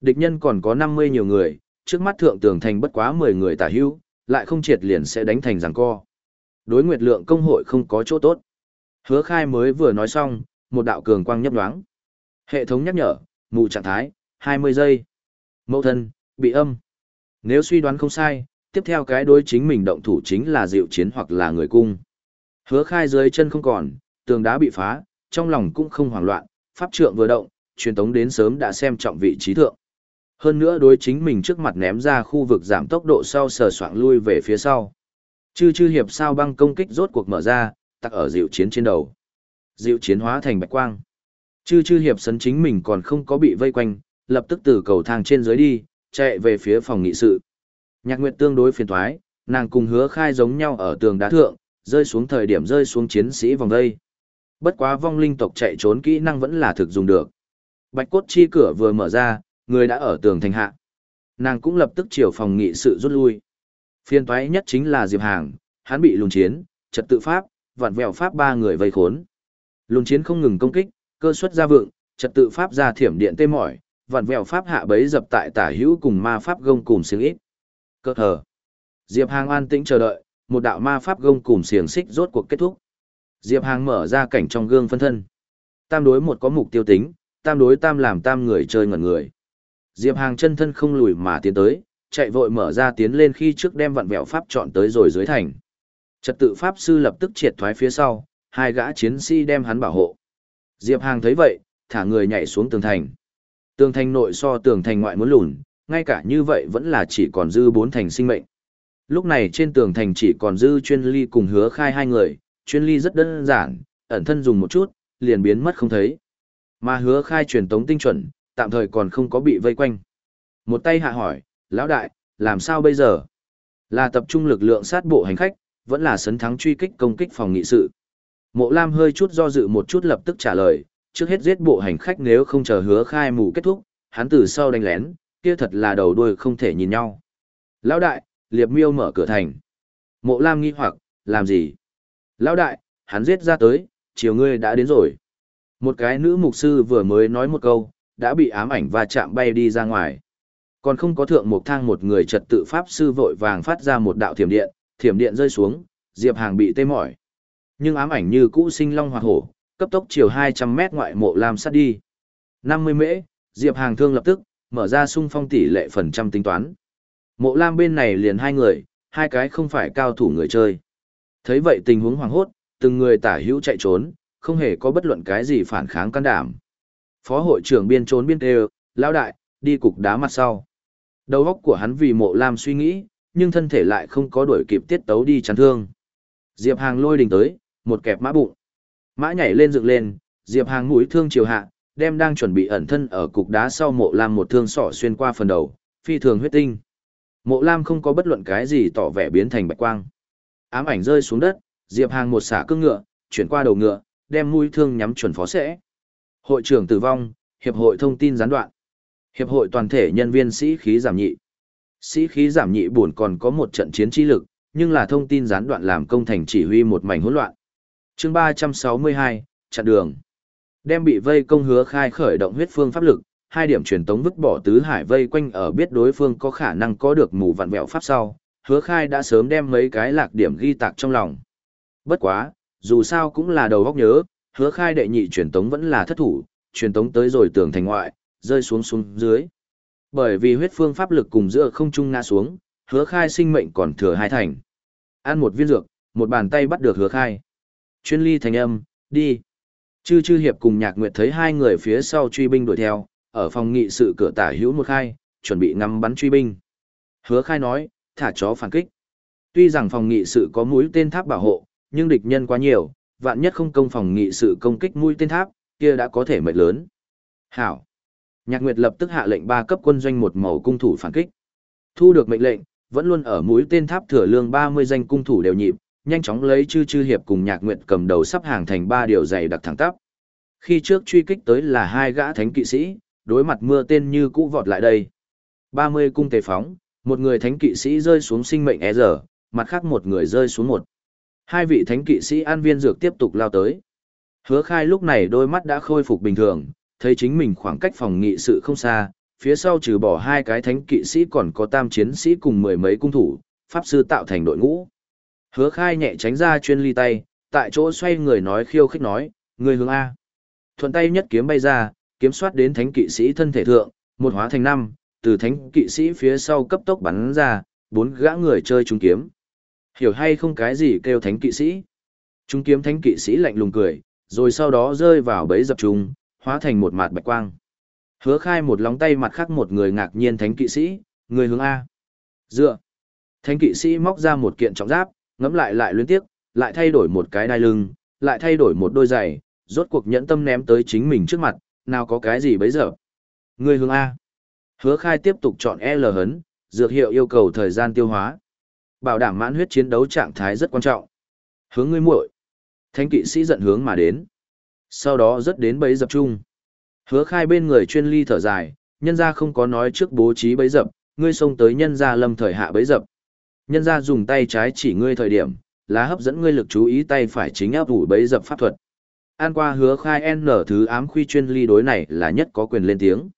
Speaker 1: Địch nhân còn có 50 nhiều người, trước mắt thượng tường thành bất quá 10 người tả hữu, lại không triệt liền sẽ đánh thành giằng co. Đối nguyệt lượng công hội không có chỗ tốt. Hứa khai mới vừa nói xong, một đạo cường quang nhấp nhoáng. Hệ thống nhắc nhở, mù trạng thái, 20 giây. Mẫu thân, bị âm. Nếu suy đoán không sai, tiếp theo cái đối chính mình động thủ chính là diệu chiến hoặc là người cung. Hứa khai dưới chân không còn, tường đá bị phá, trong lòng cũng không hoảng loạn, pháp trượng vừa động, truyền tống đến sớm đã xem trọng vị trí thượng. Hơn nữa đối chính mình trước mặt ném ra khu vực giảm tốc độ sau sờ soạng lui về phía sau. Chư chư hiệp sao băng công kích rốt cuộc mở ra, tặc ở diệu chiến trên đầu. Diệu chiến hóa thành bạch quang. Chư chư hiệp sấn chính mình còn không có bị vây quanh, lập tức từ cầu thang trên dưới đi, chạy về phía phòng nghị sự. Nhạc Nguyệt tương đối phiền toái, nàng cùng hứa khai giống nhau ở tường đá thượng, rơi xuống thời điểm rơi xuống chiến sĩ vòng đây. Bất quá vong linh tộc chạy trốn kỹ năng vẫn là thực dùng được. Bạch cốt chi cửa vừa mở ra, người đã ở tường thành hạ. Nàng cũng lập tức chiều phòng nghị sự rút lui. phiền toái nhất chính là Diệp Hàng, hắn bị lùn chiến, trật tự pháp, vặn vẹo pháp ba người vây khốn. Lùn chiến không ngừng công kích, cơ suất ra vượng, trật tự pháp ra thiểm điện tê mỏi, vặn vẹo pháp hạ bấy dập tại tả hữu cùng ma pháp gông cùng xiềng ít. Cơ hờ. Diệp Hàng an tĩnh chờ đợi, một đạo ma pháp gông cùng xiềng xích rốt cuộc kết thúc. Diệp Hàng mở ra cảnh trong gương phân thân. Tam đối một có mục tiêu tính, tam đối tam làm tam người chơi ngẩn người. Diệp Hàng chân thân không lùi mà tiến tới, chạy vội mở ra tiến lên khi trước đem vặn vẹo pháp chọn tới rồi dưới thành. Trật tự pháp sư lập tức triệt thoái phía sau, hai gã chiến sĩ đem hắn bảo hộ. Diệp Hàng thấy vậy, thả người nhảy xuống tường thành. Tường thành nội so tường thành ngoại muốn lùn, ngay cả như vậy vẫn là chỉ còn dư bốn thành sinh mệnh. Lúc này trên tường thành chỉ còn dư chuyên ly cùng hứa khai hai người, chuyên ly rất đơn giản, ẩn thân dùng một chút, liền biến mất không thấy. Mà hứa khai truyền tống tinh chuẩn, tạm thời còn không có bị vây quanh. Một tay hạ hỏi, lão đại, làm sao bây giờ? Là tập trung lực lượng sát bộ hành khách, vẫn là sấn thắng truy kích công kích phòng nghị sự. Mộ Lam hơi chút do dự một chút lập tức trả lời, trước hết giết bộ hành khách nếu không chờ hứa khai mù kết thúc, hắn từ sau đánh lén, kia thật là đầu đuôi không thể nhìn nhau. Lão đại, liệp miêu mở cửa thành. Mộ Lam nghi hoặc, làm gì? Lão đại, hắn giết ra tới, chiều ngươi đã đến rồi. Một cái nữ mục sư vừa mới nói một câu, đã bị ám ảnh và chạm bay đi ra ngoài. Còn không có thượng một thang một người trật tự pháp sư vội vàng phát ra một đạo thiểm điện, thiểm điện rơi xuống, Diệp Hàng bị tê mỏi. Nhưng ám ảnh như cũ sinh long hoạt hổ, cấp tốc chiều 200 mét ngoại mộ lam sát đi. 50 mễ, Diệp Hàng thương lập tức, mở ra sung phong tỷ lệ phần trăm tính toán. Mộ lam bên này liền hai người, hai cái không phải cao thủ người chơi. Thấy vậy tình huống hoàng hốt, từng người tả hữu chạy trốn, không hề có bất luận cái gì phản kháng can đảm. Phó hội trưởng biên trốn biên đều, lao đại, đi cục đá mặt sau. Đầu óc của hắn vì mộ lam suy nghĩ, nhưng thân thể lại không có đuổi kịp tiết tấu đi chắn thương. Diệp Hàng lôi đình tới, một kẹp mã bụng. Mã nhảy lên dựng lên, Diệp Hàng mũi thương chiều hạ, đem đang chuẩn bị ẩn thân ở cục đá sau mộ lam một thương sỏ xuyên qua phần đầu, phi thường huyết tinh. Mộ lam không có bất luận cái gì tỏ vẻ biến thành bạch quang. Ám ảnh rơi xuống đất, Diệp Hàng một xả cương ngựa, chuyển qua đầu ngựa, đem mũi thương nhắm chuẩn phó sẽ. Hội trưởng tử vong, hiệp hội thông tin gián đoạn. Hiệp hội toàn thể nhân viên sĩ khí giảm nhị. Sĩ khí giảm nhị buồn còn có một trận chiến trí lực, nhưng là thông tin gián đoạn làm công thành chỉ huy một mảnh hỗn loạn. Chương 362, chặn đường. Đem bị vây công hứa khai khởi động huyết phương pháp lực, hai điểm truyền tống vứt bỏ tứ hải vây quanh ở biết đối phương có khả năng có được mù vặn vẹo pháp sau, hứa khai đã sớm đem mấy cái lạc điểm ghi tạc trong lòng. Bất quá, dù sao cũng là đầu góc nhớ, hứa khai đệ nhị truyền tống vẫn là thất thủ, truyền tống tới rồi tường thành ngoại, rơi xuống xuống dưới. Bởi vì huyết phương pháp lực cùng giữa không trung ngã xuống, hứa khai sinh mệnh còn thừa hai thành. Ăn một viên dược, một bàn tay bắt được hứa khai. Chuyên ly thành âm, đi. Chư chư hiệp cùng nhạc nguyệt thấy hai người phía sau truy binh đuổi theo, ở phòng nghị sự cửa tả hữu một khai, chuẩn bị ngắm bắn truy binh. Hứa khai nói, thả chó phản kích. Tuy rằng phòng nghị sự có mũi tên tháp bảo hộ, nhưng địch nhân quá nhiều, vạn nhất không công phòng nghị sự công kích mũi tên tháp, kia đã có thể mệt lớn. Hảo. Nhạc Nguyệt lập tức hạ lệnh ba cấp quân doanh một màu cung thủ phản kích. Thu được mệnh lệnh, vẫn luôn ở mũi tên tháp thừa lương 30 danh cung thủ đều nhịp, nhanh chóng lấy chư chư hiệp cùng Nhạc nguyện cầm đầu sắp hàng thành ba điều dày đặc thẳng tắp. Khi trước truy kích tới là hai gã thánh kỵ sĩ, đối mặt mưa tên như cũ vọt lại đây. 30 cung tề phóng, một người thánh kỵ sĩ rơi xuống sinh mệnh e giờ, mặt khác một người rơi xuống một. Hai vị thánh kỵ sĩ an viên dược tiếp tục lao tới. Hứa khai lúc này đôi mắt đã khôi phục bình thường, thấy chính mình khoảng cách phòng nghị sự không xa, phía sau trừ bỏ hai cái thánh kỵ sĩ còn có tam chiến sĩ cùng mười mấy cung thủ, pháp sư tạo thành đội ngũ. Hứa khai nhẹ tránh ra chuyên ly tay, tại chỗ xoay người nói khiêu khích nói, người hướng A. Thuận tay nhất kiếm bay ra, kiếm soát đến thánh kỵ sĩ thân thể thượng, một hóa thành năm, từ thánh kỵ sĩ phía sau cấp tốc bắn ra, bốn gã người chơi trúng kiếm. Hiểu hay không cái gì kêu thánh kỵ sĩ? Trúng kiếm thánh kỵ sĩ lạnh lùng cười, rồi sau đó rơi vào bẫy dập trùng, hóa thành một mạt bạch quang. Hứa khai một lóng tay mặt khác một người ngạc nhiên thánh kỵ sĩ, người hướng A. Dựa. Thánh kỵ sĩ móc ra một kiện trọng giáp, ngắm lại lại liên tiếp, lại thay đổi một cái đai lưng, lại thay đổi một đôi giày, rốt cuộc nhẫn tâm ném tới chính mình trước mặt, nào có cái gì bấy giờ. Người hướng A. Hứa khai tiếp tục chọn L hấn, dược hiệu yêu cầu thời gian tiêu hóa. Bảo đảm mãn huyết chiến đấu trạng thái rất quan trọng. Hướng ngươi muội. Thánh kỵ sĩ giận hướng mà đến. Sau đó rất đến bấy dập chung. Hứa khai bên người chuyên ly thở dài, nhân ra không có nói trước bố trí bấy dập, ngươi xông tới nhân ra lâm thời hạ bấy dập. Nhân ra dùng tay trái chỉ ngươi thời điểm, là hấp dẫn ngươi lực chú ý tay phải chính áp ủ bấy dập pháp thuật. An qua hứa khai N thứ ám khuy chuyên ly đối này là nhất có quyền lên tiếng.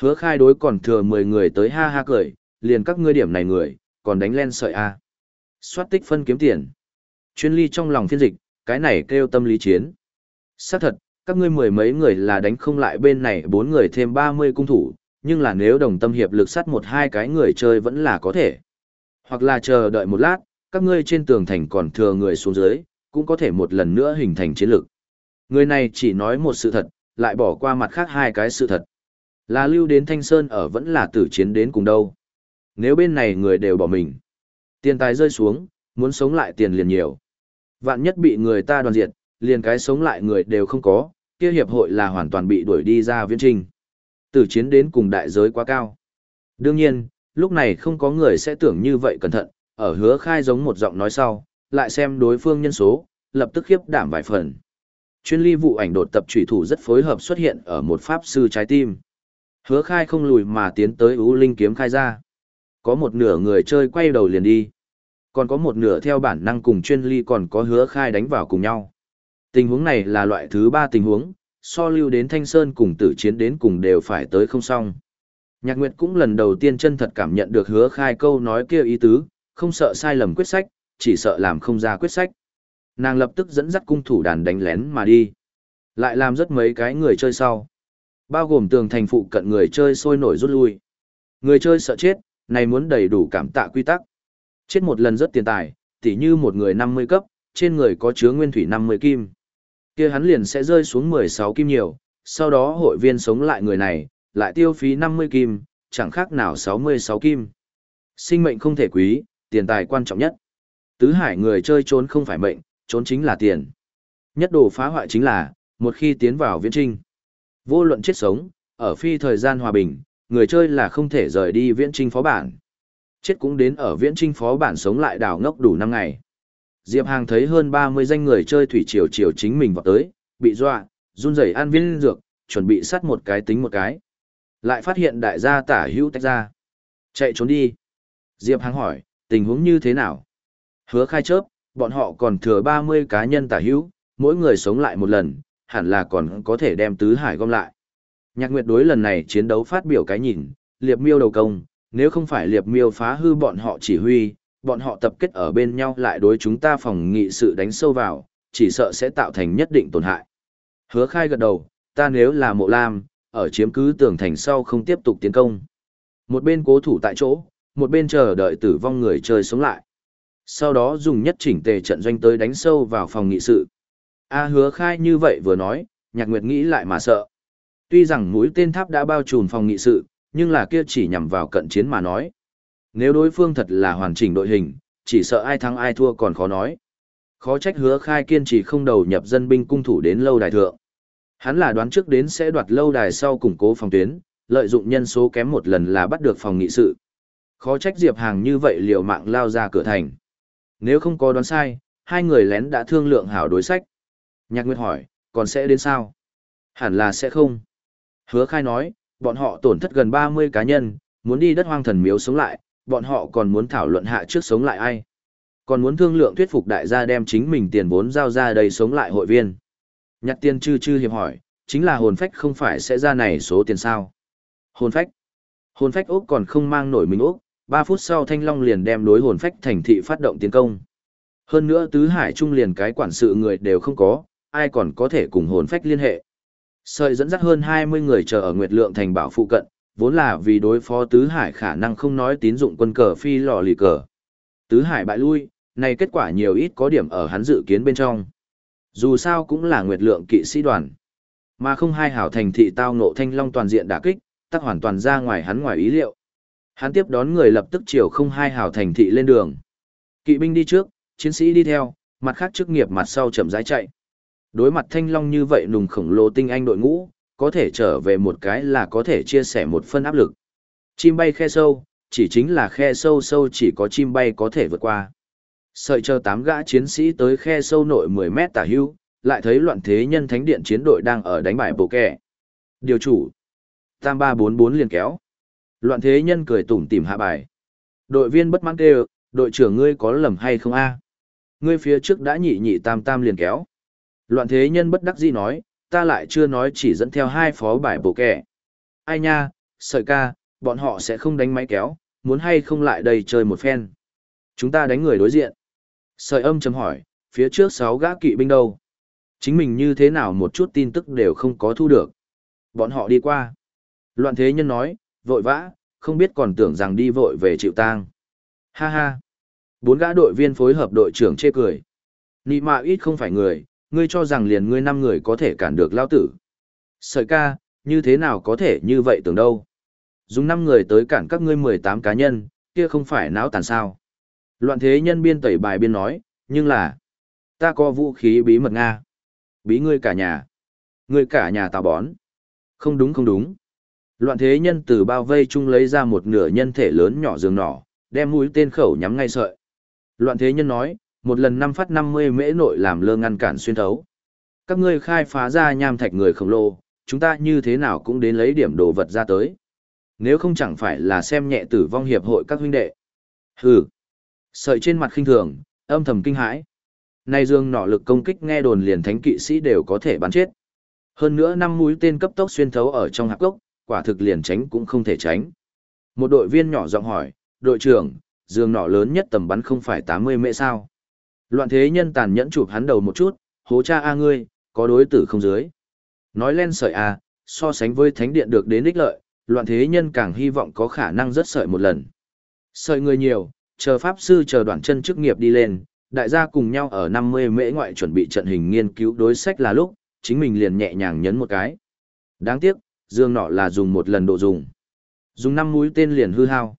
Speaker 1: Hứa khai đối còn thừa 10 người tới ha ha cười, liền các ngươi điểm này người, còn đánh len sợi A. Xoát tích phân kiếm tiền. Chuyên ly trong lòng phiên dịch, cái này kêu tâm lý chiến. Xác thật, các ngươi mười mấy người là đánh không lại bên này bốn người thêm 30 cung thủ, nhưng là nếu đồng tâm hiệp lực sát một hai cái người chơi vẫn là có thể. Hoặc là chờ đợi một lát, các ngươi trên tường thành còn thừa người xuống dưới, cũng có thể một lần nữa hình thành chiến lược. Người này chỉ nói một sự thật, lại bỏ qua mặt khác hai cái sự thật. Là lưu đến Thanh Sơn ở vẫn là tử chiến đến cùng đâu. Nếu bên này người đều bỏ mình, tiền tài rơi xuống, muốn sống lại tiền liền nhiều. Vạn nhất bị người ta đoàn diệt, liền cái sống lại người đều không có, kia hiệp hội là hoàn toàn bị đuổi đi ra viễn trình. Tử chiến đến cùng đại giới quá cao. Đương nhiên, lúc này không có người sẽ tưởng như vậy cẩn thận, ở hứa khai giống một giọng nói sau, lại xem đối phương nhân số, lập tức khiếp đảm vài phần. Chuyên ly vụ ảnh đột tập trùy thủ rất phối hợp xuất hiện ở một pháp sư trái tim. Hứa khai không lùi mà tiến tới ưu linh kiếm khai ra. Có một nửa người chơi quay đầu liền đi. Còn có một nửa theo bản năng cùng chuyên ly còn có hứa khai đánh vào cùng nhau. Tình huống này là loại thứ ba tình huống, so lưu đến Thanh Sơn cùng tử chiến đến cùng đều phải tới không xong. Nhạc Nguyệt cũng lần đầu tiên chân thật cảm nhận được hứa khai câu nói kia ý tứ, không sợ sai lầm quyết sách, chỉ sợ làm không ra quyết sách. Nàng lập tức dẫn dắt cung thủ đàn đánh lén mà đi. Lại làm rất mấy cái người chơi sau. Bao gồm tường thành phụ cận người chơi sôi nổi rút lui. Người chơi sợ chết, này muốn đầy đủ cảm tạ quy tắc. Chết một lần rất tiền tài, tỉ như một người 50 cấp, trên người có chứa nguyên thủy 50 kim. kia hắn liền sẽ rơi xuống 16 kim nhiều, sau đó hội viên sống lại người này, lại tiêu phí 50 kim, chẳng khác nào 66 kim. Sinh mệnh không thể quý, tiền tài quan trọng nhất. Tứ hải người chơi trốn không phải mệnh, trốn chính là tiền. Nhất đồ phá hoại chính là, một khi tiến vào viễn trinh. Vô luận chết sống, ở phi thời gian hòa bình, người chơi là không thể rời đi viễn trinh phó bản. Chết cũng đến ở viễn trinh phó bản sống lại đảo ngốc đủ 5 ngày. Diệp Hàng thấy hơn 30 danh người chơi thủy triều triều chính mình vào tới, bị dọa, run rẩy an viên dược, chuẩn bị sát một cái tính một cái. Lại phát hiện đại gia tả hữu tách ra. Chạy trốn đi. Diệp Hàng hỏi, tình huống như thế nào? Hứa khai chớp, bọn họ còn thừa 30 cá nhân tả hữu, mỗi người sống lại một lần, hẳn là còn có thể đem tứ hải gom lại. Nhạc Nguyệt đối lần này chiến đấu phát biểu cái nhìn, liệp miêu đầu công, nếu không phải liệp miêu phá hư bọn họ chỉ huy, bọn họ tập kết ở bên nhau lại đối chúng ta phòng nghị sự đánh sâu vào, chỉ sợ sẽ tạo thành nhất định tổn hại. Hứa khai gật đầu, ta nếu là mộ lam, ở chiếm cứ tường thành sau không tiếp tục tiến công. Một bên cố thủ tại chỗ, một bên chờ đợi tử vong người chơi sống lại. Sau đó dùng nhất chỉnh tề trận doanh tới đánh sâu vào phòng nghị sự. A hứa khai như vậy vừa nói, nhạc nguyệt nghĩ lại mà sợ. Tuy rằng mũi tên tháp đã bao trùm phòng nghị sự, nhưng là kia chỉ nhằm vào cận chiến mà nói. Nếu đối phương thật là hoàn chỉnh đội hình, chỉ sợ ai thắng ai thua còn khó nói. Khó trách hứa khai kiên trì không đầu nhập dân binh cung thủ đến lâu đài thượng. Hắn là đoán trước đến sẽ đoạt lâu đài sau củng cố phòng tuyến, lợi dụng nhân số kém một lần là bắt được phòng nghị sự. Khó trách Diệp Hàng như vậy liều mạng lao ra cửa thành. Nếu không có đoán sai, hai người lén đã thương lượng hảo đối sách. Nhạc Nguyệt hỏi, còn sẽ đến sao? Hẳn là sẽ không. Hứa khai nói, bọn họ tổn thất gần 30 cá nhân, muốn đi đất hoang thần miếu sống lại, bọn họ còn muốn thảo luận hạ trước sống lại ai. Còn muốn thương lượng thuyết phục đại gia đem chính mình tiền vốn giao ra đây sống lại hội viên. Nhặt tiên chư chư hiệp hỏi, chính là hồn phách không phải sẽ ra này số tiền sao? Hồn phách. Hồn phách Úc còn không mang nổi mình Úc, 3 phút sau Thanh Long liền đem đối hồn phách thành thị phát động tiến công. Hơn nữa tứ hải trung liền cái quản sự người đều không có, ai còn có thể cùng hồn phách liên hệ. Sợi dẫn dắt hơn 20 người chờ ở Nguyệt Lượng thành bảo phụ cận, vốn là vì đối phó tứ hải khả năng không nói tín dụng quân cờ phi lò lì cờ. Tứ hải bại lui, này kết quả nhiều ít có điểm ở hắn dự kiến bên trong. Dù sao cũng là Nguyệt Lượng kỵ sĩ đoàn. Mà không hai hảo thành thị tao ngộ thanh long toàn diện đả kích, tắc hoàn toàn ra ngoài hắn ngoài ý liệu. Hắn tiếp đón người lập tức chiều không hai hảo thành thị lên đường. Kỵ binh đi trước, chiến sĩ đi theo, mặt khác chức nghiệp mặt sau chậm rãi chạy. Đối mặt thanh long như vậy nùng khổng lồ tinh anh đội ngũ, có thể trở về một cái là có thể chia sẻ một phân áp lực. Chim bay khe sâu, chỉ chính là khe sâu sâu chỉ có chim bay có thể vượt qua. Sợi chờ tám gã chiến sĩ tới khe sâu nội 10 mét tả hưu, lại thấy loạn thế nhân thánh điện chiến đội đang ở đánh bại bộ kẻ. Điều chủ. Tam ba bốn bốn liền kéo. Loạn thế nhân cười tủm tỉm hạ bài. Đội viên bất mãn kêu, đội trưởng ngươi có lầm hay không a? Ngươi phía trước đã nhị nhị tam tam liền kéo. Loạn thế nhân bất đắc dĩ nói, ta lại chưa nói chỉ dẫn theo hai phó bài bộ kẻ. Ai nha, sợi ca, bọn họ sẽ không đánh máy kéo, muốn hay không lại đây chơi một phen. Chúng ta đánh người đối diện. Sợi âm chấm hỏi, phía trước sáu gã kỵ binh đâu? Chính mình như thế nào một chút tin tức đều không có thu được. Bọn họ đi qua. Loạn thế nhân nói, vội vã, không biết còn tưởng rằng đi vội về chịu tang. Ha ha. Bốn gã đội viên phối hợp đội trưởng chê cười. Nị mạ ít không phải người, ngươi cho rằng liền ngươi năm người có thể cản được lao tử. Sợi ca, như thế nào có thể như vậy tưởng đâu. Dùng năm người tới cản các ngươi 18 cá nhân, kia không phải náo tàn sao. Loạn thế nhân biên tẩy bài biên nói, nhưng là, ta có vũ khí bí mật Nga. Bí ngươi cả nhà. Ngươi cả nhà tào bón. Không đúng không đúng. Loạn thế nhân từ bao vây chung lấy ra một nửa nhân thể lớn nhỏ giường nỏ, đem mũi tên khẩu nhắm ngay sợi. Loạn thế nhân nói, một lần năm phát 50 mễ nội làm lơ ngăn cản xuyên thấu. Các ngươi khai phá ra nham thạch người khổng lồ, chúng ta như thế nào cũng đến lấy điểm đồ vật ra tới. Nếu không chẳng phải là xem nhẹ tử vong hiệp hội các huynh đệ. Hừ. Sợi trên mặt khinh thường, âm thầm kinh hãi. Nay dương nọ lực công kích nghe đồn liền thánh kỵ sĩ đều có thể bắn chết. Hơn nữa năm mũi tên cấp tốc xuyên thấu ở trong hạp gốc, quả thực liền tránh cũng không thể tránh. Một đội viên nhỏ giọng hỏi, đội trưởng, dương nọ lớn nhất tầm bắn không phải 80 mễ sao. Loạn thế nhân tàn nhẫn chụp hắn đầu một chút, hố cha a ngươi, có đối tử không dưới. Nói lên sợi a, so sánh với thánh điện được đến ích lợi, loạn thế nhân càng hy vọng có khả năng rất sợi một lần. Sợi người nhiều, chờ pháp sư chờ đoạn chân chức nghiệp đi lên, đại gia cùng nhau ở 50 mễ ngoại chuẩn bị trận hình nghiên cứu đối sách là lúc, chính mình liền nhẹ nhàng nhấn một cái. Đáng tiếc, dương nọ là dùng một lần độ dùng. Dùng năm mũi tên liền hư hao.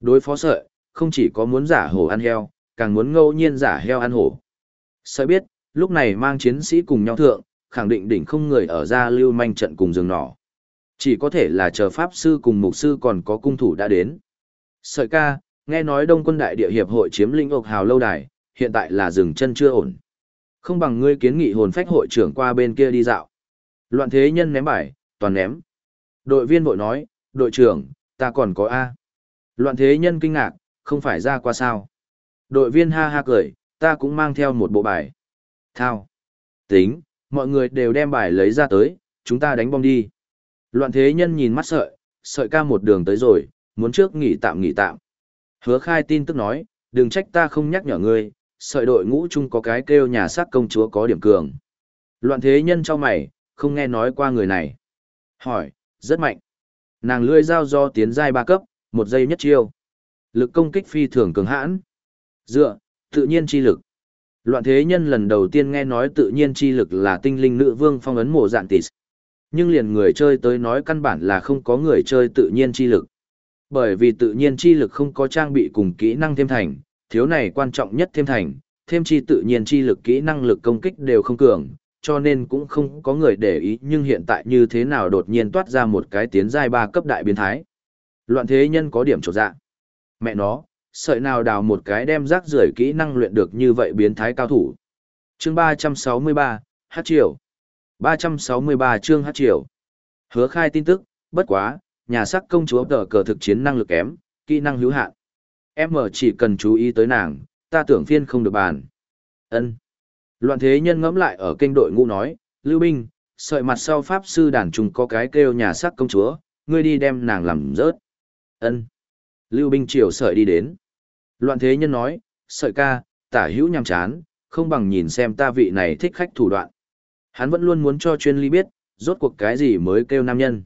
Speaker 1: Đối phó sợi, không chỉ có muốn giả hổ ăn heo, càng muốn ngẫu nhiên giả heo ăn hổ. Sợi biết, lúc này mang chiến sĩ cùng nhau thượng, khẳng định đỉnh không người ở ra lưu manh trận cùng dương nọ. Chỉ có thể là chờ pháp sư cùng mục sư còn có cung thủ đã đến. Sợi ca, nghe nói Đông quân đại địa hiệp hội chiếm lĩnh ộc hào lâu đài, hiện tại là dừng chân chưa ổn. Không bằng ngươi kiến nghị hồn phách hội trưởng qua bên kia đi dạo. Loạn thế nhân ném bài, toàn ném. Đội viên vội nói, đội trưởng, ta còn có A. Loạn thế nhân kinh ngạc, không phải ra qua sao. Đội viên ha ha cười, ta cũng mang theo một bộ bài. Thao. Tính, mọi người đều đem bài lấy ra tới, chúng ta đánh bom đi. Loạn thế nhân nhìn mắt sợi, sợi ca một đường tới rồi, muốn trước nghỉ tạm nghỉ tạm. Hứa khai tin tức nói, đừng trách ta không nhắc nhở ngươi, sợi đội ngũ chung có cái kêu nhà xác công chúa có điểm cường. Loạn thế nhân cho mày, không nghe nói qua người này. Hỏi, rất mạnh. Nàng lươi dao do tiến giai ba cấp, một giây nhất chiêu. Lực công kích phi thường cường hãn. Dựa, tự nhiên chi lực. Loạn thế nhân lần đầu tiên nghe nói tự nhiên chi lực là tinh linh nữ vương phong ấn mộ dạn tịt. Nhưng liền người chơi tới nói căn bản là không có người chơi tự nhiên chi lực. Bởi vì tự nhiên chi lực không có trang bị cùng kỹ năng thêm thành, thiếu này quan trọng nhất thêm thành, thêm chi tự nhiên chi lực kỹ năng lực công kích đều không cường, cho nên cũng không có người để ý nhưng hiện tại như thế nào đột nhiên toát ra một cái tiến giai ba cấp đại biến thái. Loạn thế nhân có điểm trột dạ. Mẹ nó, sợi nào đào một cái đem rác rưởi kỹ năng luyện được như vậy biến thái cao thủ. Chương 363, Hát Triều. 363 chương Hát Triều. Hứa khai tin tức, bất quá, nhà sắc công chúa tờ cờ thực chiến năng lực kém, kỹ năng hữu hạn. Em mở chỉ cần chú ý tới nàng, ta tưởng phiên không được bàn. ân Loạn thế nhân ngẫm lại ở kênh đội ngũ nói, Lưu Binh, sợi mặt sau pháp sư đàn trùng có cái kêu nhà sắc công chúa, ngươi đi đem nàng làm rớt. ân Lưu Binh chiều sợi đi đến. Loạn thế nhân nói, sợi ca, tả hữu nhằm chán, không bằng nhìn xem ta vị này thích khách thủ đoạn. Hắn vẫn luôn muốn cho chuyên ly biết, rốt cuộc cái gì mới kêu nam nhân.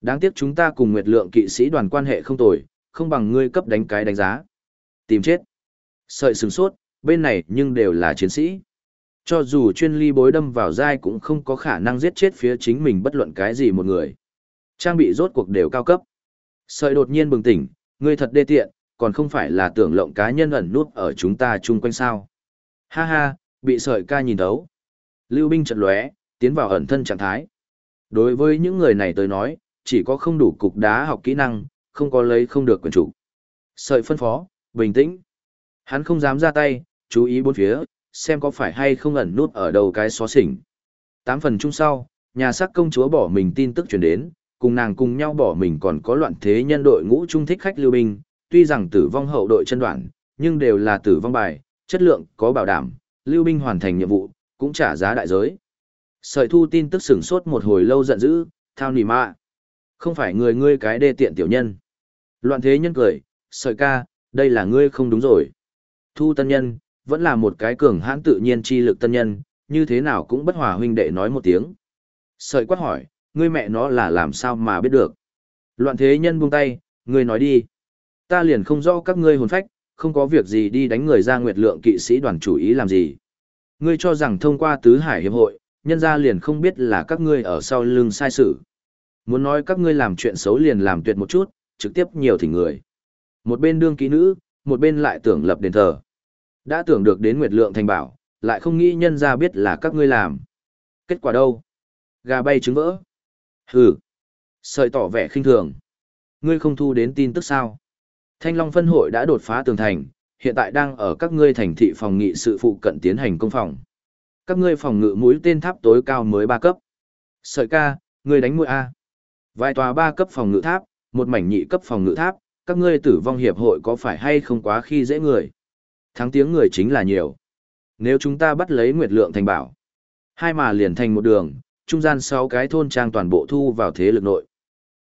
Speaker 1: Đáng tiếc chúng ta cùng Nguyệt Lượng kỵ sĩ đoàn quan hệ không tồi, không bằng ngươi cấp đánh cái đánh giá. Tìm chết. Sợi sừng sốt, bên này nhưng đều là chiến sĩ. Cho dù chuyên ly bối đâm vào dai cũng không có khả năng giết chết phía chính mình bất luận cái gì một người. Trang bị rốt cuộc đều cao cấp. Sợi đột nhiên bừng tỉnh, ngươi thật đê tiện, còn không phải là tưởng lộng cá nhân ẩn nút ở chúng ta chung quanh sao. Ha ha, bị sợi ca nhìn thấu. Lưu binh trận lóe, tiến vào ẩn thân trạng thái. Đối với những người này tới nói, chỉ có không đủ cục đá học kỹ năng, không có lấy không được quyền chủ. Sợi phân phó, bình tĩnh. Hắn không dám ra tay, chú ý bốn phía, xem có phải hay không ẩn nút ở đầu cái xó xỉnh. Tám phần chung sau, nhà sắc công chúa bỏ mình tin tức truyền đến, cùng nàng cùng nhau bỏ mình còn có loạn thế nhân đội ngũ trung thích khách lưu binh, tuy rằng tử vong hậu đội chân đoạn, nhưng đều là tử vong bài, chất lượng có bảo đảm, lưu binh hoàn thành nhiệm vụ, cũng trả giá đại giới. Sợi thu tin tức sửng sốt một hồi lâu giận dữ, thao nỉ mạ. Không phải người ngươi cái đê tiện tiểu nhân. Loạn thế nhân cười, sợi ca, đây là ngươi không đúng rồi. Thu tân nhân, vẫn là một cái cường hãn tự nhiên chi lực tân nhân, như thế nào cũng bất hòa huynh đệ nói một tiếng. Sợi quát hỏi, ngươi mẹ nó là làm sao mà biết được. Loạn thế nhân buông tay, ngươi nói đi. Ta liền không rõ các ngươi hồn phách, không có việc gì đi đánh người ra nguyệt lượng kỵ sĩ đoàn chủ ý làm gì. Ngươi cho rằng thông qua tứ hải hiệp hội, nhân ra liền không biết là các ngươi ở sau lưng sai sự. Muốn nói các ngươi làm chuyện xấu liền làm tuyệt một chút, trực tiếp nhiều thỉnh người. Một bên đương ký nữ, một bên lại tưởng lập đền thờ. Đã tưởng được đến Nguyệt Lượng thành bảo, lại không nghĩ nhân ra biết là các ngươi làm. Kết quả đâu? Gà bay trứng vỡ. Hừ. Sợi tỏ vẻ khinh thường. Ngươi không thu đến tin tức sao? Thanh Long phân hội đã đột phá tường thành, hiện tại đang ở các ngươi thành thị phòng nghị sự phụ cận tiến hành công phòng. Các ngươi phòng ngự mũi tên tháp tối cao mới ba cấp. Sợi ca, ngươi đánh mũi A. Vài tòa ba cấp phòng ngự tháp, một mảnh nhị cấp phòng ngự tháp, các ngươi tử vong hiệp hội có phải hay không quá khi dễ người. Thắng tiếng người chính là nhiều. Nếu chúng ta bắt lấy Nguyệt Lượng thành bảo, hai mà liền thành một đường, trung gian sáu cái thôn trang toàn bộ thu vào thế lực nội.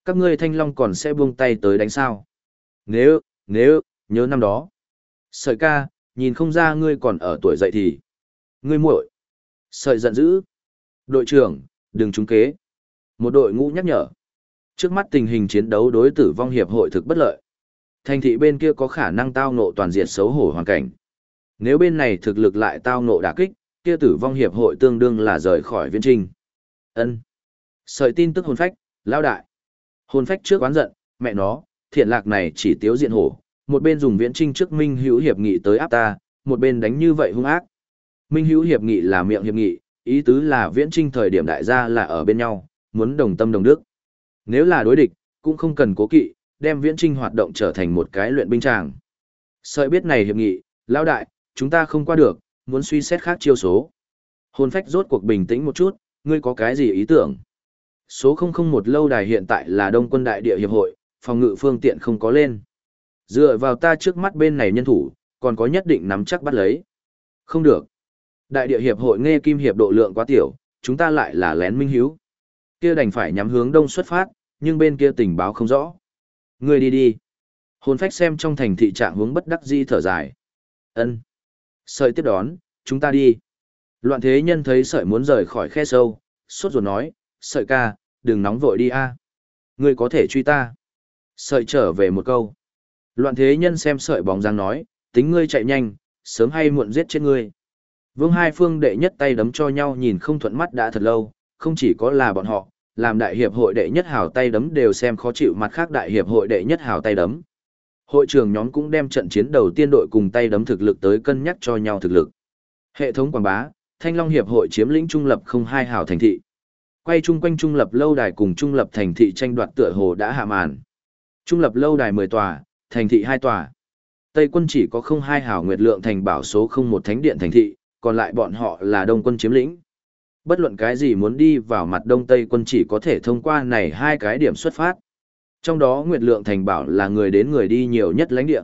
Speaker 1: Các ngươi thanh long còn sẽ buông tay tới đánh sao? Nếu, nếu, nhớ năm đó. Sợi ca, nhìn không ra ngươi còn ở tuổi dậy thì. Ngươi muội. Sợi giận dữ. Đội trưởng, đừng trúng kế. Một đội ngũ nhắc nhở. Trước mắt tình hình chiến đấu đối tử vong hiệp hội thực bất lợi. Thành thị bên kia có khả năng tao ngộ toàn diện xấu hổ hoàn cảnh. Nếu bên này thực lực lại tao ngộ đả kích, kia tử vong hiệp hội tương đương là rời khỏi viên trình. Ân. Sợi tin tức hồn phách, lao đại. Hồn phách trước oán giận, mẹ nó, thiện lạc này chỉ tiếu diện hổ, một bên dùng viễn trinh trước minh hữu hiệp nghị tới áp ta, một bên đánh như vậy hung ác. Minh hữu hiệp nghị là miệng hiệp nghị, ý tứ là viễn trinh thời điểm đại gia là ở bên nhau, muốn đồng tâm đồng đức. Nếu là đối địch, cũng không cần cố kỵ, đem viễn trinh hoạt động trở thành một cái luyện binh tràng. Sợi biết này hiệp nghị, lão đại, chúng ta không qua được, muốn suy xét khác chiêu số. Hồn phách rốt cuộc bình tĩnh một chút, ngươi có cái gì ý tưởng? Số 001 lâu đài hiện tại là Đông quân đại địa hiệp hội, phòng ngự phương tiện không có lên. Dựa vào ta trước mắt bên này nhân thủ, còn có nhất định nắm chắc bắt lấy. Không được. Đại địa hiệp hội nghe kim hiệp độ lượng quá tiểu, chúng ta lại là lén minh hiếu. Kia đành phải nhắm hướng đông xuất phát, nhưng bên kia tình báo không rõ. Ngươi đi đi. Hồn phách xem trong thành thị trạng hướng bất đắc di thở dài. Ân. Sợi tiếp đón, chúng ta đi. Loạn thế nhân thấy sợi muốn rời khỏi khe sâu, sốt ruột nói, sợi ca, đừng nóng vội đi a. Ngươi có thể truy ta. Sợi trở về một câu. Loạn thế nhân xem sợi bóng dáng nói, tính ngươi chạy nhanh, sớm hay muộn giết chết ngươi. Vương hai phương đệ nhất tay đấm cho nhau nhìn không thuận mắt đã thật lâu, không chỉ có là bọn họ, làm đại hiệp hội đệ nhất hào tay đấm đều xem khó chịu mặt khác đại hiệp hội đệ nhất hào tay đấm. Hội trưởng nhóm cũng đem trận chiến đầu tiên đội cùng tay đấm thực lực tới cân nhắc cho nhau thực lực. Hệ thống quảng bá, Thanh Long hiệp hội chiếm lĩnh trung lập không hai hào thành thị. Quay chung quanh trung lập lâu đài cùng trung lập thành thị tranh đoạt tựa hồ đã hạ màn. Trung lập lâu đài 10 tòa, thành thị 2 tòa. Tây quân chỉ có không hai hào nguyệt lượng thành bảo số không một thánh điện thành thị, còn lại bọn họ là đông quân chiếm lĩnh. Bất luận cái gì muốn đi vào mặt đông Tây quân chỉ có thể thông qua này hai cái điểm xuất phát. Trong đó Nguyệt Lượng Thành bảo là người đến người đi nhiều nhất lãnh địa.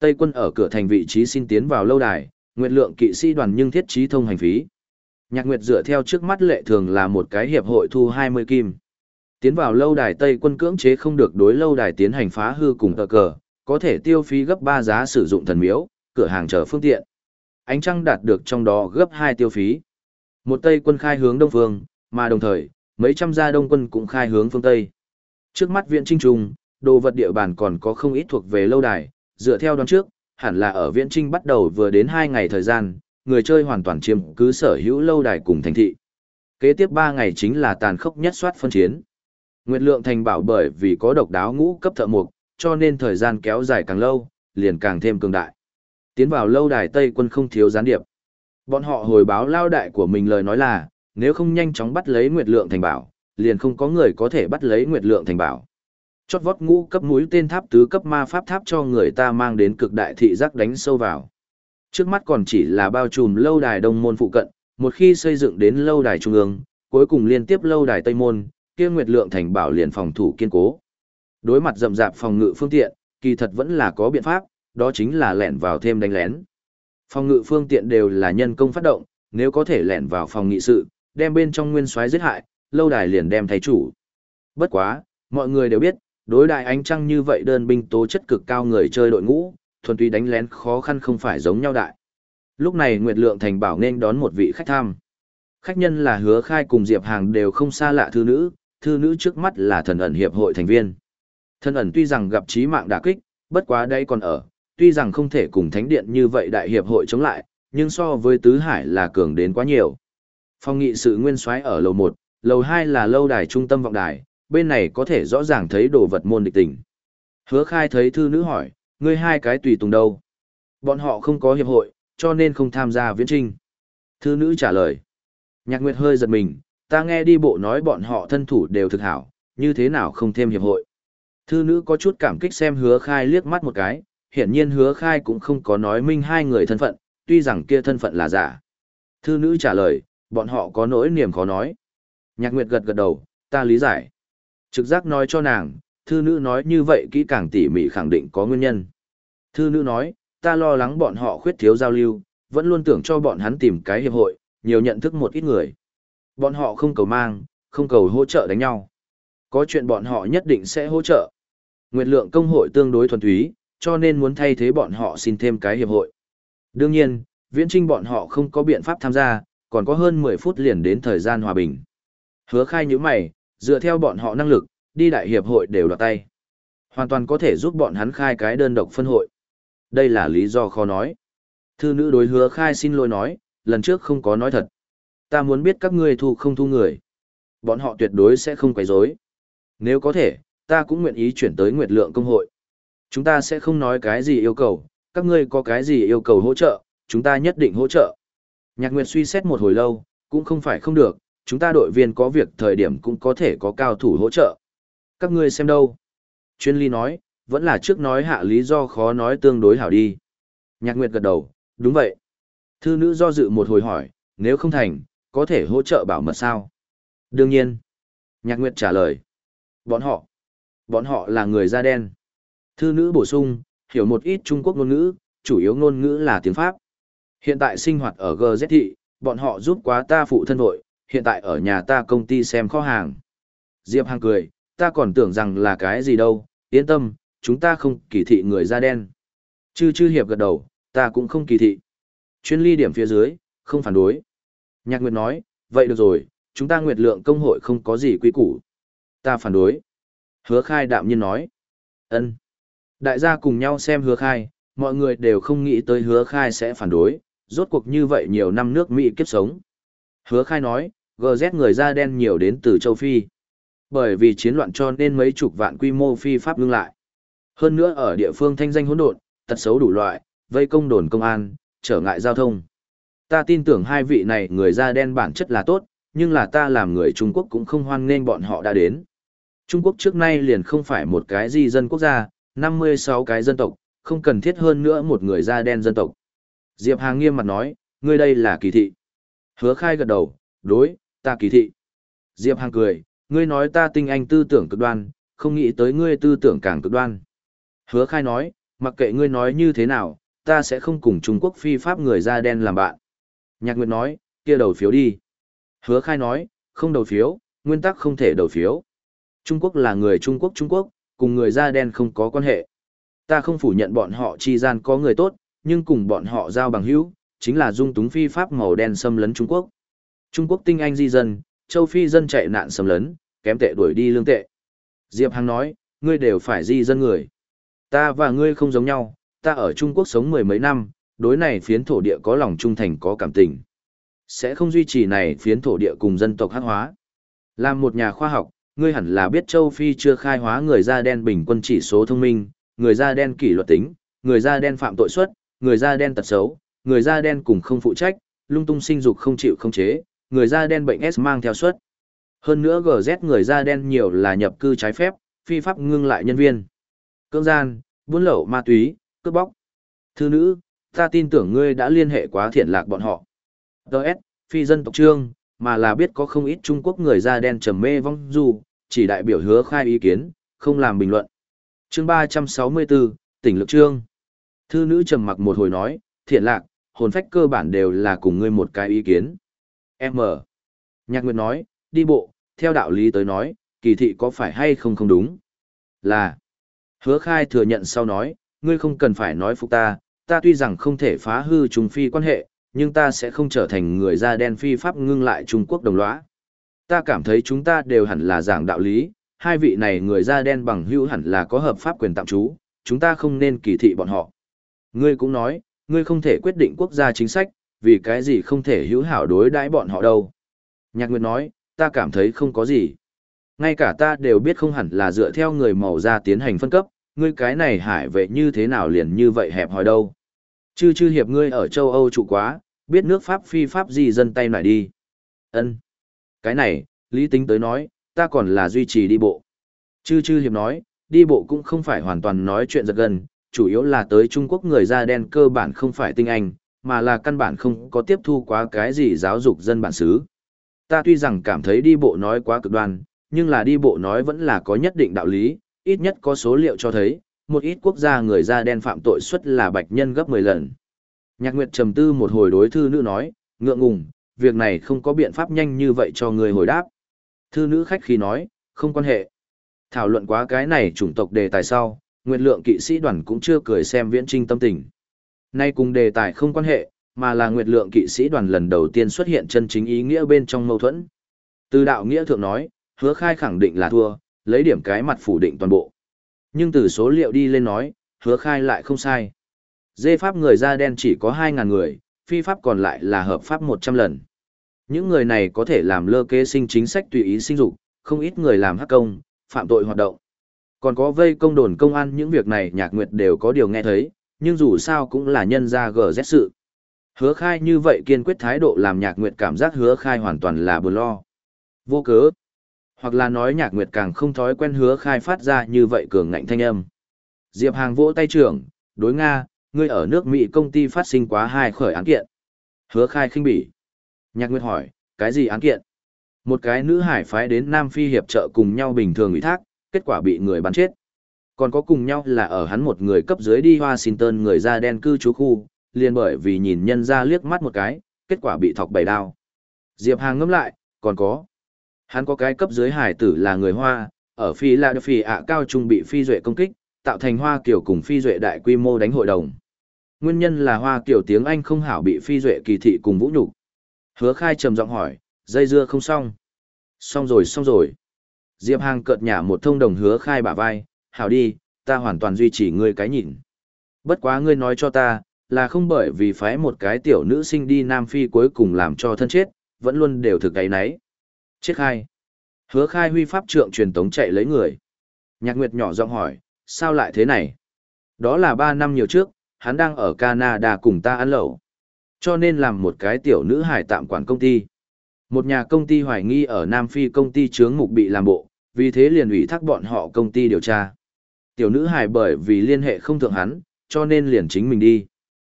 Speaker 1: Tây quân ở cửa thành vị trí xin tiến vào lâu đài, Nguyệt Lượng kỵ sĩ đoàn nhưng thiết trí thông hành phí. Nhạc Nguyệt dựa theo trước mắt lệ thường là một cái hiệp hội thu 20 kim. Tiến vào lâu đài Tây quân cưỡng chế không được đối lâu đài tiến hành phá hư cùng tờ cờ, có thể tiêu phí gấp 3 giá sử dụng thần miếu, cửa hàng chờ phương tiện. Ánh trăng đạt được trong đó gấp 2 tiêu phí. Một Tây quân khai hướng đông phương, mà đồng thời, mấy trăm gia đông quân cũng khai hướng phương Tây. Trước mắt viện trinh trùng, đồ vật địa bàn còn có không ít thuộc về lâu đài, dựa theo đoán trước, hẳn là ở viện trinh bắt đầu vừa đến 2 ngày thời gian, người chơi hoàn toàn chiếm cứ sở hữu lâu đài cùng thành thị. Kế tiếp 3 ngày chính là tàn khốc nhất soát phân chiến. Nguyệt lượng thành bảo bởi vì có độc đáo ngũ cấp thợ mục, cho nên thời gian kéo dài càng lâu, liền càng thêm cường đại. Tiến vào lâu đài Tây quân không thiếu gián điệp. Bọn họ hồi báo lao đại của mình lời nói là, nếu không nhanh chóng bắt lấy Nguyệt Lượng Thành Bảo, liền không có người có thể bắt lấy Nguyệt Lượng Thành Bảo. Chót vót ngũ cấp mũi tên tháp tứ cấp ma pháp tháp cho người ta mang đến cực đại thị giác đánh sâu vào. Trước mắt còn chỉ là bao trùm lâu đài đông môn phụ cận, một khi xây dựng đến lâu đài trung ương, cuối cùng liên tiếp lâu đài tây môn, kia Nguyệt Lượng Thành Bảo liền phòng thủ kiên cố. Đối mặt rậm rạp phòng ngự phương tiện, kỳ thật vẫn là có biện pháp, đó chính là lẻn vào thêm đánh lén. Phòng ngự phương tiện đều là nhân công phát động, nếu có thể lẻn vào phòng nghị sự, đem bên trong nguyên soái giết hại, lâu đài liền đem thay chủ. Bất quá, mọi người đều biết, đối đại ánh trăng như vậy đơn binh tố chất cực cao người chơi đội ngũ, thuần túy đánh lén khó khăn không phải giống nhau đại. Lúc này Nguyệt Lượng Thành bảo nên đón một vị khách tham. Khách nhân là hứa khai cùng Diệp Hàng đều không xa lạ thư nữ, thư nữ trước mắt là thần ẩn hiệp hội thành viên. Thần ẩn tuy rằng gặp chí mạng đả kích, bất quá đây còn ở, tuy rằng không thể cùng thánh điện như vậy đại hiệp hội chống lại, nhưng so với tứ hải là cường đến quá nhiều. Phong nghị sự nguyên soái ở lầu 1, lầu 2 là lâu đài trung tâm vọng đài, bên này có thể rõ ràng thấy đồ vật môn địch tình. Hứa khai thấy thư nữ hỏi, ngươi hai cái tùy tùng đâu? Bọn họ không có hiệp hội, cho nên không tham gia viễn trinh. Thư nữ trả lời. Nhạc Nguyệt hơi giật mình, ta nghe đi bộ nói bọn họ thân thủ đều thực hảo, như thế nào không thêm hiệp hội. Thư nữ có chút cảm kích xem hứa khai liếc mắt một cái, hiển nhiên hứa khai cũng không có nói minh hai người thân phận, tuy rằng kia thân phận là giả. Thư nữ trả lời, bọn họ có nỗi niềm khó nói. Nhạc Nguyệt gật gật đầu, ta lý giải. Trực giác nói cho nàng, thư nữ nói như vậy kỹ càng tỉ mỉ khẳng định có nguyên nhân. Thư nữ nói, ta lo lắng bọn họ khuyết thiếu giao lưu, vẫn luôn tưởng cho bọn hắn tìm cái hiệp hội, nhiều nhận thức một ít người. Bọn họ không cầu mang, không cầu hỗ trợ đánh nhau. Có chuyện bọn họ nhất định sẽ hỗ trợ. Nguyệt lượng công hội tương đối thuần túy, cho nên muốn thay thế bọn họ xin thêm cái hiệp hội. Đương nhiên, viễn trinh bọn họ không có biện pháp tham gia, còn có hơn 10 phút liền đến thời gian hòa bình. Hứa khai như mày, dựa theo bọn họ năng lực, đi đại hiệp hội đều đoạt tay. Hoàn toàn có thể giúp bọn hắn khai cái đơn độc phân hội. Đây là lý do khó nói. Thư nữ đối hứa khai xin lỗi nói, lần trước không có nói thật. Ta muốn biết các ngươi thu không thu người. Bọn họ tuyệt đối sẽ không quấy rối. Nếu có thể, ta cũng nguyện ý chuyển tới Nguyệt Lượng công hội. Chúng ta sẽ không nói cái gì yêu cầu, các ngươi có cái gì yêu cầu hỗ trợ, chúng ta nhất định hỗ trợ. Nhạc Nguyệt suy xét một hồi lâu, cũng không phải không được, chúng ta đội viên có việc thời điểm cũng có thể có cao thủ hỗ trợ. Các ngươi xem đâu? Chuyên ly nói, vẫn là trước nói hạ lý do khó nói tương đối hảo đi. Nhạc Nguyệt gật đầu, đúng vậy. Thư nữ do dự một hồi hỏi, nếu không thành, có thể hỗ trợ bảo mật sao? Đương nhiên. Nhạc Nguyệt trả lời. Bọn họ. Bọn họ là người da đen. Thư nữ bổ sung, hiểu một ít Trung Quốc ngôn ngữ, chủ yếu ngôn ngữ là tiếng Pháp. Hiện tại sinh hoạt ở GZ thị, bọn họ giúp quá ta phụ thân vội, hiện tại ở nhà ta công ty xem kho hàng. Diệp Hàng cười, ta còn tưởng rằng là cái gì đâu, yên tâm, chúng ta không kỳ thị người da đen. Chư chư hiệp gật đầu, ta cũng không kỳ thị. Chuyên ly điểm phía dưới, không phản đối. Nhạc Nguyệt nói, vậy được rồi, chúng ta Nguyệt lượng công hội không có gì quy củ. Ta phản đối. Hứa khai đạm nhiên nói. ân Đại gia cùng nhau xem hứa khai, mọi người đều không nghĩ tới hứa khai sẽ phản đối, rốt cuộc như vậy nhiều năm nước Mỹ kiếp sống. Hứa khai nói, GZ người da đen nhiều đến từ châu Phi. Bởi vì chiến loạn cho nên mấy chục vạn quy mô phi pháp ngưng lại. Hơn nữa ở địa phương thanh danh hỗn độn, tật xấu đủ loại, vây công đồn công an, trở ngại giao thông. Ta tin tưởng hai vị này người da đen bản chất là tốt, nhưng là ta làm người Trung Quốc cũng không hoan nghênh bọn họ đã đến. Trung Quốc trước nay liền không phải một cái gì dân quốc gia, 56 cái dân tộc, không cần thiết hơn nữa một người da đen dân tộc. Diệp Hàng nghiêm mặt nói, ngươi đây là kỳ thị. Hứa khai gật đầu, đối, ta kỳ thị. Diệp Hàng cười, ngươi nói ta tinh anh tư tưởng cực đoan, không nghĩ tới ngươi tư tưởng càng cực đoan. Hứa khai nói, mặc kệ ngươi nói như thế nào, ta sẽ không cùng Trung Quốc phi pháp người da đen làm bạn. Nhạc Nguyệt nói, kia đầu phiếu đi. Hứa khai nói, không đầu phiếu, nguyên tắc không thể đầu phiếu. Trung Quốc là người Trung Quốc Trung Quốc, cùng người da đen không có quan hệ. Ta không phủ nhận bọn họ chi gian có người tốt, nhưng cùng bọn họ giao bằng hữu, chính là dung túng phi pháp màu đen xâm lấn Trung Quốc. Trung Quốc tinh anh di dân, châu Phi dân chạy nạn xâm lấn, kém tệ đuổi đi lương tệ. Diệp Hằng nói, ngươi đều phải di dân người. Ta và ngươi không giống nhau, ta ở Trung Quốc sống mười mấy năm, đối này phiến thổ địa có lòng trung thành có cảm tình. Sẽ không duy trì này phiến thổ địa cùng dân tộc hắc hóa. Làm một nhà khoa học, ngươi hẳn là biết châu Phi chưa khai hóa người da đen bình quân chỉ số thông minh, người da đen kỷ luật tính, người da đen phạm tội suất, người da đen tật xấu, người da đen cùng không phụ trách, lung tung sinh dục không chịu không chế, người da đen bệnh S mang theo suất. Hơn nữa GZ người da đen nhiều là nhập cư trái phép, phi pháp ngưng lại nhân viên. Cưỡng gian, buôn lậu ma túy, cướp bóc. Thư nữ, ta tin tưởng ngươi đã liên hệ quá thiện lạc bọn họ. Đợt, phi dân tộc trương, mà là biết có không ít Trung Quốc người da đen trầm mê vong du, chỉ đại biểu hứa khai ý kiến, không làm bình luận. chương 364, tỉnh lực trương. Thư nữ trầm mặc một hồi nói, thiện lạc, hồn phách cơ bản đều là cùng ngươi một cái ý kiến. M. Nhạc Nguyệt nói, đi bộ, theo đạo lý tới nói, kỳ thị có phải hay không không đúng. Là. Hứa khai thừa nhận sau nói, ngươi không cần phải nói phục ta, ta tuy rằng không thể phá hư trùng phi quan hệ, nhưng ta sẽ không trở thành người da đen phi pháp ngưng lại Trung Quốc đồng lõa. Ta cảm thấy chúng ta đều hẳn là giảng đạo lý, hai vị này người da đen bằng hữu hẳn là có hợp pháp quyền tạm trú, chúng ta không nên kỳ thị bọn họ. Ngươi cũng nói, ngươi không thể quyết định quốc gia chính sách, vì cái gì không thể hữu hảo đối đãi bọn họ đâu. Nhạc Nguyệt nói, ta cảm thấy không có gì. Ngay cả ta đều biết không hẳn là dựa theo người màu da tiến hành phân cấp, ngươi cái này hải vệ như thế nào liền như vậy hẹp hòi đâu. Chư chư hiệp ngươi ở châu Âu trụ quá, biết nước Pháp phi Pháp gì dân tay lại đi. ân Cái này, lý tính tới nói, ta còn là duy trì đi bộ. Chư chư hiệp nói, đi bộ cũng không phải hoàn toàn nói chuyện giật gần, chủ yếu là tới Trung Quốc người da đen cơ bản không phải tinh anh, mà là căn bản không có tiếp thu quá cái gì giáo dục dân bản xứ. Ta tuy rằng cảm thấy đi bộ nói quá cực đoan, nhưng là đi bộ nói vẫn là có nhất định đạo lý, ít nhất có số liệu cho thấy, một ít quốc gia người da đen phạm tội suất là bạch nhân gấp 10 lần. Nhạc Nguyệt trầm tư một hồi đối thư nữ nói, ngượng ngùng, việc này không có biện pháp nhanh như vậy cho người hồi đáp. Thư nữ khách khi nói, không quan hệ. Thảo luận quá cái này chủng tộc đề tài sau, Nguyệt lượng kỵ sĩ đoàn cũng chưa cười xem viễn trinh tâm tình. Nay cùng đề tài không quan hệ, mà là Nguyệt lượng kỵ sĩ đoàn lần đầu tiên xuất hiện chân chính ý nghĩa bên trong mâu thuẫn. Từ đạo nghĩa thượng nói, hứa khai khẳng định là thua, lấy điểm cái mặt phủ định toàn bộ. Nhưng từ số liệu đi lên nói, hứa khai lại không sai. Dê pháp người da đen chỉ có 2.000 người, phi pháp còn lại là hợp pháp 100 lần. Những người này có thể làm lơ kế sinh chính sách tùy ý sinh dục, không ít người làm hắc công, phạm tội hoạt động. Còn có vây công đồn công an những việc này nhạc nguyệt đều có điều nghe thấy, nhưng dù sao cũng là nhân ra gờ rét sự. Hứa khai như vậy kiên quyết thái độ làm nhạc nguyệt cảm giác hứa khai hoàn toàn là buồn lo. Vô cớ. Hoặc là nói nhạc nguyệt càng không thói quen hứa khai phát ra như vậy cường ngạnh thanh âm. Diệp Hàng vỗ tay trưởng, đối Nga, ngươi ở nước Mỹ công ty phát sinh quá hai khởi án kiện. Hứa khai khinh bỉ. Nhạc Nguyệt hỏi, cái gì án kiện? Một cái nữ hải phái đến Nam Phi hiệp trợ cùng nhau bình thường ủy thác, kết quả bị người bắn chết. Còn có cùng nhau là ở hắn một người cấp dưới đi Washington người da đen cư trú khu, liền bởi vì nhìn nhân ra liếc mắt một cái, kết quả bị thọc bảy đao. Diệp Hàng ngâm lại, còn có. Hắn có cái cấp dưới hải tử là người Hoa, ở Phi La Phi ạ cao trung bị phi duệ công kích, tạo thành Hoa kiểu cùng phi duệ đại quy mô đánh hội đồng. Nguyên nhân là Hoa kiểu tiếng Anh không hảo bị phi duệ kỳ thị cùng vũ nhục. Hứa khai trầm giọng hỏi, dây dưa không xong. Xong rồi xong rồi. Diệp Hàng cợt nhả một thông đồng hứa khai bả vai, hảo đi, ta hoàn toàn duy trì ngươi cái nhìn. Bất quá ngươi nói cho ta, là không bởi vì phái một cái tiểu nữ sinh đi Nam Phi cuối cùng làm cho thân chết, vẫn luôn đều thực cái nấy. Chết khai. Hứa khai huy pháp trượng truyền tống chạy lấy người. Nhạc Nguyệt nhỏ giọng hỏi, sao lại thế này? Đó là 3 năm nhiều trước, hắn đang ở Canada cùng ta ăn lẩu. Cho nên làm một cái tiểu nữ hải tạm quản công ty. Một nhà công ty hoài nghi ở Nam Phi công ty chướng mục bị làm bộ, vì thế liền ủy thác bọn họ công ty điều tra. Tiểu nữ hải bởi vì liên hệ không thượng hắn, cho nên liền chính mình đi.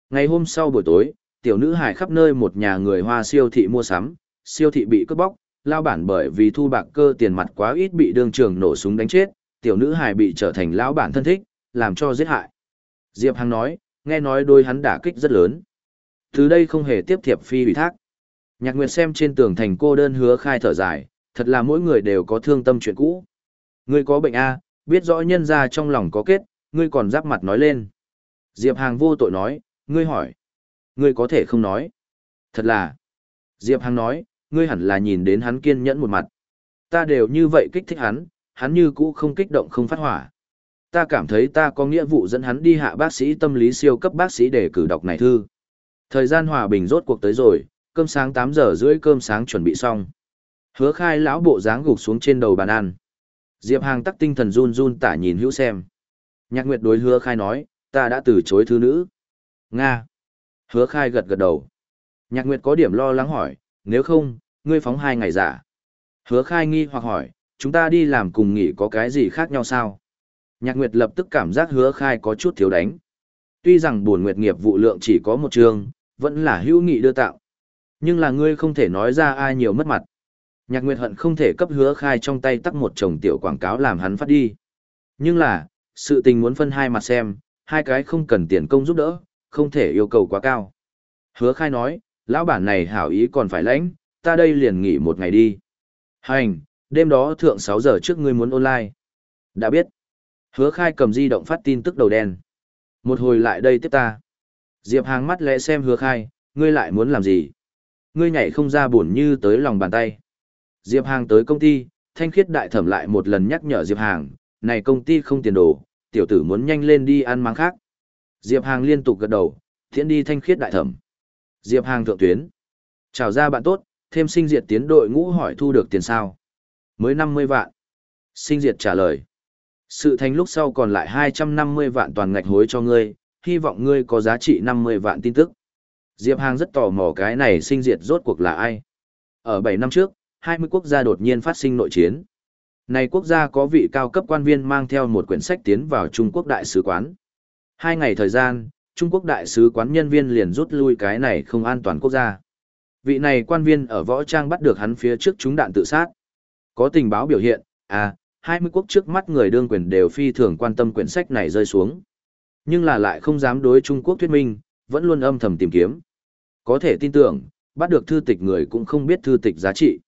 Speaker 1: Ngày hôm sau buổi tối, tiểu nữ hải khắp nơi một nhà người hoa siêu thị mua sắm, siêu thị bị cướp bóc, lao bản bởi vì thu bạc cơ tiền mặt quá ít bị đương trường nổ súng đánh chết, tiểu nữ hài bị trở thành lão bản thân thích, làm cho giết hại. Diệp Hằng nói, nghe nói đôi hắn đả kích rất lớn. Từ đây không hề tiếp thiệp phi ủy thác. Nhạc Nguyệt xem trên tường thành cô đơn hứa khai thở dài, thật là mỗi người đều có thương tâm chuyện cũ. Ngươi có bệnh A, biết rõ nhân ra trong lòng có kết, ngươi còn giáp mặt nói lên. Diệp Hàng vô tội nói, ngươi hỏi. Ngươi có thể không nói. Thật là. Diệp Hàng nói, ngươi hẳn là nhìn đến hắn kiên nhẫn một mặt. Ta đều như vậy kích thích hắn, hắn như cũ không kích động không phát hỏa. Ta cảm thấy ta có nghĩa vụ dẫn hắn đi hạ bác sĩ tâm lý siêu cấp bác sĩ để cử đọc này thư. Thời gian hòa bình rốt cuộc tới rồi, cơm sáng 8 giờ rưỡi cơm sáng chuẩn bị xong. Hứa khai lão bộ dáng gục xuống trên đầu bàn ăn. Diệp Hàng tắc tinh thần run run tả nhìn hữu xem. Nhạc Nguyệt đối hứa khai nói, ta đã từ chối thứ nữ. Nga. Hứa khai gật gật đầu. Nhạc Nguyệt có điểm lo lắng hỏi, nếu không, ngươi phóng hai ngày giả. Hứa khai nghi hoặc hỏi, chúng ta đi làm cùng nghỉ có cái gì khác nhau sao? Nhạc Nguyệt lập tức cảm giác hứa khai có chút thiếu đánh. Tuy rằng buồn nguyệt nghiệp vụ lượng chỉ có một trường, vẫn là hữu nghị đưa tạo. Nhưng là ngươi không thể nói ra ai nhiều mất mặt. Nhạc Nguyệt hận không thể cấp hứa khai trong tay tắt một chồng tiểu quảng cáo làm hắn phát đi. Nhưng là, sự tình muốn phân hai mặt xem, hai cái không cần tiền công giúp đỡ, không thể yêu cầu quá cao. Hứa khai nói, lão bản này hảo ý còn phải lãnh, ta đây liền nghỉ một ngày đi. Hành, đêm đó thượng 6 giờ trước ngươi muốn online. Đã biết. Hứa khai cầm di động phát tin tức đầu đen. Một hồi lại đây tiếp ta. Diệp hàng mắt lẽ xem hứa khai, ngươi lại muốn làm gì? Ngươi nhảy không ra buồn như tới lòng bàn tay. Diệp hàng tới công ty, thanh khiết đại thẩm lại một lần nhắc nhở Diệp hàng, này công ty không tiền đồ, tiểu tử muốn nhanh lên đi ăn máng khác. Diệp hàng liên tục gật đầu, thiện đi thanh khiết đại thẩm. Diệp hàng thượng tuyến. Chào ra bạn tốt, thêm sinh diệt tiến đội ngũ hỏi thu được tiền sao. Mới 50 vạn. Sinh diệt trả lời. Sự thành lúc sau còn lại 250 vạn toàn ngạch hối cho ngươi, hy vọng ngươi có giá trị 50 vạn tin tức. Diệp Hàng rất tò mò cái này sinh diệt rốt cuộc là ai. Ở 7 năm trước, 20 quốc gia đột nhiên phát sinh nội chiến. Này quốc gia có vị cao cấp quan viên mang theo một quyển sách tiến vào Trung Quốc Đại sứ quán. Hai ngày thời gian, Trung Quốc Đại sứ quán nhân viên liền rút lui cái này không an toàn quốc gia. Vị này quan viên ở võ trang bắt được hắn phía trước chúng đạn tự sát. Có tình báo biểu hiện, à, 20 quốc trước mắt người đương quyền đều phi thường quan tâm quyển sách này rơi xuống. Nhưng là lại không dám đối Trung Quốc thuyết minh, vẫn luôn âm thầm tìm kiếm. Có thể tin tưởng, bắt được thư tịch người cũng không biết thư tịch giá trị.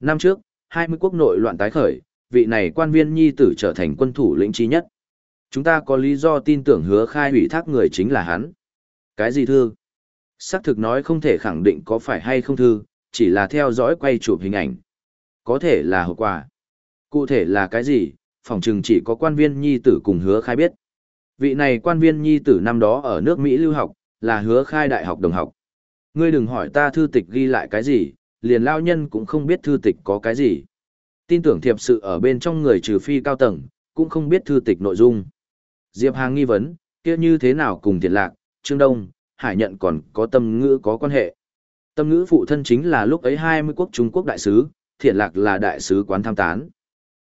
Speaker 1: Năm trước, 20 quốc nội loạn tái khởi, vị này quan viên nhi tử trở thành quân thủ lĩnh trí nhất. Chúng ta có lý do tin tưởng hứa khai ủy thác người chính là hắn. Cái gì thư? Xác thực nói không thể khẳng định có phải hay không thư, chỉ là theo dõi quay chụp hình ảnh. Có thể là hậu quả. Cụ thể là cái gì, phòng trừng chỉ có quan viên nhi tử cùng hứa khai biết. Vị này quan viên nhi tử năm đó ở nước Mỹ lưu học, là hứa khai đại học đồng học. Ngươi đừng hỏi ta thư tịch ghi lại cái gì, liền lao nhân cũng không biết thư tịch có cái gì. Tin tưởng thiệp sự ở bên trong người trừ phi cao tầng, cũng không biết thư tịch nội dung. Diệp Hàng nghi vấn, kia như thế nào cùng tiền lạc, Trương Đông, Hải nhận còn có tâm ngữ có quan hệ. Tâm ngữ phụ thân chính là lúc ấy 20 quốc Trung Quốc đại sứ, thiện lạc là đại sứ quán tham tán.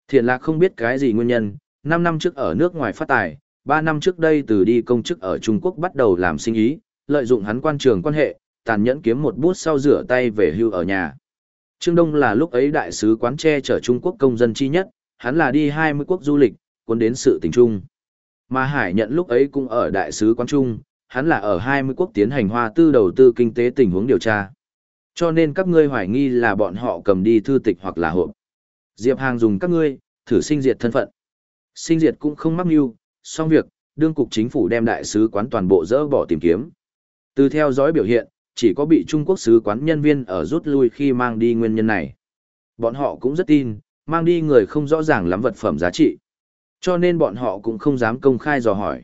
Speaker 1: Thiện lạc không biết cái gì nguyên nhân, 5 năm trước ở nước ngoài phát tài, 3 năm trước đây từ đi công chức ở Trung Quốc bắt đầu làm sinh ý, lợi dụng hắn quan trường quan hệ, tàn nhẫn kiếm một bút sau rửa tay về hưu ở nhà. Trương Đông là lúc ấy đại sứ quán che chở Trung Quốc công dân chi nhất, hắn là đi 20 quốc du lịch, cuốn đến sự tình trung. Mà Hải nhận lúc ấy cũng ở đại sứ quán trung, hắn là ở 20 quốc tiến hành hoa tư đầu tư kinh tế tình huống điều tra. Cho nên các ngươi hoài nghi là bọn họ cầm đi thư tịch hoặc là hộp. Diệp Hàng dùng các ngươi, thử sinh diệt thân phận. Sinh diệt cũng không mắc mưu, xong việc, đương cục chính phủ đem đại sứ quán toàn bộ dỡ bỏ tìm kiếm. Từ theo dõi biểu hiện, chỉ có bị Trung Quốc sứ quán nhân viên ở rút lui khi mang đi nguyên nhân này. Bọn họ cũng rất tin, mang đi người không rõ ràng lắm vật phẩm giá trị. Cho nên bọn họ cũng không dám công khai dò hỏi.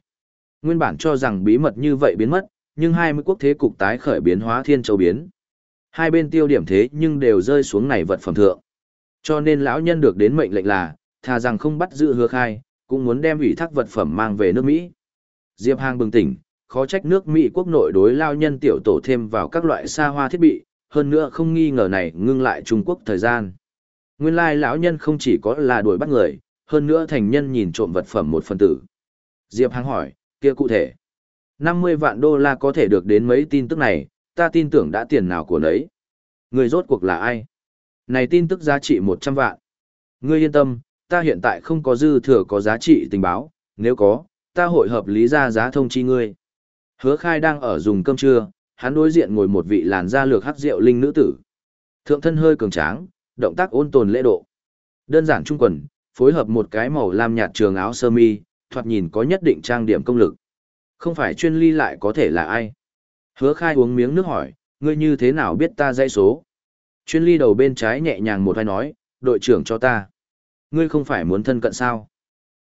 Speaker 1: Nguyên bản cho rằng bí mật như vậy biến mất, nhưng 20 quốc thế cục tái khởi biến hóa thiên châu biến. Hai bên tiêu điểm thế nhưng đều rơi xuống này vật phẩm thượng. Cho nên lão nhân được đến mệnh lệnh là, thà rằng không bắt giữ hứa khai, cũng muốn đem ủy thác vật phẩm mang về nước Mỹ. Diệp Hàng bừng tỉnh, khó trách nước Mỹ quốc nội đối lao nhân tiểu tổ thêm vào các loại xa hoa thiết bị, hơn nữa không nghi ngờ này ngưng lại Trung Quốc thời gian. Nguyên lai lão nhân không chỉ có là đuổi bắt người, hơn nữa thành nhân nhìn trộm vật phẩm một phần tử. Diệp Hàng hỏi, kia cụ thể, 50 vạn đô la có thể được đến mấy tin tức này, ta tin tưởng đã tiền nào của nấy. Người rốt cuộc là ai? Này tin tức giá trị 100 vạn. Ngươi yên tâm, ta hiện tại không có dư thừa có giá trị tình báo, nếu có, ta hội hợp lý ra giá thông chi ngươi. Hứa khai đang ở dùng cơm trưa, hắn đối diện ngồi một vị làn da lược hắc rượu linh nữ tử. Thượng thân hơi cường tráng, động tác ôn tồn lễ độ. Đơn giản trung quần, phối hợp một cái màu lam nhạt trường áo sơ mi, thoạt nhìn có nhất định trang điểm công lực. Không phải chuyên ly lại có thể là ai. Hứa khai uống miếng nước hỏi, ngươi như thế nào biết ta dãy số? Chuyên ly đầu bên trái nhẹ nhàng một vai nói, đội trưởng cho ta. Ngươi không phải muốn thân cận sao?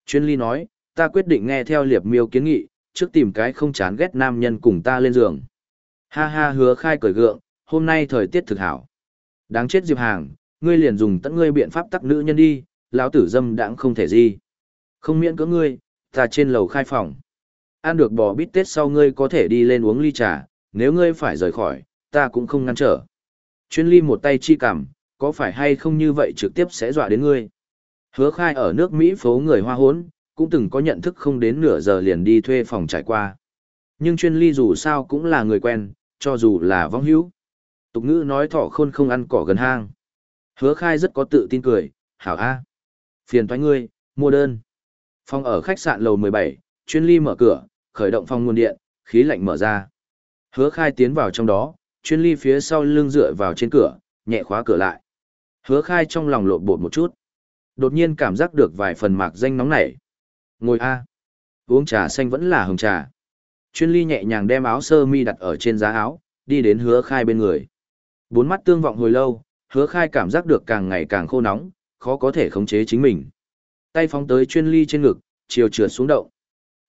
Speaker 1: Chuyên ly nói, ta quyết định nghe theo liệp miêu kiến nghị, trước tìm cái không chán ghét nam nhân cùng ta lên giường. Ha ha hứa khai cởi gượng, hôm nay thời tiết thực hảo. Đáng chết Diệp Hàng, ngươi liền dùng tận ngươi biện pháp tắc nữ nhân đi, lão tử dâm đãng không thể gì. Không miễn cỡ ngươi, ta trên lầu khai phòng. Ăn được bò bít tết sau ngươi có thể đi lên uống ly trà, nếu ngươi phải rời khỏi, ta cũng không ngăn trở. Chuyên ly một tay chi cảm, có phải hay không như vậy trực tiếp sẽ dọa đến ngươi. Hứa khai ở nước Mỹ phố người hoa hốn, cũng từng có nhận thức không đến nửa giờ liền đi thuê phòng trải qua. Nhưng chuyên ly dù sao cũng là người quen, cho dù là vong hữu. Tục ngữ nói thỏ khôn không ăn cỏ gần hang. Hứa khai rất có tự tin cười, hảo a Phiền thoái ngươi, mua đơn. Phòng ở khách sạn lầu 17, chuyên ly mở cửa, khởi động phòng nguồn điện, khí lạnh mở ra. Hứa khai tiến vào trong đó, chuyên ly phía sau lưng dựa vào trên cửa, nhẹ khóa cửa lại. Hứa khai trong lòng lộn bột một chút. Đột nhiên cảm giác được vài phần mạc danh nóng nảy. Ngồi A. Uống trà xanh vẫn là hồng trà. Chuyên ly nhẹ nhàng đem áo sơ mi đặt ở trên giá áo, đi đến hứa khai bên người. Bốn mắt tương vọng hồi lâu, hứa khai cảm giác được càng ngày càng khô nóng, khó có thể khống chế chính mình. Tay phóng tới chuyên ly trên ngực, chiều trượt xuống động.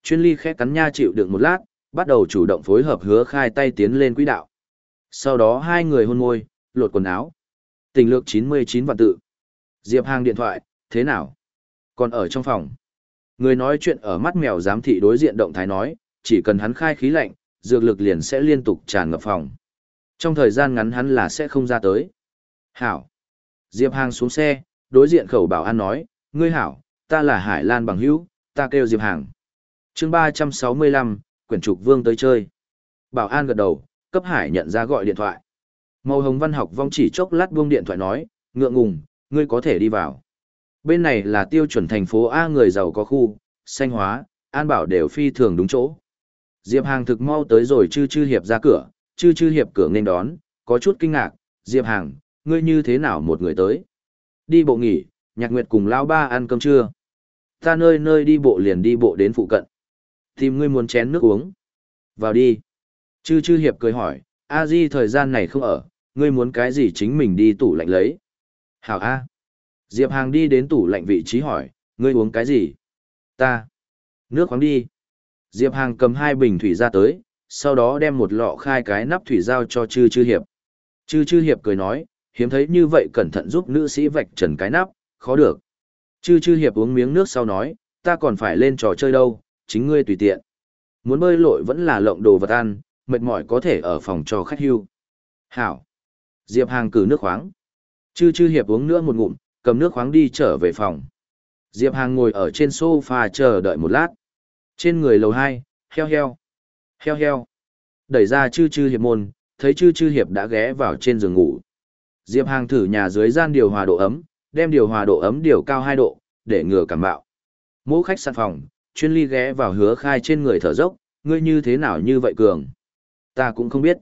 Speaker 1: Chuyên ly khẽ cắn nha chịu đựng một lát, bắt đầu chủ động phối hợp hứa khai tay tiến lên quỹ đạo. Sau đó hai người hôn môi, lột quần áo. Tình lược 99 vạn tự. Diệp Hàng điện thoại, thế nào? Còn ở trong phòng. Người nói chuyện ở mắt mèo giám thị đối diện động thái nói, chỉ cần hắn khai khí lạnh, dược lực liền sẽ liên tục tràn ngập phòng. Trong thời gian ngắn hắn là sẽ không ra tới. Hảo. Diệp Hàng xuống xe, đối diện khẩu bảo an nói, Ngươi hảo, ta là Hải Lan bằng hữu, ta kêu Diệp Hàng. chương 365, quyển trục vương tới chơi. Bảo an gật đầu, cấp Hải nhận ra gọi điện thoại. Màu hồng văn học vong chỉ chốc lát buông điện thoại nói, ngượng ngùng, ngươi có thể đi vào. Bên này là tiêu chuẩn thành phố A người giàu có khu, xanh hóa, an bảo đều phi thường đúng chỗ. Diệp Hàng thực mau tới rồi chư chư hiệp ra cửa, chư chư hiệp cửa nên đón, có chút kinh ngạc, Diệp Hàng, ngươi như thế nào một người tới? Đi bộ nghỉ, nhạc nguyệt cùng lao ba ăn cơm trưa. Ta nơi nơi đi bộ liền đi bộ đến phụ cận. Tìm ngươi muốn chén nước uống. Vào đi. Chư chư hiệp cười hỏi, a di thời gian này không ở, ngươi muốn cái gì chính mình đi tủ lạnh lấy. Hảo A. Diệp Hàng đi đến tủ lạnh vị trí hỏi, ngươi uống cái gì? Ta. Nước khoáng đi. Diệp Hàng cầm hai bình thủy ra tới, sau đó đem một lọ khai cái nắp thủy giao cho chư chư hiệp. Chư chư hiệp cười nói, hiếm thấy như vậy cẩn thận giúp nữ sĩ vạch trần cái nắp, khó được. Chư chư hiệp uống miếng nước sau nói, ta còn phải lên trò chơi đâu, chính ngươi tùy tiện. Muốn bơi lội vẫn là lộng đồ vật ăn, mệt mỏi có thể ở phòng cho khách hưu. Hảo. Diệp Hàng cử nước khoáng. Chư chư hiệp uống nữa một ngụm, cầm nước khoáng đi trở về phòng. Diệp Hàng ngồi ở trên sofa chờ đợi một lát. Trên người lầu 2, heo heo. Heo heo. Đẩy ra chư chư hiệp môn, thấy chư chư hiệp đã ghé vào trên giường ngủ. Diệp Hàng thử nhà dưới gian điều hòa độ ấm, đem điều hòa độ ấm điều cao 2 độ, để ngừa cảm bạo. Mỗ khách sạn phòng, chuyên ly ghé vào hứa khai trên người thở dốc, ngươi như thế nào như vậy cường? Ta cũng không biết.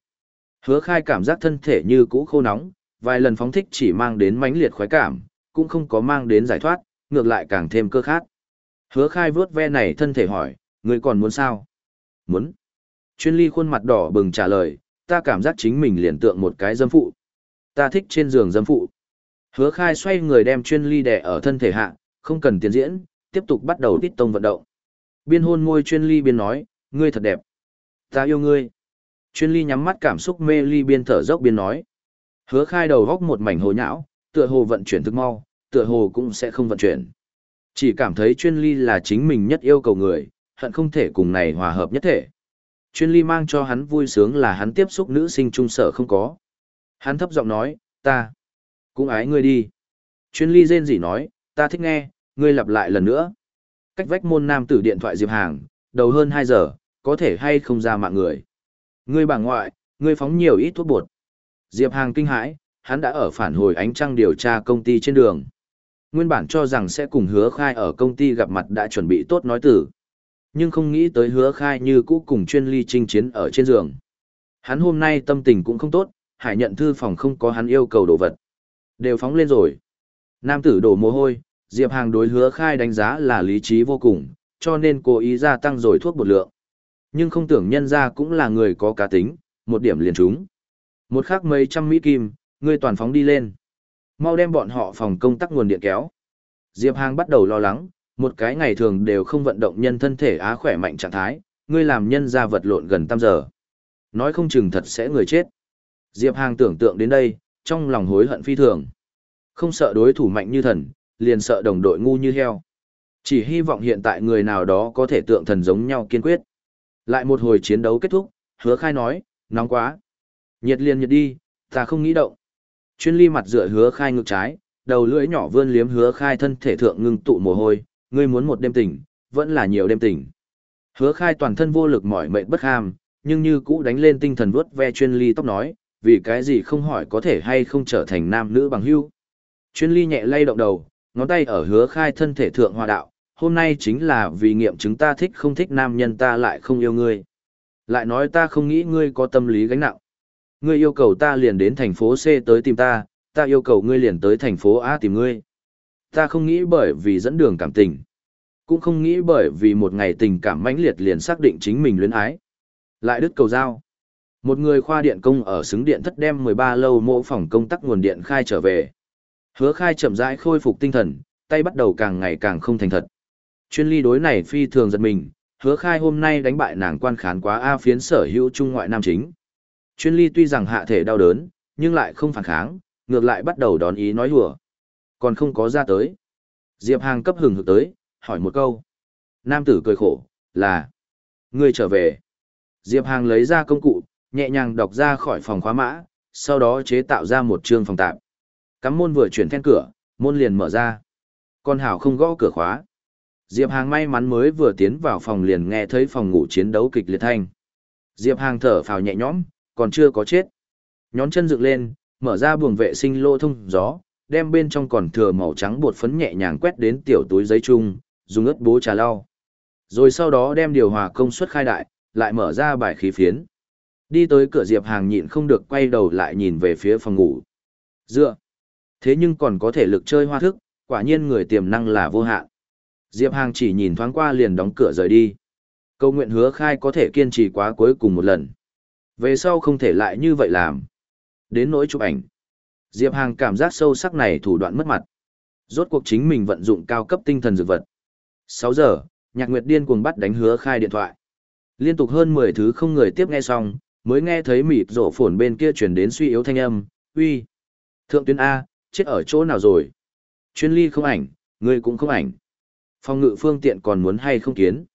Speaker 1: Hứa khai cảm giác thân thể như cũ khô nóng, vài lần phóng thích chỉ mang đến mãnh liệt khoái cảm, cũng không có mang đến giải thoát, ngược lại càng thêm cơ khát. Hứa khai vướt ve này thân thể hỏi, ngươi còn muốn sao? Muốn. Chuyên ly khuôn mặt đỏ bừng trả lời, ta cảm giác chính mình liền tượng một cái dâm phụ. Ta thích trên giường dâm phụ. Hứa khai xoay người đem chuyên ly đẻ ở thân thể hạ, không cần tiền diễn, tiếp tục bắt đầu tít tông vận động. Biên hôn môi chuyên ly biên nói, ngươi thật đẹp. Ta yêu ngươi. Chuyên ly nhắm mắt cảm xúc mê ly biên thở dốc biên nói. Hứa khai đầu góc một mảnh hồ nhão, tựa hồ vận chuyển thức mau, tựa hồ cũng sẽ không vận chuyển. Chỉ cảm thấy chuyên ly là chính mình nhất yêu cầu người, hận không thể cùng này hòa hợp nhất thể. Chuyên ly mang cho hắn vui sướng là hắn tiếp xúc nữ sinh trung sở không có. Hắn thấp giọng nói, ta, cũng ái ngươi đi. Chuyên ly rên rỉ nói, ta thích nghe, ngươi lặp lại lần nữa. Cách vách môn nam tử điện thoại Diệp Hàng, đầu hơn 2 giờ, có thể hay không ra mạng người. Ngươi bà ngoại, ngươi phóng nhiều ít thuốc bột. Diệp Hàng kinh hãi, hắn đã ở phản hồi ánh trăng điều tra công ty trên đường. Nguyên bản cho rằng sẽ cùng hứa khai ở công ty gặp mặt đã chuẩn bị tốt nói tử. Nhưng không nghĩ tới hứa khai như cũ cùng chuyên ly chinh chiến ở trên giường. Hắn hôm nay tâm tình cũng không tốt, hải nhận thư phòng không có hắn yêu cầu đồ vật. Đều phóng lên rồi. Nam tử đổ mồ hôi, Diệp Hàng đối hứa khai đánh giá là lý trí vô cùng, cho nên cố ý gia tăng rồi thuốc bột lượng. Nhưng không tưởng nhân ra cũng là người có cá tính, một điểm liền trúng. Một khắc mấy trăm mỹ kim, ngươi toàn phóng đi lên. Mau đem bọn họ phòng công tắc nguồn điện kéo. Diệp Hàng bắt đầu lo lắng, một cái ngày thường đều không vận động nhân thân thể á khỏe mạnh trạng thái, ngươi làm nhân ra vật lộn gần tam giờ. Nói không chừng thật sẽ người chết. Diệp Hàng tưởng tượng đến đây, trong lòng hối hận phi thường. Không sợ đối thủ mạnh như thần, liền sợ đồng đội ngu như heo. Chỉ hy vọng hiện tại người nào đó có thể tượng thần giống nhau kiên quyết. Lại một hồi chiến đấu kết thúc, hứa khai nói, nóng quá. Nhiệt liền nhiệt đi, ta không nghĩ động. Chuyên ly mặt dựa hứa khai ngực trái, đầu lưỡi nhỏ vươn liếm hứa khai thân thể thượng ngưng tụ mồ hôi, ngươi muốn một đêm tỉnh, vẫn là nhiều đêm tỉnh. Hứa khai toàn thân vô lực mỏi mệt bất ham, nhưng như cũ đánh lên tinh thần vuốt ve chuyên ly tóc nói, vì cái gì không hỏi có thể hay không trở thành nam nữ bằng hữu. Chuyên ly nhẹ lay động đầu, ngón tay ở hứa khai thân thể thượng hòa đạo, hôm nay chính là vì nghiệm chứng ta thích không thích nam nhân ta lại không yêu ngươi. Lại nói ta không nghĩ ngươi có tâm lý gánh nặng. Ngươi yêu cầu ta liền đến thành phố C tới tìm ta, ta yêu cầu ngươi liền tới thành phố A tìm ngươi. Ta không nghĩ bởi vì dẫn đường cảm tình. Cũng không nghĩ bởi vì một ngày tình cảm mãnh liệt liền xác định chính mình luyến ái. Lại đứt cầu giao. Một người khoa điện công ở xứng điện thất đem 13 lâu mô phòng công tắc nguồn điện khai trở về. Hứa khai chậm rãi khôi phục tinh thần, tay bắt đầu càng ngày càng không thành thật. Chuyên ly đối này phi thường giật mình, hứa khai hôm nay đánh bại nàng quan khán quá A phiến sở hữu trung ngoại nam chính. Chuyên ly tuy rằng hạ thể đau đớn, nhưng lại không phản kháng, ngược lại bắt đầu đón ý nói hùa. Còn không có ra tới. Diệp Hàng cấp hừng hực tới, hỏi một câu. Nam tử cười khổ, là. Người trở về. Diệp Hàng lấy ra công cụ, nhẹ nhàng đọc ra khỏi phòng khóa mã, sau đó chế tạo ra một trường phòng tạm. Cắm môn vừa chuyển then cửa, môn liền mở ra. Con Hảo không gõ cửa khóa. Diệp Hàng may mắn mới vừa tiến vào phòng liền nghe thấy phòng ngủ chiến đấu kịch liệt thanh. Diệp Hàng thở phào nhẹ nhõm, còn chưa có chết. Nhón chân dựng lên, mở ra buồng vệ sinh lô thông gió, đem bên trong còn thừa màu trắng bột phấn nhẹ nhàng quét đến tiểu túi giấy chung, dùng ướt bố trà lau. Rồi sau đó đem điều hòa công suất khai đại, lại mở ra bài khí phiến. Đi tới cửa Diệp Hàng nhịn không được quay đầu lại nhìn về phía phòng ngủ. Dựa. Thế nhưng còn có thể lực chơi hoa thức, quả nhiên người tiềm năng là vô hạn. Diệp Hàng chỉ nhìn thoáng qua liền đóng cửa rời đi. Câu nguyện hứa khai có thể kiên trì quá cuối cùng một lần. Về sau không thể lại như vậy làm. Đến nỗi chụp ảnh. Diệp Hàng cảm giác sâu sắc này thủ đoạn mất mặt. Rốt cuộc chính mình vận dụng cao cấp tinh thần dược vật. Sáu giờ, Nhạc Nguyệt điên cuồng bắt đánh hứa khai điện thoại. Liên tục hơn 10 thứ không người tiếp nghe xong, mới nghe thấy mịt rổ phồn bên kia chuyển đến suy yếu thanh âm, uy. Thượng tuyến A, chết ở chỗ nào rồi? Chuyên ly không ảnh, người cũng không ảnh. Phòng ngự phương tiện còn muốn hay không kiến?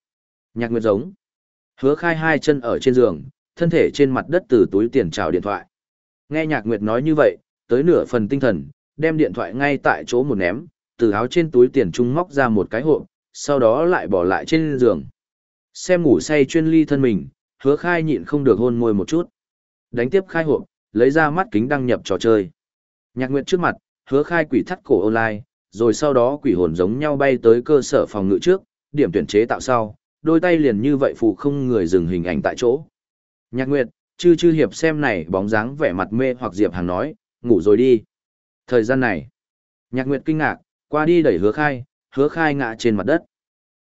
Speaker 1: Nhạc Nguyệt giống. Hứa khai hai chân ở trên giường, thân thể trên mặt đất từ túi tiền trào điện thoại. Nghe Nhạc Nguyệt nói như vậy, tới nửa phần tinh thần, đem điện thoại ngay tại chỗ một ném, từ áo trên túi tiền trung móc ra một cái hộp, sau đó lại bỏ lại trên giường. Xem ngủ say chuyên ly thân mình, hứa khai nhịn không được hôn môi một chút. Đánh tiếp khai hộp, lấy ra mắt kính đăng nhập trò chơi. Nhạc Nguyệt trước mặt, hứa khai quỷ thắt cổ online, rồi sau đó quỷ hồn giống nhau bay tới cơ sở phòng ngự trước, điểm tuyển chế tạo sau, đôi tay liền như vậy phụ không người dừng hình ảnh tại chỗ. Nhạc Nguyệt, chư chư hiệp xem này bóng dáng vẻ mặt mê hoặc Diệp Hàng nói, ngủ rồi đi. Thời gian này, Nhạc Nguyệt kinh ngạc, qua đi đẩy hứa khai, hứa khai ngã trên mặt đất.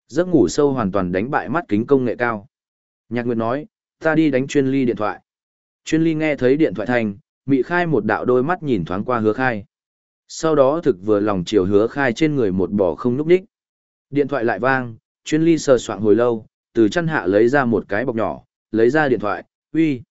Speaker 1: Giấc ngủ sâu hoàn toàn đánh bại mắt kính công nghệ cao. Nhạc Nguyệt nói, ta đi đánh chuyên ly điện thoại. Chuyên ly nghe thấy điện thoại thành, mị khai một đạo đôi mắt nhìn thoáng qua hứa khai. Sau đó thực vừa lòng chiều hứa khai trên người một bỏ không núp đích. Điện thoại lại vang, chuyên ly sờ soạn hồi lâu, từ chăn hạ lấy ra một cái bọc nhỏ, lấy ra điện thoại, uy.